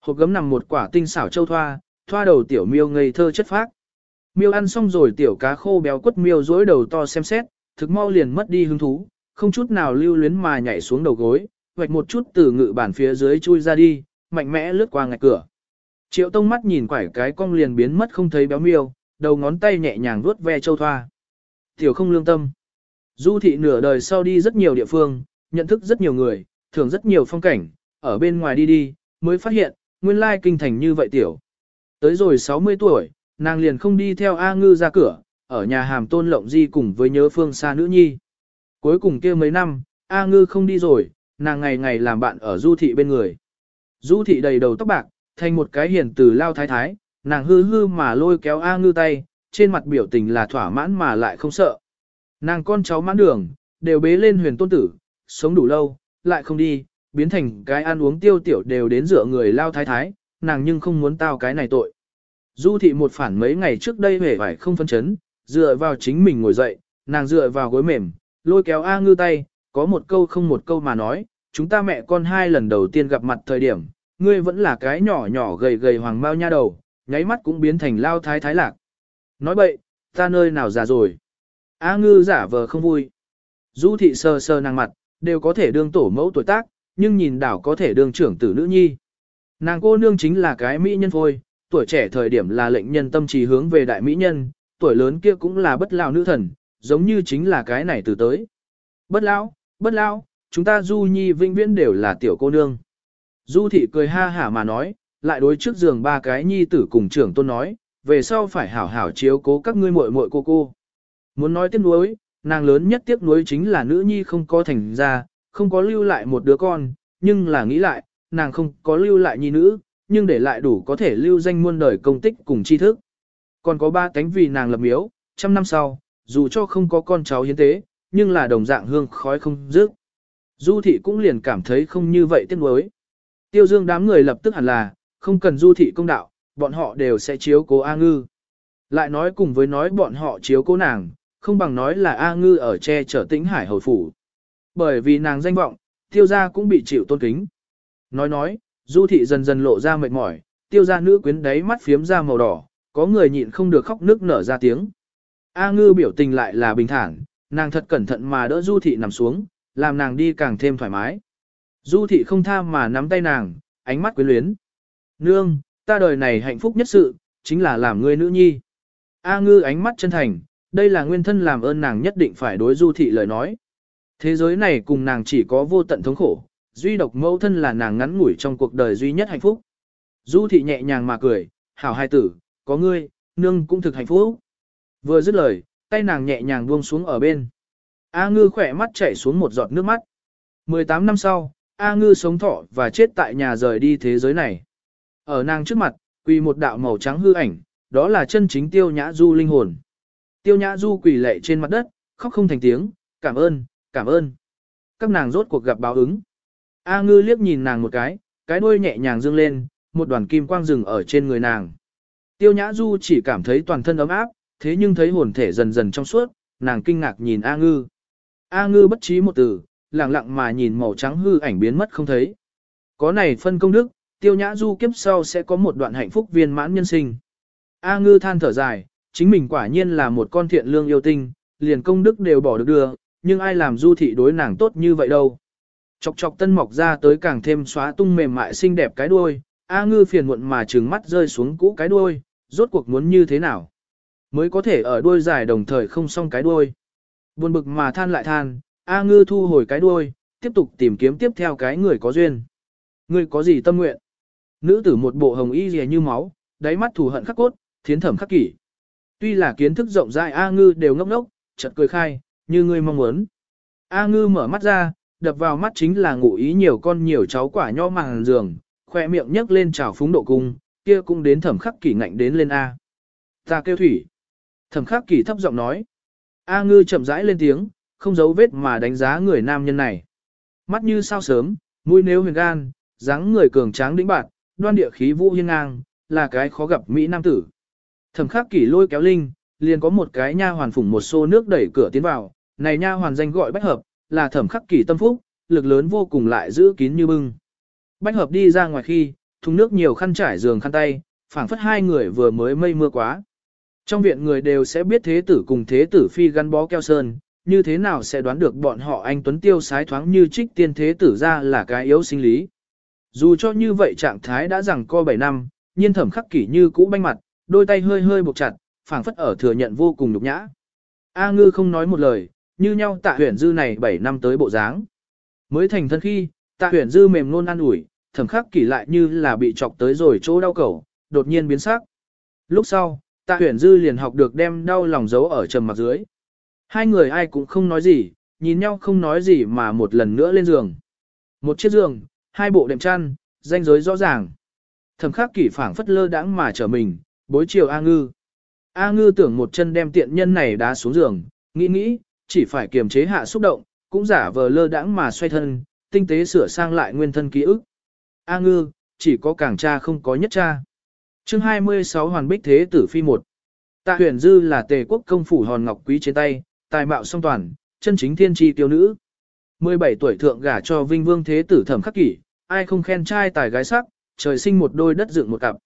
Hộp gấm nằm một quả tinh xảo châu thoa, thoa đầu tiểu miêu ngây thơ chất phác. Miêu ăn xong rồi tiểu cá khô béo quất miêu dối đầu to xem xét, thực mau liền mất đi hứng thú, không chút nào lưu luyến mà nhảy xuống đầu gối, hoạch một chút từ ngự bản phía dưới chui ra đi, mạnh mẽ lướt qua ngạch cửa. Triệu tông mắt nhìn quải cái cong liền biến mất không thấy béo miêu, đầu ngón tay nhẹ nhàng vuốt ve châu thoa. Tiểu không lương tâm. Du thị nửa đời sau đi rất nhiều địa phương, nhận thức rất nhiều người, thường rất nhiều phong cảnh, ở bên ngoài đi đi, mới phát hiện, nguyên lai kinh thành như vậy tiểu. Tới rồi 60 tuổi, nàng liền không đi theo A Ngư ra cửa, ở nhà hàm tôn lộng di cùng với nhớ phương xa nữ nhi. Cuối cùng kia mấy năm, A Ngư không đi rồi, nàng ngày ngày làm bạn ở du thị bên người. Du thị đầy đầu tóc bạc, thành một cái hiền từ lao thái thái, nàng hư hư mà lôi kéo A ngư tay, trên mặt biểu tình là thỏa mãn mà lại không sợ. Nàng con cháu mãn đường, đều bế lên huyền tôn tử, sống đủ lâu, lại không đi, biến thành cái ăn uống tiêu tiểu đều đến dựa người lao thái thái, nàng nhưng không muốn tao cái này tội. Du thị một phản mấy ngày trước đây hề phải không phân chấn, dựa vào chính mình ngồi dậy, nàng dựa vào gối mềm, lôi kéo A ngư tay, có một câu không một câu mà nói, chúng ta mẹ con hai lần đầu tiên gặp mặt thời điểm, ngươi vẫn là cái nhỏ nhỏ gầy gầy hoàng bao nha đầu, nháy mắt cũng biến thành lao thái thái lạc. Nói bậy, ta nơi nào già rồi. A ngư giả vờ không vui. Du thị sờ sờ nàng mặt, đều có thể đương tổ mẫu tuổi tác, nhưng nhìn đảo có thể đương trưởng tử nữ nhi. Nàng cô nương chính là cái mỹ nhân phôi, tuổi trẻ thời điểm là lệnh nhân tâm trí hướng về đại mỹ nhân, tuổi lớn kia cũng là bất lão nữ thần, giống như chính là cái này từ tới. Bất lão, bất lão, chúng ta du nhi vinh viễn đều là tiểu cô nương. Du thị cười ha hả mà nói, lại đối trước giường ba cái nhi tử cùng trưởng tôn nói, về sau phải hảo hảo chiếu cố các ngươi muội muội cô cô. Muốn nói tiếc nuối, nàng lớn nhất tiếc nuối chính là nữ nhi không có thành ra, không có lưu lại một đứa con, nhưng là nghĩ lại, nàng không có lưu lại nhi nữ, nhưng để lại đủ có thể lưu danh muôn đời công tích cùng tri thức. Còn có ba cánh vì nàng lập miếu, trăm năm sau, dù cho không có con cháu hiến tế, nhưng là đồng dạng hương khói không dứt. Du thị cũng liền cảm thấy không như vậy tiếc nuối. Tiêu dương đám người lập tức hẳn là, không cần du thị công đạo, bọn họ đều sẽ chiếu cố A Ngư. Lại nói cùng với nói bọn họ chiếu cố nàng, không bằng nói là A Ngư ở che chở tĩnh hải hồi phủ. Bởi vì nàng danh vọng, tiêu gia cũng bị chịu tôn kính. Nói nói, du thị dần dần lộ ra mệt mỏi, tiêu gia nữ quyến đáy mắt phiếm ra màu đỏ, có người nhịn không được khóc nước nở ra tiếng. A Ngư biểu tình lại là bình thản, nàng thật cẩn thận mà đỡ du thị nằm xuống, làm nàng đi càng thêm thoải mái. Du thị không tha mà nắm tay nàng, ánh mắt quyến luyến. Nương, ta đời này hạnh phúc nhất sự, chính là làm ngươi nữ nhi. A ngư ánh mắt chân thành, đây là nguyên thân làm ơn nàng nhất định phải đối du thị lời nói. Thế giới này cùng nàng chỉ có vô tận thống khổ, duy độc mẫu thân là nàng ngắn ngủi trong cuộc đời duy nhất hạnh phúc. Du thị nhẹ nhàng mà cười, hảo hai tử, có ngươi, nương cũng thực hạnh phúc. Vừa dứt lời, tay nàng nhẹ nhàng buông xuống ở bên. A ngư khỏe mắt chảy xuống một giọt nước mắt. 18 năm sau, A ngư sống thọ và chết tại nhà rời đi thế giới này. Ở nàng trước mặt, quỳ một đạo màu trắng hư ảnh, đó là chân chính tiêu nhã du linh hồn. Tiêu nhã du quỳ lệ trên mặt đất, khóc không thành tiếng, cảm ơn, cảm ơn. Các nàng rốt cuộc gặp báo ứng. A ngư liếc nhìn nàng một cái, cái đuôi nhẹ nhàng dương lên, một đoàn kim quang rừng ở trên người nàng. Tiêu nhã du chỉ cảm thấy toàn thân ấm áp, thế nhưng thấy hồn thể dần dần trong suốt, nàng kinh ngạc nhìn A ngư. A ngư bất trí một từ, lặng lặng mà nhìn màu trắng hư ảnh biến mất không thấy. Có này phân công đức, tiêu nhã du kiếp sau sẽ có một đoạn hạnh phúc viên mãn nhân sinh. A ngư than thở dài, chính mình quả nhiên là một con thiện lương yêu tinh, liền công đức đều bỏ được đưa, nhưng ai làm du thị đối nàng tốt như vậy đâu. Chọc chọc tân mọc ra tới càng thêm xóa tung mềm mại xinh đẹp cái đuôi, A ngư phiền muộn mà trừng mắt rơi xuống cũ cái đuôi, rốt cuộc muốn như thế nào. Mới có thể ở đuôi dài đồng thời không xong cái đuôi. Buồn bực mà than lại than, A ngư thu hồi cái đuôi, tiếp tục tìm kiếm tiếp theo cái người có duyên. Người có gì tâm nguyện? Nữ tử một bộ hồng y rìa như máu, đáy mắt thù hận khắc cốt, thiến thẩm khắc kỷ. Tuy là kiến thức rộng rãi A ngư đều ngốc ngốc, chợt cười khai, như ngươi mong muốn. A ngư mở mắt ra, đập vào mắt chính là ngụ ý nhiều con nhiều cháu quả nho màng giường, khoe miệng nhấc lên trào phúng độ cung, kia cũng đến thẩm khắc kỷ ngạnh đến lên A. Ta kêu thủy. Thẩm khắc kỷ thấp giọng nói. A ngư chậm rãi lên tiếng, không giấu vết mà đánh giá người nam nhân này. Mắt như sao sớm, mũi nếu huyền gan, dáng người cường tráng đĩnh bạt, đoan địa khí vũ hiên ngang, là cái khó gặp Mỹ Nam tử. Thẩm khắc kỷ lôi kéo linh, liền có một cái nha hoàn phủng một xô nước đẩy cửa tiến vào, này nha hoàn danh gọi bách hợp, là thẩm khắc kỷ tâm phúc, lực lớn vô cùng lại giữ kín như bưng. Bách hợp đi ra ngoài khi, thùng nước nhiều khăn trải giường khăn tay, phảng phất hai người vừa mới mây mưa quá. Trong viện người đều sẽ biết thế tử cùng thế tử phi gắn bó keo sơn, như thế nào sẽ đoán được bọn họ anh Tuấn Tiêu sái thoáng như trích tiên thế tử ra là cái yếu sinh lý. Dù cho như vậy trạng thái đã rằng co 7 năm, nhiên thẩm khắc kỷ như cũ banh mặt, đôi tay hơi hơi buộc chặt, phảng phất ở thừa nhận vô cùng nhục nhã. A ngư không nói một lời, như nhau tạ huyền dư này 7 năm tới bộ dáng. Mới thành thân khi, tạ huyền dư mềm nôn an ủi, thẩm khắc kỷ lại như là bị chọc tới rồi chỗ đau cầu, đột nhiên biến sắc. Lúc sau, tạ huyền dư liền học được đem đau lòng giấu ở trầm mặt dưới. Hai người ai cũng không nói gì, nhìn nhau không nói gì mà một lần nữa lên giường. Một chiếc giường, hai bộ đệm chăn, danh giới rõ ràng. Thẩm khắc kỷ phảng phất lơ đãng mà trở mình, bối chiều A ngư. A ngư tưởng một chân đem tiện nhân này đá xuống giường, nghĩ nghĩ, chỉ phải kiềm chế hạ xúc động, cũng giả vờ lơ đãng mà xoay thân, tinh tế sửa sang lại nguyên thân ký ức. A ngư, chỉ có càng cha không có nhất cha. chương 26 Hoàn Bích Thế Tử Phi 1 Tạ huyền dư là tề quốc công phủ hòn ngọc quý trên tay, tài mạo song toàn, chân chính thiên tri tiêu nữ. 17 tuổi thượng gả cho vinh vương thế tử thẩm khắc kỷ, ai không khen trai tài gái sắc, trời sinh một đôi đất dựng một cặp.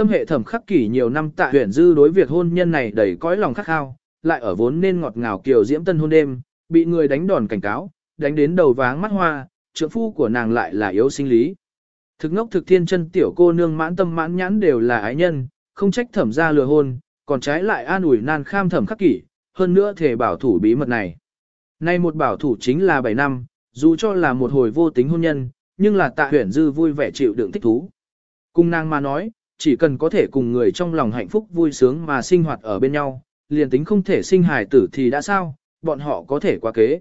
Tâm hệ thẩm khắc kỷ nhiều năm tạ huyền dư đối việc hôn nhân này đầy cõi lòng khắc khao, lại ở vốn nên ngọt ngào kiều diễm tân hôn đêm, bị người đánh đòn cảnh cáo, đánh đến đầu váng mắt hoa, trượng phu của nàng lại là yếu sinh lý. Thực ngốc thực thiên chân tiểu cô nương mãn tâm mãn nhãn đều là ái nhân, không trách thẩm ra lừa hôn, còn trái lại an ủi nan kham thẩm khắc kỷ, hơn nữa thể bảo thủ bí mật này. Nay một bảo thủ chính là 7 năm, dù cho là một hồi vô tính hôn nhân, nhưng là tạ huyển dư vui vẻ chịu đựng thích thú. Cung nàng mà nói, chỉ cần có thể cùng người trong lòng hạnh phúc vui sướng mà sinh hoạt ở bên nhau, liền tính không thể sinh hài tử thì đã sao, bọn họ có thể qua kế.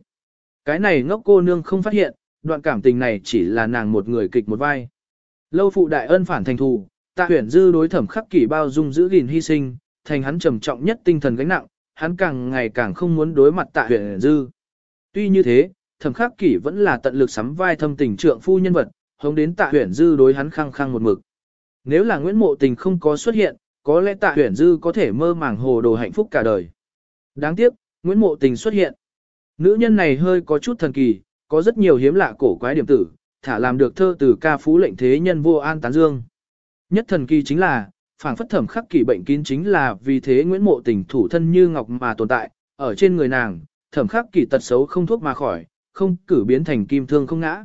Cái này ngốc cô nương không phát hiện, đoạn cảm tình này chỉ là nàng một người kịch một vai. Lâu phụ đại ân phản thành thù, tạ huyển dư đối thẩm khắc kỷ bao dung giữ gìn hy sinh, thành hắn trầm trọng nhất tinh thần gánh nặng, hắn càng ngày càng không muốn đối mặt tạ huyển dư. Tuy như thế, thẩm khắc kỷ vẫn là tận lực sắm vai thâm tình trượng phu nhân vật, hống đến tạ huyển dư đối hắn khăng khăng một mực. Nếu là Nguyễn Mộ Tình không có xuất hiện, có lẽ tạ huyển dư có thể mơ màng hồ đồ hạnh phúc cả đời. Đáng tiếc, Nguyễn Mộ Tình xuất hiện. Nữ nhân này hơi có chút thần kỳ, có rất nhiều hiếm lạ cổ quái điểm tử, thả làm được thơ từ ca phú lệnh thế nhân vô an tán dương. Nhất thần kỳ chính là, phảng phất thẩm khắc kỳ bệnh kín chính là vì thế Nguyễn Mộ Tình thủ thân như ngọc mà tồn tại, ở trên người nàng, thẩm khắc kỳ tật xấu không thuốc mà khỏi, không cử biến thành kim thương không ngã.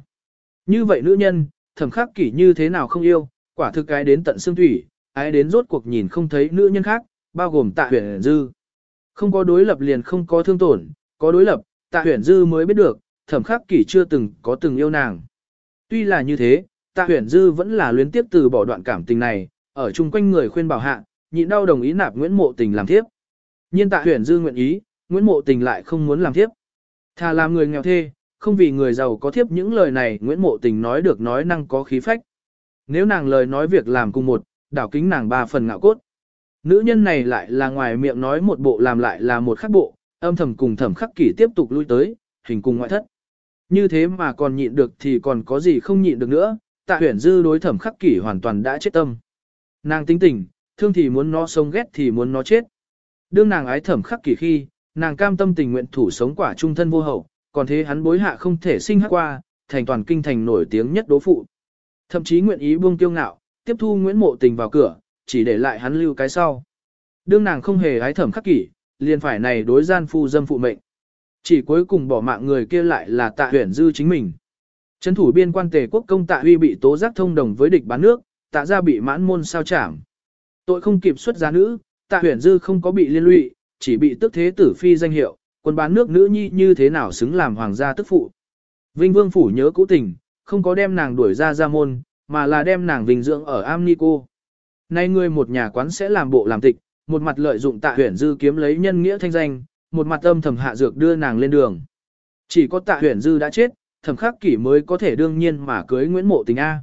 Như vậy nữ nhân, thẩm khắc kỳ như thế nào không yêu, quả thực cái đến tận xương thủy, ai đến rốt cuộc nhìn không thấy nữ nhân khác, bao gồm tạ huyền dư. Không có đối lập liền không có thương tổn, có đối lập, tạ huyền dư mới biết được, thẩm khắc kỷ chưa từng có từng yêu nàng. Tuy là như thế, tạ huyền dư vẫn là luyến tiếp từ bỏ đoạn cảm tình này, ở chung quanh người khuyên bảo hạ, nhịn đau đồng ý nạp Nguyễn Mộ Tình làm thiếp. Nhưng tạ huyền dư nguyện ý, Nguyễn Mộ Tình lại không muốn làm thiếp. Thà làm người nghèo thê, không vì người giàu có thiếp những lời này Nguyễn Mộ Tình nói được nói năng có khí phách. Nếu nàng lời nói việc làm cùng một, đảo kính nàng ba phần ngạo cốt. Nữ nhân này lại là ngoài miệng nói một bộ làm lại là một khác bộ, âm thầm cùng thẩm khắc kỷ tiếp tục lui tới, hình cùng ngoại thất. Như thế mà còn nhịn được thì còn có gì không nhịn được nữa, tạ huyển dư đối thẩm khắc kỷ hoàn toàn đã chết tâm. Nàng tính tình, thương thì muốn nó sống ghét thì muốn nó chết. Đương nàng ái thẩm khắc kỷ khi, nàng cam tâm tình nguyện thủ sống quả trung thân vô hậu, còn thế hắn bối hạ không thể sinh hắc qua, thành toàn kinh thành nổi tiếng nhất đố phụ. Thậm chí nguyện ý buông tiêu ngạo, tiếp thu Nguyễn Mộ Tình vào cửa, chỉ để lại hắn lưu cái sau. Đương nàng không hề ái thẩm khắc kỷ, liền phải này đối gian phu dâm phụ mệnh. Chỉ cuối cùng bỏ mạng người kia lại là tạ huyển dư chính mình. Trấn thủ biên quan tề quốc công tạ huy bị tố giác thông đồng với địch bán nước, tạ ra bị mãn môn sao trảm. Tội không kịp xuất giá nữ, tạ huyển dư không có bị liên lụy, chỉ bị tức thế tử phi danh hiệu, quân bán nước nữ nhi như thế nào xứng làm hoàng gia tức phụ. Vinh vương phủ nhớ cũ tình, không có đem nàng đuổi ra ra môn, mà là đem nàng vinh dưỡng ở Amnico. Nay người một nhà quán sẽ làm bộ làm tịch, một mặt lợi dụng tạ huyển dư kiếm lấy nhân nghĩa thanh danh, một mặt âm thầm hạ dược đưa nàng lên đường. Chỉ có tạ huyển dư đã chết, thẩm khắc kỷ mới có thể đương nhiên mà cưới Nguyễn Mộ Tình A.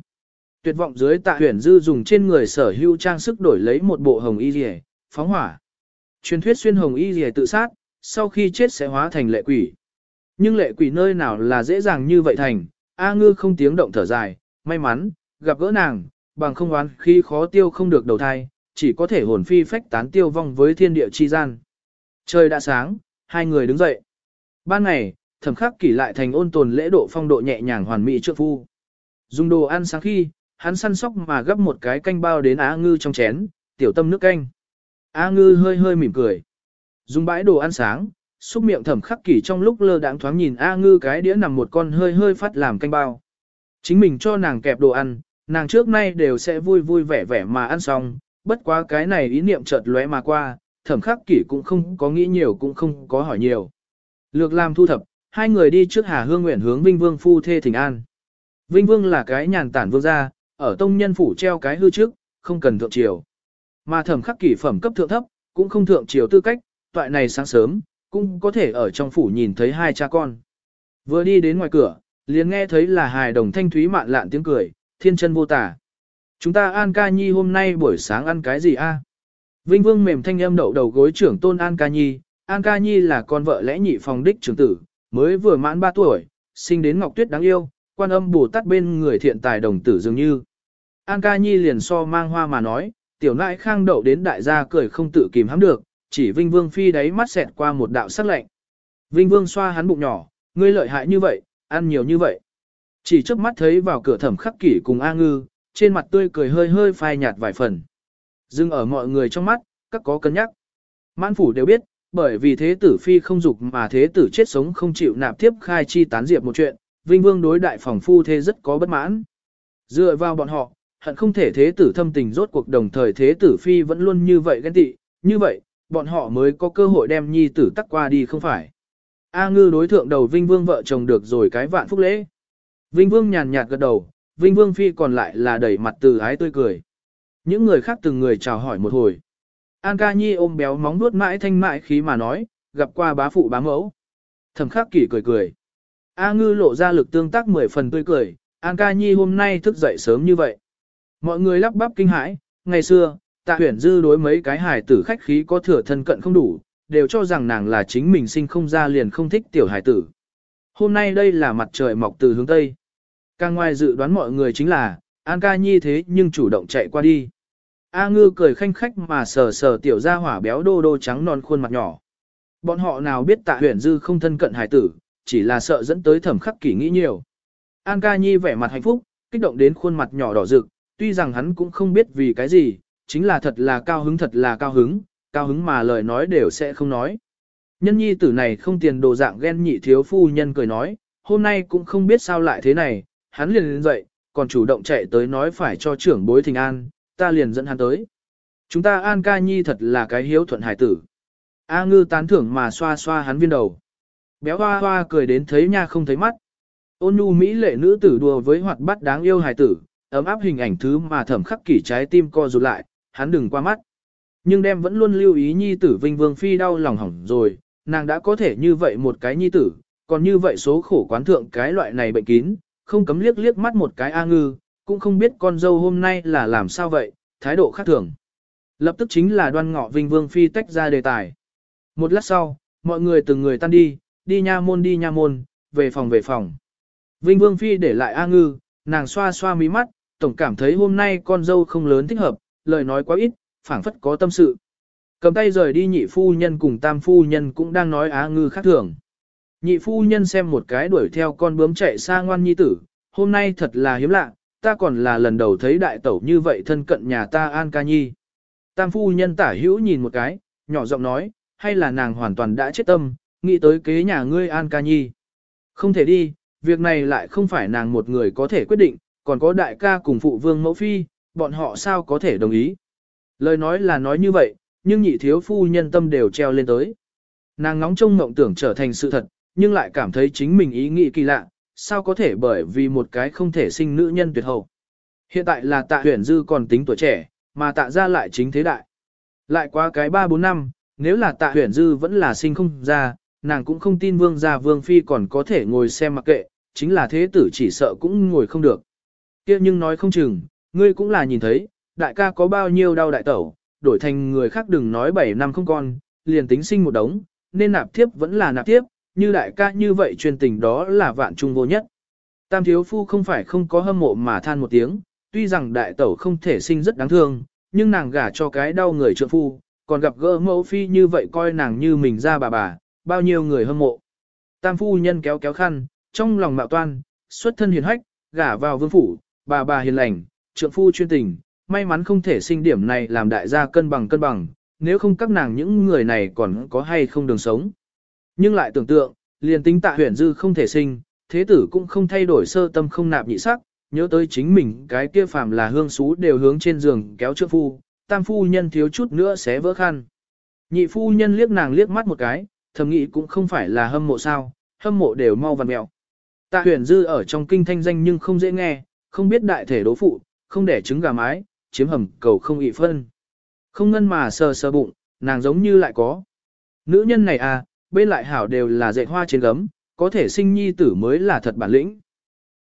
Tuyệt vọng dưới tạ huyển dư dùng trên người sở hữu trang sức đổi lấy một bộ hồng y rìa, phóng hỏa. Truyền thuyết xuyên hồng y rìa tự sát, sau khi chết sẽ hóa thành lệ quỷ. Nhưng lệ quỷ nơi nào là dễ dàng như vậy thành, A ngư không tiếng động thở dài, may mắn, gặp gỡ nàng, bằng không oán khi khó tiêu không được đầu thai, chỉ có thể hồn phi phách tán tiêu vong với thiên địa chi gian. Trời đã sáng, hai người đứng dậy. Ban ngày, thẩm khắc kỷ lại thành ôn tồn lễ độ phong độ nhẹ nhàng hoàn mỹ trượng phu. Dùng đồ ăn sáng khi, hắn săn sóc mà gấp một cái canh bao đến Á Ngư trong chén, tiểu tâm nước canh. Á Ngư hơi hơi mỉm cười. Dùng bãi đồ ăn sáng, xúc miệng thẩm khắc kỷ trong lúc lơ đãng thoáng nhìn A Ngư cái đĩa nằm một con hơi hơi phát làm canh bao. Chính mình cho nàng kẹp đồ ăn, nàng trước nay đều sẽ vui vui vẻ vẻ mà ăn xong, bất quá cái này ý niệm chợt lóe mà qua, thẩm khắc kỷ cũng không có nghĩ nhiều cũng không có hỏi nhiều. Lược làm thu thập, hai người đi trước Hà Hương nguyện hướng Vinh Vương phu thê thỉnh an. Vinh Vương là cái nhàn tản vương gia, ở tông nhân phủ treo cái hư trước, không cần thượng triều. Mà thẩm khắc kỷ phẩm cấp thượng thấp, cũng không thượng triều tư cách, toại này sáng sớm, cũng có thể ở trong phủ nhìn thấy hai cha con. Vừa đi đến ngoài cửa, liền nghe thấy là hài đồng thanh thúy mạn lạn tiếng cười, thiên chân vô tả. Chúng ta An Ca Nhi hôm nay buổi sáng ăn cái gì a? Vinh Vương mềm thanh âm đậu đầu gối trưởng tôn An Ca Nhi, An Ca Nhi là con vợ lẽ nhị phòng đích trưởng tử, mới vừa mãn 3 tuổi, sinh đến Ngọc Tuyết đáng yêu, quan âm Bồ Tát bên người thiện tài đồng tử dường như. An Ca Nhi liền so mang hoa mà nói, Tiểu nãi khang đậu đến đại gia cười không tự kìm hãm được, chỉ Vinh Vương Phi đáy mắt xẹt qua một đạo sắc lạnh. Vinh Vương xoa hắn bụng nhỏ, ngươi lợi hại như vậy, ăn nhiều như vậy. Chỉ trước mắt thấy vào cửa thẩm khắc kỷ cùng A Ngư, trên mặt tươi cười hơi hơi phai nhạt vài phần. Dưng ở mọi người trong mắt, các có cân nhắc. Mãn phủ đều biết, bởi vì thế tử phi không dục mà thế tử chết sống không chịu nạp tiếp khai chi tán diệp một chuyện, Vinh Vương đối đại phòng phu thế rất có bất mãn. Dựa vào bọn họ, hận không thể thế tử thâm tình rốt cuộc đồng thời thế tử phi vẫn luôn như vậy ghen tị, như vậy, bọn họ mới có cơ hội đem nhi tử tắc qua đi không phải. A ngư đối thượng đầu Vinh Vương vợ chồng được rồi cái vạn phúc lễ. Vinh Vương nhàn nhạt gật đầu, Vinh Vương phi còn lại là đẩy mặt từ ái tươi cười. Những người khác từng người chào hỏi một hồi. An ca nhi ôm béo móng nuốt mãi thanh mãi khí mà nói, gặp qua bá phụ bá mẫu. Thẩm khắc kỷ cười cười. A ngư lộ ra lực tương tác mười phần tươi cười, An ca nhi hôm nay thức dậy sớm như vậy. Mọi người lắp bắp kinh hãi, ngày xưa, tạ Huyền dư đối mấy cái hài tử khách khí có thừa thân cận không đủ, đều cho rằng nàng là chính mình sinh không ra liền không thích tiểu hài tử. Hôm nay đây là mặt trời mọc từ hướng Tây. Càng ngoài dự đoán mọi người chính là, An ca nhi thế nhưng chủ động chạy qua đi. A ngư cười khanh khách mà sờ sờ tiểu ra hỏa béo đô đô trắng non khuôn mặt nhỏ. Bọn họ nào biết tạ Huyền dư không thân cận hài tử, chỉ là sợ dẫn tới thẩm khắc kỷ nghĩ nhiều. An ca nhi vẻ mặt hạnh phúc, kích động đến khuôn mặt nhỏ đỏ rực, tuy rằng hắn cũng không biết vì cái gì, chính là thật là cao hứng thật là cao hứng, cao hứng mà lời nói đều sẽ không nói. Nhân nhi tử này không tiền đồ dạng ghen nhị thiếu phu nhân cười nói, hôm nay cũng không biết sao lại thế này, hắn liền lên dậy, còn chủ động chạy tới nói phải cho trưởng bối thình an, ta liền dẫn hắn tới. Chúng ta an ca nhi thật là cái hiếu thuận hải tử. A ngư tán thưởng mà xoa xoa hắn viên đầu. Béo hoa hoa cười đến thấy nha không thấy mắt. Ôn nhu mỹ lệ nữ tử đùa với hoạt bát đáng yêu hải tử, ấm áp hình ảnh thứ mà thẩm khắc kỷ trái tim co rụt lại, hắn đừng qua mắt. Nhưng đem vẫn luôn lưu ý nhi tử Vinh Vương Phi đau lòng hỏng rồi, nàng đã có thể như vậy một cái nhi tử, còn như vậy số khổ quán thượng cái loại này bệnh kín, không cấm liếc liếc mắt một cái A ngư, cũng không biết con dâu hôm nay là làm sao vậy, thái độ khác thường. Lập tức chính là đoan ngọ Vinh Vương Phi tách ra đề tài. Một lát sau, mọi người từng người tan đi, đi nha môn đi nha môn, về phòng về phòng. Vinh Vương Phi để lại A ngư, nàng xoa xoa mí mắt, tổng cảm thấy hôm nay con dâu không lớn thích hợp, lời nói quá ít, phảng phất có tâm sự. Cầm tay rời đi nhị phu nhân cùng tam phu nhân cũng đang nói á ngư khác thường. Nhị phu nhân xem một cái đuổi theo con bướm chạy xa ngoan nhi tử, hôm nay thật là hiếm lạ, ta còn là lần đầu thấy đại tẩu như vậy thân cận nhà ta An ca nhi. Tam phu nhân tả hữu nhìn một cái, nhỏ giọng nói, hay là nàng hoàn toàn đã chết tâm, nghĩ tới kế nhà ngươi An ca nhi. Không thể đi, việc này lại không phải nàng một người có thể quyết định, còn có đại ca cùng phụ vương mẫu phi, bọn họ sao có thể đồng ý. Lời nói là nói như vậy, nhưng nhị thiếu phu nhân tâm đều treo lên tới. Nàng ngóng trông mộng tưởng trở thành sự thật, nhưng lại cảm thấy chính mình ý nghĩ kỳ lạ, sao có thể bởi vì một cái không thể sinh nữ nhân tuyệt hậu. Hiện tại là tạ huyền dư còn tính tuổi trẻ, mà tạ ra lại chính thế đại. Lại qua cái 3-4 năm, nếu là tạ huyền dư vẫn là sinh không ra, nàng cũng không tin vương gia vương phi còn có thể ngồi xem mặc kệ, chính là thế tử chỉ sợ cũng ngồi không được. kia nhưng nói không chừng, ngươi cũng là nhìn thấy, đại ca có bao nhiêu đau đại tẩu, đổi thành người khác đừng nói 7 năm không con, liền tính sinh một đống, nên nạp tiếp vẫn là nạp tiếp, như đại ca như vậy truyền tình đó là vạn trung vô nhất. Tam thiếu phu không phải không có hâm mộ mà than một tiếng, tuy rằng đại tẩu không thể sinh rất đáng thương, nhưng nàng gả cho cái đau người trượng phu, còn gặp gỡ mẫu phi như vậy coi nàng như mình ra bà bà, bao nhiêu người hâm mộ. Tam phu nhân kéo kéo khăn, trong lòng mạo toan, xuất thân hiền hách, gả vào vương phủ, bà bà hiền lành, trượng phu chuyên tình, may mắn không thể sinh điểm này làm đại gia cân bằng cân bằng, nếu không các nàng những người này còn có hay không đường sống. Nhưng lại tưởng tượng, liền tính tạ huyền dư không thể sinh, thế tử cũng không thay đổi sơ tâm không nạp nhị sắc, nhớ tới chính mình cái kia phàm là hương xú đều hướng trên giường kéo trượng phu, tam phu nhân thiếu chút nữa sẽ vỡ khăn. Nhị phu nhân liếc nàng liếc mắt một cái, thầm nghĩ cũng không phải là hâm mộ sao, hâm mộ đều mau vằn mẹo. Tạ huyền dư ở trong kinh thanh danh nhưng không dễ nghe, không biết đại thể đố phụ, không để trứng gà mái, chiếm hầm cầu không ị phân. Không ngân mà sờ sờ bụng, nàng giống như lại có. Nữ nhân này à, bên lại hảo đều là dạy hoa trên gấm, có thể sinh nhi tử mới là thật bản lĩnh.